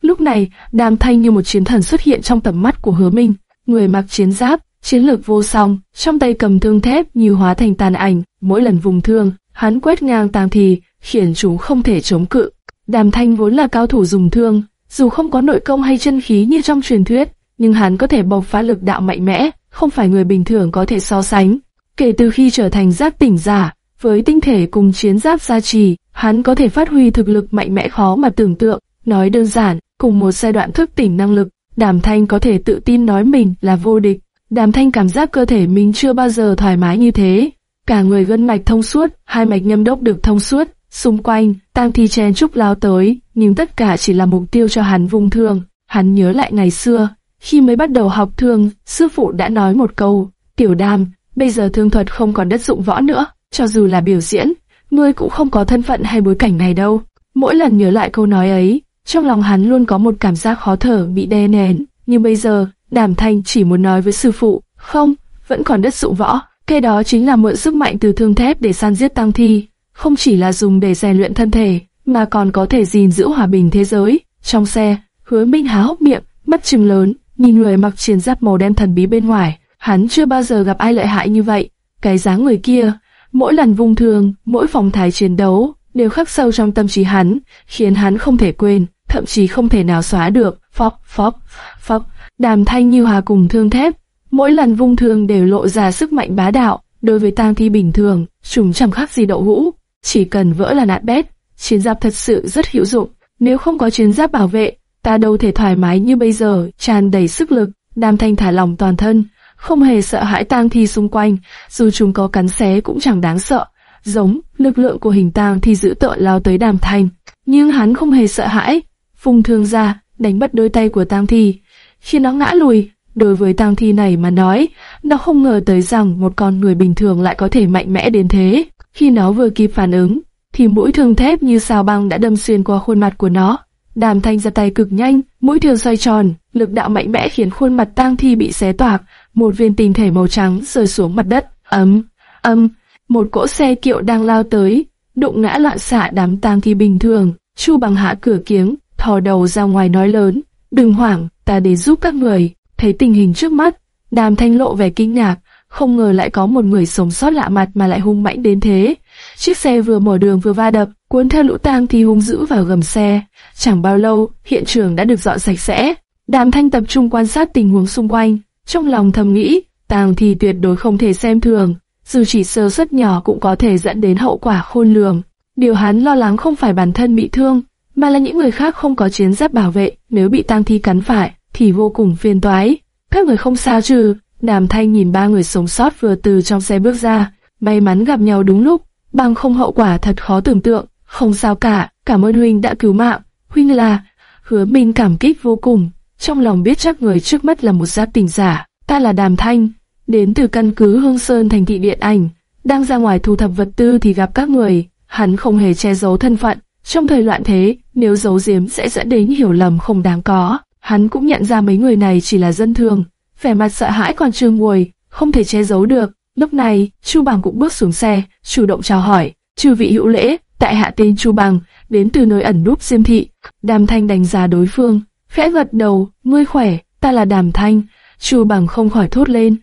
Lúc này, Đàm Thanh như một chiến thần xuất hiện trong tầm mắt của Hứa Minh, người mặc chiến giáp, chiến lược vô song, trong tay cầm thương thép như hóa thành tàn ảnh, mỗi lần vùng thương, hắn quét ngang tàng thì, khiến chúng không thể chống cự. Đàm Thanh vốn là cao thủ dùng thương, dù không có nội công hay chân khí như trong truyền thuyết, nhưng hắn có thể bộc phá lực đạo mạnh mẽ, không phải người bình thường có thể so sánh. Kể từ khi trở thành giác tỉnh giả, với tinh thể cùng chiến giáp gia trì, hắn có thể phát huy thực lực mạnh mẽ khó mà tưởng tượng. Nói đơn giản, cùng một giai đoạn thức tỉnh năng lực, Đàm Thanh có thể tự tin nói mình là vô địch. Đàm Thanh cảm giác cơ thể mình chưa bao giờ thoải mái như thế. Cả người gân mạch thông suốt, hai mạch nhâm đốc được thông suốt. Xung quanh, tang thi chen trúc lao tới, nhưng tất cả chỉ là mục tiêu cho hắn vung thương. Hắn nhớ lại ngày xưa, khi mới bắt đầu học thương, sư phụ đã nói một câu, tiểu đam, bây giờ thương thuật không còn đất dụng võ nữa, cho dù là biểu diễn, ngươi cũng không có thân phận hay bối cảnh này đâu. Mỗi lần nhớ lại câu nói ấy, trong lòng hắn luôn có một cảm giác khó thở bị đè nén, nhưng bây giờ, đàm thanh chỉ muốn nói với sư phụ, không, vẫn còn đất dụng võ, cái đó chính là mượn sức mạnh từ thương thép để san giết tăng thi, không chỉ là dùng để rèn luyện thân thể, mà còn có thể gìn giữ hòa bình thế giới. Trong xe, hứa minh há hốc miệng, mắt trừng lớn, nhìn người mặc chiến giáp màu đen thần bí bên ngoài, hắn chưa bao giờ gặp ai lợi hại như vậy. Cái dáng người kia, mỗi lần vung thương, mỗi phòng thái chiến đấu, đều khắc sâu trong tâm trí hắn, khiến hắn không thể quên, thậm chí không thể nào xóa được. Phóc, phóc, phóc, đàm thanh như hòa cùng thương thép, mỗi lần vung thương đều lộ ra sức mạnh bá đạo. Đối với tang thi bình thường, chúng chẳng khác gì đậu hũ, chỉ cần vỡ là nát bét. Chiến giáp thật sự rất hữu dụng, nếu không có chiến giáp bảo vệ, ta đâu thể thoải mái như bây giờ, tràn đầy sức lực. đam thanh thả lòng toàn thân, không hề sợ hãi tang thi xung quanh, dù chúng có cắn xé cũng chẳng đáng sợ. Giống, lực lượng của hình tang thi dữ tợn lao tới đàm thanh, nhưng hắn không hề sợ hãi, phung thương ra, đánh bất đôi tay của tang thi, khi nó ngã lùi. Đối với tang thi này mà nói, nó không ngờ tới rằng một con người bình thường lại có thể mạnh mẽ đến thế. Khi nó vừa kịp phản ứng, thì mũi thương thép như sao băng đã đâm xuyên qua khuôn mặt của nó. Đàm thanh ra tay cực nhanh, mũi thương xoay tròn, lực đạo mạnh mẽ khiến khuôn mặt tang thi bị xé toạc, một viên tinh thể màu trắng rơi xuống mặt đất. Ấm, ấm, một cỗ xe kiệu đang lao tới, đụng ngã loạn xạ đám tang thi bình thường. Chu bằng hạ cửa kiếng, thò đầu ra ngoài nói lớn, đừng hoảng, ta đến giúp các người. Thấy tình hình trước mắt, đàm thanh lộ vẻ kinh ngạc, không ngờ lại có một người sống sót lạ mặt mà lại hung mãnh đến thế. Chiếc xe vừa mở đường vừa va đập, cuốn theo lũ tang thi hung dữ vào gầm xe. Chẳng bao lâu, hiện trường đã được dọn sạch sẽ. Đàm Thanh tập trung quan sát tình huống xung quanh, trong lòng thầm nghĩ, tang thi tuyệt đối không thể xem thường, dù chỉ sơ suất nhỏ cũng có thể dẫn đến hậu quả khôn lường. Điều hắn lo lắng không phải bản thân bị thương, mà là những người khác không có chiến giáp bảo vệ, nếu bị tang thi cắn phải, thì vô cùng phiền toái. Các người không sao chứ? Đàm Thanh nhìn ba người sống sót vừa từ trong xe bước ra, may mắn gặp nhau đúng lúc, bằng không hậu quả thật khó tưởng tượng. Không sao cả, cảm ơn huynh đã cứu mạng. Huynh là, hứa minh cảm kích vô cùng, trong lòng biết chắc người trước mắt là một giáp tình giả. Ta là Đàm Thanh, đến từ căn cứ Hương Sơn thành thị điện ảnh, đang ra ngoài thu thập vật tư thì gặp các người. Hắn không hề che giấu thân phận, trong thời loạn thế, nếu giấu giếm sẽ dẫn đến hiểu lầm không đáng có. Hắn cũng nhận ra mấy người này chỉ là dân thường, vẻ mặt sợ hãi còn chưa nguôi, không thể che giấu được. Lúc này, Chu Bằng cũng bước xuống xe, chủ động chào hỏi, chư vị hữu lễ, tại hạ tên Chu Bằng, đến từ nơi ẩn núp Diêm thị. Đàm Thanh đánh giá đối phương, khẽ gật đầu, ngươi khỏe, ta là Đàm Thanh. Chu Bằng không khỏi thốt lên,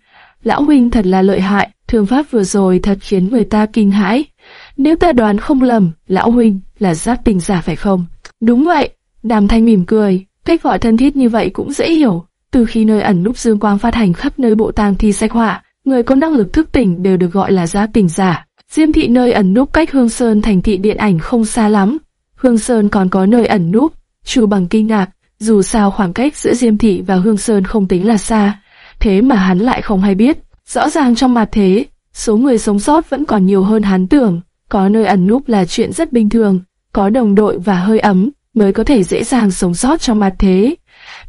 lão huynh thật là lợi hại, thương pháp vừa rồi thật khiến người ta kinh hãi. Nếu ta đoán không lầm, lão huynh là giáp tình giả phải không? Đúng vậy, Đàm Thanh mỉm cười, cách gọi thân thiết như vậy cũng dễ hiểu. Từ khi nơi ẩn núp dương quang phát hành khắp nơi bộ tang thi sách họa, người có năng lực thức tỉnh đều được gọi là giác tỉnh giả. Diêm thị nơi ẩn núp cách Hương Sơn thành thị điện ảnh không xa lắm. Hương Sơn còn có nơi ẩn núp. Chu bằng kinh ngạc, dù sao khoảng cách giữa Diêm thị và Hương Sơn không tính là xa, thế mà hắn lại không hay biết. Rõ ràng trong mặt thế, số người sống sót vẫn còn nhiều hơn hắn tưởng. Có nơi ẩn núp là chuyện rất bình thường, có đồng đội và hơi ấm mới có thể dễ dàng sống sót trong mặt thế.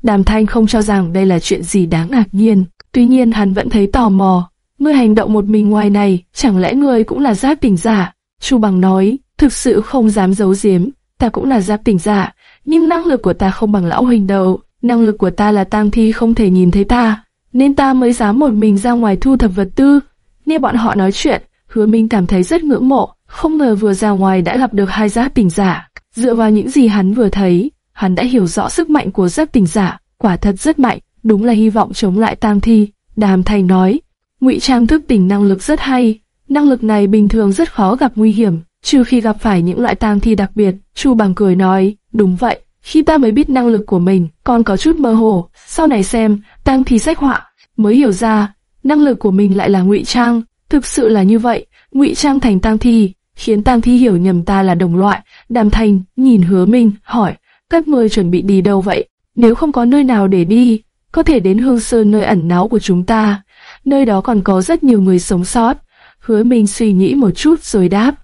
Đàm Thanh không cho rằng đây là chuyện gì đáng ngạc nhiên, tuy nhiên hắn vẫn thấy tò mò. Ngươi hành động một mình ngoài này, chẳng lẽ ngươi cũng là giáp tỉnh giả? Chu Bằng nói, thực sự không dám giấu giếm, ta cũng là giáp tỉnh giả, nhưng năng lực của ta không bằng lão huynh đâu. Năng lực của ta là tang thi không thể nhìn thấy ta, nên ta mới dám một mình ra ngoài thu thập vật tư. Nghe bọn họ nói chuyện, Hứa Minh cảm thấy rất ngưỡng mộ, không ngờ vừa ra ngoài đã gặp được hai giáp tỉnh giả. Dựa vào những gì hắn vừa thấy, hắn đã hiểu rõ sức mạnh của giáp tỉnh giả, quả thật rất mạnh, đúng là hy vọng chống lại tang thi. Đàm Thành nói, ngụy trang thức tỉnh năng lực rất hay, năng lực này bình thường rất khó gặp nguy hiểm, trừ khi gặp phải những loại tang thi đặc biệt. Chu Bằng cười nói, đúng vậy, khi ta mới biết năng lực của mình, còn có chút mơ hồ, sau này xem, tang thi sách họa, mới hiểu ra, năng lực của mình lại là ngụy trang, thực sự là như vậy, ngụy trang thành tang thi, khiến tang thi hiểu nhầm ta là đồng loại. Đàm Thành nhìn Hứa Minh hỏi, các ngươi chuẩn bị đi đâu vậy? Nếu không có nơi nào để đi, có thể đến Hương Sơn nơi ẩn náu của chúng ta. Nơi đó còn có rất nhiều người sống sót. Hứa Minh suy nghĩ một chút rồi đáp.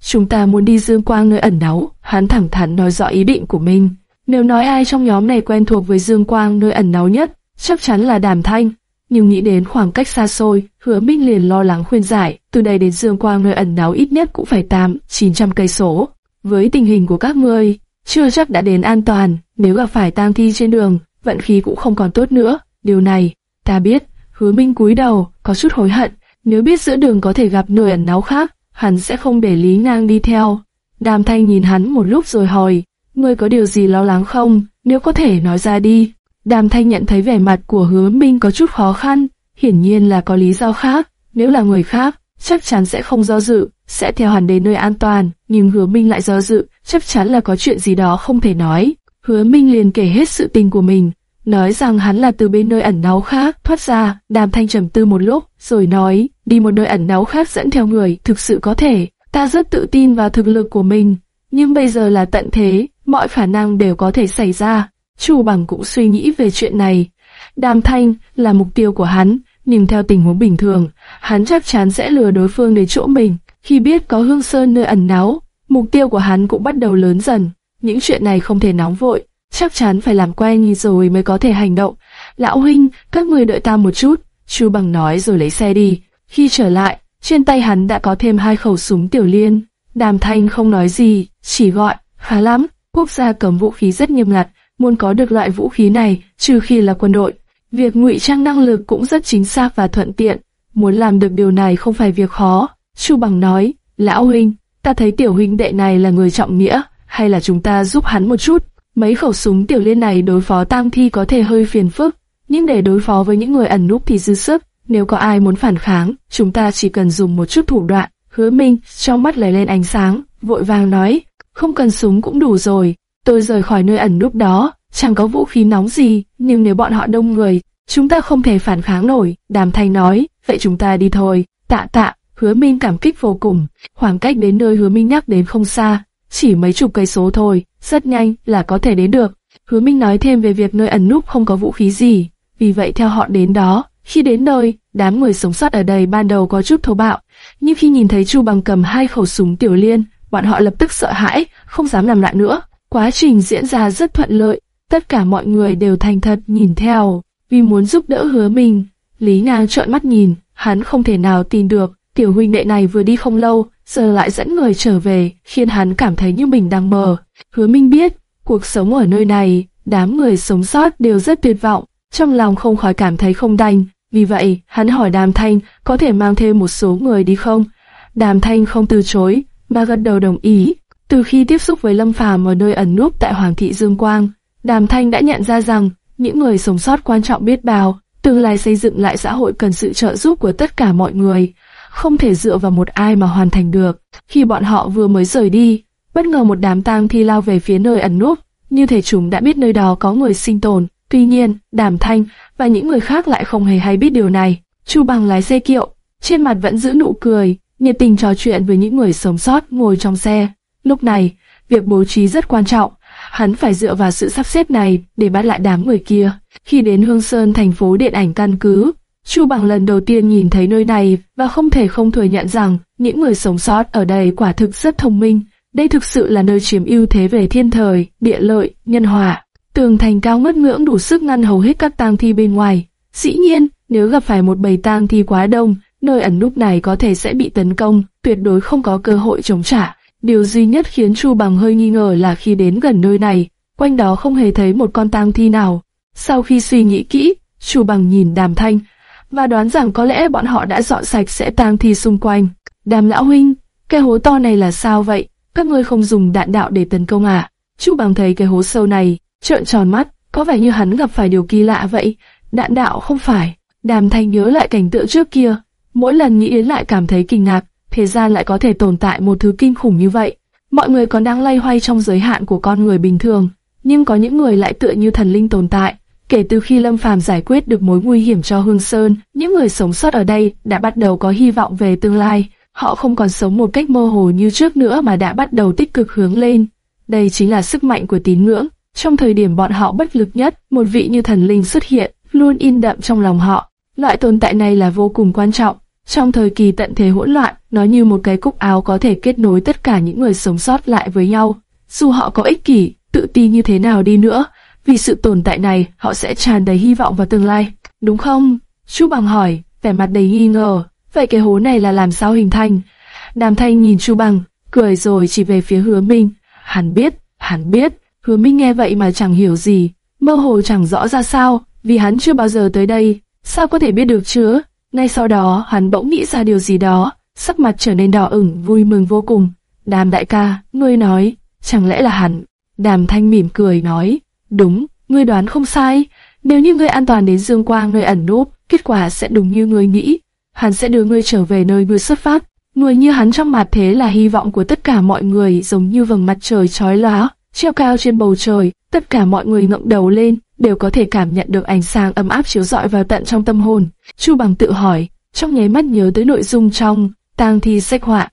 Chúng ta muốn đi Dương Quang nơi ẩn náu. Hắn thẳng thắn nói rõ ý định của mình. Nếu nói ai trong nhóm này quen thuộc với Dương Quang nơi ẩn náu nhất, chắc chắn là Đàm Thanh. Nhưng nghĩ đến khoảng cách xa xôi, Hứa Minh liền lo lắng khuyên giải. Từ đây đến Dương Quang nơi ẩn náu ít nhất cũng phải 8, 900 cây số. Với tình hình của các ngươi, chưa chắc đã đến an toàn. Nếu gặp phải tang thi trên đường, vận khí cũng không còn tốt nữa. Điều này, ta biết. Hứa Minh cúi đầu, có chút hối hận. Nếu biết giữa đường có thể gặp nơi ẩn náu khác, hắn sẽ không để Lý Ngang đi theo. Đàm Thanh nhìn hắn một lúc rồi hỏi, ngươi có điều gì lo lắng không? Nếu có thể nói ra đi. Đàm Thanh nhận thấy vẻ mặt của Hứa Minh có chút khó khăn, hiển nhiên là có lý do khác. Nếu là người khác, chắc chắn sẽ không do dự, sẽ theo hắn đến nơi an toàn. Nhưng Hứa Minh lại do dự, chắc chắn là có chuyện gì đó không thể nói. Hứa Minh liền kể hết sự tình của mình, nói rằng hắn là từ bên nơi ẩn náu khác thoát ra. Đàm Thanh trầm tư một lúc, rồi nói, đi một nơi ẩn náu khác dẫn theo người, thực sự có thể. Ta rất tự tin vào thực lực của mình, nhưng bây giờ là tận thế, mọi khả năng đều có thể xảy ra. Chu Bằng cũng suy nghĩ về chuyện này. Đàm Thanh là mục tiêu của hắn, nhưng theo tình huống bình thường, hắn chắc chắn sẽ lừa đối phương đến chỗ mình. Khi biết có Hương Sơn nơi ẩn náu, mục tiêu của hắn cũng bắt đầu lớn dần. Những chuyện này không thể nóng vội, chắc chắn phải làm quen rồi mới có thể hành động. Lão huynh, các người đợi ta một chút, Chu Bằng nói rồi lấy xe đi. Khi trở lại, trên tay hắn đã có thêm hai khẩu súng tiểu liên. Đàm Thanh không nói gì, chỉ gọi, khá lắm, quốc gia cấm vũ khí rất nghiêm ngặt, muốn có được loại vũ khí này, trừ khi là quân đội. Việc ngụy trang năng lực cũng rất chính xác và thuận tiện, muốn làm được điều này không phải việc khó. Chu Bằng nói, lão huynh, ta thấy tiểu huynh đệ này là người trọng nghĩa, hay là chúng ta giúp hắn một chút. Mấy khẩu súng tiểu liên này đối phó tang thi có thể hơi phiền phức, nhưng để đối phó với những người ẩn núp thì dư sức. Nếu có ai muốn phản kháng, chúng ta chỉ cần dùng một chút thủ đoạn, Hứa Minh trong mắt lấy lên ánh sáng, vội vàng nói, không cần súng cũng đủ rồi. Tôi rời khỏi nơi ẩn núp đó, chẳng có vũ khí nóng gì, nhưng nếu bọn họ đông người, chúng ta không thể phản kháng nổi. Đàm Thanh nói, vậy chúng ta đi thôi. Tạ tạ, Hứa Minh cảm kích vô cùng. Khoảng cách đến nơi Hứa Minh nhắc đến không xa, chỉ mấy chục cây số thôi, rất nhanh là có thể đến được. Hứa Minh nói thêm về việc nơi ẩn núp không có vũ khí gì, vì vậy theo họ đến đó. Khi đến nơi, đám người sống sót ở đây ban đầu có chút thô bạo, nhưng khi nhìn thấy Chu Bằng cầm hai khẩu súng tiểu liên, bọn họ lập tức sợ hãi, không dám làm lại nữa. Quá trình diễn ra rất thuận lợi, tất cả mọi người đều thành thật nhìn theo, vì muốn giúp đỡ hứa mình. Lý Ngang trợn mắt nhìn, hắn không thể nào tin được, tiểu huynh đệ này vừa đi không lâu, giờ lại dẫn người trở về, khiến hắn cảm thấy như mình đang mơ. Hứa Minh biết, cuộc sống ở nơi này, đám người sống sót đều rất tuyệt vọng, trong lòng không khỏi cảm thấy không đành. Vì vậy, hắn hỏi Đàm Thanh có thể mang thêm một số người đi không? Đàm Thanh không từ chối, mà gật đầu đồng ý. Từ khi tiếp xúc với Lâm Phàm ở nơi ẩn núp tại Hoàng thị Dương Quang, Đàm Thanh đã nhận ra rằng những người sống sót quan trọng biết bao, tương lai xây dựng lại xã hội cần sự trợ giúp của tất cả mọi người, không thể dựa vào một ai mà hoàn thành được. Khi bọn họ vừa mới rời đi, bất ngờ một đám tang thi lao về phía nơi ẩn núp, như thể chúng đã biết nơi đó có người sinh tồn. Tuy nhiên, Đàm Thanh và những người khác lại không hề hay biết điều này. Chu Bằng lái xe kiệu, trên mặt vẫn giữ nụ cười, nhiệt tình trò chuyện với những người sống sót ngồi trong xe. Lúc này, việc bố trí rất quan trọng, hắn phải dựa vào sự sắp xếp này để bắt lại đám người kia. Khi đến Hương Sơn thành phố điện ảnh căn cứ, Chu Bằng lần đầu tiên nhìn thấy nơi này và không thể không thừa nhận rằng những người sống sót ở đây quả thực rất thông minh. Đây thực sự là nơi chiếm ưu thế về thiên thời, địa lợi, nhân hòa. Tường thành cao ngất ngưỡng đủ sức ngăn hầu hết các tang thi bên ngoài. Dĩ nhiên, nếu gặp phải một bầy tang thi quá đông, nơi ẩn núp này có thể sẽ bị tấn công, tuyệt đối không có cơ hội chống trả. Điều duy nhất khiến Chu Bằng hơi nghi ngờ là khi đến gần nơi này, quanh đó không hề thấy một con tang thi nào. Sau khi suy nghĩ kỹ, Chu Bằng nhìn Đàm Thanh và đoán rằng có lẽ bọn họ đã dọn sạch sẽ tang thi xung quanh. Đàm lão huynh, cái hố to này là sao vậy? Các ngươi không dùng đạn đạo để tấn công à? Chu Bằng thấy cái hố sâu này, trợn tròn mắt, có vẻ như hắn gặp phải điều kỳ lạ vậy. Đạn đạo không phải. Đàm Thanh nhớ lại cảnh tượng trước kia, mỗi lần nghĩ đến lại cảm thấy kinh ngạc, thế gian lại có thể tồn tại một thứ kinh khủng như vậy. Mọi người còn đang lay hoay trong giới hạn của con người bình thường, nhưng có những người lại tựa như thần linh tồn tại. Kể từ khi Lâm Phàm giải quyết được mối nguy hiểm cho Hương Sơn, những người sống sót ở đây đã bắt đầu có hy vọng về tương lai. Họ không còn sống một cách mơ hồ như trước nữa mà đã bắt đầu tích cực hướng lên. Đây chính là sức mạnh của tín ngưỡng. Trong thời điểm bọn họ bất lực nhất, một vị như thần linh xuất hiện, luôn in đậm trong lòng họ. Loại tồn tại này là vô cùng quan trọng. Trong thời kỳ tận thế hỗn loạn, nó như một cái cúc áo có thể kết nối tất cả những người sống sót lại với nhau. Dù họ có ích kỷ, tự ti như thế nào đi nữa, vì sự tồn tại này, họ sẽ tràn đầy hy vọng vào tương lai. Đúng không? Chu Bằng hỏi, vẻ mặt đầy nghi ngờ. Vậy cái hố này là làm sao hình thành? Đàm Thanh nhìn Chu Bằng, cười rồi chỉ về phía Hứa Minh. Hắn biết, hắn biết. Hứa Minh nghe vậy mà chẳng hiểu gì, mơ hồ chẳng rõ ra sao, vì hắn chưa bao giờ tới đây, sao có thể biết được chứ? Ngay sau đó, hắn bỗng nghĩ ra điều gì đó, sắc mặt trở nên đỏ ửng, vui mừng vô cùng. Đàm đại ca, ngươi nói, chẳng lẽ là hắn? Đàm Thanh mỉm cười nói, đúng, ngươi đoán không sai. Nếu như ngươi an toàn đến Dương Quang nơi ẩn núp, kết quả sẽ đúng như ngươi nghĩ. Hắn sẽ đưa ngươi trở về nơi ngươi xuất phát. Người như hắn trong mặt thế là hy vọng của tất cả mọi người giống như vầng mặt trời chói lóa, treo cao trên bầu trời. Tất cả mọi người ngẩng đầu lên, đều có thể cảm nhận được ánh sáng ấm áp chiếu rọi vào tận trong tâm hồn. Chu Bằng tự hỏi, trong nháy mắt nhớ tới nội dung trong tang thi sách họa.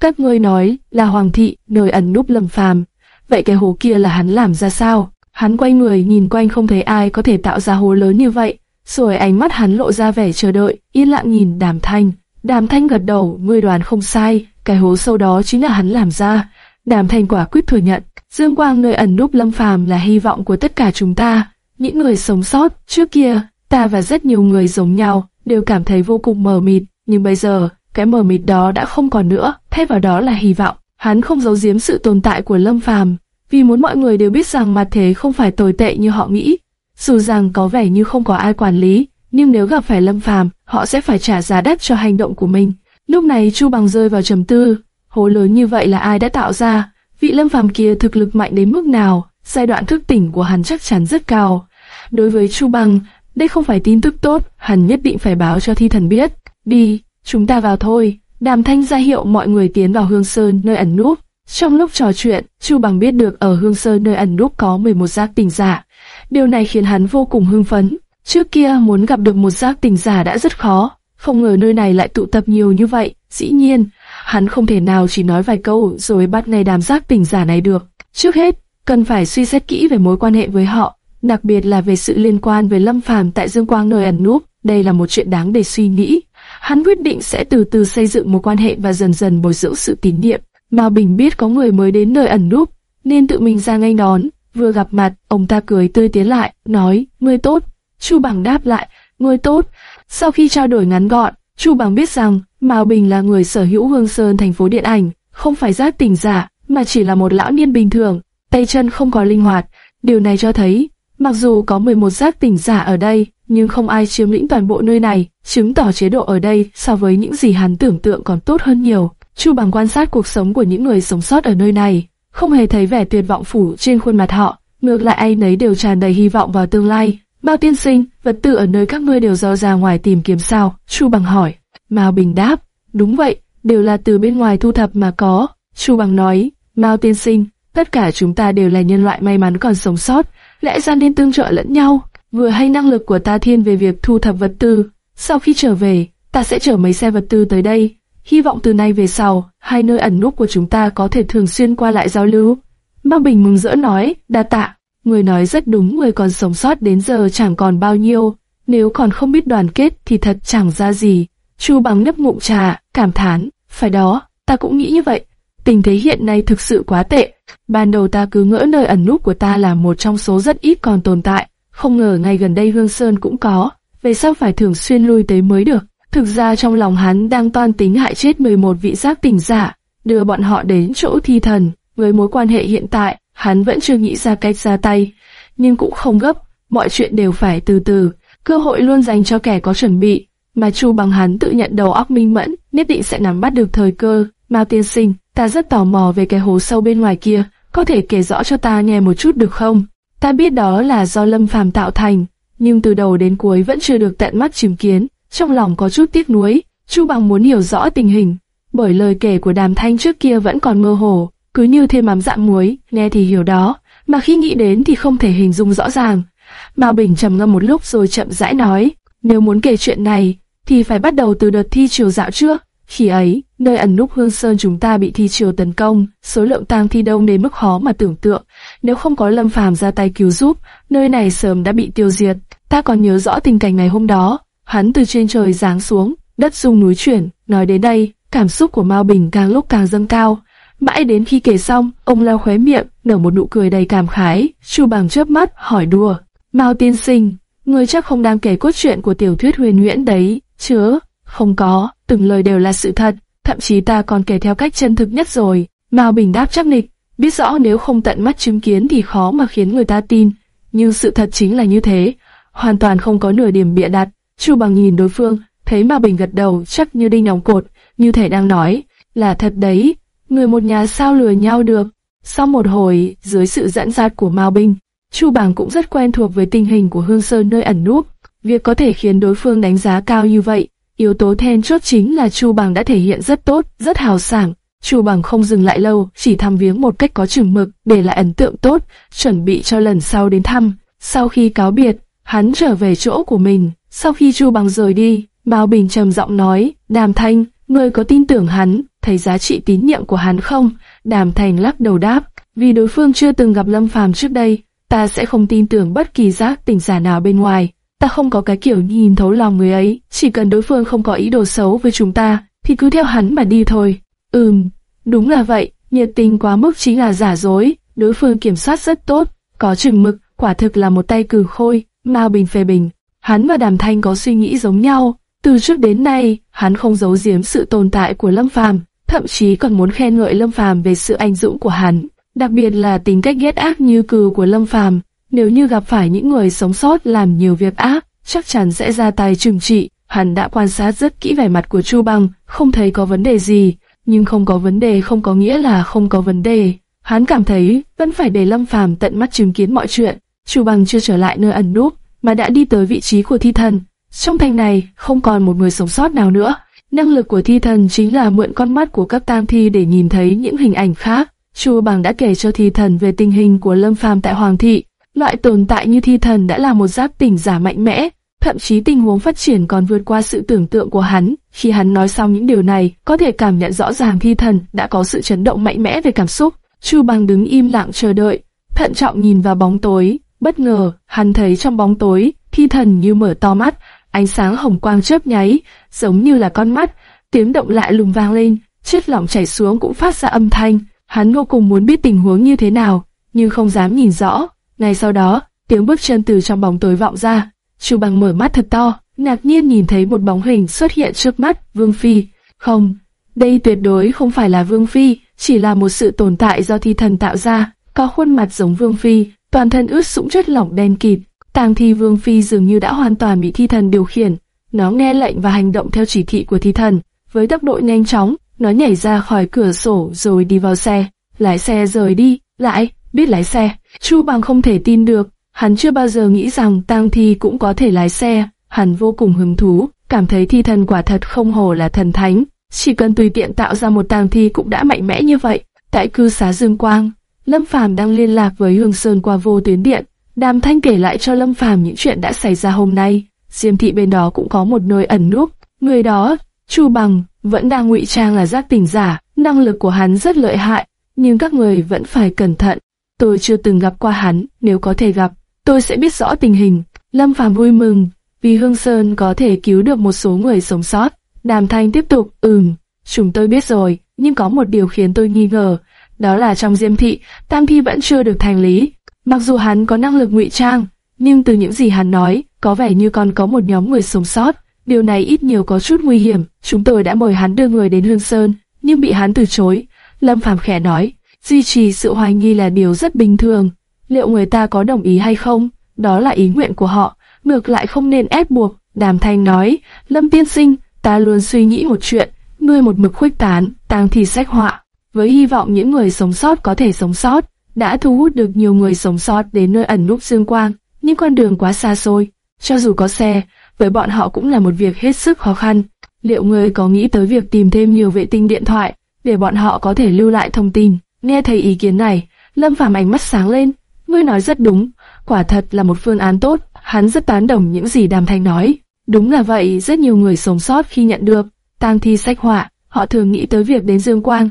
Các ngươi nói là hoàng thị nơi ẩn núp lầm phàm, vậy cái hố kia là hắn làm ra sao? Hắn quay người nhìn quanh không thấy ai có thể tạo ra hố lớn như vậy, rồi ánh mắt hắn lộ ra vẻ chờ đợi, yên lặng nhìn Đàm Thanh. Đàm Thanh gật đầu, ngươi đoán không sai, cái hố sâu đó chính là hắn làm ra. Đàm Thanh quả quyết thừa nhận, Dương Quang nơi ẩn núp lâm phàm là hy vọng của tất cả chúng ta. Những người sống sót, trước kia, ta và rất nhiều người giống nhau, đều cảm thấy vô cùng mờ mịt, nhưng bây giờ, cái mờ mịt đó đã không còn nữa, thay vào đó là hy vọng. Hắn không giấu giếm sự tồn tại của Lâm Phàm, vì muốn mọi người đều biết rằng mặt thế không phải tồi tệ như họ nghĩ. Dù rằng có vẻ như không có ai quản lý, nhưng nếu gặp phải Lâm Phàm, họ sẽ phải trả giá đắt cho hành động của mình. Lúc này Chu Bằng rơi vào trầm tư, hố lớn như vậy là ai đã tạo ra? Vị Lâm Phàm kia thực lực mạnh đến mức nào? Giai đoạn thức tỉnh của hắn chắc chắn rất cao. Đối với Chu Bằng, đây không phải tin tức tốt, hắn nhất định phải báo cho thi thần biết. Đi, chúng ta vào thôi. Đàm Thanh ra hiệu mọi người tiến vào Hương Sơn nơi ẩn núp. Trong lúc trò chuyện, Chu Bằng biết được ở Hương Sơn nơi ẩn núp có 11 giác tình giả. Điều này khiến hắn vô cùng hưng phấn. Trước kia muốn gặp được một giác tình giả đã rất khó, không ngờ nơi này lại tụ tập nhiều như vậy. Dĩ nhiên, hắn không thể nào chỉ nói vài câu rồi bắt ngay đàm giác tình giả này được. Trước hết, cần phải suy xét kỹ về mối quan hệ với họ, đặc biệt là về sự liên quan với Lâm Phàm tại Dương Quang nơi ẩn núp. Đây là một chuyện đáng để suy nghĩ. Hắn quyết định sẽ từ từ xây dựng mối quan hệ và dần dần bồi dưỡng sự tín nhiệm. Mao Bình biết có người mới đến nơi ẩn núp, nên tự mình ra ngay đón. Vừa gặp mặt, ông ta cười tươi tiến lại, nói, ngươi tốt. Chu Bằng đáp lại, ngươi tốt. Sau khi trao đổi ngắn gọn, Chu Bằng biết rằng Mao Bình là người sở hữu Hương Sơn thành phố điện ảnh, không phải giác tỉnh giả, mà chỉ là một lão niên bình thường, tay chân không có linh hoạt. Điều này cho thấy, mặc dù có 11 giác tỉnh giả ở đây, nhưng không ai chiếm lĩnh toàn bộ nơi này, chứng tỏ chế độ ở đây so với những gì hắn tưởng tượng còn tốt hơn nhiều. Chu bằng quan sát cuộc sống của những người sống sót ở nơi này, không hề thấy vẻ tuyệt vọng phủ trên khuôn mặt họ, ngược lại ai nấy đều tràn đầy hy vọng vào tương lai. Bao tiên sinh, vật tư ở nơi các ngươi đều do ra ngoài tìm kiếm sao? Chu bằng hỏi. Mao Bình đáp, đúng vậy, đều là từ bên ngoài thu thập mà có. Chu bằng nói, Mao tiên sinh, tất cả chúng ta đều là nhân loại may mắn còn sống sót, lẽ ra nên tương trợ lẫn nhau. Vừa hay năng lực của ta thiên về việc thu thập vật tư, sau khi trở về, ta sẽ chở mấy xe vật tư tới đây. Hy vọng từ nay về sau, hai nơi ẩn núp của chúng ta có thể thường xuyên qua lại giao lưu. Mao Bình mừng rỡ nói, đa tạ. Người nói rất đúng, người còn sống sót đến giờ chẳng còn bao nhiêu. Nếu còn không biết đoàn kết thì thật chẳng ra gì. Chu bằng nấp ngụm trà, cảm thán. Phải đó, ta cũng nghĩ như vậy. Tình thế hiện nay thực sự quá tệ. Ban đầu ta cứ ngỡ nơi ẩn núp của ta là một trong số rất ít còn tồn tại. Không ngờ ngay gần đây Hương Sơn cũng có. Về sau phải thường xuyên lui tới mới được. Thực ra trong lòng hắn đang toan tính hại chết 11 vị giác tỉnh giả, đưa bọn họ đến chỗ thi thần. Với mối quan hệ hiện tại, hắn vẫn chưa nghĩ ra cách ra tay, nhưng cũng không gấp, mọi chuyện đều phải từ từ, cơ hội luôn dành cho kẻ có chuẩn bị. Mà Chu bằng hắn tự nhận đầu óc minh mẫn, nhất định sẽ nắm bắt được thời cơ. Mao tiên sinh, ta rất tò mò về cái hố sâu bên ngoài kia, có thể kể rõ cho ta nghe một chút được không? Ta biết đó là do Lâm Phàm tạo thành, nhưng từ đầu đến cuối vẫn chưa được tận mắt chứng kiến trong lòng có chút tiếc nuối. Chu Bằng muốn hiểu rõ tình hình, bởi lời kể của Đàm Thanh trước kia vẫn còn mơ hồ, cứ như thêm mắm dặm dạ muối, nghe thì hiểu đó, mà khi nghĩ đến thì không thể hình dung rõ ràng. Mao Bình trầm ngâm một lúc rồi chậm rãi nói, nếu muốn kể chuyện này, thì phải bắt đầu từ đợt thi triều dạo trước. Khi ấy, nơi ẩn núp Hương Sơn chúng ta bị thi triều tấn công, số lượng tang thi đông đến mức khó mà tưởng tượng. Nếu không có Lâm Phàm ra tay cứu giúp, nơi này sớm đã bị tiêu diệt. Ta còn nhớ rõ tình cảnh ngày hôm đó, Hắn từ trên trời giáng xuống, đất rung núi chuyển, nói đến đây, cảm xúc của Mao Bình càng lúc càng dâng cao. Mãi đến khi kể xong, ông lao khóe miệng, nở một nụ cười đầy cảm khái, Chu Bằng chớp mắt, hỏi đùa. Mao tiên sinh, người chắc không đang kể cốt truyện của tiểu thuyết huyền huyễn đấy, chứ? Không có, từng lời đều là sự thật, thậm chí ta còn kể theo cách chân thực nhất rồi. Mao Bình đáp chắc nịch, biết rõ nếu không tận mắt chứng kiến thì khó mà khiến người ta tin, nhưng sự thật chính là như thế, hoàn toàn không có nửa điểm bịa đặt. Chu Bằng nhìn đối phương, thấy mà Bình gật đầu chắc như đinh đóng cột, như thể đang nói, là thật đấy, người một nhà sao lừa nhau được. Sau một hồi, dưới sự dẫn dắt của Mao Bình, Chu Bằng cũng rất quen thuộc với tình hình của Hương Sơn nơi ẩn núp. Việc có thể khiến đối phương đánh giá cao như vậy, yếu tố then chốt chính là Chu Bằng đã thể hiện rất tốt, rất hào sảng. Chu Bằng không dừng lại lâu, chỉ thăm viếng một cách có chừng mực, để lại ấn tượng tốt, chuẩn bị cho lần sau đến thăm. Sau khi cáo biệt, hắn trở về chỗ của mình, sau khi Chu Bằng rời đi, Bao Bình trầm giọng nói, Đàm Thanh, ngươi có tin tưởng hắn, thấy giá trị tín nhiệm của hắn không? Đàm Thanh lắc đầu đáp, vì đối phương chưa từng gặp Lâm Phàm trước đây, ta sẽ không tin tưởng bất kỳ giác tỉnh giả nào bên ngoài. Ta không có cái kiểu nhìn thấu lòng người ấy, chỉ cần đối phương không có ý đồ xấu với chúng ta, thì cứ theo hắn mà đi thôi. Ừm, đúng là vậy, nhiệt tình quá mức chính là giả dối, đối phương kiểm soát rất tốt, có chừng mực, quả thực là một tay cử khôi, Mao Bình phê bình. Hắn và Đàm Thanh có suy nghĩ giống nhau, từ trước đến nay, hắn không giấu giếm sự tồn tại của Lâm Phàm, thậm chí còn muốn khen ngợi Lâm Phàm về sự anh dũng của hắn, đặc biệt là tính cách ghét ác như cừu của Lâm Phàm. Nếu như gặp phải những người sống sót làm nhiều việc ác, chắc chắn sẽ ra tay trừng trị. Hắn đã quan sát rất kỹ vẻ mặt của Chu Băng, không thấy có vấn đề gì, nhưng không có vấn đề không có nghĩa là không có vấn đề. Hắn cảm thấy vẫn phải để Lâm Phàm tận mắt chứng kiến mọi chuyện. Chu bằng chưa trở lại nơi ẩn núp, mà đã đi tới vị trí của thi thần. Trong thành này không còn một người sống sót nào nữa. Năng lực của thi thần chính là mượn con mắt của các tam thi để nhìn thấy những hình ảnh khác. Chu Bằng đã kể cho thi thần về tình hình của Lâm Phàm tại Hoàng thị. Loại tồn tại như thi thần đã là một giáp tỉnh giả mạnh mẽ, thậm chí tình huống phát triển còn vượt qua sự tưởng tượng của hắn. Khi hắn nói xong những điều này, có thể cảm nhận rõ ràng thi thần đã có sự chấn động mạnh mẽ về cảm xúc. Chu Bằng đứng im lặng chờ đợi, thận trọng nhìn vào bóng tối. Bất ngờ, hắn thấy trong bóng tối, thi thần như mở to mắt, ánh sáng hồng quang chớp nháy, giống như là con mắt. Tiếng động lại lùng vang lên, chất lỏng chảy xuống cũng phát ra âm thanh. Hắn vô cùng muốn biết tình huống như thế nào, nhưng không dám nhìn rõ. Ngay sau đó, tiếng bước chân từ trong bóng tối vọng ra. Chu Bằng mở mắt thật to, ngạc nhiên nhìn thấy một bóng hình xuất hiện trước mắt, Vương Phi. Không, đây tuyệt đối không phải là Vương Phi, chỉ là một sự tồn tại do thi thần tạo ra, có khuôn mặt giống Vương Phi, toàn thân ướt sũng chất lỏng đen kịt. Tàng thi Vương Phi dường như đã hoàn toàn bị thi thần điều khiển, nó nghe lệnh và hành động theo chỉ thị của thi thần. Với tốc độ nhanh chóng, nó nhảy ra khỏi cửa sổ rồi đi vào xe, lái xe rời đi, lại, biết lái xe. Chu Bằng không thể tin được, hắn chưa bao giờ nghĩ rằng tang thi cũng có thể lái xe, hắn vô cùng hứng thú, cảm thấy thi thần quả thật không hồ là thần thánh, chỉ cần tùy tiện tạo ra một tang thi cũng đã mạnh mẽ như vậy. Tại cư xá Dương Quang, Lâm Phàm đang liên lạc với Hương Sơn qua vô tuyến điện, Đàm Thanh kể lại cho Lâm Phàm những chuyện đã xảy ra hôm nay. Diêm thị bên đó cũng có một nơi ẩn núp, người đó, Chu Bằng, vẫn đang ngụy trang là giác tỉnh giả, năng lực của hắn rất lợi hại, nhưng các người vẫn phải cẩn thận. Tôi chưa từng gặp qua hắn, nếu có thể gặp, tôi sẽ biết rõ tình hình. Lâm Phàm vui mừng, vì Hương Sơn có thể cứu được một số người sống sót. Đàm Thanh tiếp tục, ừm, chúng tôi biết rồi, nhưng có một điều khiến tôi nghi ngờ, đó là trong diêm thị, Tam Thi vẫn chưa được thành lý. Mặc dù hắn có năng lực ngụy trang, nhưng từ những gì hắn nói, có vẻ như còn có một nhóm người sống sót. Điều này ít nhiều có chút nguy hiểm. Chúng tôi đã mời hắn đưa người đến Hương Sơn, nhưng bị hắn từ chối. Lâm Phàm khẽ nói, duy trì sự hoài nghi là điều rất bình thường. Liệu người ta có đồng ý hay không? Đó là ý nguyện của họ, ngược lại không nên ép buộc. Đàm Thanh nói, Lâm Tiên Sinh, ta luôn suy nghĩ một chuyện, ngươi một mực khuếch tán, tang thì sách họa, với hy vọng những người sống sót có thể sống sót, đã thu hút được nhiều người sống sót đến nơi ẩn núp dương quang, nhưng con đường quá xa xôi, cho dù có xe, với bọn họ cũng là một việc hết sức khó khăn. Liệu người có nghĩ tới việc tìm thêm nhiều vệ tinh điện thoại, để bọn họ có thể lưu lại thông tin? Nghe thấy ý kiến này, Lâm Phàm ánh mắt sáng lên, ngươi nói rất đúng, quả thật là một phương án tốt, hắn rất tán đồng những gì Đàm Thanh nói. Đúng là vậy, rất nhiều người sống sót khi nhận được tang thi sách họa, họ thường nghĩ tới việc đến Dương Quang,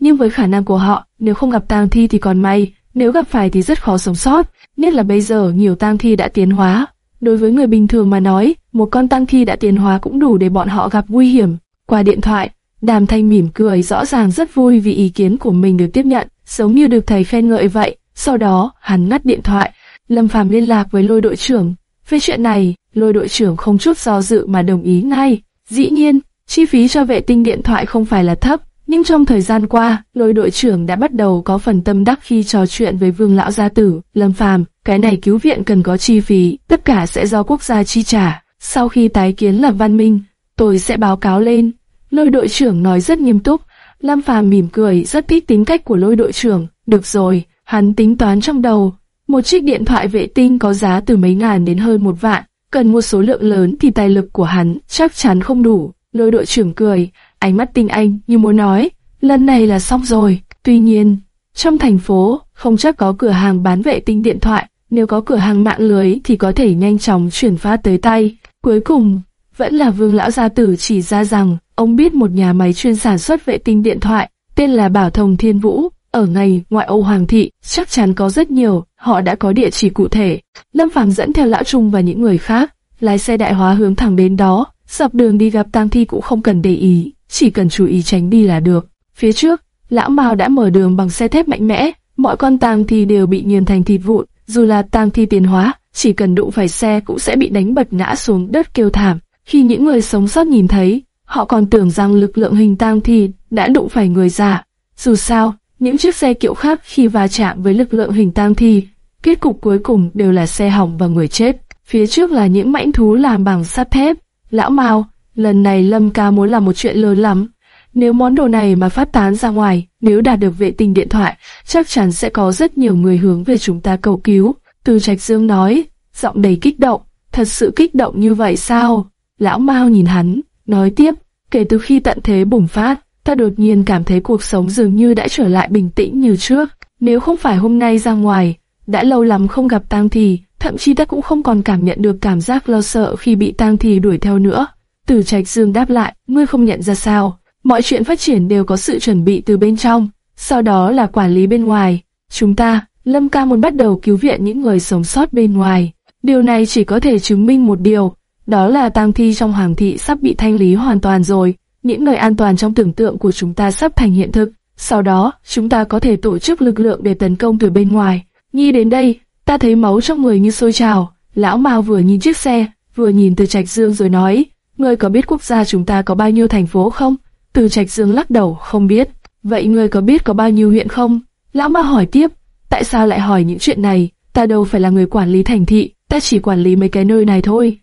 nhưng với khả năng của họ, nếu không gặp tang thi thì còn may, nếu gặp phải thì rất khó sống sót, nhất là bây giờ nhiều tang thi đã tiến hóa. Đối với người bình thường mà nói, một con tang thi đã tiến hóa cũng đủ để bọn họ gặp nguy hiểm. Qua điện thoại, Đàm Thanh mỉm cười rõ ràng rất vui vì ý kiến của mình được tiếp nhận, giống như được thầy khen ngợi vậy. Sau đó, hắn ngắt điện thoại, Lâm Phàm liên lạc với lôi đội trưởng. Về chuyện này, lôi đội trưởng không chút do dự mà đồng ý ngay. Dĩ nhiên, chi phí cho vệ tinh điện thoại không phải là thấp, nhưng trong thời gian qua, lôi đội trưởng đã bắt đầu có phần tâm đắc khi trò chuyện với vương lão gia tử, Lâm Phàm, cái này cứu viện cần có chi phí, tất cả sẽ do quốc gia chi trả. Sau khi tái kiến lập văn minh, tôi sẽ báo cáo lên. Lôi đội trưởng nói rất nghiêm túc, Lâm Phàm mỉm cười rất thích tính cách của lôi đội trưởng. Được rồi, hắn tính toán trong đầu. Một chiếc điện thoại vệ tinh có giá từ mấy ngàn đến hơn một vạn, cần một số lượng lớn thì tài lực của hắn chắc chắn không đủ. Lôi đội trưởng cười, ánh mắt tinh anh như muốn nói, lần này là xong rồi. Tuy nhiên, trong thành phố, không chắc có cửa hàng bán vệ tinh điện thoại, nếu có cửa hàng mạng lưới thì có thể nhanh chóng chuyển phát tới tay. Cuối cùng, vẫn là vương lão gia tử chỉ ra rằng, ông biết một nhà máy chuyên sản xuất vệ tinh điện thoại, tên là Bảo Thông Thiên Vũ, ở ngay ngoại ô Hoàng thị, chắc chắn có rất nhiều, họ đã có địa chỉ cụ thể. Lâm Phàm dẫn theo lão Trung và những người khác, lái xe đại hóa hướng thẳng đến đó, dọc đường đi gặp tang thi cũng không cần để ý, chỉ cần chú ý tránh đi là được. Phía trước, lão Mao đã mở đường bằng xe thép mạnh mẽ, mọi con tang thi đều bị nghiền thành thịt vụn, dù là tang thi tiến hóa, chỉ cần đụng phải xe cũng sẽ bị đánh bật ngã xuống đất kêu thảm. Khi những người sống sót nhìn thấy, họ còn tưởng rằng lực lượng hình tang thi đã đụng phải người già. Dù sao, những chiếc xe kiệu khác khi va chạm với lực lượng hình tang thi, kết cục cuối cùng đều là xe hỏng và người chết. Phía trước là những mãnh thú làm bằng sắt thép. Lão Mao, lần này Lâm Ca muốn làm một chuyện lớn lắm. Nếu món đồ này mà phát tán ra ngoài, nếu đạt được vệ tinh điện thoại, chắc chắn sẽ có rất nhiều người hướng về chúng ta cầu cứu. Từ Trạch Dương nói, giọng đầy kích động, thật sự kích động như vậy sao? Lão Mao nhìn hắn, nói tiếp, Kể từ khi tận thế bùng phát, ta đột nhiên cảm thấy cuộc sống dường như đã trở lại bình tĩnh như trước. Nếu không phải hôm nay ra ngoài, đã lâu lắm không gặp tang thì, thậm chí ta cũng không còn cảm nhận được cảm giác lo sợ khi bị tang thi đuổi theo nữa. Từ Trạch Dương đáp lại, ngươi không nhận ra sao? Mọi chuyện phát triển đều có sự chuẩn bị từ bên trong, sau đó là quản lý bên ngoài. Chúng ta, Lâm Ca muốn bắt đầu cứu viện những người sống sót bên ngoài. Điều này chỉ có thể chứng minh một điều, đó là tang thi trong hoàng thị sắp bị thanh lý hoàn toàn rồi. Những nơi an toàn trong tưởng tượng của chúng ta sắp thành hiện thực. Sau đó, chúng ta có thể tổ chức lực lượng để tấn công từ bên ngoài. Nhi đến đây, ta thấy máu trong người như sôi trào. Lão Mao vừa nhìn chiếc xe, vừa nhìn từ Trạch Dương rồi nói, ngươi có biết quốc gia chúng ta có bao nhiêu thành phố không? Từ Trạch Dương lắc đầu, không biết. Vậy ngươi có biết có bao nhiêu huyện không? Lão Mao hỏi tiếp, tại sao lại hỏi những chuyện này? Ta đâu phải là người quản lý thành thị, ta chỉ quản lý mấy cái nơi này thôi.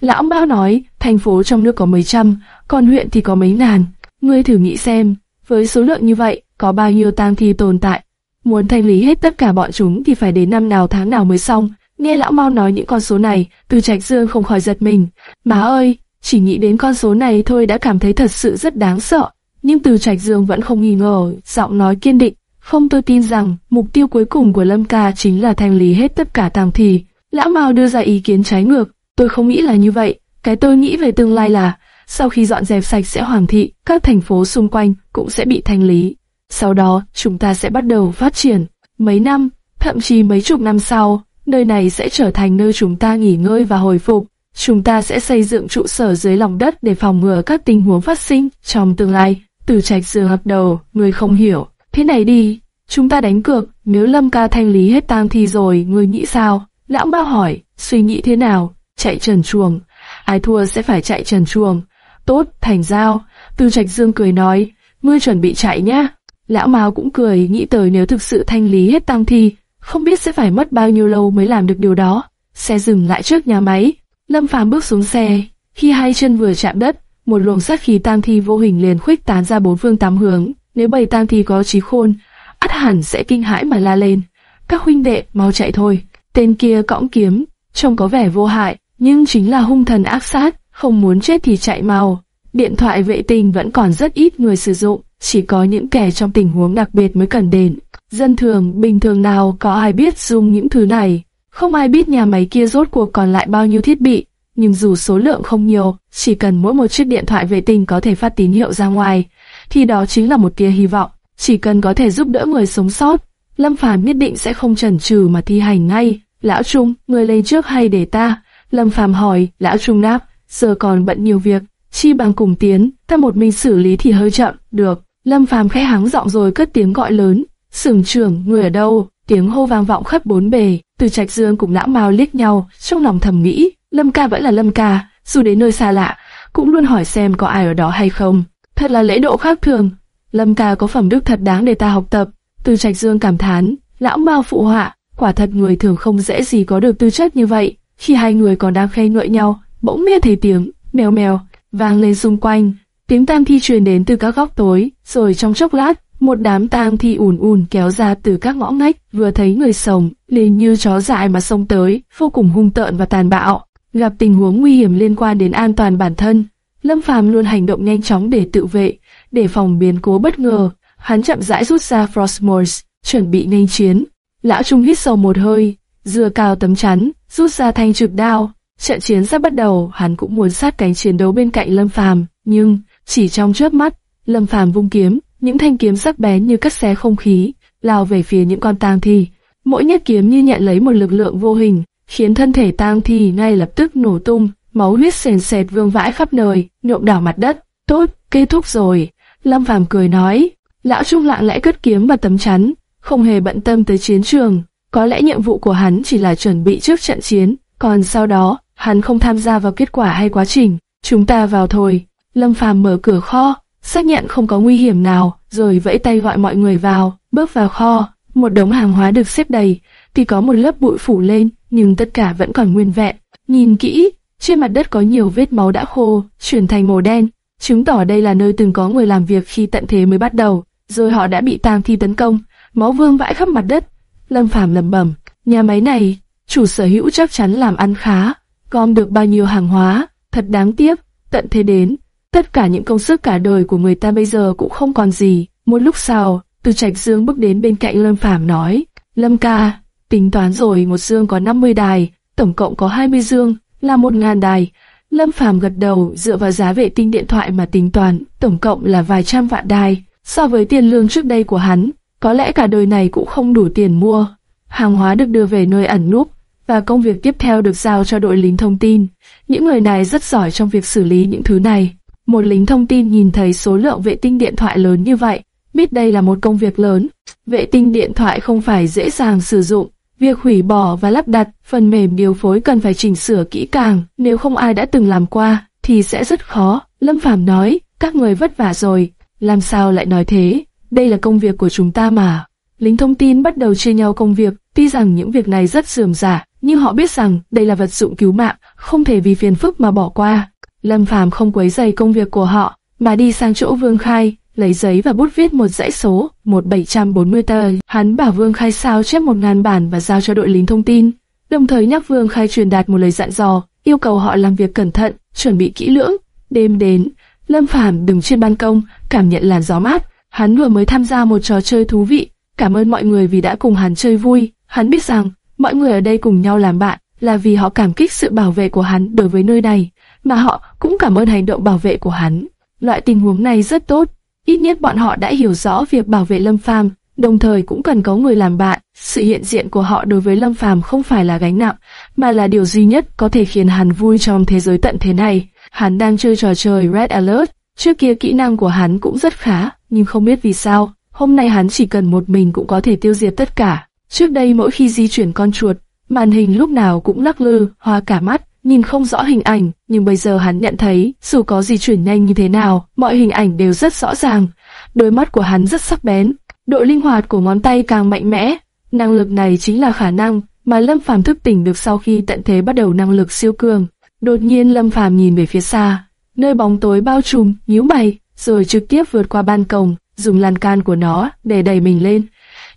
Lão Mao nói, thành phố trong nước có mấy trăm, còn huyện thì có mấy ngàn. Ngươi thử nghĩ xem, với số lượng như vậy, có bao nhiêu tang thi tồn tại? Muốn thanh lý hết tất cả bọn chúng thì phải đến năm nào tháng nào mới xong. Nghe lão Mao nói những con số này, Từ Trạch Dương không khỏi giật mình. Má ơi, chỉ nghĩ đến con số này thôi đã cảm thấy thật sự rất đáng sợ. Nhưng Từ Trạch Dương vẫn không nghi ngờ, giọng nói kiên định. Không tôi tin rằng mục tiêu cuối cùng của Lâm Ca chính là thanh lý hết tất cả tang thi. Lão Mao đưa ra ý kiến trái ngược. Tôi không nghĩ là như vậy. Cái tôi nghĩ về tương lai là sau khi dọn dẹp sạch sẽ hoàng thị, các thành phố xung quanh cũng sẽ bị thanh lý. Sau đó, chúng ta sẽ bắt đầu phát triển. Mấy năm, thậm chí mấy chục năm sau, nơi này sẽ trở thành nơi chúng ta nghỉ ngơi và hồi phục. Chúng ta sẽ xây dựng trụ sở dưới lòng đất để phòng ngừa các tình huống phát sinh trong tương lai. Từ trạch dừa gật đầu, người không hiểu. Thế này đi, chúng ta đánh cược, nếu Lâm ca thanh lý hết tang thi rồi, người nghĩ sao? Lão bao hỏi, suy nghĩ thế nào? Chạy trần chuồng. Ai thua sẽ phải chạy trần chuồng. Tốt, thành giao. Từ trạch dương cười nói, ngươi chuẩn bị chạy nhá. Lão Mao cũng cười, nghĩ tới nếu thực sự thanh lý hết tang thi, không biết sẽ phải mất bao nhiêu lâu mới làm được điều đó. Xe dừng lại trước nhà máy, Lâm Phàm bước xuống xe, khi hai chân vừa chạm đất, một luồng sát khí tang thi vô hình liền khuếch tán ra bốn phương tám hướng. Nếu bầy tang thi có trí khôn, ắt hẳn sẽ kinh hãi mà la lên. Các huynh đệ, mau chạy thôi. Tên kia cõng kiếm, trông có vẻ vô hại, nhưng chính là hung thần ác sát, không muốn chết thì chạy mau. Điện thoại vệ tinh vẫn còn rất ít người sử dụng, chỉ có những kẻ trong tình huống đặc biệt mới cần đến. Dân thường, bình thường nào có ai biết dùng những thứ này. Không ai biết nhà máy kia rốt cuộc còn lại bao nhiêu thiết bị, nhưng dù số lượng không nhiều, chỉ cần mỗi một chiếc điện thoại vệ tinh có thể phát tín hiệu ra ngoài, thì đó chính là một tia hy vọng. Chỉ cần có thể giúp đỡ người sống sót, Lâm Phàm nhất định sẽ không chần chừ mà thi hành ngay. Lão Trung, người lên trước hay để ta? Lâm Phàm hỏi, Lão Trung đáp, giờ còn bận nhiều việc, chi bằng cùng tiến, ta một mình xử lý thì hơi chậm, được. Lâm Phàm khẽ háng giọng rồi cất tiếng gọi lớn, sưởng trưởng, người ở đâu? Tiếng hô vang vọng khắp bốn bề, từ trạch dương cùng lão mao liếc nhau, trong lòng thầm nghĩ, Lâm ca vẫn là Lâm ca, dù đến nơi xa lạ, cũng luôn hỏi xem có ai ở đó hay không. Thật là lễ độ khác thường. Lâm ca có phẩm đức thật đáng để ta học tập. Từ trạch dương cảm thán, lão mao phụ họa, quả thật người thường không dễ gì có được tư chất như vậy. Khi hai người còn đang khen ngợi nhau, bỗng nghe thấy tiếng mèo mèo vang lên xung quanh. Tiếng tang thi truyền đến từ các góc tối, rồi trong chốc lát, một đám tang thi ùn ùn kéo ra từ các ngõ ngách, vừa thấy người sống, liền như chó dại mà xông tới, vô cùng hung tợn và tàn bạo. Gặp tình huống nguy hiểm liên quan đến an toàn bản thân, Lâm Phàm luôn hành động nhanh chóng để tự vệ, để phòng biến cố bất ngờ. Hắn chậm rãi rút ra Frostmourne, chuẩn bị nghênh chiến. Lão Trung hít sâu một hơi, dừa cao tấm chắn, rút ra thanh trực đao. Trận chiến sắp bắt đầu, hắn cũng muốn sát cánh chiến đấu bên cạnh Lâm Phàm, nhưng chỉ trong chớp mắt, Lâm Phàm vung kiếm, những thanh kiếm sắc bén như cắt xé không khí, lao về phía những con tang thi. Mỗi nhát kiếm như nhận lấy một lực lượng vô hình, khiến thân thể tang thi ngay lập tức nổ tung, máu huyết sền sệt vương vãi khắp nơi, nhuộm đỏ mặt đất. Tốt, kết thúc rồi. Lâm Phàm cười nói. Lão Trung lặng lẽ cất kiếm và tấm chắn, không hề bận tâm tới chiến trường. Có lẽ nhiệm vụ của hắn chỉ là chuẩn bị trước trận chiến, còn sau đó, hắn không tham gia vào kết quả hay quá trình. Chúng ta vào thôi. Lâm Phàm mở cửa kho, xác nhận không có nguy hiểm nào, rồi vẫy tay gọi mọi người vào, bước vào kho. Một đống hàng hóa được xếp đầy, thì có một lớp bụi phủ lên, nhưng tất cả vẫn còn nguyên vẹn. Nhìn kỹ, trên mặt đất có nhiều vết máu đã khô, chuyển thành màu đen, chứng tỏ đây là nơi từng có người làm việc khi tận thế mới bắt đầu, rồi họ đã bị tang thi tấn công, máu vương vãi khắp mặt đất. Lâm Phàm lẩm bẩm, nhà máy này, chủ sở hữu chắc chắn làm ăn khá, gom được bao nhiêu hàng hóa, thật đáng tiếc, tận thế đến, Tất cả những công sức cả đời của người ta bây giờ cũng không còn gì. Một lúc sau, Từ Trạch Dương bước đến bên cạnh Lâm Phàm nói, Lâm ca, tính toán rồi một dương có 50 đài, tổng cộng có 20 dương, là 1.000 đài. Lâm Phàm gật đầu dựa vào giá vệ tinh điện thoại mà tính toán, tổng cộng là vài trăm vạn đài. So với tiền lương trước đây của hắn, có lẽ cả đời này cũng không đủ tiền mua. Hàng hóa được đưa về nơi ẩn núp, và công việc tiếp theo được giao cho đội lính thông tin. Những người này rất giỏi trong việc xử lý những thứ này. Một lính thông tin nhìn thấy số lượng vệ tinh điện thoại lớn như vậy, biết đây là một công việc lớn. Vệ tinh điện thoại không phải dễ dàng sử dụng, việc hủy bỏ và lắp đặt phần mềm điều phối cần phải chỉnh sửa kỹ càng, nếu không ai đã từng làm qua thì sẽ rất khó. Lâm Phàm nói, các người vất vả rồi, làm sao lại nói thế? Đây là công việc của chúng ta mà. Lính thông tin bắt đầu chia nhau công việc, tuy rằng những việc này rất dườm giả, nhưng họ biết rằng đây là vật dụng cứu mạng, không thể vì phiền phức mà bỏ qua. Lâm Phàm không quấy rầy công việc của họ, mà đi sang chỗ Vương Khai, lấy giấy và bút viết một dãy số, 1740 tờ. Hắn bảo Vương Khai sao chép một ngàn bản và giao cho đội lính thông tin, đồng thời nhắc Vương Khai truyền đạt một lời dặn dò, yêu cầu họ làm việc cẩn thận, chuẩn bị kỹ lưỡng. Đêm đến, Lâm Phàm đứng trên ban công, cảm nhận làn gió mát. Hắn vừa mới tham gia một trò chơi thú vị, cảm ơn mọi người vì đã cùng hắn chơi vui. Hắn biết rằng mọi người ở đây cùng nhau làm bạn là vì họ cảm kích sự bảo vệ của hắn đối với nơi này, mà họ cũng cảm ơn hành động bảo vệ của hắn. Loại tình huống này rất tốt, ít nhất bọn họ đã hiểu rõ việc bảo vệ Lâm Phàm, đồng thời cũng cần có người làm bạn. Sự hiện diện của họ đối với Lâm Phàm không phải là gánh nặng, mà là điều duy nhất có thể khiến hắn vui trong thế giới tận thế này. Hắn đang chơi trò chơi Red Alert, trước kia kỹ năng của hắn cũng rất khá, nhưng không biết vì sao, hôm nay hắn chỉ cần một mình cũng có thể tiêu diệt tất cả. Trước đây mỗi khi di chuyển con chuột, màn hình lúc nào cũng lắc lư, hoa cả mắt, nhìn không rõ hình ảnh, nhưng bây giờ hắn nhận thấy, dù có gì chuyển nhanh như thế nào, mọi hình ảnh đều rất rõ ràng. Đôi mắt của hắn rất sắc bén, độ linh hoạt của ngón tay càng mạnh mẽ. Năng lực này chính là khả năng mà Lâm Phàm thức tỉnh được sau khi tận thế bắt đầu năng lực siêu cường. Đột nhiên Lâm Phàm nhìn về phía xa, nơi bóng tối bao trùm, nhíu mày, rồi trực tiếp vượt qua ban công, dùng lan can của nó để đẩy mình lên,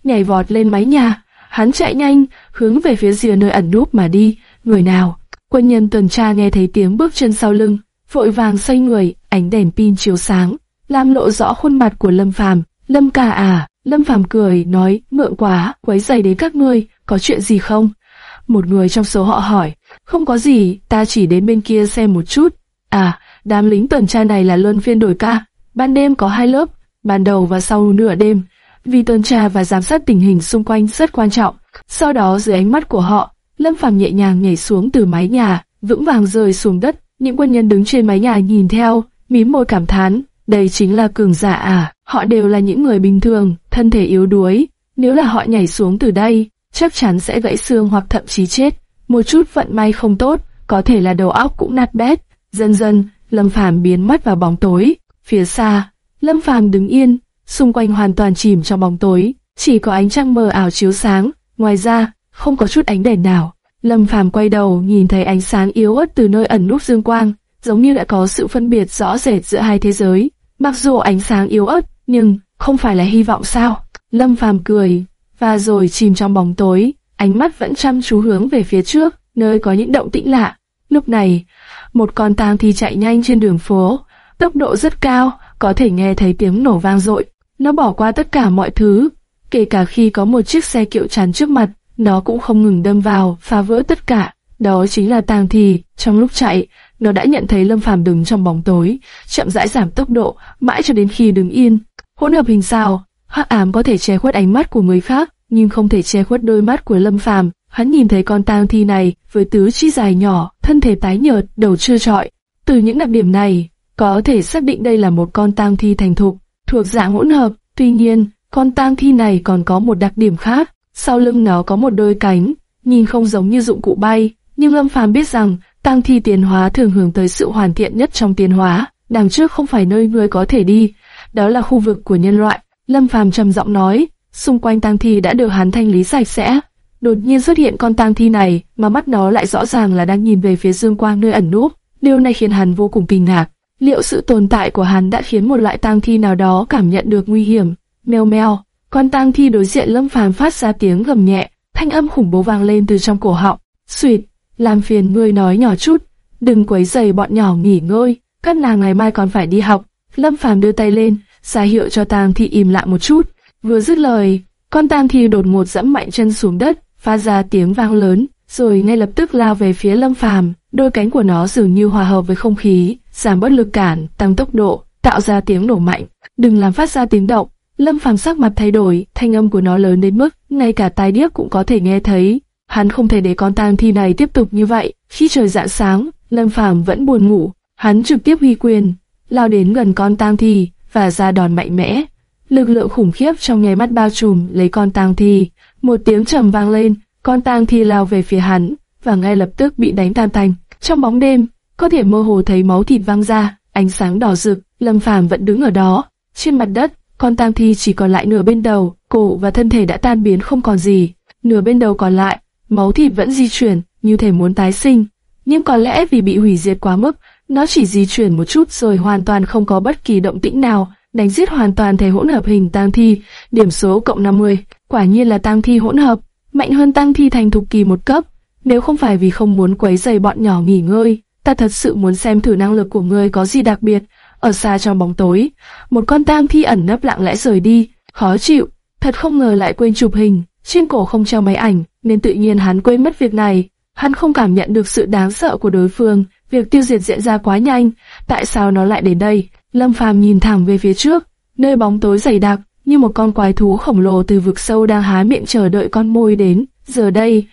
nhảy vọt lên mái nhà. Hắn chạy nhanh, hướng về phía rìa nơi ẩn núp mà đi. Người nào? Quân nhân tuần tra nghe thấy tiếng bước chân sau lưng, vội vàng xoay người, ánh đèn pin chiếu sáng, làm lộ rõ khuôn mặt của Lâm Phàm. Lâm ca à? Lâm Phàm cười, nói, mượn quá, quấy giày đến các ngươi, có chuyện gì không? Một người trong số họ hỏi, không có gì, ta chỉ đến bên kia xem một chút. À, đám lính tuần tra này là luân phiên đổi ca, ban đêm có hai lớp, ban đầu và sau nửa đêm, vì tuần tra và giám sát tình hình xung quanh rất quan trọng. Sau đó dưới ánh mắt của họ, Lâm Phàm nhẹ nhàng nhảy xuống từ mái nhà, vững vàng rơi xuống đất. Những quân nhân đứng trên mái nhà nhìn theo, mím môi cảm thán, đây chính là cường giả à, họ đều là những người bình thường, thân thể yếu đuối. Nếu là họ nhảy xuống từ đây, chắc chắn sẽ gãy xương hoặc thậm chí chết. Một chút vận may không tốt, có thể là đầu óc cũng nát bét. Dần dần, Lâm Phàm biến mất vào bóng tối. Phía xa, Lâm Phàm đứng yên, xung quanh hoàn toàn chìm trong bóng tối, chỉ có ánh trăng mờ ảo chiếu sáng, ngoài ra, không có chút ánh đèn nào. Lâm Phàm quay đầu, nhìn thấy ánh sáng yếu ớt từ nơi ẩn núp dương quang, giống như đã có sự phân biệt rõ rệt giữa hai thế giới. Mặc dù ánh sáng yếu ớt, nhưng không phải là hy vọng sao? Lâm Phàm cười, và rồi chìm trong bóng tối, ánh mắt vẫn chăm chú hướng về phía trước, nơi có những động tĩnh lạ. Lúc này, một con tang thi chạy nhanh trên đường phố, tốc độ rất cao, có thể nghe thấy tiếng nổ vang dội. Nó bỏ qua tất cả mọi thứ, kể cả khi có một chiếc xe kiệu chắn trước mặt, nó cũng không ngừng đâm vào, phá vỡ tất cả. Đó chính là tang thi. Trong lúc chạy, nó đã nhận thấy Lâm Phàm đứng trong bóng tối, chậm rãi giảm tốc độ, mãi cho đến khi đứng yên. Hỗn hợp hình sao, hắc ám có thể che khuất ánh mắt của người khác, nhưng không thể che khuất đôi mắt của Lâm Phàm. Hắn nhìn thấy con tang thi này với tứ chi dài nhỏ, thân thể tái nhợt, đầu trơ trọi. Từ những đặc điểm này, có thể xác định đây là một con tang thi thành thục, thuộc dạng hỗn hợp. Tuy nhiên, con tang thi này còn có một đặc điểm khác, sau lưng nó có một đôi cánh, nhìn không giống như dụng cụ bay, nhưng Lâm Phàm biết rằng tang thi tiến hóa thường hướng tới sự hoàn thiện nhất trong tiến hóa, đằng trước không phải nơi người có thể đi, đó là khu vực của nhân loại. Lâm Phàm trầm giọng nói, xung quanh tang thi đã được hắn thanh lý sạch sẽ. Đột nhiên xuất hiện con tang thi này, mà mắt nó lại rõ ràng là đang nhìn về phía dương quang nơi ẩn núp. Điều này khiến hắn vô cùng kinh ngạc. Liệu sự tồn tại của hắn đã khiến một loại tang thi nào đó cảm nhận được nguy hiểm? Mèo mèo, con tang thi đối diện Lâm Phàm phát ra tiếng gầm nhẹ, thanh âm khủng bố vang lên từ trong cổ họng. Suyệt, làm phiền ngươi nói nhỏ chút, đừng quấy rầy bọn nhỏ nghỉ ngơi. các nàng ngày mai còn phải đi học. Lâm Phàm đưa tay lên, ra hiệu cho Tang Thi im lặng một chút. Vừa dứt lời, con Tang Thi đột ngột dẫm mạnh chân xuống đất, phát ra tiếng vang lớn, rồi ngay lập tức lao về phía Lâm Phàm. Đôi cánh của nó dường như hòa hợp với không khí, giảm bớt lực cản, tăng tốc độ, tạo ra tiếng nổ mạnh. Đừng làm phát ra tiếng động. Lâm Phàm sắc mặt thay đổi, thanh âm của nó lớn đến mức ngay cả tai điếc cũng có thể nghe thấy. Hắn không thể để con tang thi này tiếp tục như vậy. Khi trời rạng sáng, Lâm Phàm vẫn buồn ngủ, hắn trực tiếp huy quyền, lao đến gần con tang thi và ra đòn mạnh mẽ. Lực lượng khủng khiếp trong nháy mắt bao trùm lấy con tang thi. Một tiếng trầm vang lên, con tang thi lao về phía hắn và ngay lập tức bị đánh tan thành Trong bóng đêm, có thể mơ hồ thấy máu thịt văng ra, ánh sáng đỏ rực. Lâm Phàm vẫn đứng ở đó, trên mặt đất, con tang thi chỉ còn lại nửa bên đầu, cổ và thân thể đã tan biến không còn gì. Nửa bên đầu còn lại, máu thịt vẫn di chuyển, như thể muốn tái sinh. Nhưng có lẽ vì bị hủy diệt quá mức, nó chỉ di chuyển một chút rồi hoàn toàn không có bất kỳ động tĩnh nào, đánh giết hoàn toàn thể hỗn hợp hình tang thi, điểm số cộng 50, quả nhiên là tang thi hỗn hợp, mạnh hơn tang thi thành thục kỳ một cấp. Nếu không phải vì không muốn quấy rầy bọn nhỏ nghỉ ngơi, ta thật sự muốn xem thử năng lực của ngươi có gì đặc biệt. Ở xa trong bóng tối, một con tang thi ẩn nấp lặng lẽ rời đi, khó chịu, thật không ngờ lại quên chụp hình, trên cổ không treo máy ảnh, nên tự nhiên hắn quên mất việc này. Hắn không cảm nhận được sự đáng sợ của đối phương, việc tiêu diệt diễn ra quá nhanh, tại sao nó lại đến đây? Lâm Phàm nhìn thẳng về phía trước, nơi bóng tối dày đặc, như một con quái thú khổng lồ từ vực sâu đang há miệng chờ đợi con môi đến. Giờ đây,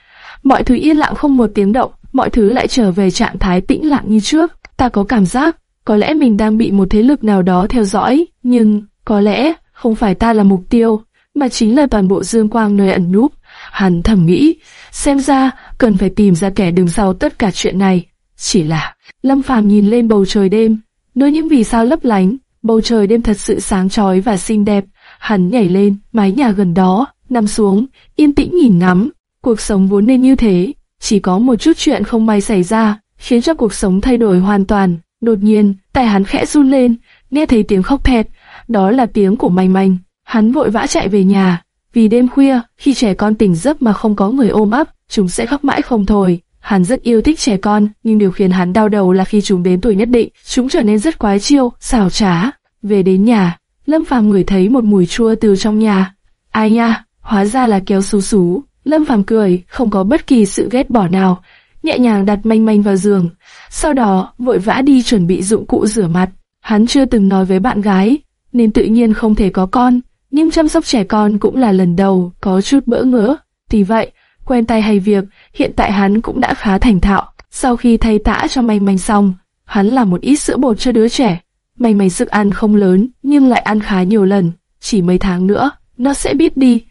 mọi thứ yên lặng không một tiếng động, mọi thứ lại trở về trạng thái tĩnh lặng như trước. Ta có cảm giác, có lẽ mình đang bị một thế lực nào đó theo dõi, nhưng có lẽ không phải ta là mục tiêu, mà chính là toàn bộ dương quang nơi ẩn núp. Hắn thầm nghĩ, xem ra cần phải tìm ra kẻ đứng sau tất cả chuyện này. Chỉ là, Lâm Phàm nhìn lên bầu trời đêm, nơi những vì sao lấp lánh, bầu trời đêm thật sự sáng chói và xinh đẹp. Hắn nhảy lên mái nhà gần đó, nằm xuống, yên tĩnh nhìn ngắm. Cuộc sống vốn nên như thế, chỉ có một chút chuyện không may xảy ra, khiến cho cuộc sống thay đổi hoàn toàn. Đột nhiên, tay hắn khẽ run lên, nghe thấy tiếng khóc thét, đó là tiếng của manh manh. Hắn vội vã chạy về nhà, vì đêm khuya, khi trẻ con tỉnh giấc mà không có người ôm ấp, chúng sẽ khóc mãi không thôi. Hắn rất yêu thích trẻ con, nhưng điều khiến hắn đau đầu là khi chúng đến tuổi nhất định, chúng trở nên rất quái chiêu, xảo trá. Về đến nhà, Lâm Phàm ngửi thấy một mùi chua từ trong nhà. Ai nha, hóa ra là kéo xú xú. Lâm Phàm cười, không có bất kỳ sự ghét bỏ nào, nhẹ nhàng đặt manh manh vào giường. Sau đó, vội vã đi chuẩn bị dụng cụ rửa mặt. Hắn chưa từng nói với bạn gái, nên tự nhiên không thể có con, nhưng chăm sóc trẻ con cũng là lần đầu, có chút bỡ ngỡ. Vì vậy, quen tay hay việc, hiện tại hắn cũng đã khá thành thạo. Sau khi thay tã cho manh manh xong, hắn làm một ít sữa bột cho đứa trẻ. Manh manh sức ăn không lớn, nhưng lại ăn khá nhiều lần. Chỉ mấy tháng nữa, nó sẽ biết đi.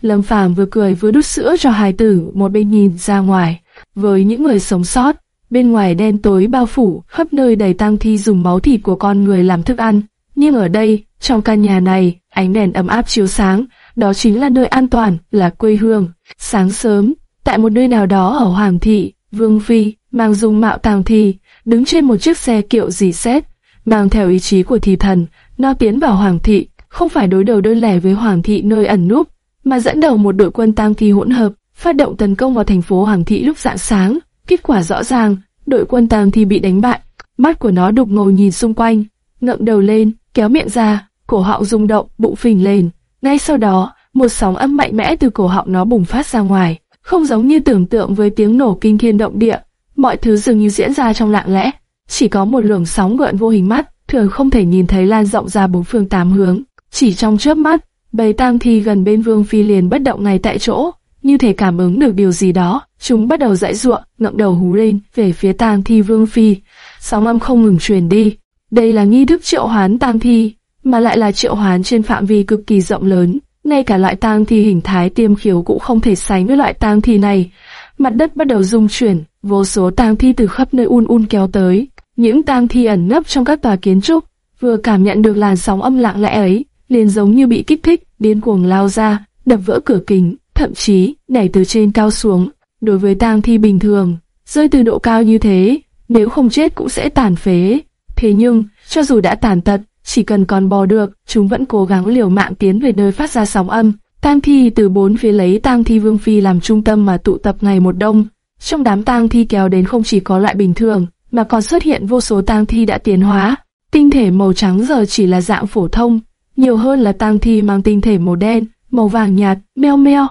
Lâm Phàm vừa cười vừa đút sữa cho hài tử, một bên nhìn ra ngoài. Với những người sống sót, bên ngoài đen tối bao phủ, khắp nơi đầy tang thi dùng máu thịt của con người làm thức ăn. Nhưng ở đây, trong căn nhà này, ánh đèn ấm áp chiếu sáng, đó chính là nơi an toàn, là quê hương. Sáng sớm, tại một nơi nào đó ở Hoàng thị, Vương Phi, mang dung mạo tàng thi, đứng trên một chiếc xe kiệu dì xét, mang theo ý chí của thị thần, nó tiến vào Hoàng thị, không phải đối đầu đơn lẻ với Hoàng thị nơi ẩn núp, mà dẫn đầu một đội quân tang thi hỗn hợp, phát động tấn công vào thành phố Hoàng thị lúc rạng sáng. Kết quả rõ ràng, đội quân tàng thi bị đánh bại. Mắt của nó đục ngầu nhìn xung quanh, ngậm đầu lên, kéo miệng ra, cổ họng rung động, bụng phình lên. Ngay sau đó, một sóng âm mạnh mẽ từ cổ họng nó bùng phát ra ngoài, không giống như tưởng tượng với tiếng nổ kinh thiên động địa. Mọi thứ dường như diễn ra trong lặng lẽ, chỉ có một luồng sóng gợn vô hình mắt, thường không thể nhìn thấy lan rộng ra bốn phương tám hướng. Chỉ trong chớp mắt, bầy tang thi gần bên Vương Phi liền bất động ngay tại chỗ, như thể cảm ứng được điều gì đó, chúng bắt đầu dãy ruộng, ngậm đầu hú lên về phía tang thi Vương Phi. Sóng âm không ngừng truyền đi. Đây là nghi thức triệu hoán tang thi, mà lại là triệu hoán trên phạm vi cực kỳ rộng lớn. Ngay cả loại tang thi hình thái tiêm khiếu cũng không thể sánh với loại tang thi này. Mặt đất bắt đầu rung chuyển, vô số tang thi từ khắp nơi un un kéo tới. Những tang thi ẩn nấp trong các tòa kiến trúc, vừa cảm nhận được làn sóng âm lặng lẽ ấy, liền giống như bị kích thích, điên cuồng lao ra, đập vỡ cửa kính, thậm chí nhảy từ trên cao xuống. Đối với tang thi bình thường, rơi từ độ cao như thế, nếu không chết cũng sẽ tàn phế. Thế nhưng, cho dù đã tàn tật, chỉ cần còn bò được, chúng vẫn cố gắng liều mạng tiến về nơi phát ra sóng âm. Tang thi từ bốn phía lấy tang thi vương phi làm trung tâm mà tụ tập ngày một đông. Trong đám tang thi kéo đến không chỉ có loại bình thường, mà còn xuất hiện vô số tang thi đã tiến hóa. Tinh thể màu trắng giờ chỉ là dạng phổ thông, nhiều hơn là tang thi mang tinh thể màu đen, màu vàng nhạt, meo meo.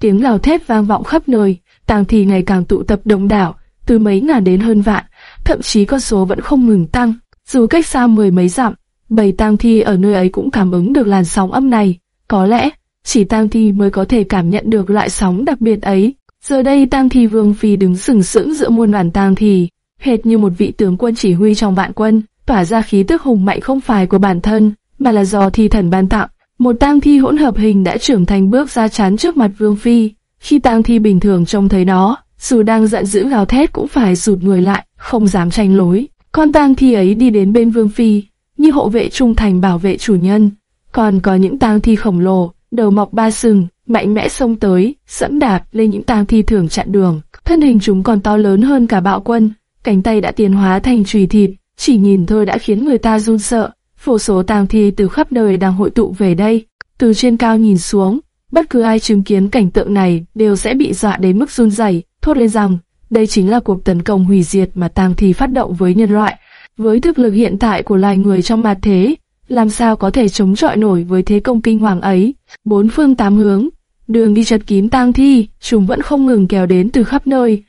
Tiếng gào thét vang vọng khắp nơi, tang thi ngày càng tụ tập đông đảo, từ mấy ngàn đến hơn vạn, thậm chí con số vẫn không ngừng tăng. Dù cách xa mười mấy dặm, bầy tang thi ở nơi ấy cũng cảm ứng được làn sóng âm này. Có lẽ, chỉ tang thi mới có thể cảm nhận được loại sóng đặc biệt ấy. Giờ đây tang thi vương phi đứng sừng sững giữa muôn vàn tang thi, hệt như một vị tướng quân chỉ huy trong vạn quân, tỏa ra khí tức hùng mạnh không phải của bản thân, mà là do thi thần ban tặng. Một tang thi hỗn hợp hình đã trưởng thành bước ra chắn trước mặt vương phi. Khi tang thi bình thường trông thấy nó, dù đang giận dữ gào thét cũng phải rụt người lại, không dám tranh lối. Con tang thi ấy đi đến bên vương phi, như hộ vệ trung thành bảo vệ chủ nhân. Còn có những tang thi khổng lồ, đầu mọc ba sừng, mạnh mẽ xông tới, sẫm đạp lên những tang thi thường chặn đường. Thân hình chúng còn to lớn hơn cả bạo quân, cánh tay đã tiến hóa thành chùy thịt, chỉ nhìn thôi đã khiến người ta run sợ. Vô số tang thi từ khắp nơi đang hội tụ về đây. Từ trên cao nhìn xuống, bất cứ ai chứng kiến cảnh tượng này đều sẽ bị dọa đến mức run rẩy, thốt lên rằng đây chính là cuộc tấn công hủy diệt mà tang thi phát động với nhân loại. Với thực lực hiện tại của loài người trong mặt thế, làm sao có thể chống chọi nổi với thế công kinh hoàng ấy? Bốn phương tám hướng, đường đi chật kín tang thi, chúng vẫn không ngừng kéo đến từ khắp nơi.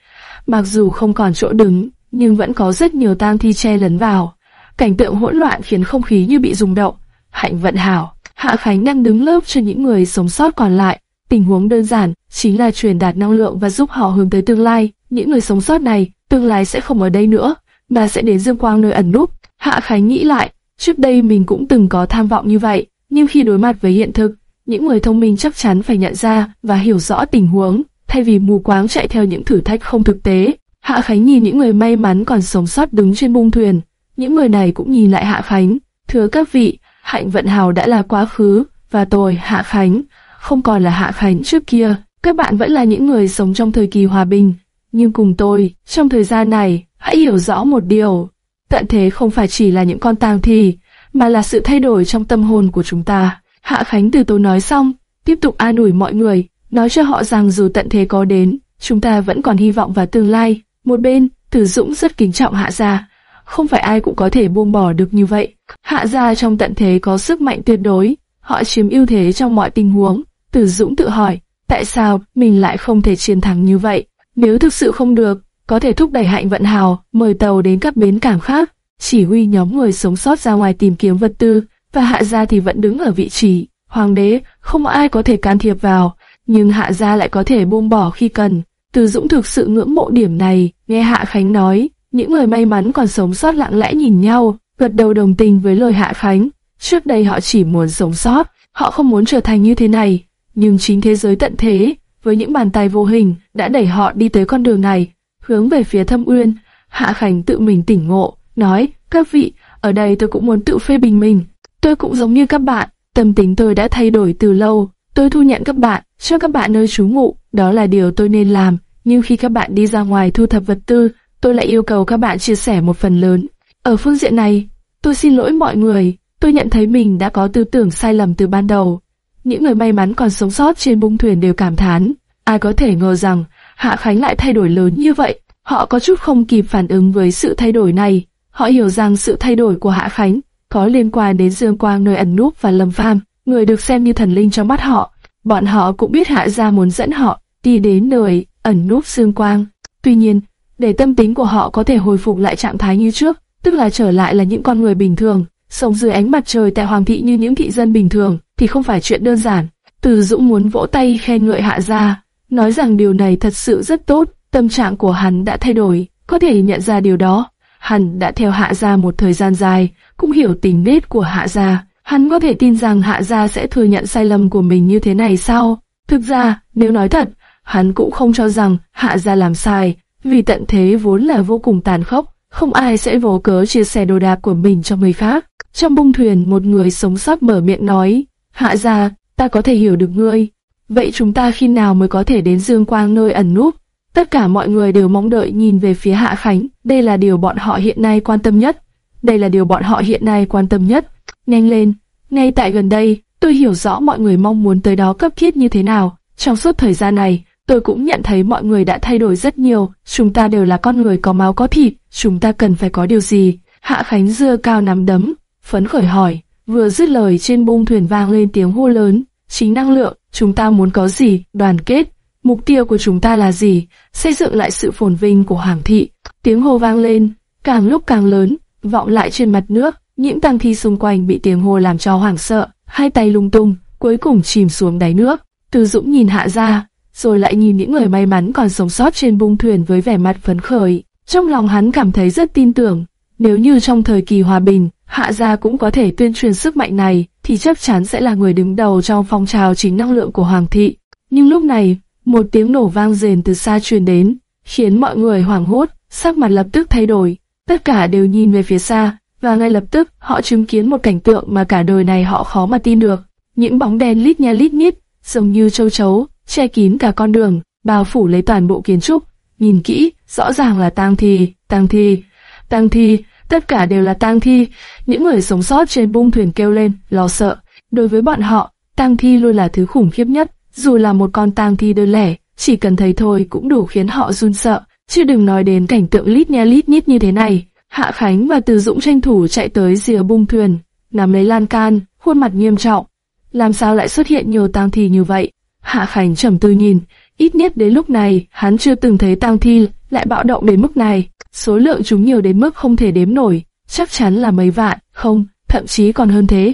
Mặc dù không còn chỗ đứng, nhưng vẫn có rất nhiều tang thi che lấn vào. Cảnh tượng hỗn loạn khiến không khí như bị rung động. Hạnh vận hảo, Hạ Khánh đang đứng lớp cho những người sống sót còn lại. Tình huống đơn giản chính là truyền đạt năng lượng và giúp họ hướng tới tương lai. Những người sống sót này, tương lai sẽ không ở đây nữa, mà sẽ đến dương quang nơi ẩn núp. Hạ Khánh nghĩ lại, trước đây mình cũng từng có tham vọng như vậy, nhưng khi đối mặt với hiện thực, những người thông minh chắc chắn phải nhận ra và hiểu rõ tình huống, thay vì mù quáng chạy theo những thử thách không thực tế. Hạ Khánh nhìn những người may mắn còn sống sót đứng trên bung thuyền, những người này cũng nhìn lại Hạ Khánh, thưa các vị, hạnh vận hào đã là quá khứ, và tôi, Hạ Khánh, không còn là Hạ Khánh trước kia, các bạn vẫn là những người sống trong thời kỳ hòa bình, nhưng cùng tôi, trong thời gian này, hãy hiểu rõ một điều, tận thế không phải chỉ là những con tang thi, mà là sự thay đổi trong tâm hồn của chúng ta. Hạ Khánh từ tôi nói xong, tiếp tục an ủi mọi người, nói cho họ rằng dù tận thế có đến, chúng ta vẫn còn hy vọng vào tương lai. Một bên, Tử Dũng rất kính trọng Hạ Gia, không phải ai cũng có thể buông bỏ được như vậy. Hạ Gia trong tận thế có sức mạnh tuyệt đối, họ chiếm ưu thế trong mọi tình huống. Tử Dũng tự hỏi, tại sao mình lại không thể chiến thắng như vậy? Nếu thực sự không được, có thể thúc đẩy hạnh vận hào, mời tàu đến các bến cảng khác, chỉ huy nhóm người sống sót ra ngoài tìm kiếm vật tư, và hạ gia thì vẫn đứng ở vị trí. Hoàng đế, không ai có thể can thiệp vào, nhưng hạ gia lại có thể buông bỏ khi cần. Từ Dũng thực sự ngưỡng mộ điểm này, nghe Hạ Khánh nói, những người may mắn còn sống sót lặng lẽ nhìn nhau, gật đầu đồng tình với lời Hạ Khánh. Trước đây họ chỉ muốn sống sót, họ không muốn trở thành như thế này, nhưng chính thế giới tận thế, với những bàn tay vô hình, đã đẩy họ đi tới con đường này, hướng về phía thâm uyên. Hạ Khánh tự mình tỉnh ngộ, nói, các vị, ở đây tôi cũng muốn tự phê bình mình. Tôi cũng giống như các bạn, tâm tính tôi đã thay đổi từ lâu. Tôi thu nhận các bạn, cho các bạn nơi trú ngụ, đó là điều tôi nên làm. Nhưng khi các bạn đi ra ngoài thu thập vật tư, tôi lại yêu cầu các bạn chia sẻ một phần lớn. Ở phương diện này, tôi xin lỗi mọi người, tôi nhận thấy mình đã có tư tưởng sai lầm từ ban đầu. Những người may mắn còn sống sót trên bung thuyền đều cảm thán. Ai có thể ngờ rằng Hạ Khánh lại thay đổi lớn như vậy. Họ có chút không kịp phản ứng với sự thay đổi này. Họ hiểu rằng sự thay đổi của Hạ Khánh có liên quan đến Dương Quang nơi ẩn núp và Lâm Phàm, người được xem như thần linh trong mắt họ. Bọn họ cũng biết Hạ gia muốn dẫn họ đi đến nơi ẩn núp Dương Quang. Tuy nhiên, để tâm tính của họ có thể hồi phục lại trạng thái như trước, tức là trở lại là những con người bình thường, sống dưới ánh mặt trời tại hoàng thị như những thị dân bình thường, thì không phải chuyện đơn giản. Từ Dũng muốn vỗ tay khen ngợi Hạ gia, nói rằng điều này thật sự rất tốt, tâm trạng của hắn đã thay đổi, có thể nhận ra điều đó. Hắn đã theo Hạ gia một thời gian dài, cũng hiểu tình nết của Hạ gia. Hắn có thể tin rằng Hạ gia sẽ thừa nhận sai lầm của mình như thế này sao? Thực ra, nếu nói thật, hắn cũng không cho rằng Hạ gia làm sai, vì tận thế vốn là vô cùng tàn khốc, không ai sẽ vô cớ chia sẻ đồ đạc của mình cho người khác. Trong bung thuyền, một người sống sót mở miệng nói, Hạ gia, ta có thể hiểu được ngươi. Vậy chúng ta khi nào mới có thể đến Dương Quang nơi ẩn núp? Tất cả mọi người đều mong đợi nhìn về phía Hạ Khánh, đây là điều bọn họ hiện nay quan tâm nhất. Đây là điều bọn họ hiện nay quan tâm nhất. Nhanh lên, ngay tại gần đây, tôi hiểu rõ mọi người mong muốn tới đó cấp thiết như thế nào. Trong suốt thời gian này, tôi cũng nhận thấy mọi người đã thay đổi rất nhiều, chúng ta đều là con người có máu có thịt, chúng ta cần phải có điều gì? Hạ Khánh dưa cao nắm đấm, phấn khởi hỏi, vừa dứt lời trên bung thuyền vang lên tiếng hô lớn, chính năng lượng, chúng ta muốn có gì, đoàn kết, mục tiêu của chúng ta là gì, xây dựng lại sự phồn vinh của Hoàng thị. Tiếng hô vang lên, càng lúc càng lớn, vọng lại trên mặt nước, những tăng thi xung quanh bị tiếng hô làm cho hoảng sợ, hai tay lung tung, cuối cùng chìm xuống đáy nước. Từ Dũng nhìn hạ ra, rồi lại nhìn những người may mắn còn sống sót trên bung thuyền với vẻ mặt phấn khởi. Trong lòng hắn cảm thấy rất tin tưởng, nếu như trong thời kỳ hòa bình, hạ gia cũng có thể tuyên truyền sức mạnh này, thì chắc chắn sẽ là người đứng đầu trong phong trào chính năng lượng của Hoàng thị. Nhưng lúc này, một tiếng nổ vang rền từ xa truyền đến, khiến mọi người hoảng hốt, sắc mặt lập tức thay đổi. Tất cả đều nhìn về phía xa, và ngay lập tức họ chứng kiến một cảnh tượng mà cả đời này họ khó mà tin được. Những bóng đen lít nha lít nhít, giống như châu chấu, che kín cả con đường, bao phủ lấy toàn bộ kiến trúc. Nhìn kỹ, rõ ràng là tang thi, tang thi, tang thi, tất cả đều là tang thi. Những người sống sót trên bung thuyền kêu lên, lo sợ. Đối với bọn họ, tang thi luôn là thứ khủng khiếp nhất. Dù là một con tang thi đơn lẻ, chỉ cần thấy thôi cũng đủ khiến họ run sợ. Chứ đừng nói đến cảnh tượng lít nha lít nhít như thế này. Hạ Khánh và Từ Dũng tranh thủ chạy tới rìa bung thuyền, nắm lấy lan can, khuôn mặt nghiêm trọng. Làm sao lại xuất hiện nhiều tang thi như vậy? Hạ Khánh trầm tư nhìn, ít nhất đến lúc này, hắn chưa từng thấy tang thi lại bạo động đến mức này. Số lượng chúng nhiều đến mức không thể đếm nổi, chắc chắn là mấy vạn, không, thậm chí còn hơn thế.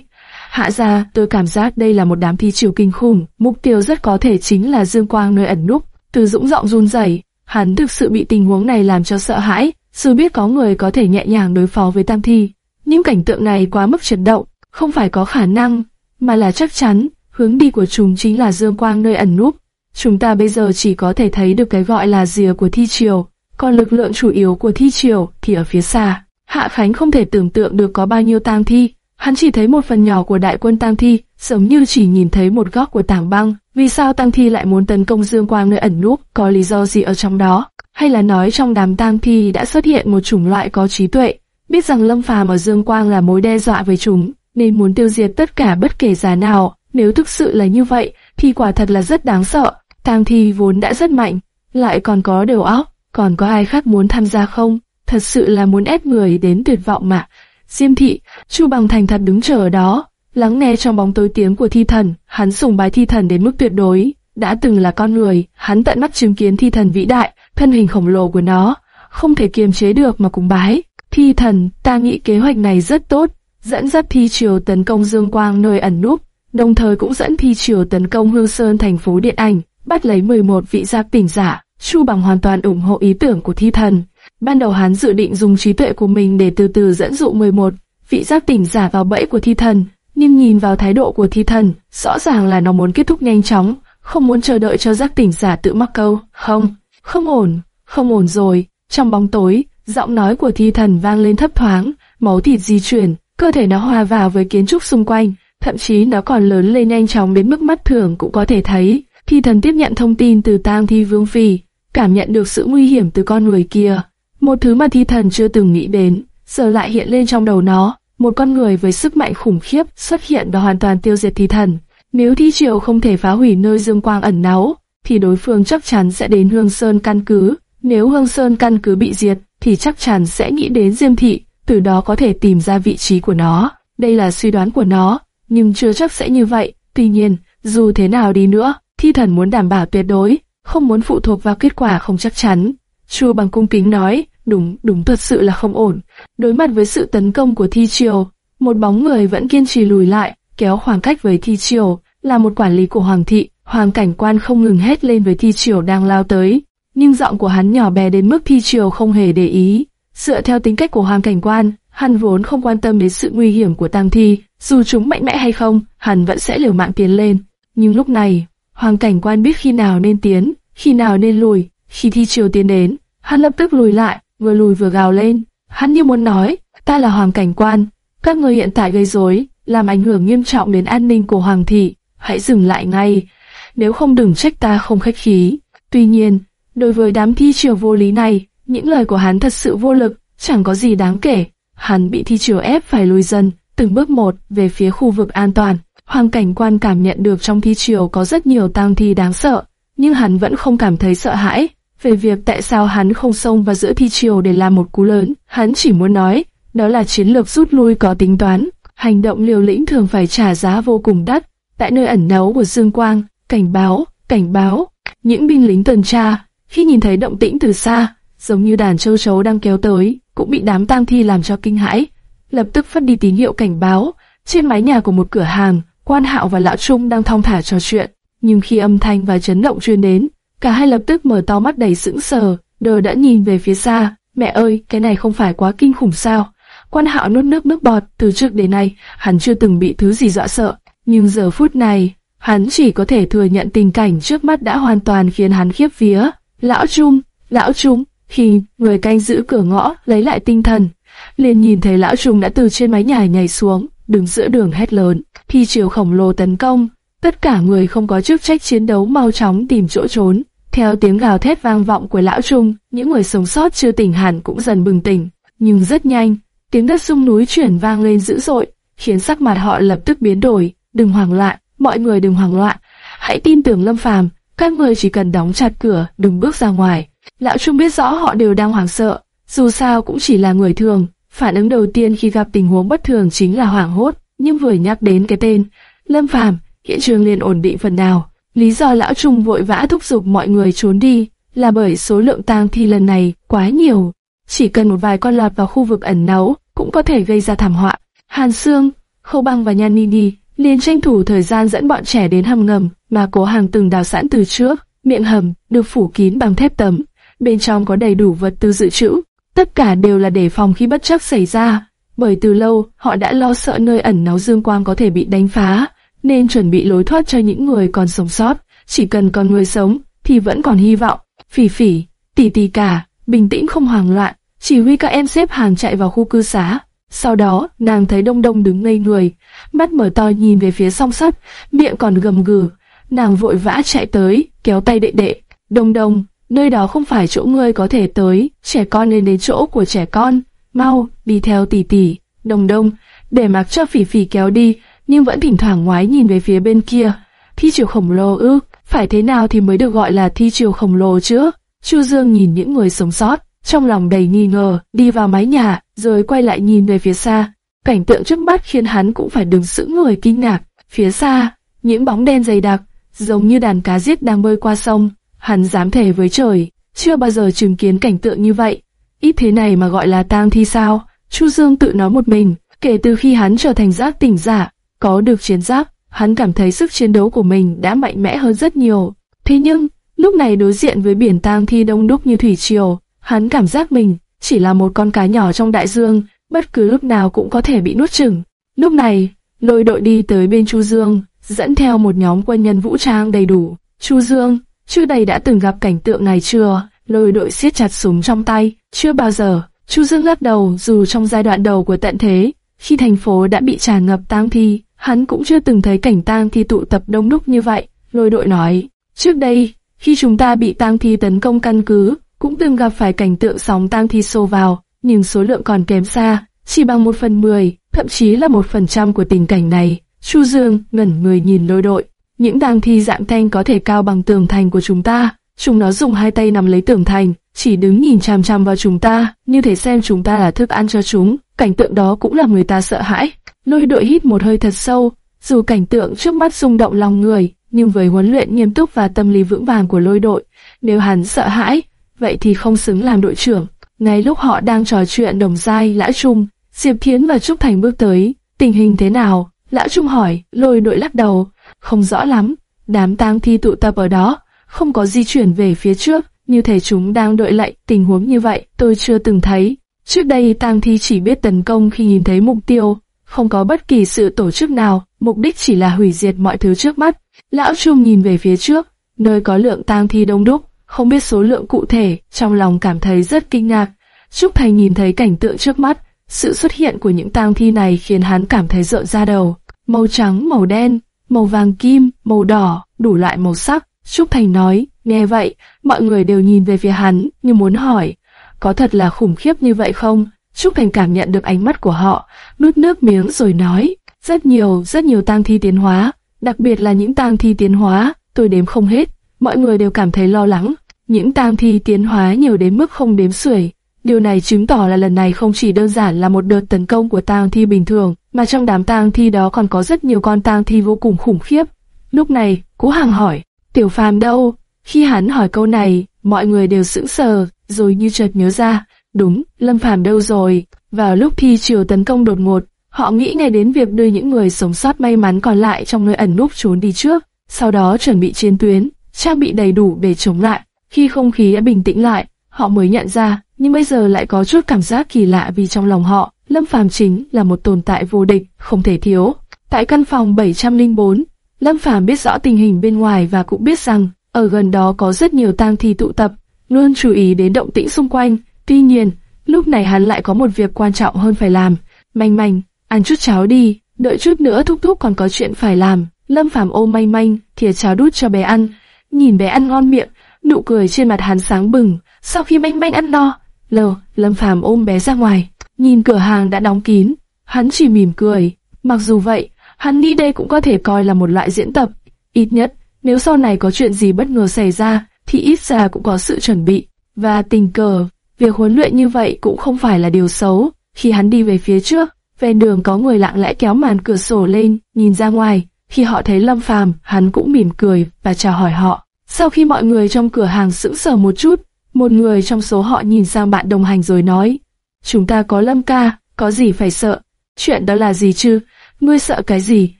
Hạ ra, tôi cảm giác đây là một đám thi triều kinh khủng, mục tiêu rất có thể chính là Dương Quang nơi ẩn núp. Từ dũng giọng run rẩy, hắn thực sự bị tình huống này làm cho sợ hãi, dù biết có người có thể nhẹ nhàng đối phó với tam thi. Nhưng cảnh tượng này quá mức chấn động, không phải có khả năng, mà là chắc chắn, hướng đi của chúng chính là Dương Quang nơi ẩn núp. Chúng ta bây giờ chỉ có thể thấy được cái gọi là rìa của thi triều, còn lực lượng chủ yếu của thi triều thì ở phía xa. Hạ Khánh không thể tưởng tượng được có bao nhiêu tang thi, hắn chỉ thấy một phần nhỏ của đại quân tang thi, giống như chỉ nhìn thấy một góc của tảng băng. Vì sao tang thi lại muốn tấn công Dương Quang nơi ẩn núp, có lý do gì ở trong đó? Hay là nói trong đám tang thi đã xuất hiện một chủng loại có trí tuệ, biết rằng Lâm Phàm ở Dương Quang là mối đe dọa với chúng, nên muốn tiêu diệt tất cả bất kể giá nào. Nếu thực sự là như vậy, thì quả thật là rất đáng sợ. Tang thi vốn đã rất mạnh, lại còn có đầu óc, còn có ai khác muốn tham gia không? Thật sự là muốn ép người đến tuyệt vọng mà. Diêm thị, Chu Bằng thành thật đứng chờ ở đó, lắng nghe trong bóng tối tiếng của thi thần, hắn sùng bái thi thần đến mức tuyệt đối. Đã từng là con người, hắn tận mắt chứng kiến thi thần vĩ đại, thân hình khổng lồ của nó, không thể kiềm chế được mà cùng bái. Thi thần, ta nghĩ kế hoạch này rất tốt, dẫn dắt thi triều tấn công Dương Quang nơi ẩn núp, đồng thời cũng dẫn thi triều tấn công Hương Sơn thành phố Điện Ảnh, bắt lấy 11 vị giác tỉnh giả. Chu Bằng hoàn toàn ủng hộ ý tưởng của thi thần. Ban đầu hắn dự định dùng trí tuệ của mình để từ từ dẫn dụ 11 vị giác tỉnh giả vào bẫy của thi thần, nhưng nhìn vào thái độ của thi thần, rõ ràng là nó muốn kết thúc nhanh chóng, không muốn chờ đợi cho giác tỉnh giả tự mắc câu. Không, không ổn, không ổn rồi. Trong bóng tối, giọng nói của thi thần vang lên thấp thoáng, máu thịt di chuyển, cơ thể nó hòa vào với kiến trúc xung quanh, thậm chí nó còn lớn lên nhanh chóng đến mức mắt thường cũng có thể thấy. Thi thần tiếp nhận thông tin từ tang thi vương phi, cảm nhận được sự nguy hiểm từ con người kia. Một thứ mà thi thần chưa từng nghĩ đến, giờ lại hiện lên trong đầu nó. Một con người với sức mạnh khủng khiếp xuất hiện và hoàn toàn tiêu diệt thi thần. Nếu thi triều không thể phá hủy nơi dương quang ẩn náu, thì đối phương chắc chắn sẽ đến Hương Sơn căn cứ. Nếu Hương Sơn căn cứ bị diệt, thì chắc chắn sẽ nghĩ đến Diêm Thị, từ đó có thể tìm ra vị trí của nó. Đây là suy đoán của nó, nhưng chưa chắc sẽ như vậy. Tuy nhiên, dù thế nào đi nữa, thi thần muốn đảm bảo tuyệt đối, không muốn phụ thuộc vào kết quả không chắc chắn. Chu bằng cung kính nói, đúng, đúng thật sự là không ổn. Đối mặt với sự tấn công của thi triều, một bóng người vẫn kiên trì lùi lại, kéo khoảng cách với thi triều, là một quản lý của Hoàng thị. Hoàng cảnh quan không ngừng hét lên với thi triều đang lao tới, nhưng giọng của hắn nhỏ bé đến mức thi triều không hề để ý. Dựa theo tính cách của Hoàng cảnh quan, hắn vốn không quan tâm đến sự nguy hiểm của tang thi, dù chúng mạnh mẽ hay không, hắn vẫn sẽ liều mạng tiến lên. Nhưng lúc này, Hoàng cảnh quan biết khi nào nên tiến, khi nào nên lùi. Khi thi triều tiến đến, hắn lập tức lùi lại, vừa lùi vừa gào lên. Hắn như muốn nói, ta là Hoàng cảnh quan, các người hiện tại gây rối, làm ảnh hưởng nghiêm trọng đến an ninh của Hoàng thị, hãy dừng lại ngay nếu không đừng trách ta không khách khí. Tuy nhiên, đối với đám thi triều vô lý này, những lời của hắn thật sự vô lực, chẳng có gì đáng kể. Hắn bị thi triều ép phải lùi dần, từng bước một về phía khu vực an toàn. Hoàng cảnh quan cảm nhận được trong thi triều có rất nhiều tang thi đáng sợ. nhưng hắn vẫn không cảm thấy sợ hãi. Về việc tại sao hắn không xông vào giữa thi triều để làm một cú lớn, hắn chỉ muốn nói, đó là chiến lược rút lui có tính toán. Hành động liều lĩnh thường phải trả giá vô cùng đắt. Tại nơi ẩn náu của Dương Quang, cảnh báo, cảnh báo. Những binh lính tuần tra, khi nhìn thấy động tĩnh từ xa, giống như đàn châu chấu đang kéo tới, cũng bị đám tang thi làm cho kinh hãi. Lập tức phát đi tín hiệu cảnh báo. Trên mái nhà của một cửa hàng, Quan Hạo và Lão Trung đang thong thả trò chuyện, nhưng khi âm thanh và chấn động truyền đến, cả hai lập tức mở to mắt đầy sững sờ, đờ đã nhìn về phía xa. Mẹ ơi, cái này không phải quá kinh khủng sao? Quan Hạo nuốt nước nước bọt, từ trước đến nay, hắn chưa từng bị thứ gì dọa sợ, nhưng giờ phút này, hắn chỉ có thể thừa nhận tình cảnh trước mắt đã hoàn toàn khiến hắn khiếp vía. Lão Trung, Lão Trung, khi người canh giữ cửa ngõ lấy lại tinh thần, liền nhìn thấy Lão Trung đã từ trên mái nhà nhảy xuống, đứng giữa đường hét lớn, thi chiều khổng lồ tấn công, tất cả người không có chức trách chiến đấu mau chóng tìm chỗ trốn. Theo tiếng gào thét vang vọng của lão trung, những người sống sót chưa tỉnh hẳn cũng dần bừng tỉnh, nhưng rất nhanh, tiếng đất rung núi chuyển vang lên dữ dội, khiến sắc mặt họ lập tức biến đổi. Đừng hoảng loạn, mọi người đừng hoảng loạn, hãy tin tưởng Lâm Phàm, các người chỉ cần đóng chặt cửa, đừng bước ra ngoài. Lão Trung biết rõ họ đều đang hoảng sợ, dù sao cũng chỉ là người thường, phản ứng đầu tiên khi gặp tình huống bất thường chính là hoảng hốt, nhưng vừa nhắc đến cái tên Lâm Phàm, hiện trường liền ổn định phần nào. Lý do lão Trung vội vã thúc giục mọi người trốn đi là bởi số lượng tang thi lần này quá nhiều, chỉ cần một vài con lọt vào khu vực ẩn náu cũng có thể gây ra thảm họa. Hàn Sương, Khâu Băng và Nhan Nini liền tranh thủ thời gian dẫn bọn trẻ đến hầm ngầm mà cố hàng từng đào sẵn từ trước. Miệng hầm được phủ kín bằng thép tấm, bên trong có đầy đủ vật tư dự trữ. Tất cả đều là để phòng khi bất chắc xảy ra, bởi từ lâu họ đã lo sợ nơi ẩn náu dương quang có thể bị đánh phá, nên chuẩn bị lối thoát cho những người còn sống sót. Chỉ cần còn người sống thì vẫn còn hy vọng. Phỉ phỉ, tỷ tỷ cả, bình tĩnh không hoảng loạn, chỉ huy các em xếp hàng chạy vào khu cư xá. Sau đó, nàng thấy Đông Đông đứng ngây người, mắt mở to nhìn về phía song sắt, miệng còn gầm gừ. Nàng vội vã chạy tới, kéo tay đệ đệ. Đông Đông, nơi đó không phải chỗ ngươi có thể tới, trẻ con nên đến chỗ của trẻ con. Mau, đi theo tỷ tỷ. đồng Đông, để mặc cho phỉ phỉ kéo đi, nhưng vẫn thỉnh thoảng ngoái nhìn về phía bên kia. Thi triều khổng lồ ư, phải thế nào thì mới được gọi là thi triều khổng lồ chứ? Chu Dương nhìn những người sống sót, trong lòng đầy nghi ngờ, đi vào mái nhà, rồi quay lại nhìn về phía xa. Cảnh tượng trước mắt khiến hắn cũng phải đứng sững người kinh ngạc. Phía xa, những bóng đen dày đặc, giống như đàn cá giết đang bơi qua sông. Hắn dám thề với trời, chưa bao giờ chứng kiến cảnh tượng như vậy. Ít thế này mà gọi là tang thi sao? Chu Dương tự nói một mình, kể từ khi hắn trở thành giác tỉnh giả, có được chiến giáp, hắn cảm thấy sức chiến đấu của mình đã mạnh mẽ hơn rất nhiều. Thế nhưng, lúc này đối diện với biển tang thi đông đúc như thủy triều, hắn cảm giác mình chỉ là một con cá nhỏ trong đại dương, bất cứ lúc nào cũng có thể bị nuốt chửng. Lúc này, lôi đội đi tới bên Chu Dương, dẫn theo một nhóm quân nhân vũ trang đầy đủ. Chu Dương, Trước đầy đã từng gặp cảnh tượng này chưa? Lôi đội siết chặt súng trong tay, chưa bao giờ. Chu Dương lắc đầu dù trong giai đoạn đầu của tận thế, khi thành phố đã bị tràn ngập tang thi, hắn cũng chưa từng thấy cảnh tang thi tụ tập đông đúc như vậy. Lôi đội nói, trước đây, khi chúng ta bị tang thi tấn công căn cứ, cũng từng gặp phải cảnh tượng sóng tang thi xô vào, nhưng số lượng còn kém xa, chỉ bằng một phần mười, thậm chí là một phần trăm của tình cảnh này. Chu Dương ngẩn người nhìn lôi đội, những tang thi dạng thanh có thể cao bằng tường thành của chúng ta, chúng nó dùng hai tay nắm lấy tường thành, chỉ đứng nhìn chằm chằm vào chúng ta, như thể xem chúng ta là thức ăn cho chúng. Cảnh tượng đó cũng làm người ta sợ hãi. Lôi đội hít một hơi thật sâu, dù cảnh tượng trước mắt rung động lòng người, nhưng với huấn luyện nghiêm túc và tâm lý vững vàng của lôi đội, nếu hắn sợ hãi, vậy thì không xứng làm đội trưởng. Ngay lúc họ đang trò chuyện đồng dai, Lã Trung, Diệp Thiến và Trúc Thành bước tới, tình hình thế nào? Lã Trung hỏi, lôi đội lắc đầu, không rõ lắm, đám tang thi tụ tập ở đó, không có di chuyển về phía trước, như thể chúng đang đợi lệnh, tình huống như vậy tôi chưa từng thấy. Trước đây tang thi chỉ biết tấn công khi nhìn thấy mục tiêu, không có bất kỳ sự tổ chức nào, mục đích chỉ là hủy diệt mọi thứ trước mắt. Lão Trung nhìn về phía trước, nơi có lượng tang thi đông đúc, không biết số lượng cụ thể, trong lòng cảm thấy rất kinh ngạc. Trúc Thành nhìn thấy cảnh tượng trước mắt, sự xuất hiện của những tang thi này khiến hắn cảm thấy rợn da đầu. Màu trắng, màu đen, màu vàng kim, màu đỏ, đủ loại màu sắc. Trúc Thành nói, nghe vậy, mọi người đều nhìn về phía hắn, như muốn hỏi, có thật là khủng khiếp như vậy không? Trúc Thành cảm nhận được ánh mắt của họ, nuốt nước miếng rồi nói, rất nhiều, rất nhiều tang thi tiến hóa, đặc biệt là những tang thi tiến hóa, tôi đếm không hết, mọi người đều cảm thấy lo lắng. Những tang thi tiến hóa nhiều đến mức không đếm xuể. Điều này chứng tỏ là lần này không chỉ đơn giản là một đợt tấn công của tang thi bình thường, mà trong đám tang thi đó còn có rất nhiều con tang thi vô cùng khủng khiếp. Lúc này, Cố Hàng hỏi, Tiểu Phàm đâu? Khi hắn hỏi câu này, mọi người đều sững sờ, rồi như chợt nhớ ra, đúng, Lâm Phàm đâu rồi? Vào lúc thi chiều tấn công đột ngột, họ nghĩ ngay đến việc đưa những người sống sót may mắn còn lại trong nơi ẩn núp trốn đi trước, sau đó chuẩn bị chiến tuyến, trang bị đầy đủ để chống lại. Khi không khí đã bình tĩnh lại, họ mới nhận ra, nhưng bây giờ lại có chút cảm giác kỳ lạ vì trong lòng họ, Lâm Phàm chính là một tồn tại vô địch, không thể thiếu. Tại căn phòng 704, Lâm Phàm biết rõ tình hình bên ngoài và cũng biết rằng ở gần đó có rất nhiều tang thi tụ tập, luôn chú ý đến động tĩnh xung quanh. Tuy nhiên, lúc này hắn lại có một việc quan trọng hơn phải làm. Manh manh, ăn chút cháo đi, đợi chút nữa thúc thúc còn có chuyện phải làm. Lâm Phàm ôm manh manh, thìa cháo đút cho bé ăn. Nhìn bé ăn ngon miệng, nụ cười trên mặt hắn sáng bừng. Sau khi manh manh ăn no, lờ, Lâm Phàm ôm bé ra ngoài, nhìn cửa hàng đã đóng kín, hắn chỉ mỉm cười. Mặc dù vậy, hắn nghĩ đây cũng có thể coi là một loại diễn tập. Ít nhất, nếu sau này có chuyện gì bất ngờ xảy ra, thì ít ra cũng có sự chuẩn bị. Và tình cờ, việc huấn luyện như vậy cũng không phải là điều xấu. Khi hắn đi về phía trước, ven đường có người lặng lẽ kéo màn cửa sổ lên, nhìn ra ngoài. Khi họ thấy Lâm Phàm, hắn cũng mỉm cười và chào hỏi họ. Sau khi mọi người trong cửa hàng sững sờ một chút, một người trong số họ nhìn sang bạn đồng hành rồi nói, chúng ta có Lâm ca, có gì phải sợ? Chuyện đó là gì chứ? Ngươi sợ cái gì?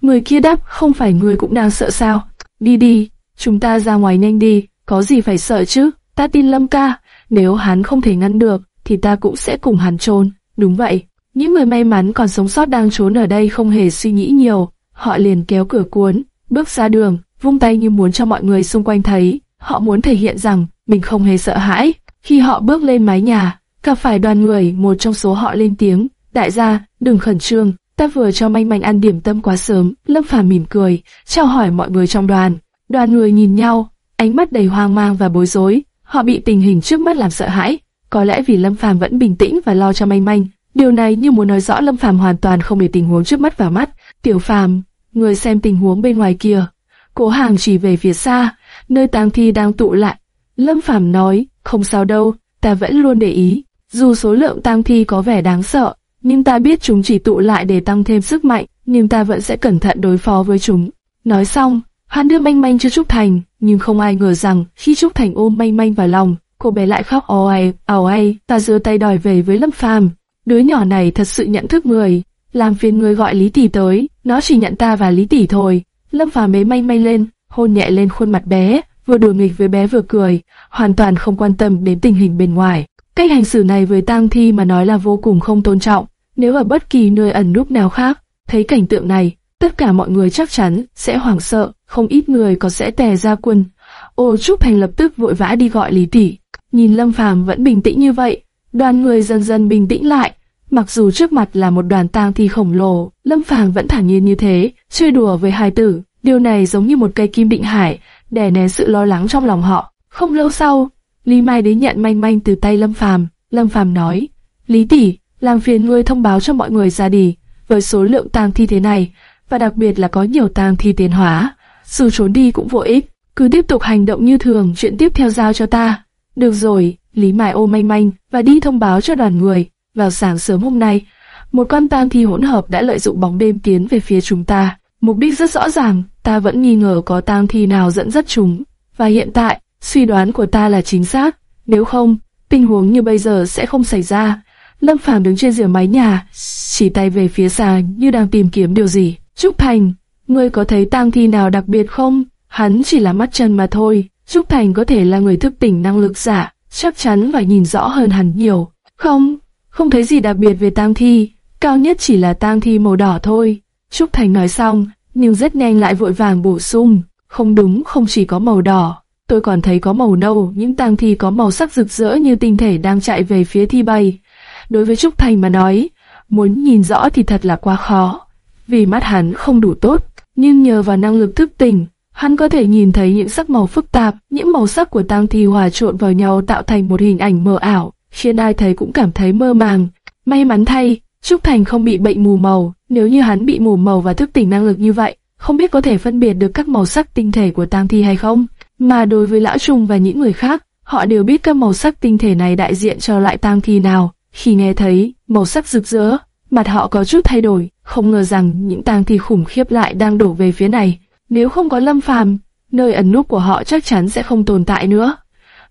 Người kia đáp, không phải ngươi cũng đang sợ sao? Đi đi, chúng ta ra ngoài nhanh đi, có gì phải sợ chứ? Ta tin Lâm ca, nếu hắn không thể ngăn được, thì ta cũng sẽ cùng hắn trốn. Đúng vậy, những người may mắn còn sống sót đang trốn ở đây không hề suy nghĩ nhiều, họ liền kéo cửa cuốn, bước ra đường, vung tay như muốn cho mọi người xung quanh thấy, họ muốn thể hiện rằng mình không hề sợ hãi. Khi họ bước lên mái nhà, gặp phải đoàn người, một trong số họ lên tiếng, đại gia, đừng khẩn trương, ta vừa cho manh manh ăn điểm tâm quá sớm. Lâm Phàm mỉm cười, chào hỏi mọi người trong đoàn. Đoàn người nhìn nhau, ánh mắt đầy hoang mang và bối rối. Họ bị tình hình trước mắt làm sợ hãi. Có lẽ vì Lâm Phàm vẫn bình tĩnh và lo cho manh manh. Điều này như muốn nói rõ Lâm Phàm hoàn toàn không để tình huống trước mắt vào mắt. Tiểu Phàm, người xem tình huống bên ngoài kia. Cố Hàng chỉ về phía xa, nơi tang thi đang tụ lại. Lâm Phàm nói, không sao đâu, ta vẫn luôn để ý. Dù số lượng tang thi có vẻ đáng sợ, nhưng ta biết chúng chỉ tụ lại để tăng thêm sức mạnh, nhưng ta vẫn sẽ cẩn thận đối phó với chúng. Nói xong, hắn đưa manh manh cho Trúc Thành, nhưng không ai ngờ rằng khi Trúc Thành ôm manh manh vào lòng, cô bé lại khóc ồ ai, ồ ai, ta giơ tay đòi về với Lâm Phàm. Đứa nhỏ này thật sự nhận thức người, làm phiền người gọi Lý Tỷ tới, nó chỉ nhận ta và Lý Tỷ thôi. Lâm Phàm bế manh manh lên, hôn nhẹ lên khuôn mặt bé, vừa đùa nghịch với bé vừa cười, hoàn toàn không quan tâm đến tình hình bên ngoài. Cách hành xử này với tang thi mà nói là vô cùng không tôn trọng. Nếu ở bất kỳ nơi ẩn núp nào khác, thấy cảnh tượng này, tất cả mọi người chắc chắn sẽ hoảng sợ, không ít người có sẽ tè ra quân. Ô Trúc Thành lập tức vội vã đi gọi Lý Tỷ. Nhìn Lâm Phàm vẫn bình tĩnh như vậy, đoàn người dần dần bình tĩnh lại. Mặc dù trước mặt là một đoàn tang thi khổng lồ, Lâm Phàm vẫn thản nhiên như thế, chơi đùa với hai tử. Điều này giống như một cây kim định hải, đè nén sự lo lắng trong lòng họ. Không lâu sau, Lý Mai đến nhận manh manh từ tay Lâm Phàm. Lâm Phàm nói, Lý tỷ, làm phiền ngươi thông báo cho mọi người ra đi. Với số lượng tang thi thế này, và đặc biệt là có nhiều tang thi tiến hóa, dù trốn đi cũng vô ích. Cứ tiếp tục hành động như thường, chuyện tiếp theo giao cho ta. Được rồi, Lý Mai ôm manh manh và đi thông báo cho đoàn người. Vào sáng sớm hôm nay, một con tang thi hỗn hợp đã lợi dụng bóng đêm tiến về phía chúng ta. Mục đích rất rõ ràng, ta vẫn nghi ngờ có tang thi nào dẫn dắt chúng. Và hiện tại, suy đoán của ta là chính xác. Nếu không, tình huống như bây giờ sẽ không xảy ra. Lâm Phàm đứng trên rìa mái nhà, chỉ tay về phía xa như đang tìm kiếm điều gì. Trúc Thành, ngươi có thấy tang thi nào đặc biệt không? Hắn chỉ là mắt chân mà thôi. Trúc Thành có thể là người thức tỉnh năng lực giả, chắc chắn và nhìn rõ hơn hẳn nhiều. Không, không thấy gì đặc biệt về tang thi, cao nhất chỉ là tang thi màu đỏ thôi. Trúc Thành nói xong, nhưng rất nhanh lại vội vàng bổ sung, không đúng không chỉ có màu đỏ, tôi còn thấy có màu nâu, những tang thi có màu sắc rực rỡ như tinh thể đang chạy về phía thi bay. Đối với Trúc Thành mà nói, muốn nhìn rõ thì thật là quá khó, vì mắt hắn không đủ tốt, nhưng nhờ vào năng lực thức tỉnh, hắn có thể nhìn thấy những sắc màu phức tạp, những màu sắc của tang thi hòa trộn vào nhau tạo thành một hình ảnh mờ ảo, khiến ai thấy cũng cảm thấy mơ màng. May mắn thay, Trúc Thành không bị bệnh mù màu, nếu như hắn bị mù màu và thức tỉnh năng lực như vậy, không biết có thể phân biệt được các màu sắc tinh thể của tang thi hay không. Mà đối với Lão Trung và những người khác, họ đều biết các màu sắc tinh thể này đại diện cho loại tang thi nào. Khi nghe thấy màu sắc rực rỡ, mặt họ có chút thay đổi, không ngờ rằng những tang thi khủng khiếp lại đang đổ về phía này. Nếu không có Lâm Phàm, nơi ẩn núp của họ chắc chắn sẽ không tồn tại nữa.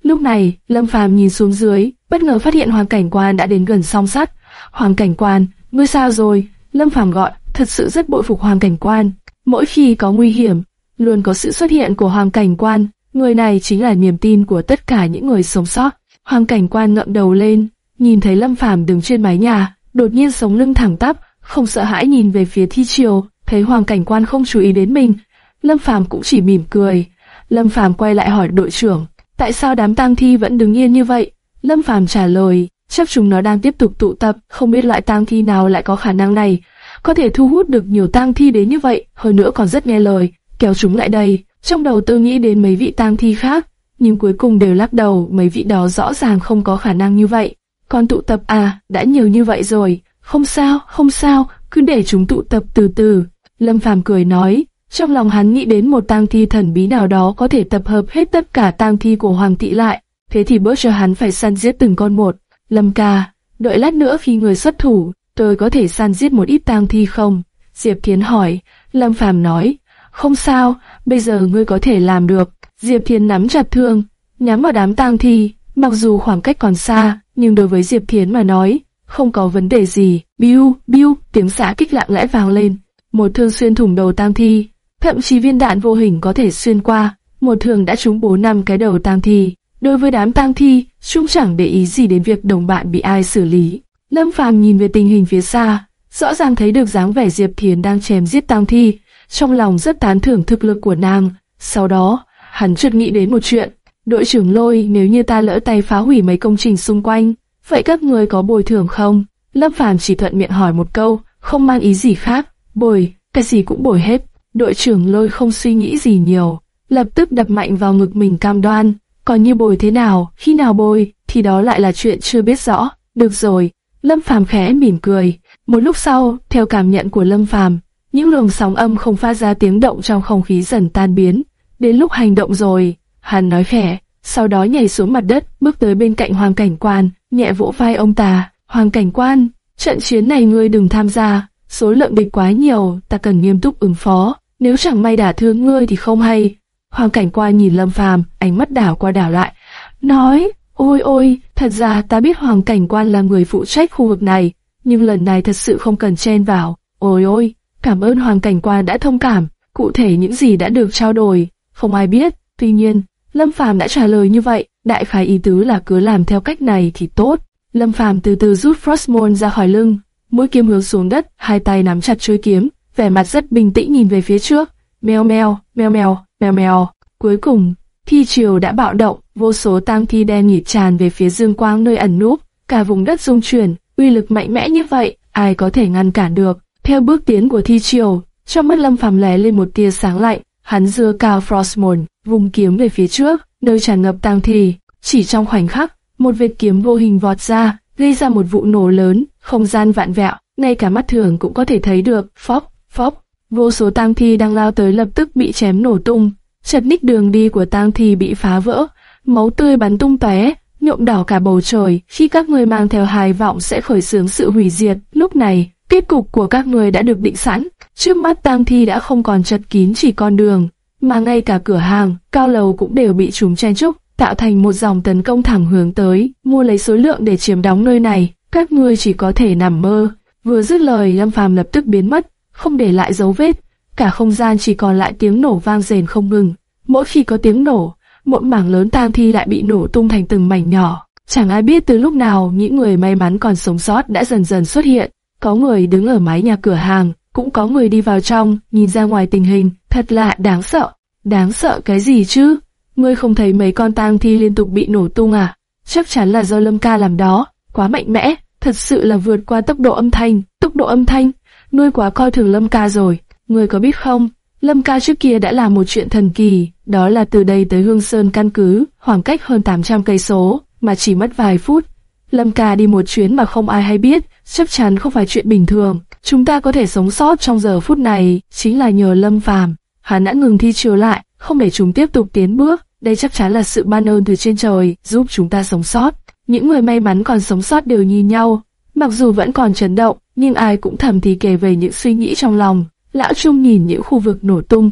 Lúc này, Lâm Phàm nhìn xuống dưới, bất ngờ phát hiện Hoàng Cảnh Quan đã đến gần song sắt. Hoàng Cảnh Quan, ngươi sao rồi? Lâm Phàm gọi, thật sự rất bội phục Hoàng Cảnh Quan. Mỗi khi có nguy hiểm, luôn có sự xuất hiện của Hoàng Cảnh Quan. Người này chính là niềm tin của tất cả những người sống sót. Hoàng Cảnh Quan ngậm đầu lên, nhìn thấy Lâm Phàm đứng trên mái nhà, đột nhiên sống lưng thẳng tắp, không sợ hãi nhìn về phía Thi Triều, thấy Hoàng Cảnh Quan không chú ý đến mình, Lâm Phàm cũng chỉ mỉm cười. Lâm Phàm quay lại hỏi đội trưởng, tại sao đám tang thi vẫn đứng yên như vậy? Lâm Phàm trả lời, chắc chúng nó đang tiếp tục tụ tập, không biết loại tang thi nào lại có khả năng này, có thể thu hút được nhiều tang thi đến như vậy, hơn nữa còn rất nghe lời, kéo chúng lại đây. Trong đầu tôi nghĩ đến mấy vị tang thi khác, nhưng cuối cùng đều lắc đầu, mấy vị đó rõ ràng không có khả năng như vậy. Còn tụ tập à, đã nhiều như vậy rồi, không sao, không sao, cứ để chúng tụ tập từ từ. Lâm Phàm cười nói, trong lòng hắn nghĩ đến một tang thi thần bí nào đó có thể tập hợp hết tất cả tang thi của Hoàng thị lại, thế thì bớt cho hắn phải săn giết từng con một. Lâm ca, đợi lát nữa khi người xuất thủ, tôi có thể săn giết một ít tang thi không? Diệp Thiến hỏi, Lâm Phàm nói, không sao, bây giờ ngươi có thể làm được. Diệp Thiến nắm chặt thương, nhắm vào đám tang thi, mặc dù khoảng cách còn xa, nhưng đối với Diệp Thiến mà nói, không có vấn đề gì. Biu, biu, tiếng xả kích lạng lẽ vang lên, một thương xuyên thủng đầu tang thi, thậm chí viên đạn vô hình có thể xuyên qua, một thương đã trúng bố năm cái đầu tang thi. Đối với đám tang thi, chúng chẳng để ý gì đến việc đồng bạn bị ai xử lý. Lâm Phàm nhìn về tình hình phía xa, rõ ràng thấy được dáng vẻ Diệp Thiến đang chém giết tang thi, trong lòng rất tán thưởng thực lực của nàng. Sau đó, hắn chợt nghĩ đến một chuyện, đội trưởng lôi nếu như ta lỡ tay phá hủy mấy công trình xung quanh, vậy các người có bồi thường không? Lâm Phàm chỉ thuận miệng hỏi một câu, không mang ý gì khác, bồi, cái gì cũng bồi hết. Đội trưởng lôi không suy nghĩ gì nhiều, lập tức đập mạnh vào ngực mình cam đoan, còn như bồi thế nào, khi nào bồi, thì đó lại là chuyện chưa biết rõ. Được rồi, Lâm Phàm khẽ mỉm cười. Một lúc sau, theo cảm nhận của Lâm Phàm, những luồng sóng âm không phát ra tiếng động trong không khí dần tan biến. Đến lúc hành động rồi, hắn nói khẽ, sau đó nhảy xuống mặt đất, bước tới bên cạnh Hoàng Cảnh Quan, nhẹ vỗ vai ông ta. Hoàng Cảnh Quan, trận chiến này ngươi đừng tham gia, số lượng địch quá nhiều, ta cần nghiêm túc ứng phó nếu chẳng may đả thương ngươi thì không hay. Hoàng cảnh quan nhìn Lâm Phàm, ánh mắt đảo qua đảo lại, nói, ôi ôi, thật ra ta biết Hoàng cảnh quan là người phụ trách khu vực này, nhưng lần này thật sự không cần chen vào. Ôi ôi, cảm ơn Hoàng cảnh quan đã thông cảm, cụ thể những gì đã được trao đổi, không ai biết. Tuy nhiên, Lâm Phàm đã trả lời như vậy, đại khái ý tứ là cứ làm theo cách này thì tốt. Lâm Phàm từ từ rút Frostmourne ra khỏi lưng, mũi kiếm hướng xuống đất, hai tay nắm chặt chuôi kiếm, vẻ mặt rất bình tĩnh nhìn về phía trước. Mèo mèo, mèo mèo, mèo mèo. Cuối cùng, thi triều đã bạo động, vô số tang thi đen nhịt tràn về phía dương quang nơi ẩn núp, cả vùng đất rung chuyển, uy lực mạnh mẽ như vậy, ai có thể ngăn cản được? Theo bước tiến của thi triều, trong mắt Lâm Phàm lóe lên một tia sáng lạnh, hắn dưa cao Frostmourne, vùng kiếm về phía trước, nơi tràn ngập tang thi. Chỉ trong khoảnh khắc, một vệt kiếm vô hình vọt ra, gây ra một vụ nổ lớn, không gian vạn vẹo, ngay cả mắt thường cũng có thể thấy được. Phóc, phóc, vô số tang thi đang lao tới lập tức bị chém nổ tung, chật ních đường đi của tang thi bị phá vỡ, máu tươi bắn tung tóe, nhuộm đỏ cả bầu trời. Khi các người mang theo hài vọng sẽ khởi xướng sự hủy diệt, lúc này kết cục của các người đã được định sẵn. Trước mắt tang thi đã không còn chật kín chỉ con đường, mà ngay cả cửa hàng, cao lầu cũng đều bị chúng chen trúc, tạo thành một dòng tấn công thẳng hướng tới, mua lấy số lượng để chiếm đóng nơi này. Các ngươi chỉ có thể nằm mơ. Vừa dứt lời, Lâm Phàm lập tức biến mất, không để lại dấu vết, cả không gian chỉ còn lại tiếng nổ vang rền không ngừng. Mỗi khi có tiếng nổ, một mảng lớn tang thi lại bị nổ tung thành từng mảnh nhỏ. Chẳng ai biết từ lúc nào những người may mắn còn sống sót đã dần dần xuất hiện. Có người đứng ở mái nhà cửa hàng, cũng có người đi vào trong, nhìn ra ngoài tình hình, thật lạ đáng sợ. Đáng sợ cái gì chứ? Ngươi không thấy mấy con tang thi liên tục bị nổ tung à? Chắc chắn là do Lâm Ca làm đó, quá mạnh mẽ, thật sự là vượt qua tốc độ âm thanh, tốc độ âm thanh, nuôi quá coi thường Lâm Ca rồi. Người có biết không, Lâm Ca trước kia đã làm một chuyện thần kỳ, đó là từ đây tới Hương Sơn căn cứ, khoảng cách hơn 800 cây số, mà chỉ mất vài phút. Lâm Ca đi một chuyến mà không ai hay biết, chắc chắn không phải chuyện bình thường. Chúng ta có thể sống sót trong giờ phút này, chính là nhờ Lâm Phàm. Hắn đã ngừng thi chiều lại, không để chúng tiếp tục tiến bước, đây chắc chắn là sự ban ơn từ trên trời giúp chúng ta sống sót. Những người may mắn còn sống sót đều nhìn nhau, mặc dù vẫn còn chấn động, nhưng ai cũng thầm thì kể về những suy nghĩ trong lòng. Lão Trung nhìn những khu vực nổ tung,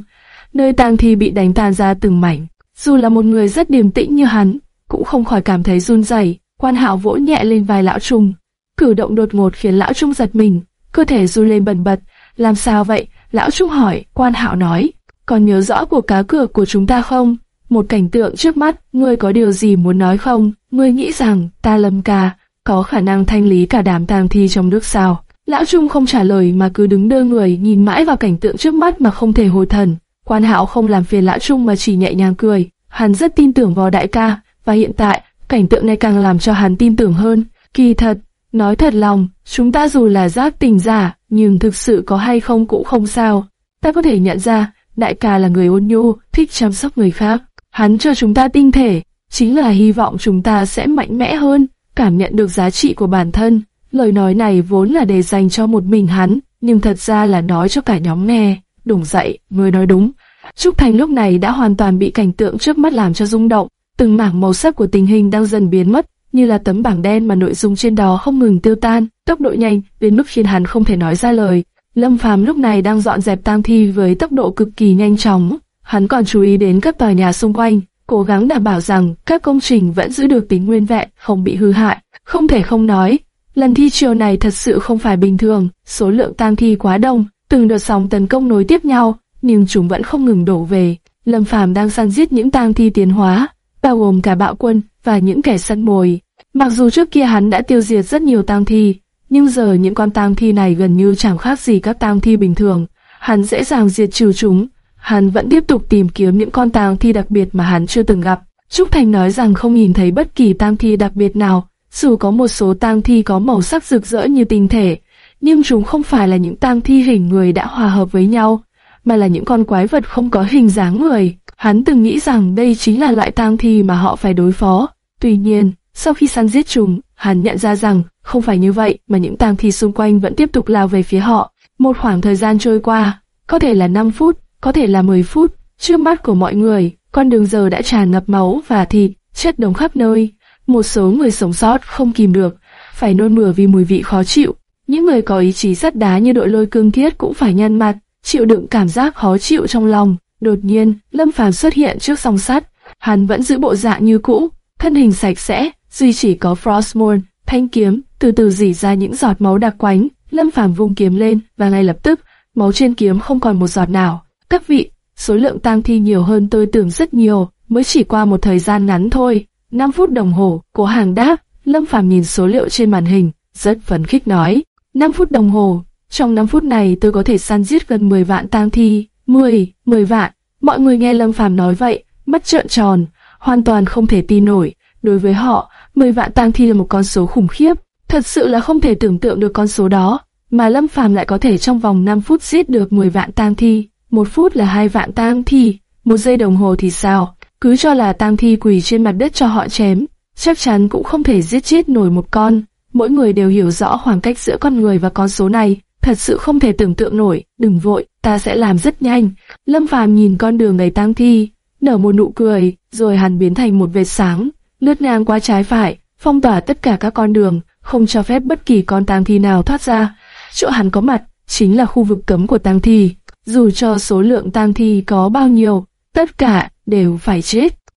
nơi tang thi bị đánh tan ra từng mảnh. Dù là một người rất điềm tĩnh như hắn, cũng không khỏi cảm thấy run rẩy. Quan Hạo vỗ nhẹ lên vai Lão Trung, cử động đột ngột khiến Lão Trung giật mình, cơ thể run lên bần bật. Làm sao vậy? Lão Trung hỏi. Quan Hạo nói, còn nhớ rõ cuộc cá cược của chúng ta không? Một cảnh tượng trước mắt, ngươi có điều gì muốn nói không? Ngươi nghĩ rằng ta lâm ca có khả năng thanh lý cả đám tang thi trong nước sao? Lão Trung không trả lời mà cứ đứng đơ người nhìn mãi vào cảnh tượng trước mắt mà không thể hồi thần. Quan Hạo không làm phiền Lão Trung mà chỉ nhẹ nhàng cười. Hắn rất tin tưởng vào đại ca, và hiện tại, cảnh tượng này càng làm cho hắn tin tưởng hơn. Kỳ thật, nói thật lòng, chúng ta dù là giác tình giả, nhưng thực sự có hay không cũng không sao. Ta có thể nhận ra, đại ca là người ôn nhu, thích chăm sóc người khác. Hắn cho chúng ta tinh thể, chính là hy vọng chúng ta sẽ mạnh mẽ hơn, cảm nhận được giá trị của bản thân. Lời nói này vốn là để dành cho một mình hắn, nhưng thật ra là nói cho cả nhóm nghe. Đúng dậy, người nói đúng. Trúc Thành lúc này đã hoàn toàn bị cảnh tượng trước mắt làm cho rung động. Từng mảng màu sắc của tình hình đang dần biến mất, như là tấm bảng đen mà nội dung trên đó không ngừng tiêu tan, tốc độ nhanh đến mức khiến hắn không thể nói ra lời. Lâm Phàm lúc này đang dọn dẹp tang thi với tốc độ cực kỳ nhanh chóng. Hắn còn chú ý đến các tòa nhà xung quanh, cố gắng đảm bảo rằng các công trình vẫn giữ được tính nguyên vẹn, không bị hư hại. Không thể không nói, lần thi chiều này thật sự không phải bình thường, số lượng tang thi quá đông, từng đợt sóng tấn công nối tiếp nhau, nhưng chúng vẫn không ngừng đổ về. Lâm Phàm đang săn giết những tang thi tiến hóa, bao gồm cả bạo quân và những kẻ săn mồi. Mặc dù trước kia hắn đã tiêu diệt rất nhiều tang thi, nhưng giờ những con tang thi này gần như chẳng khác gì các tang thi bình thường. Hắn dễ dàng diệt trừ chúng. Hắn vẫn tiếp tục tìm kiếm những con tang thi đặc biệt mà hắn chưa từng gặp. Trúc Thành nói rằng không nhìn thấy bất kỳ tang thi đặc biệt nào, dù có một số tang thi có màu sắc rực rỡ như tinh thể, nhưng chúng không phải là những tang thi hình người đã hòa hợp với nhau, mà là những con quái vật không có hình dáng người. Hắn từng nghĩ rằng đây chính là loại tang thi mà họ phải đối phó. Tuy nhiên, sau khi săn giết chúng, hắn nhận ra rằng không phải như vậy mà những tang thi xung quanh vẫn tiếp tục lao về phía họ. Một khoảng thời gian trôi qua, có thể là 5 phút, có thể là 10 phút, trước mắt của mọi người, con đường giờ đã tràn ngập máu và thịt, chất đống khắp nơi. Một số người sống sót không kìm được, phải nôn mửa vì mùi vị khó chịu. Những người có ý chí sắt đá như đội lôi cương thiết cũng phải nhăn mặt, chịu đựng cảm giác khó chịu trong lòng. Đột nhiên, Lâm Phàm xuất hiện trước song sắt, hắn vẫn giữ bộ dạng như cũ, thân hình sạch sẽ, duy chỉ có Frostmourne, thanh kiếm, từ từ dỉ ra những giọt máu đặc quánh. Lâm Phàm vung kiếm lên và ngay lập tức, máu trên kiếm không còn một giọt nào. Các vị, số lượng tang thi nhiều hơn tôi tưởng rất nhiều, mới chỉ qua một thời gian ngắn thôi. 5 phút đồng hồ, cố hàng đáp, Lâm Phàm nhìn số liệu trên màn hình, rất phấn khích nói. 5 phút đồng hồ, trong 5 phút này tôi có thể săn giết gần 10 vạn tang thi. 10, 10 vạn. Mọi người nghe Lâm Phàm nói vậy, mắt trợn tròn, hoàn toàn không thể tin nổi. Đối với họ, 10 vạn tang thi là một con số khủng khiếp. Thật sự là không thể tưởng tượng được con số đó, mà Lâm Phàm lại có thể trong vòng 5 phút giết được 10 vạn tang thi. Một phút là hai vạn tang thi, một giây đồng hồ thì sao? Cứ cho là tang thi quỳ trên mặt đất cho họ chém, chắc chắn cũng không thể giết chết nổi một con. Mỗi người đều hiểu rõ khoảng cách giữa con người và con số này, thật sự không thể tưởng tượng nổi. Đừng vội, ta sẽ làm rất nhanh. Lâm Phàm nhìn con đường đầy tang thi, nở một nụ cười, rồi hắn biến thành một vệt sáng, lướt ngang qua trái phải, phong tỏa tất cả các con đường, không cho phép bất kỳ con tang thi nào thoát ra. Chỗ hắn có mặt chính là khu vực cấm của tang thi. Dù cho số lượng tang thi có bao nhiêu, tất cả đều phải chết.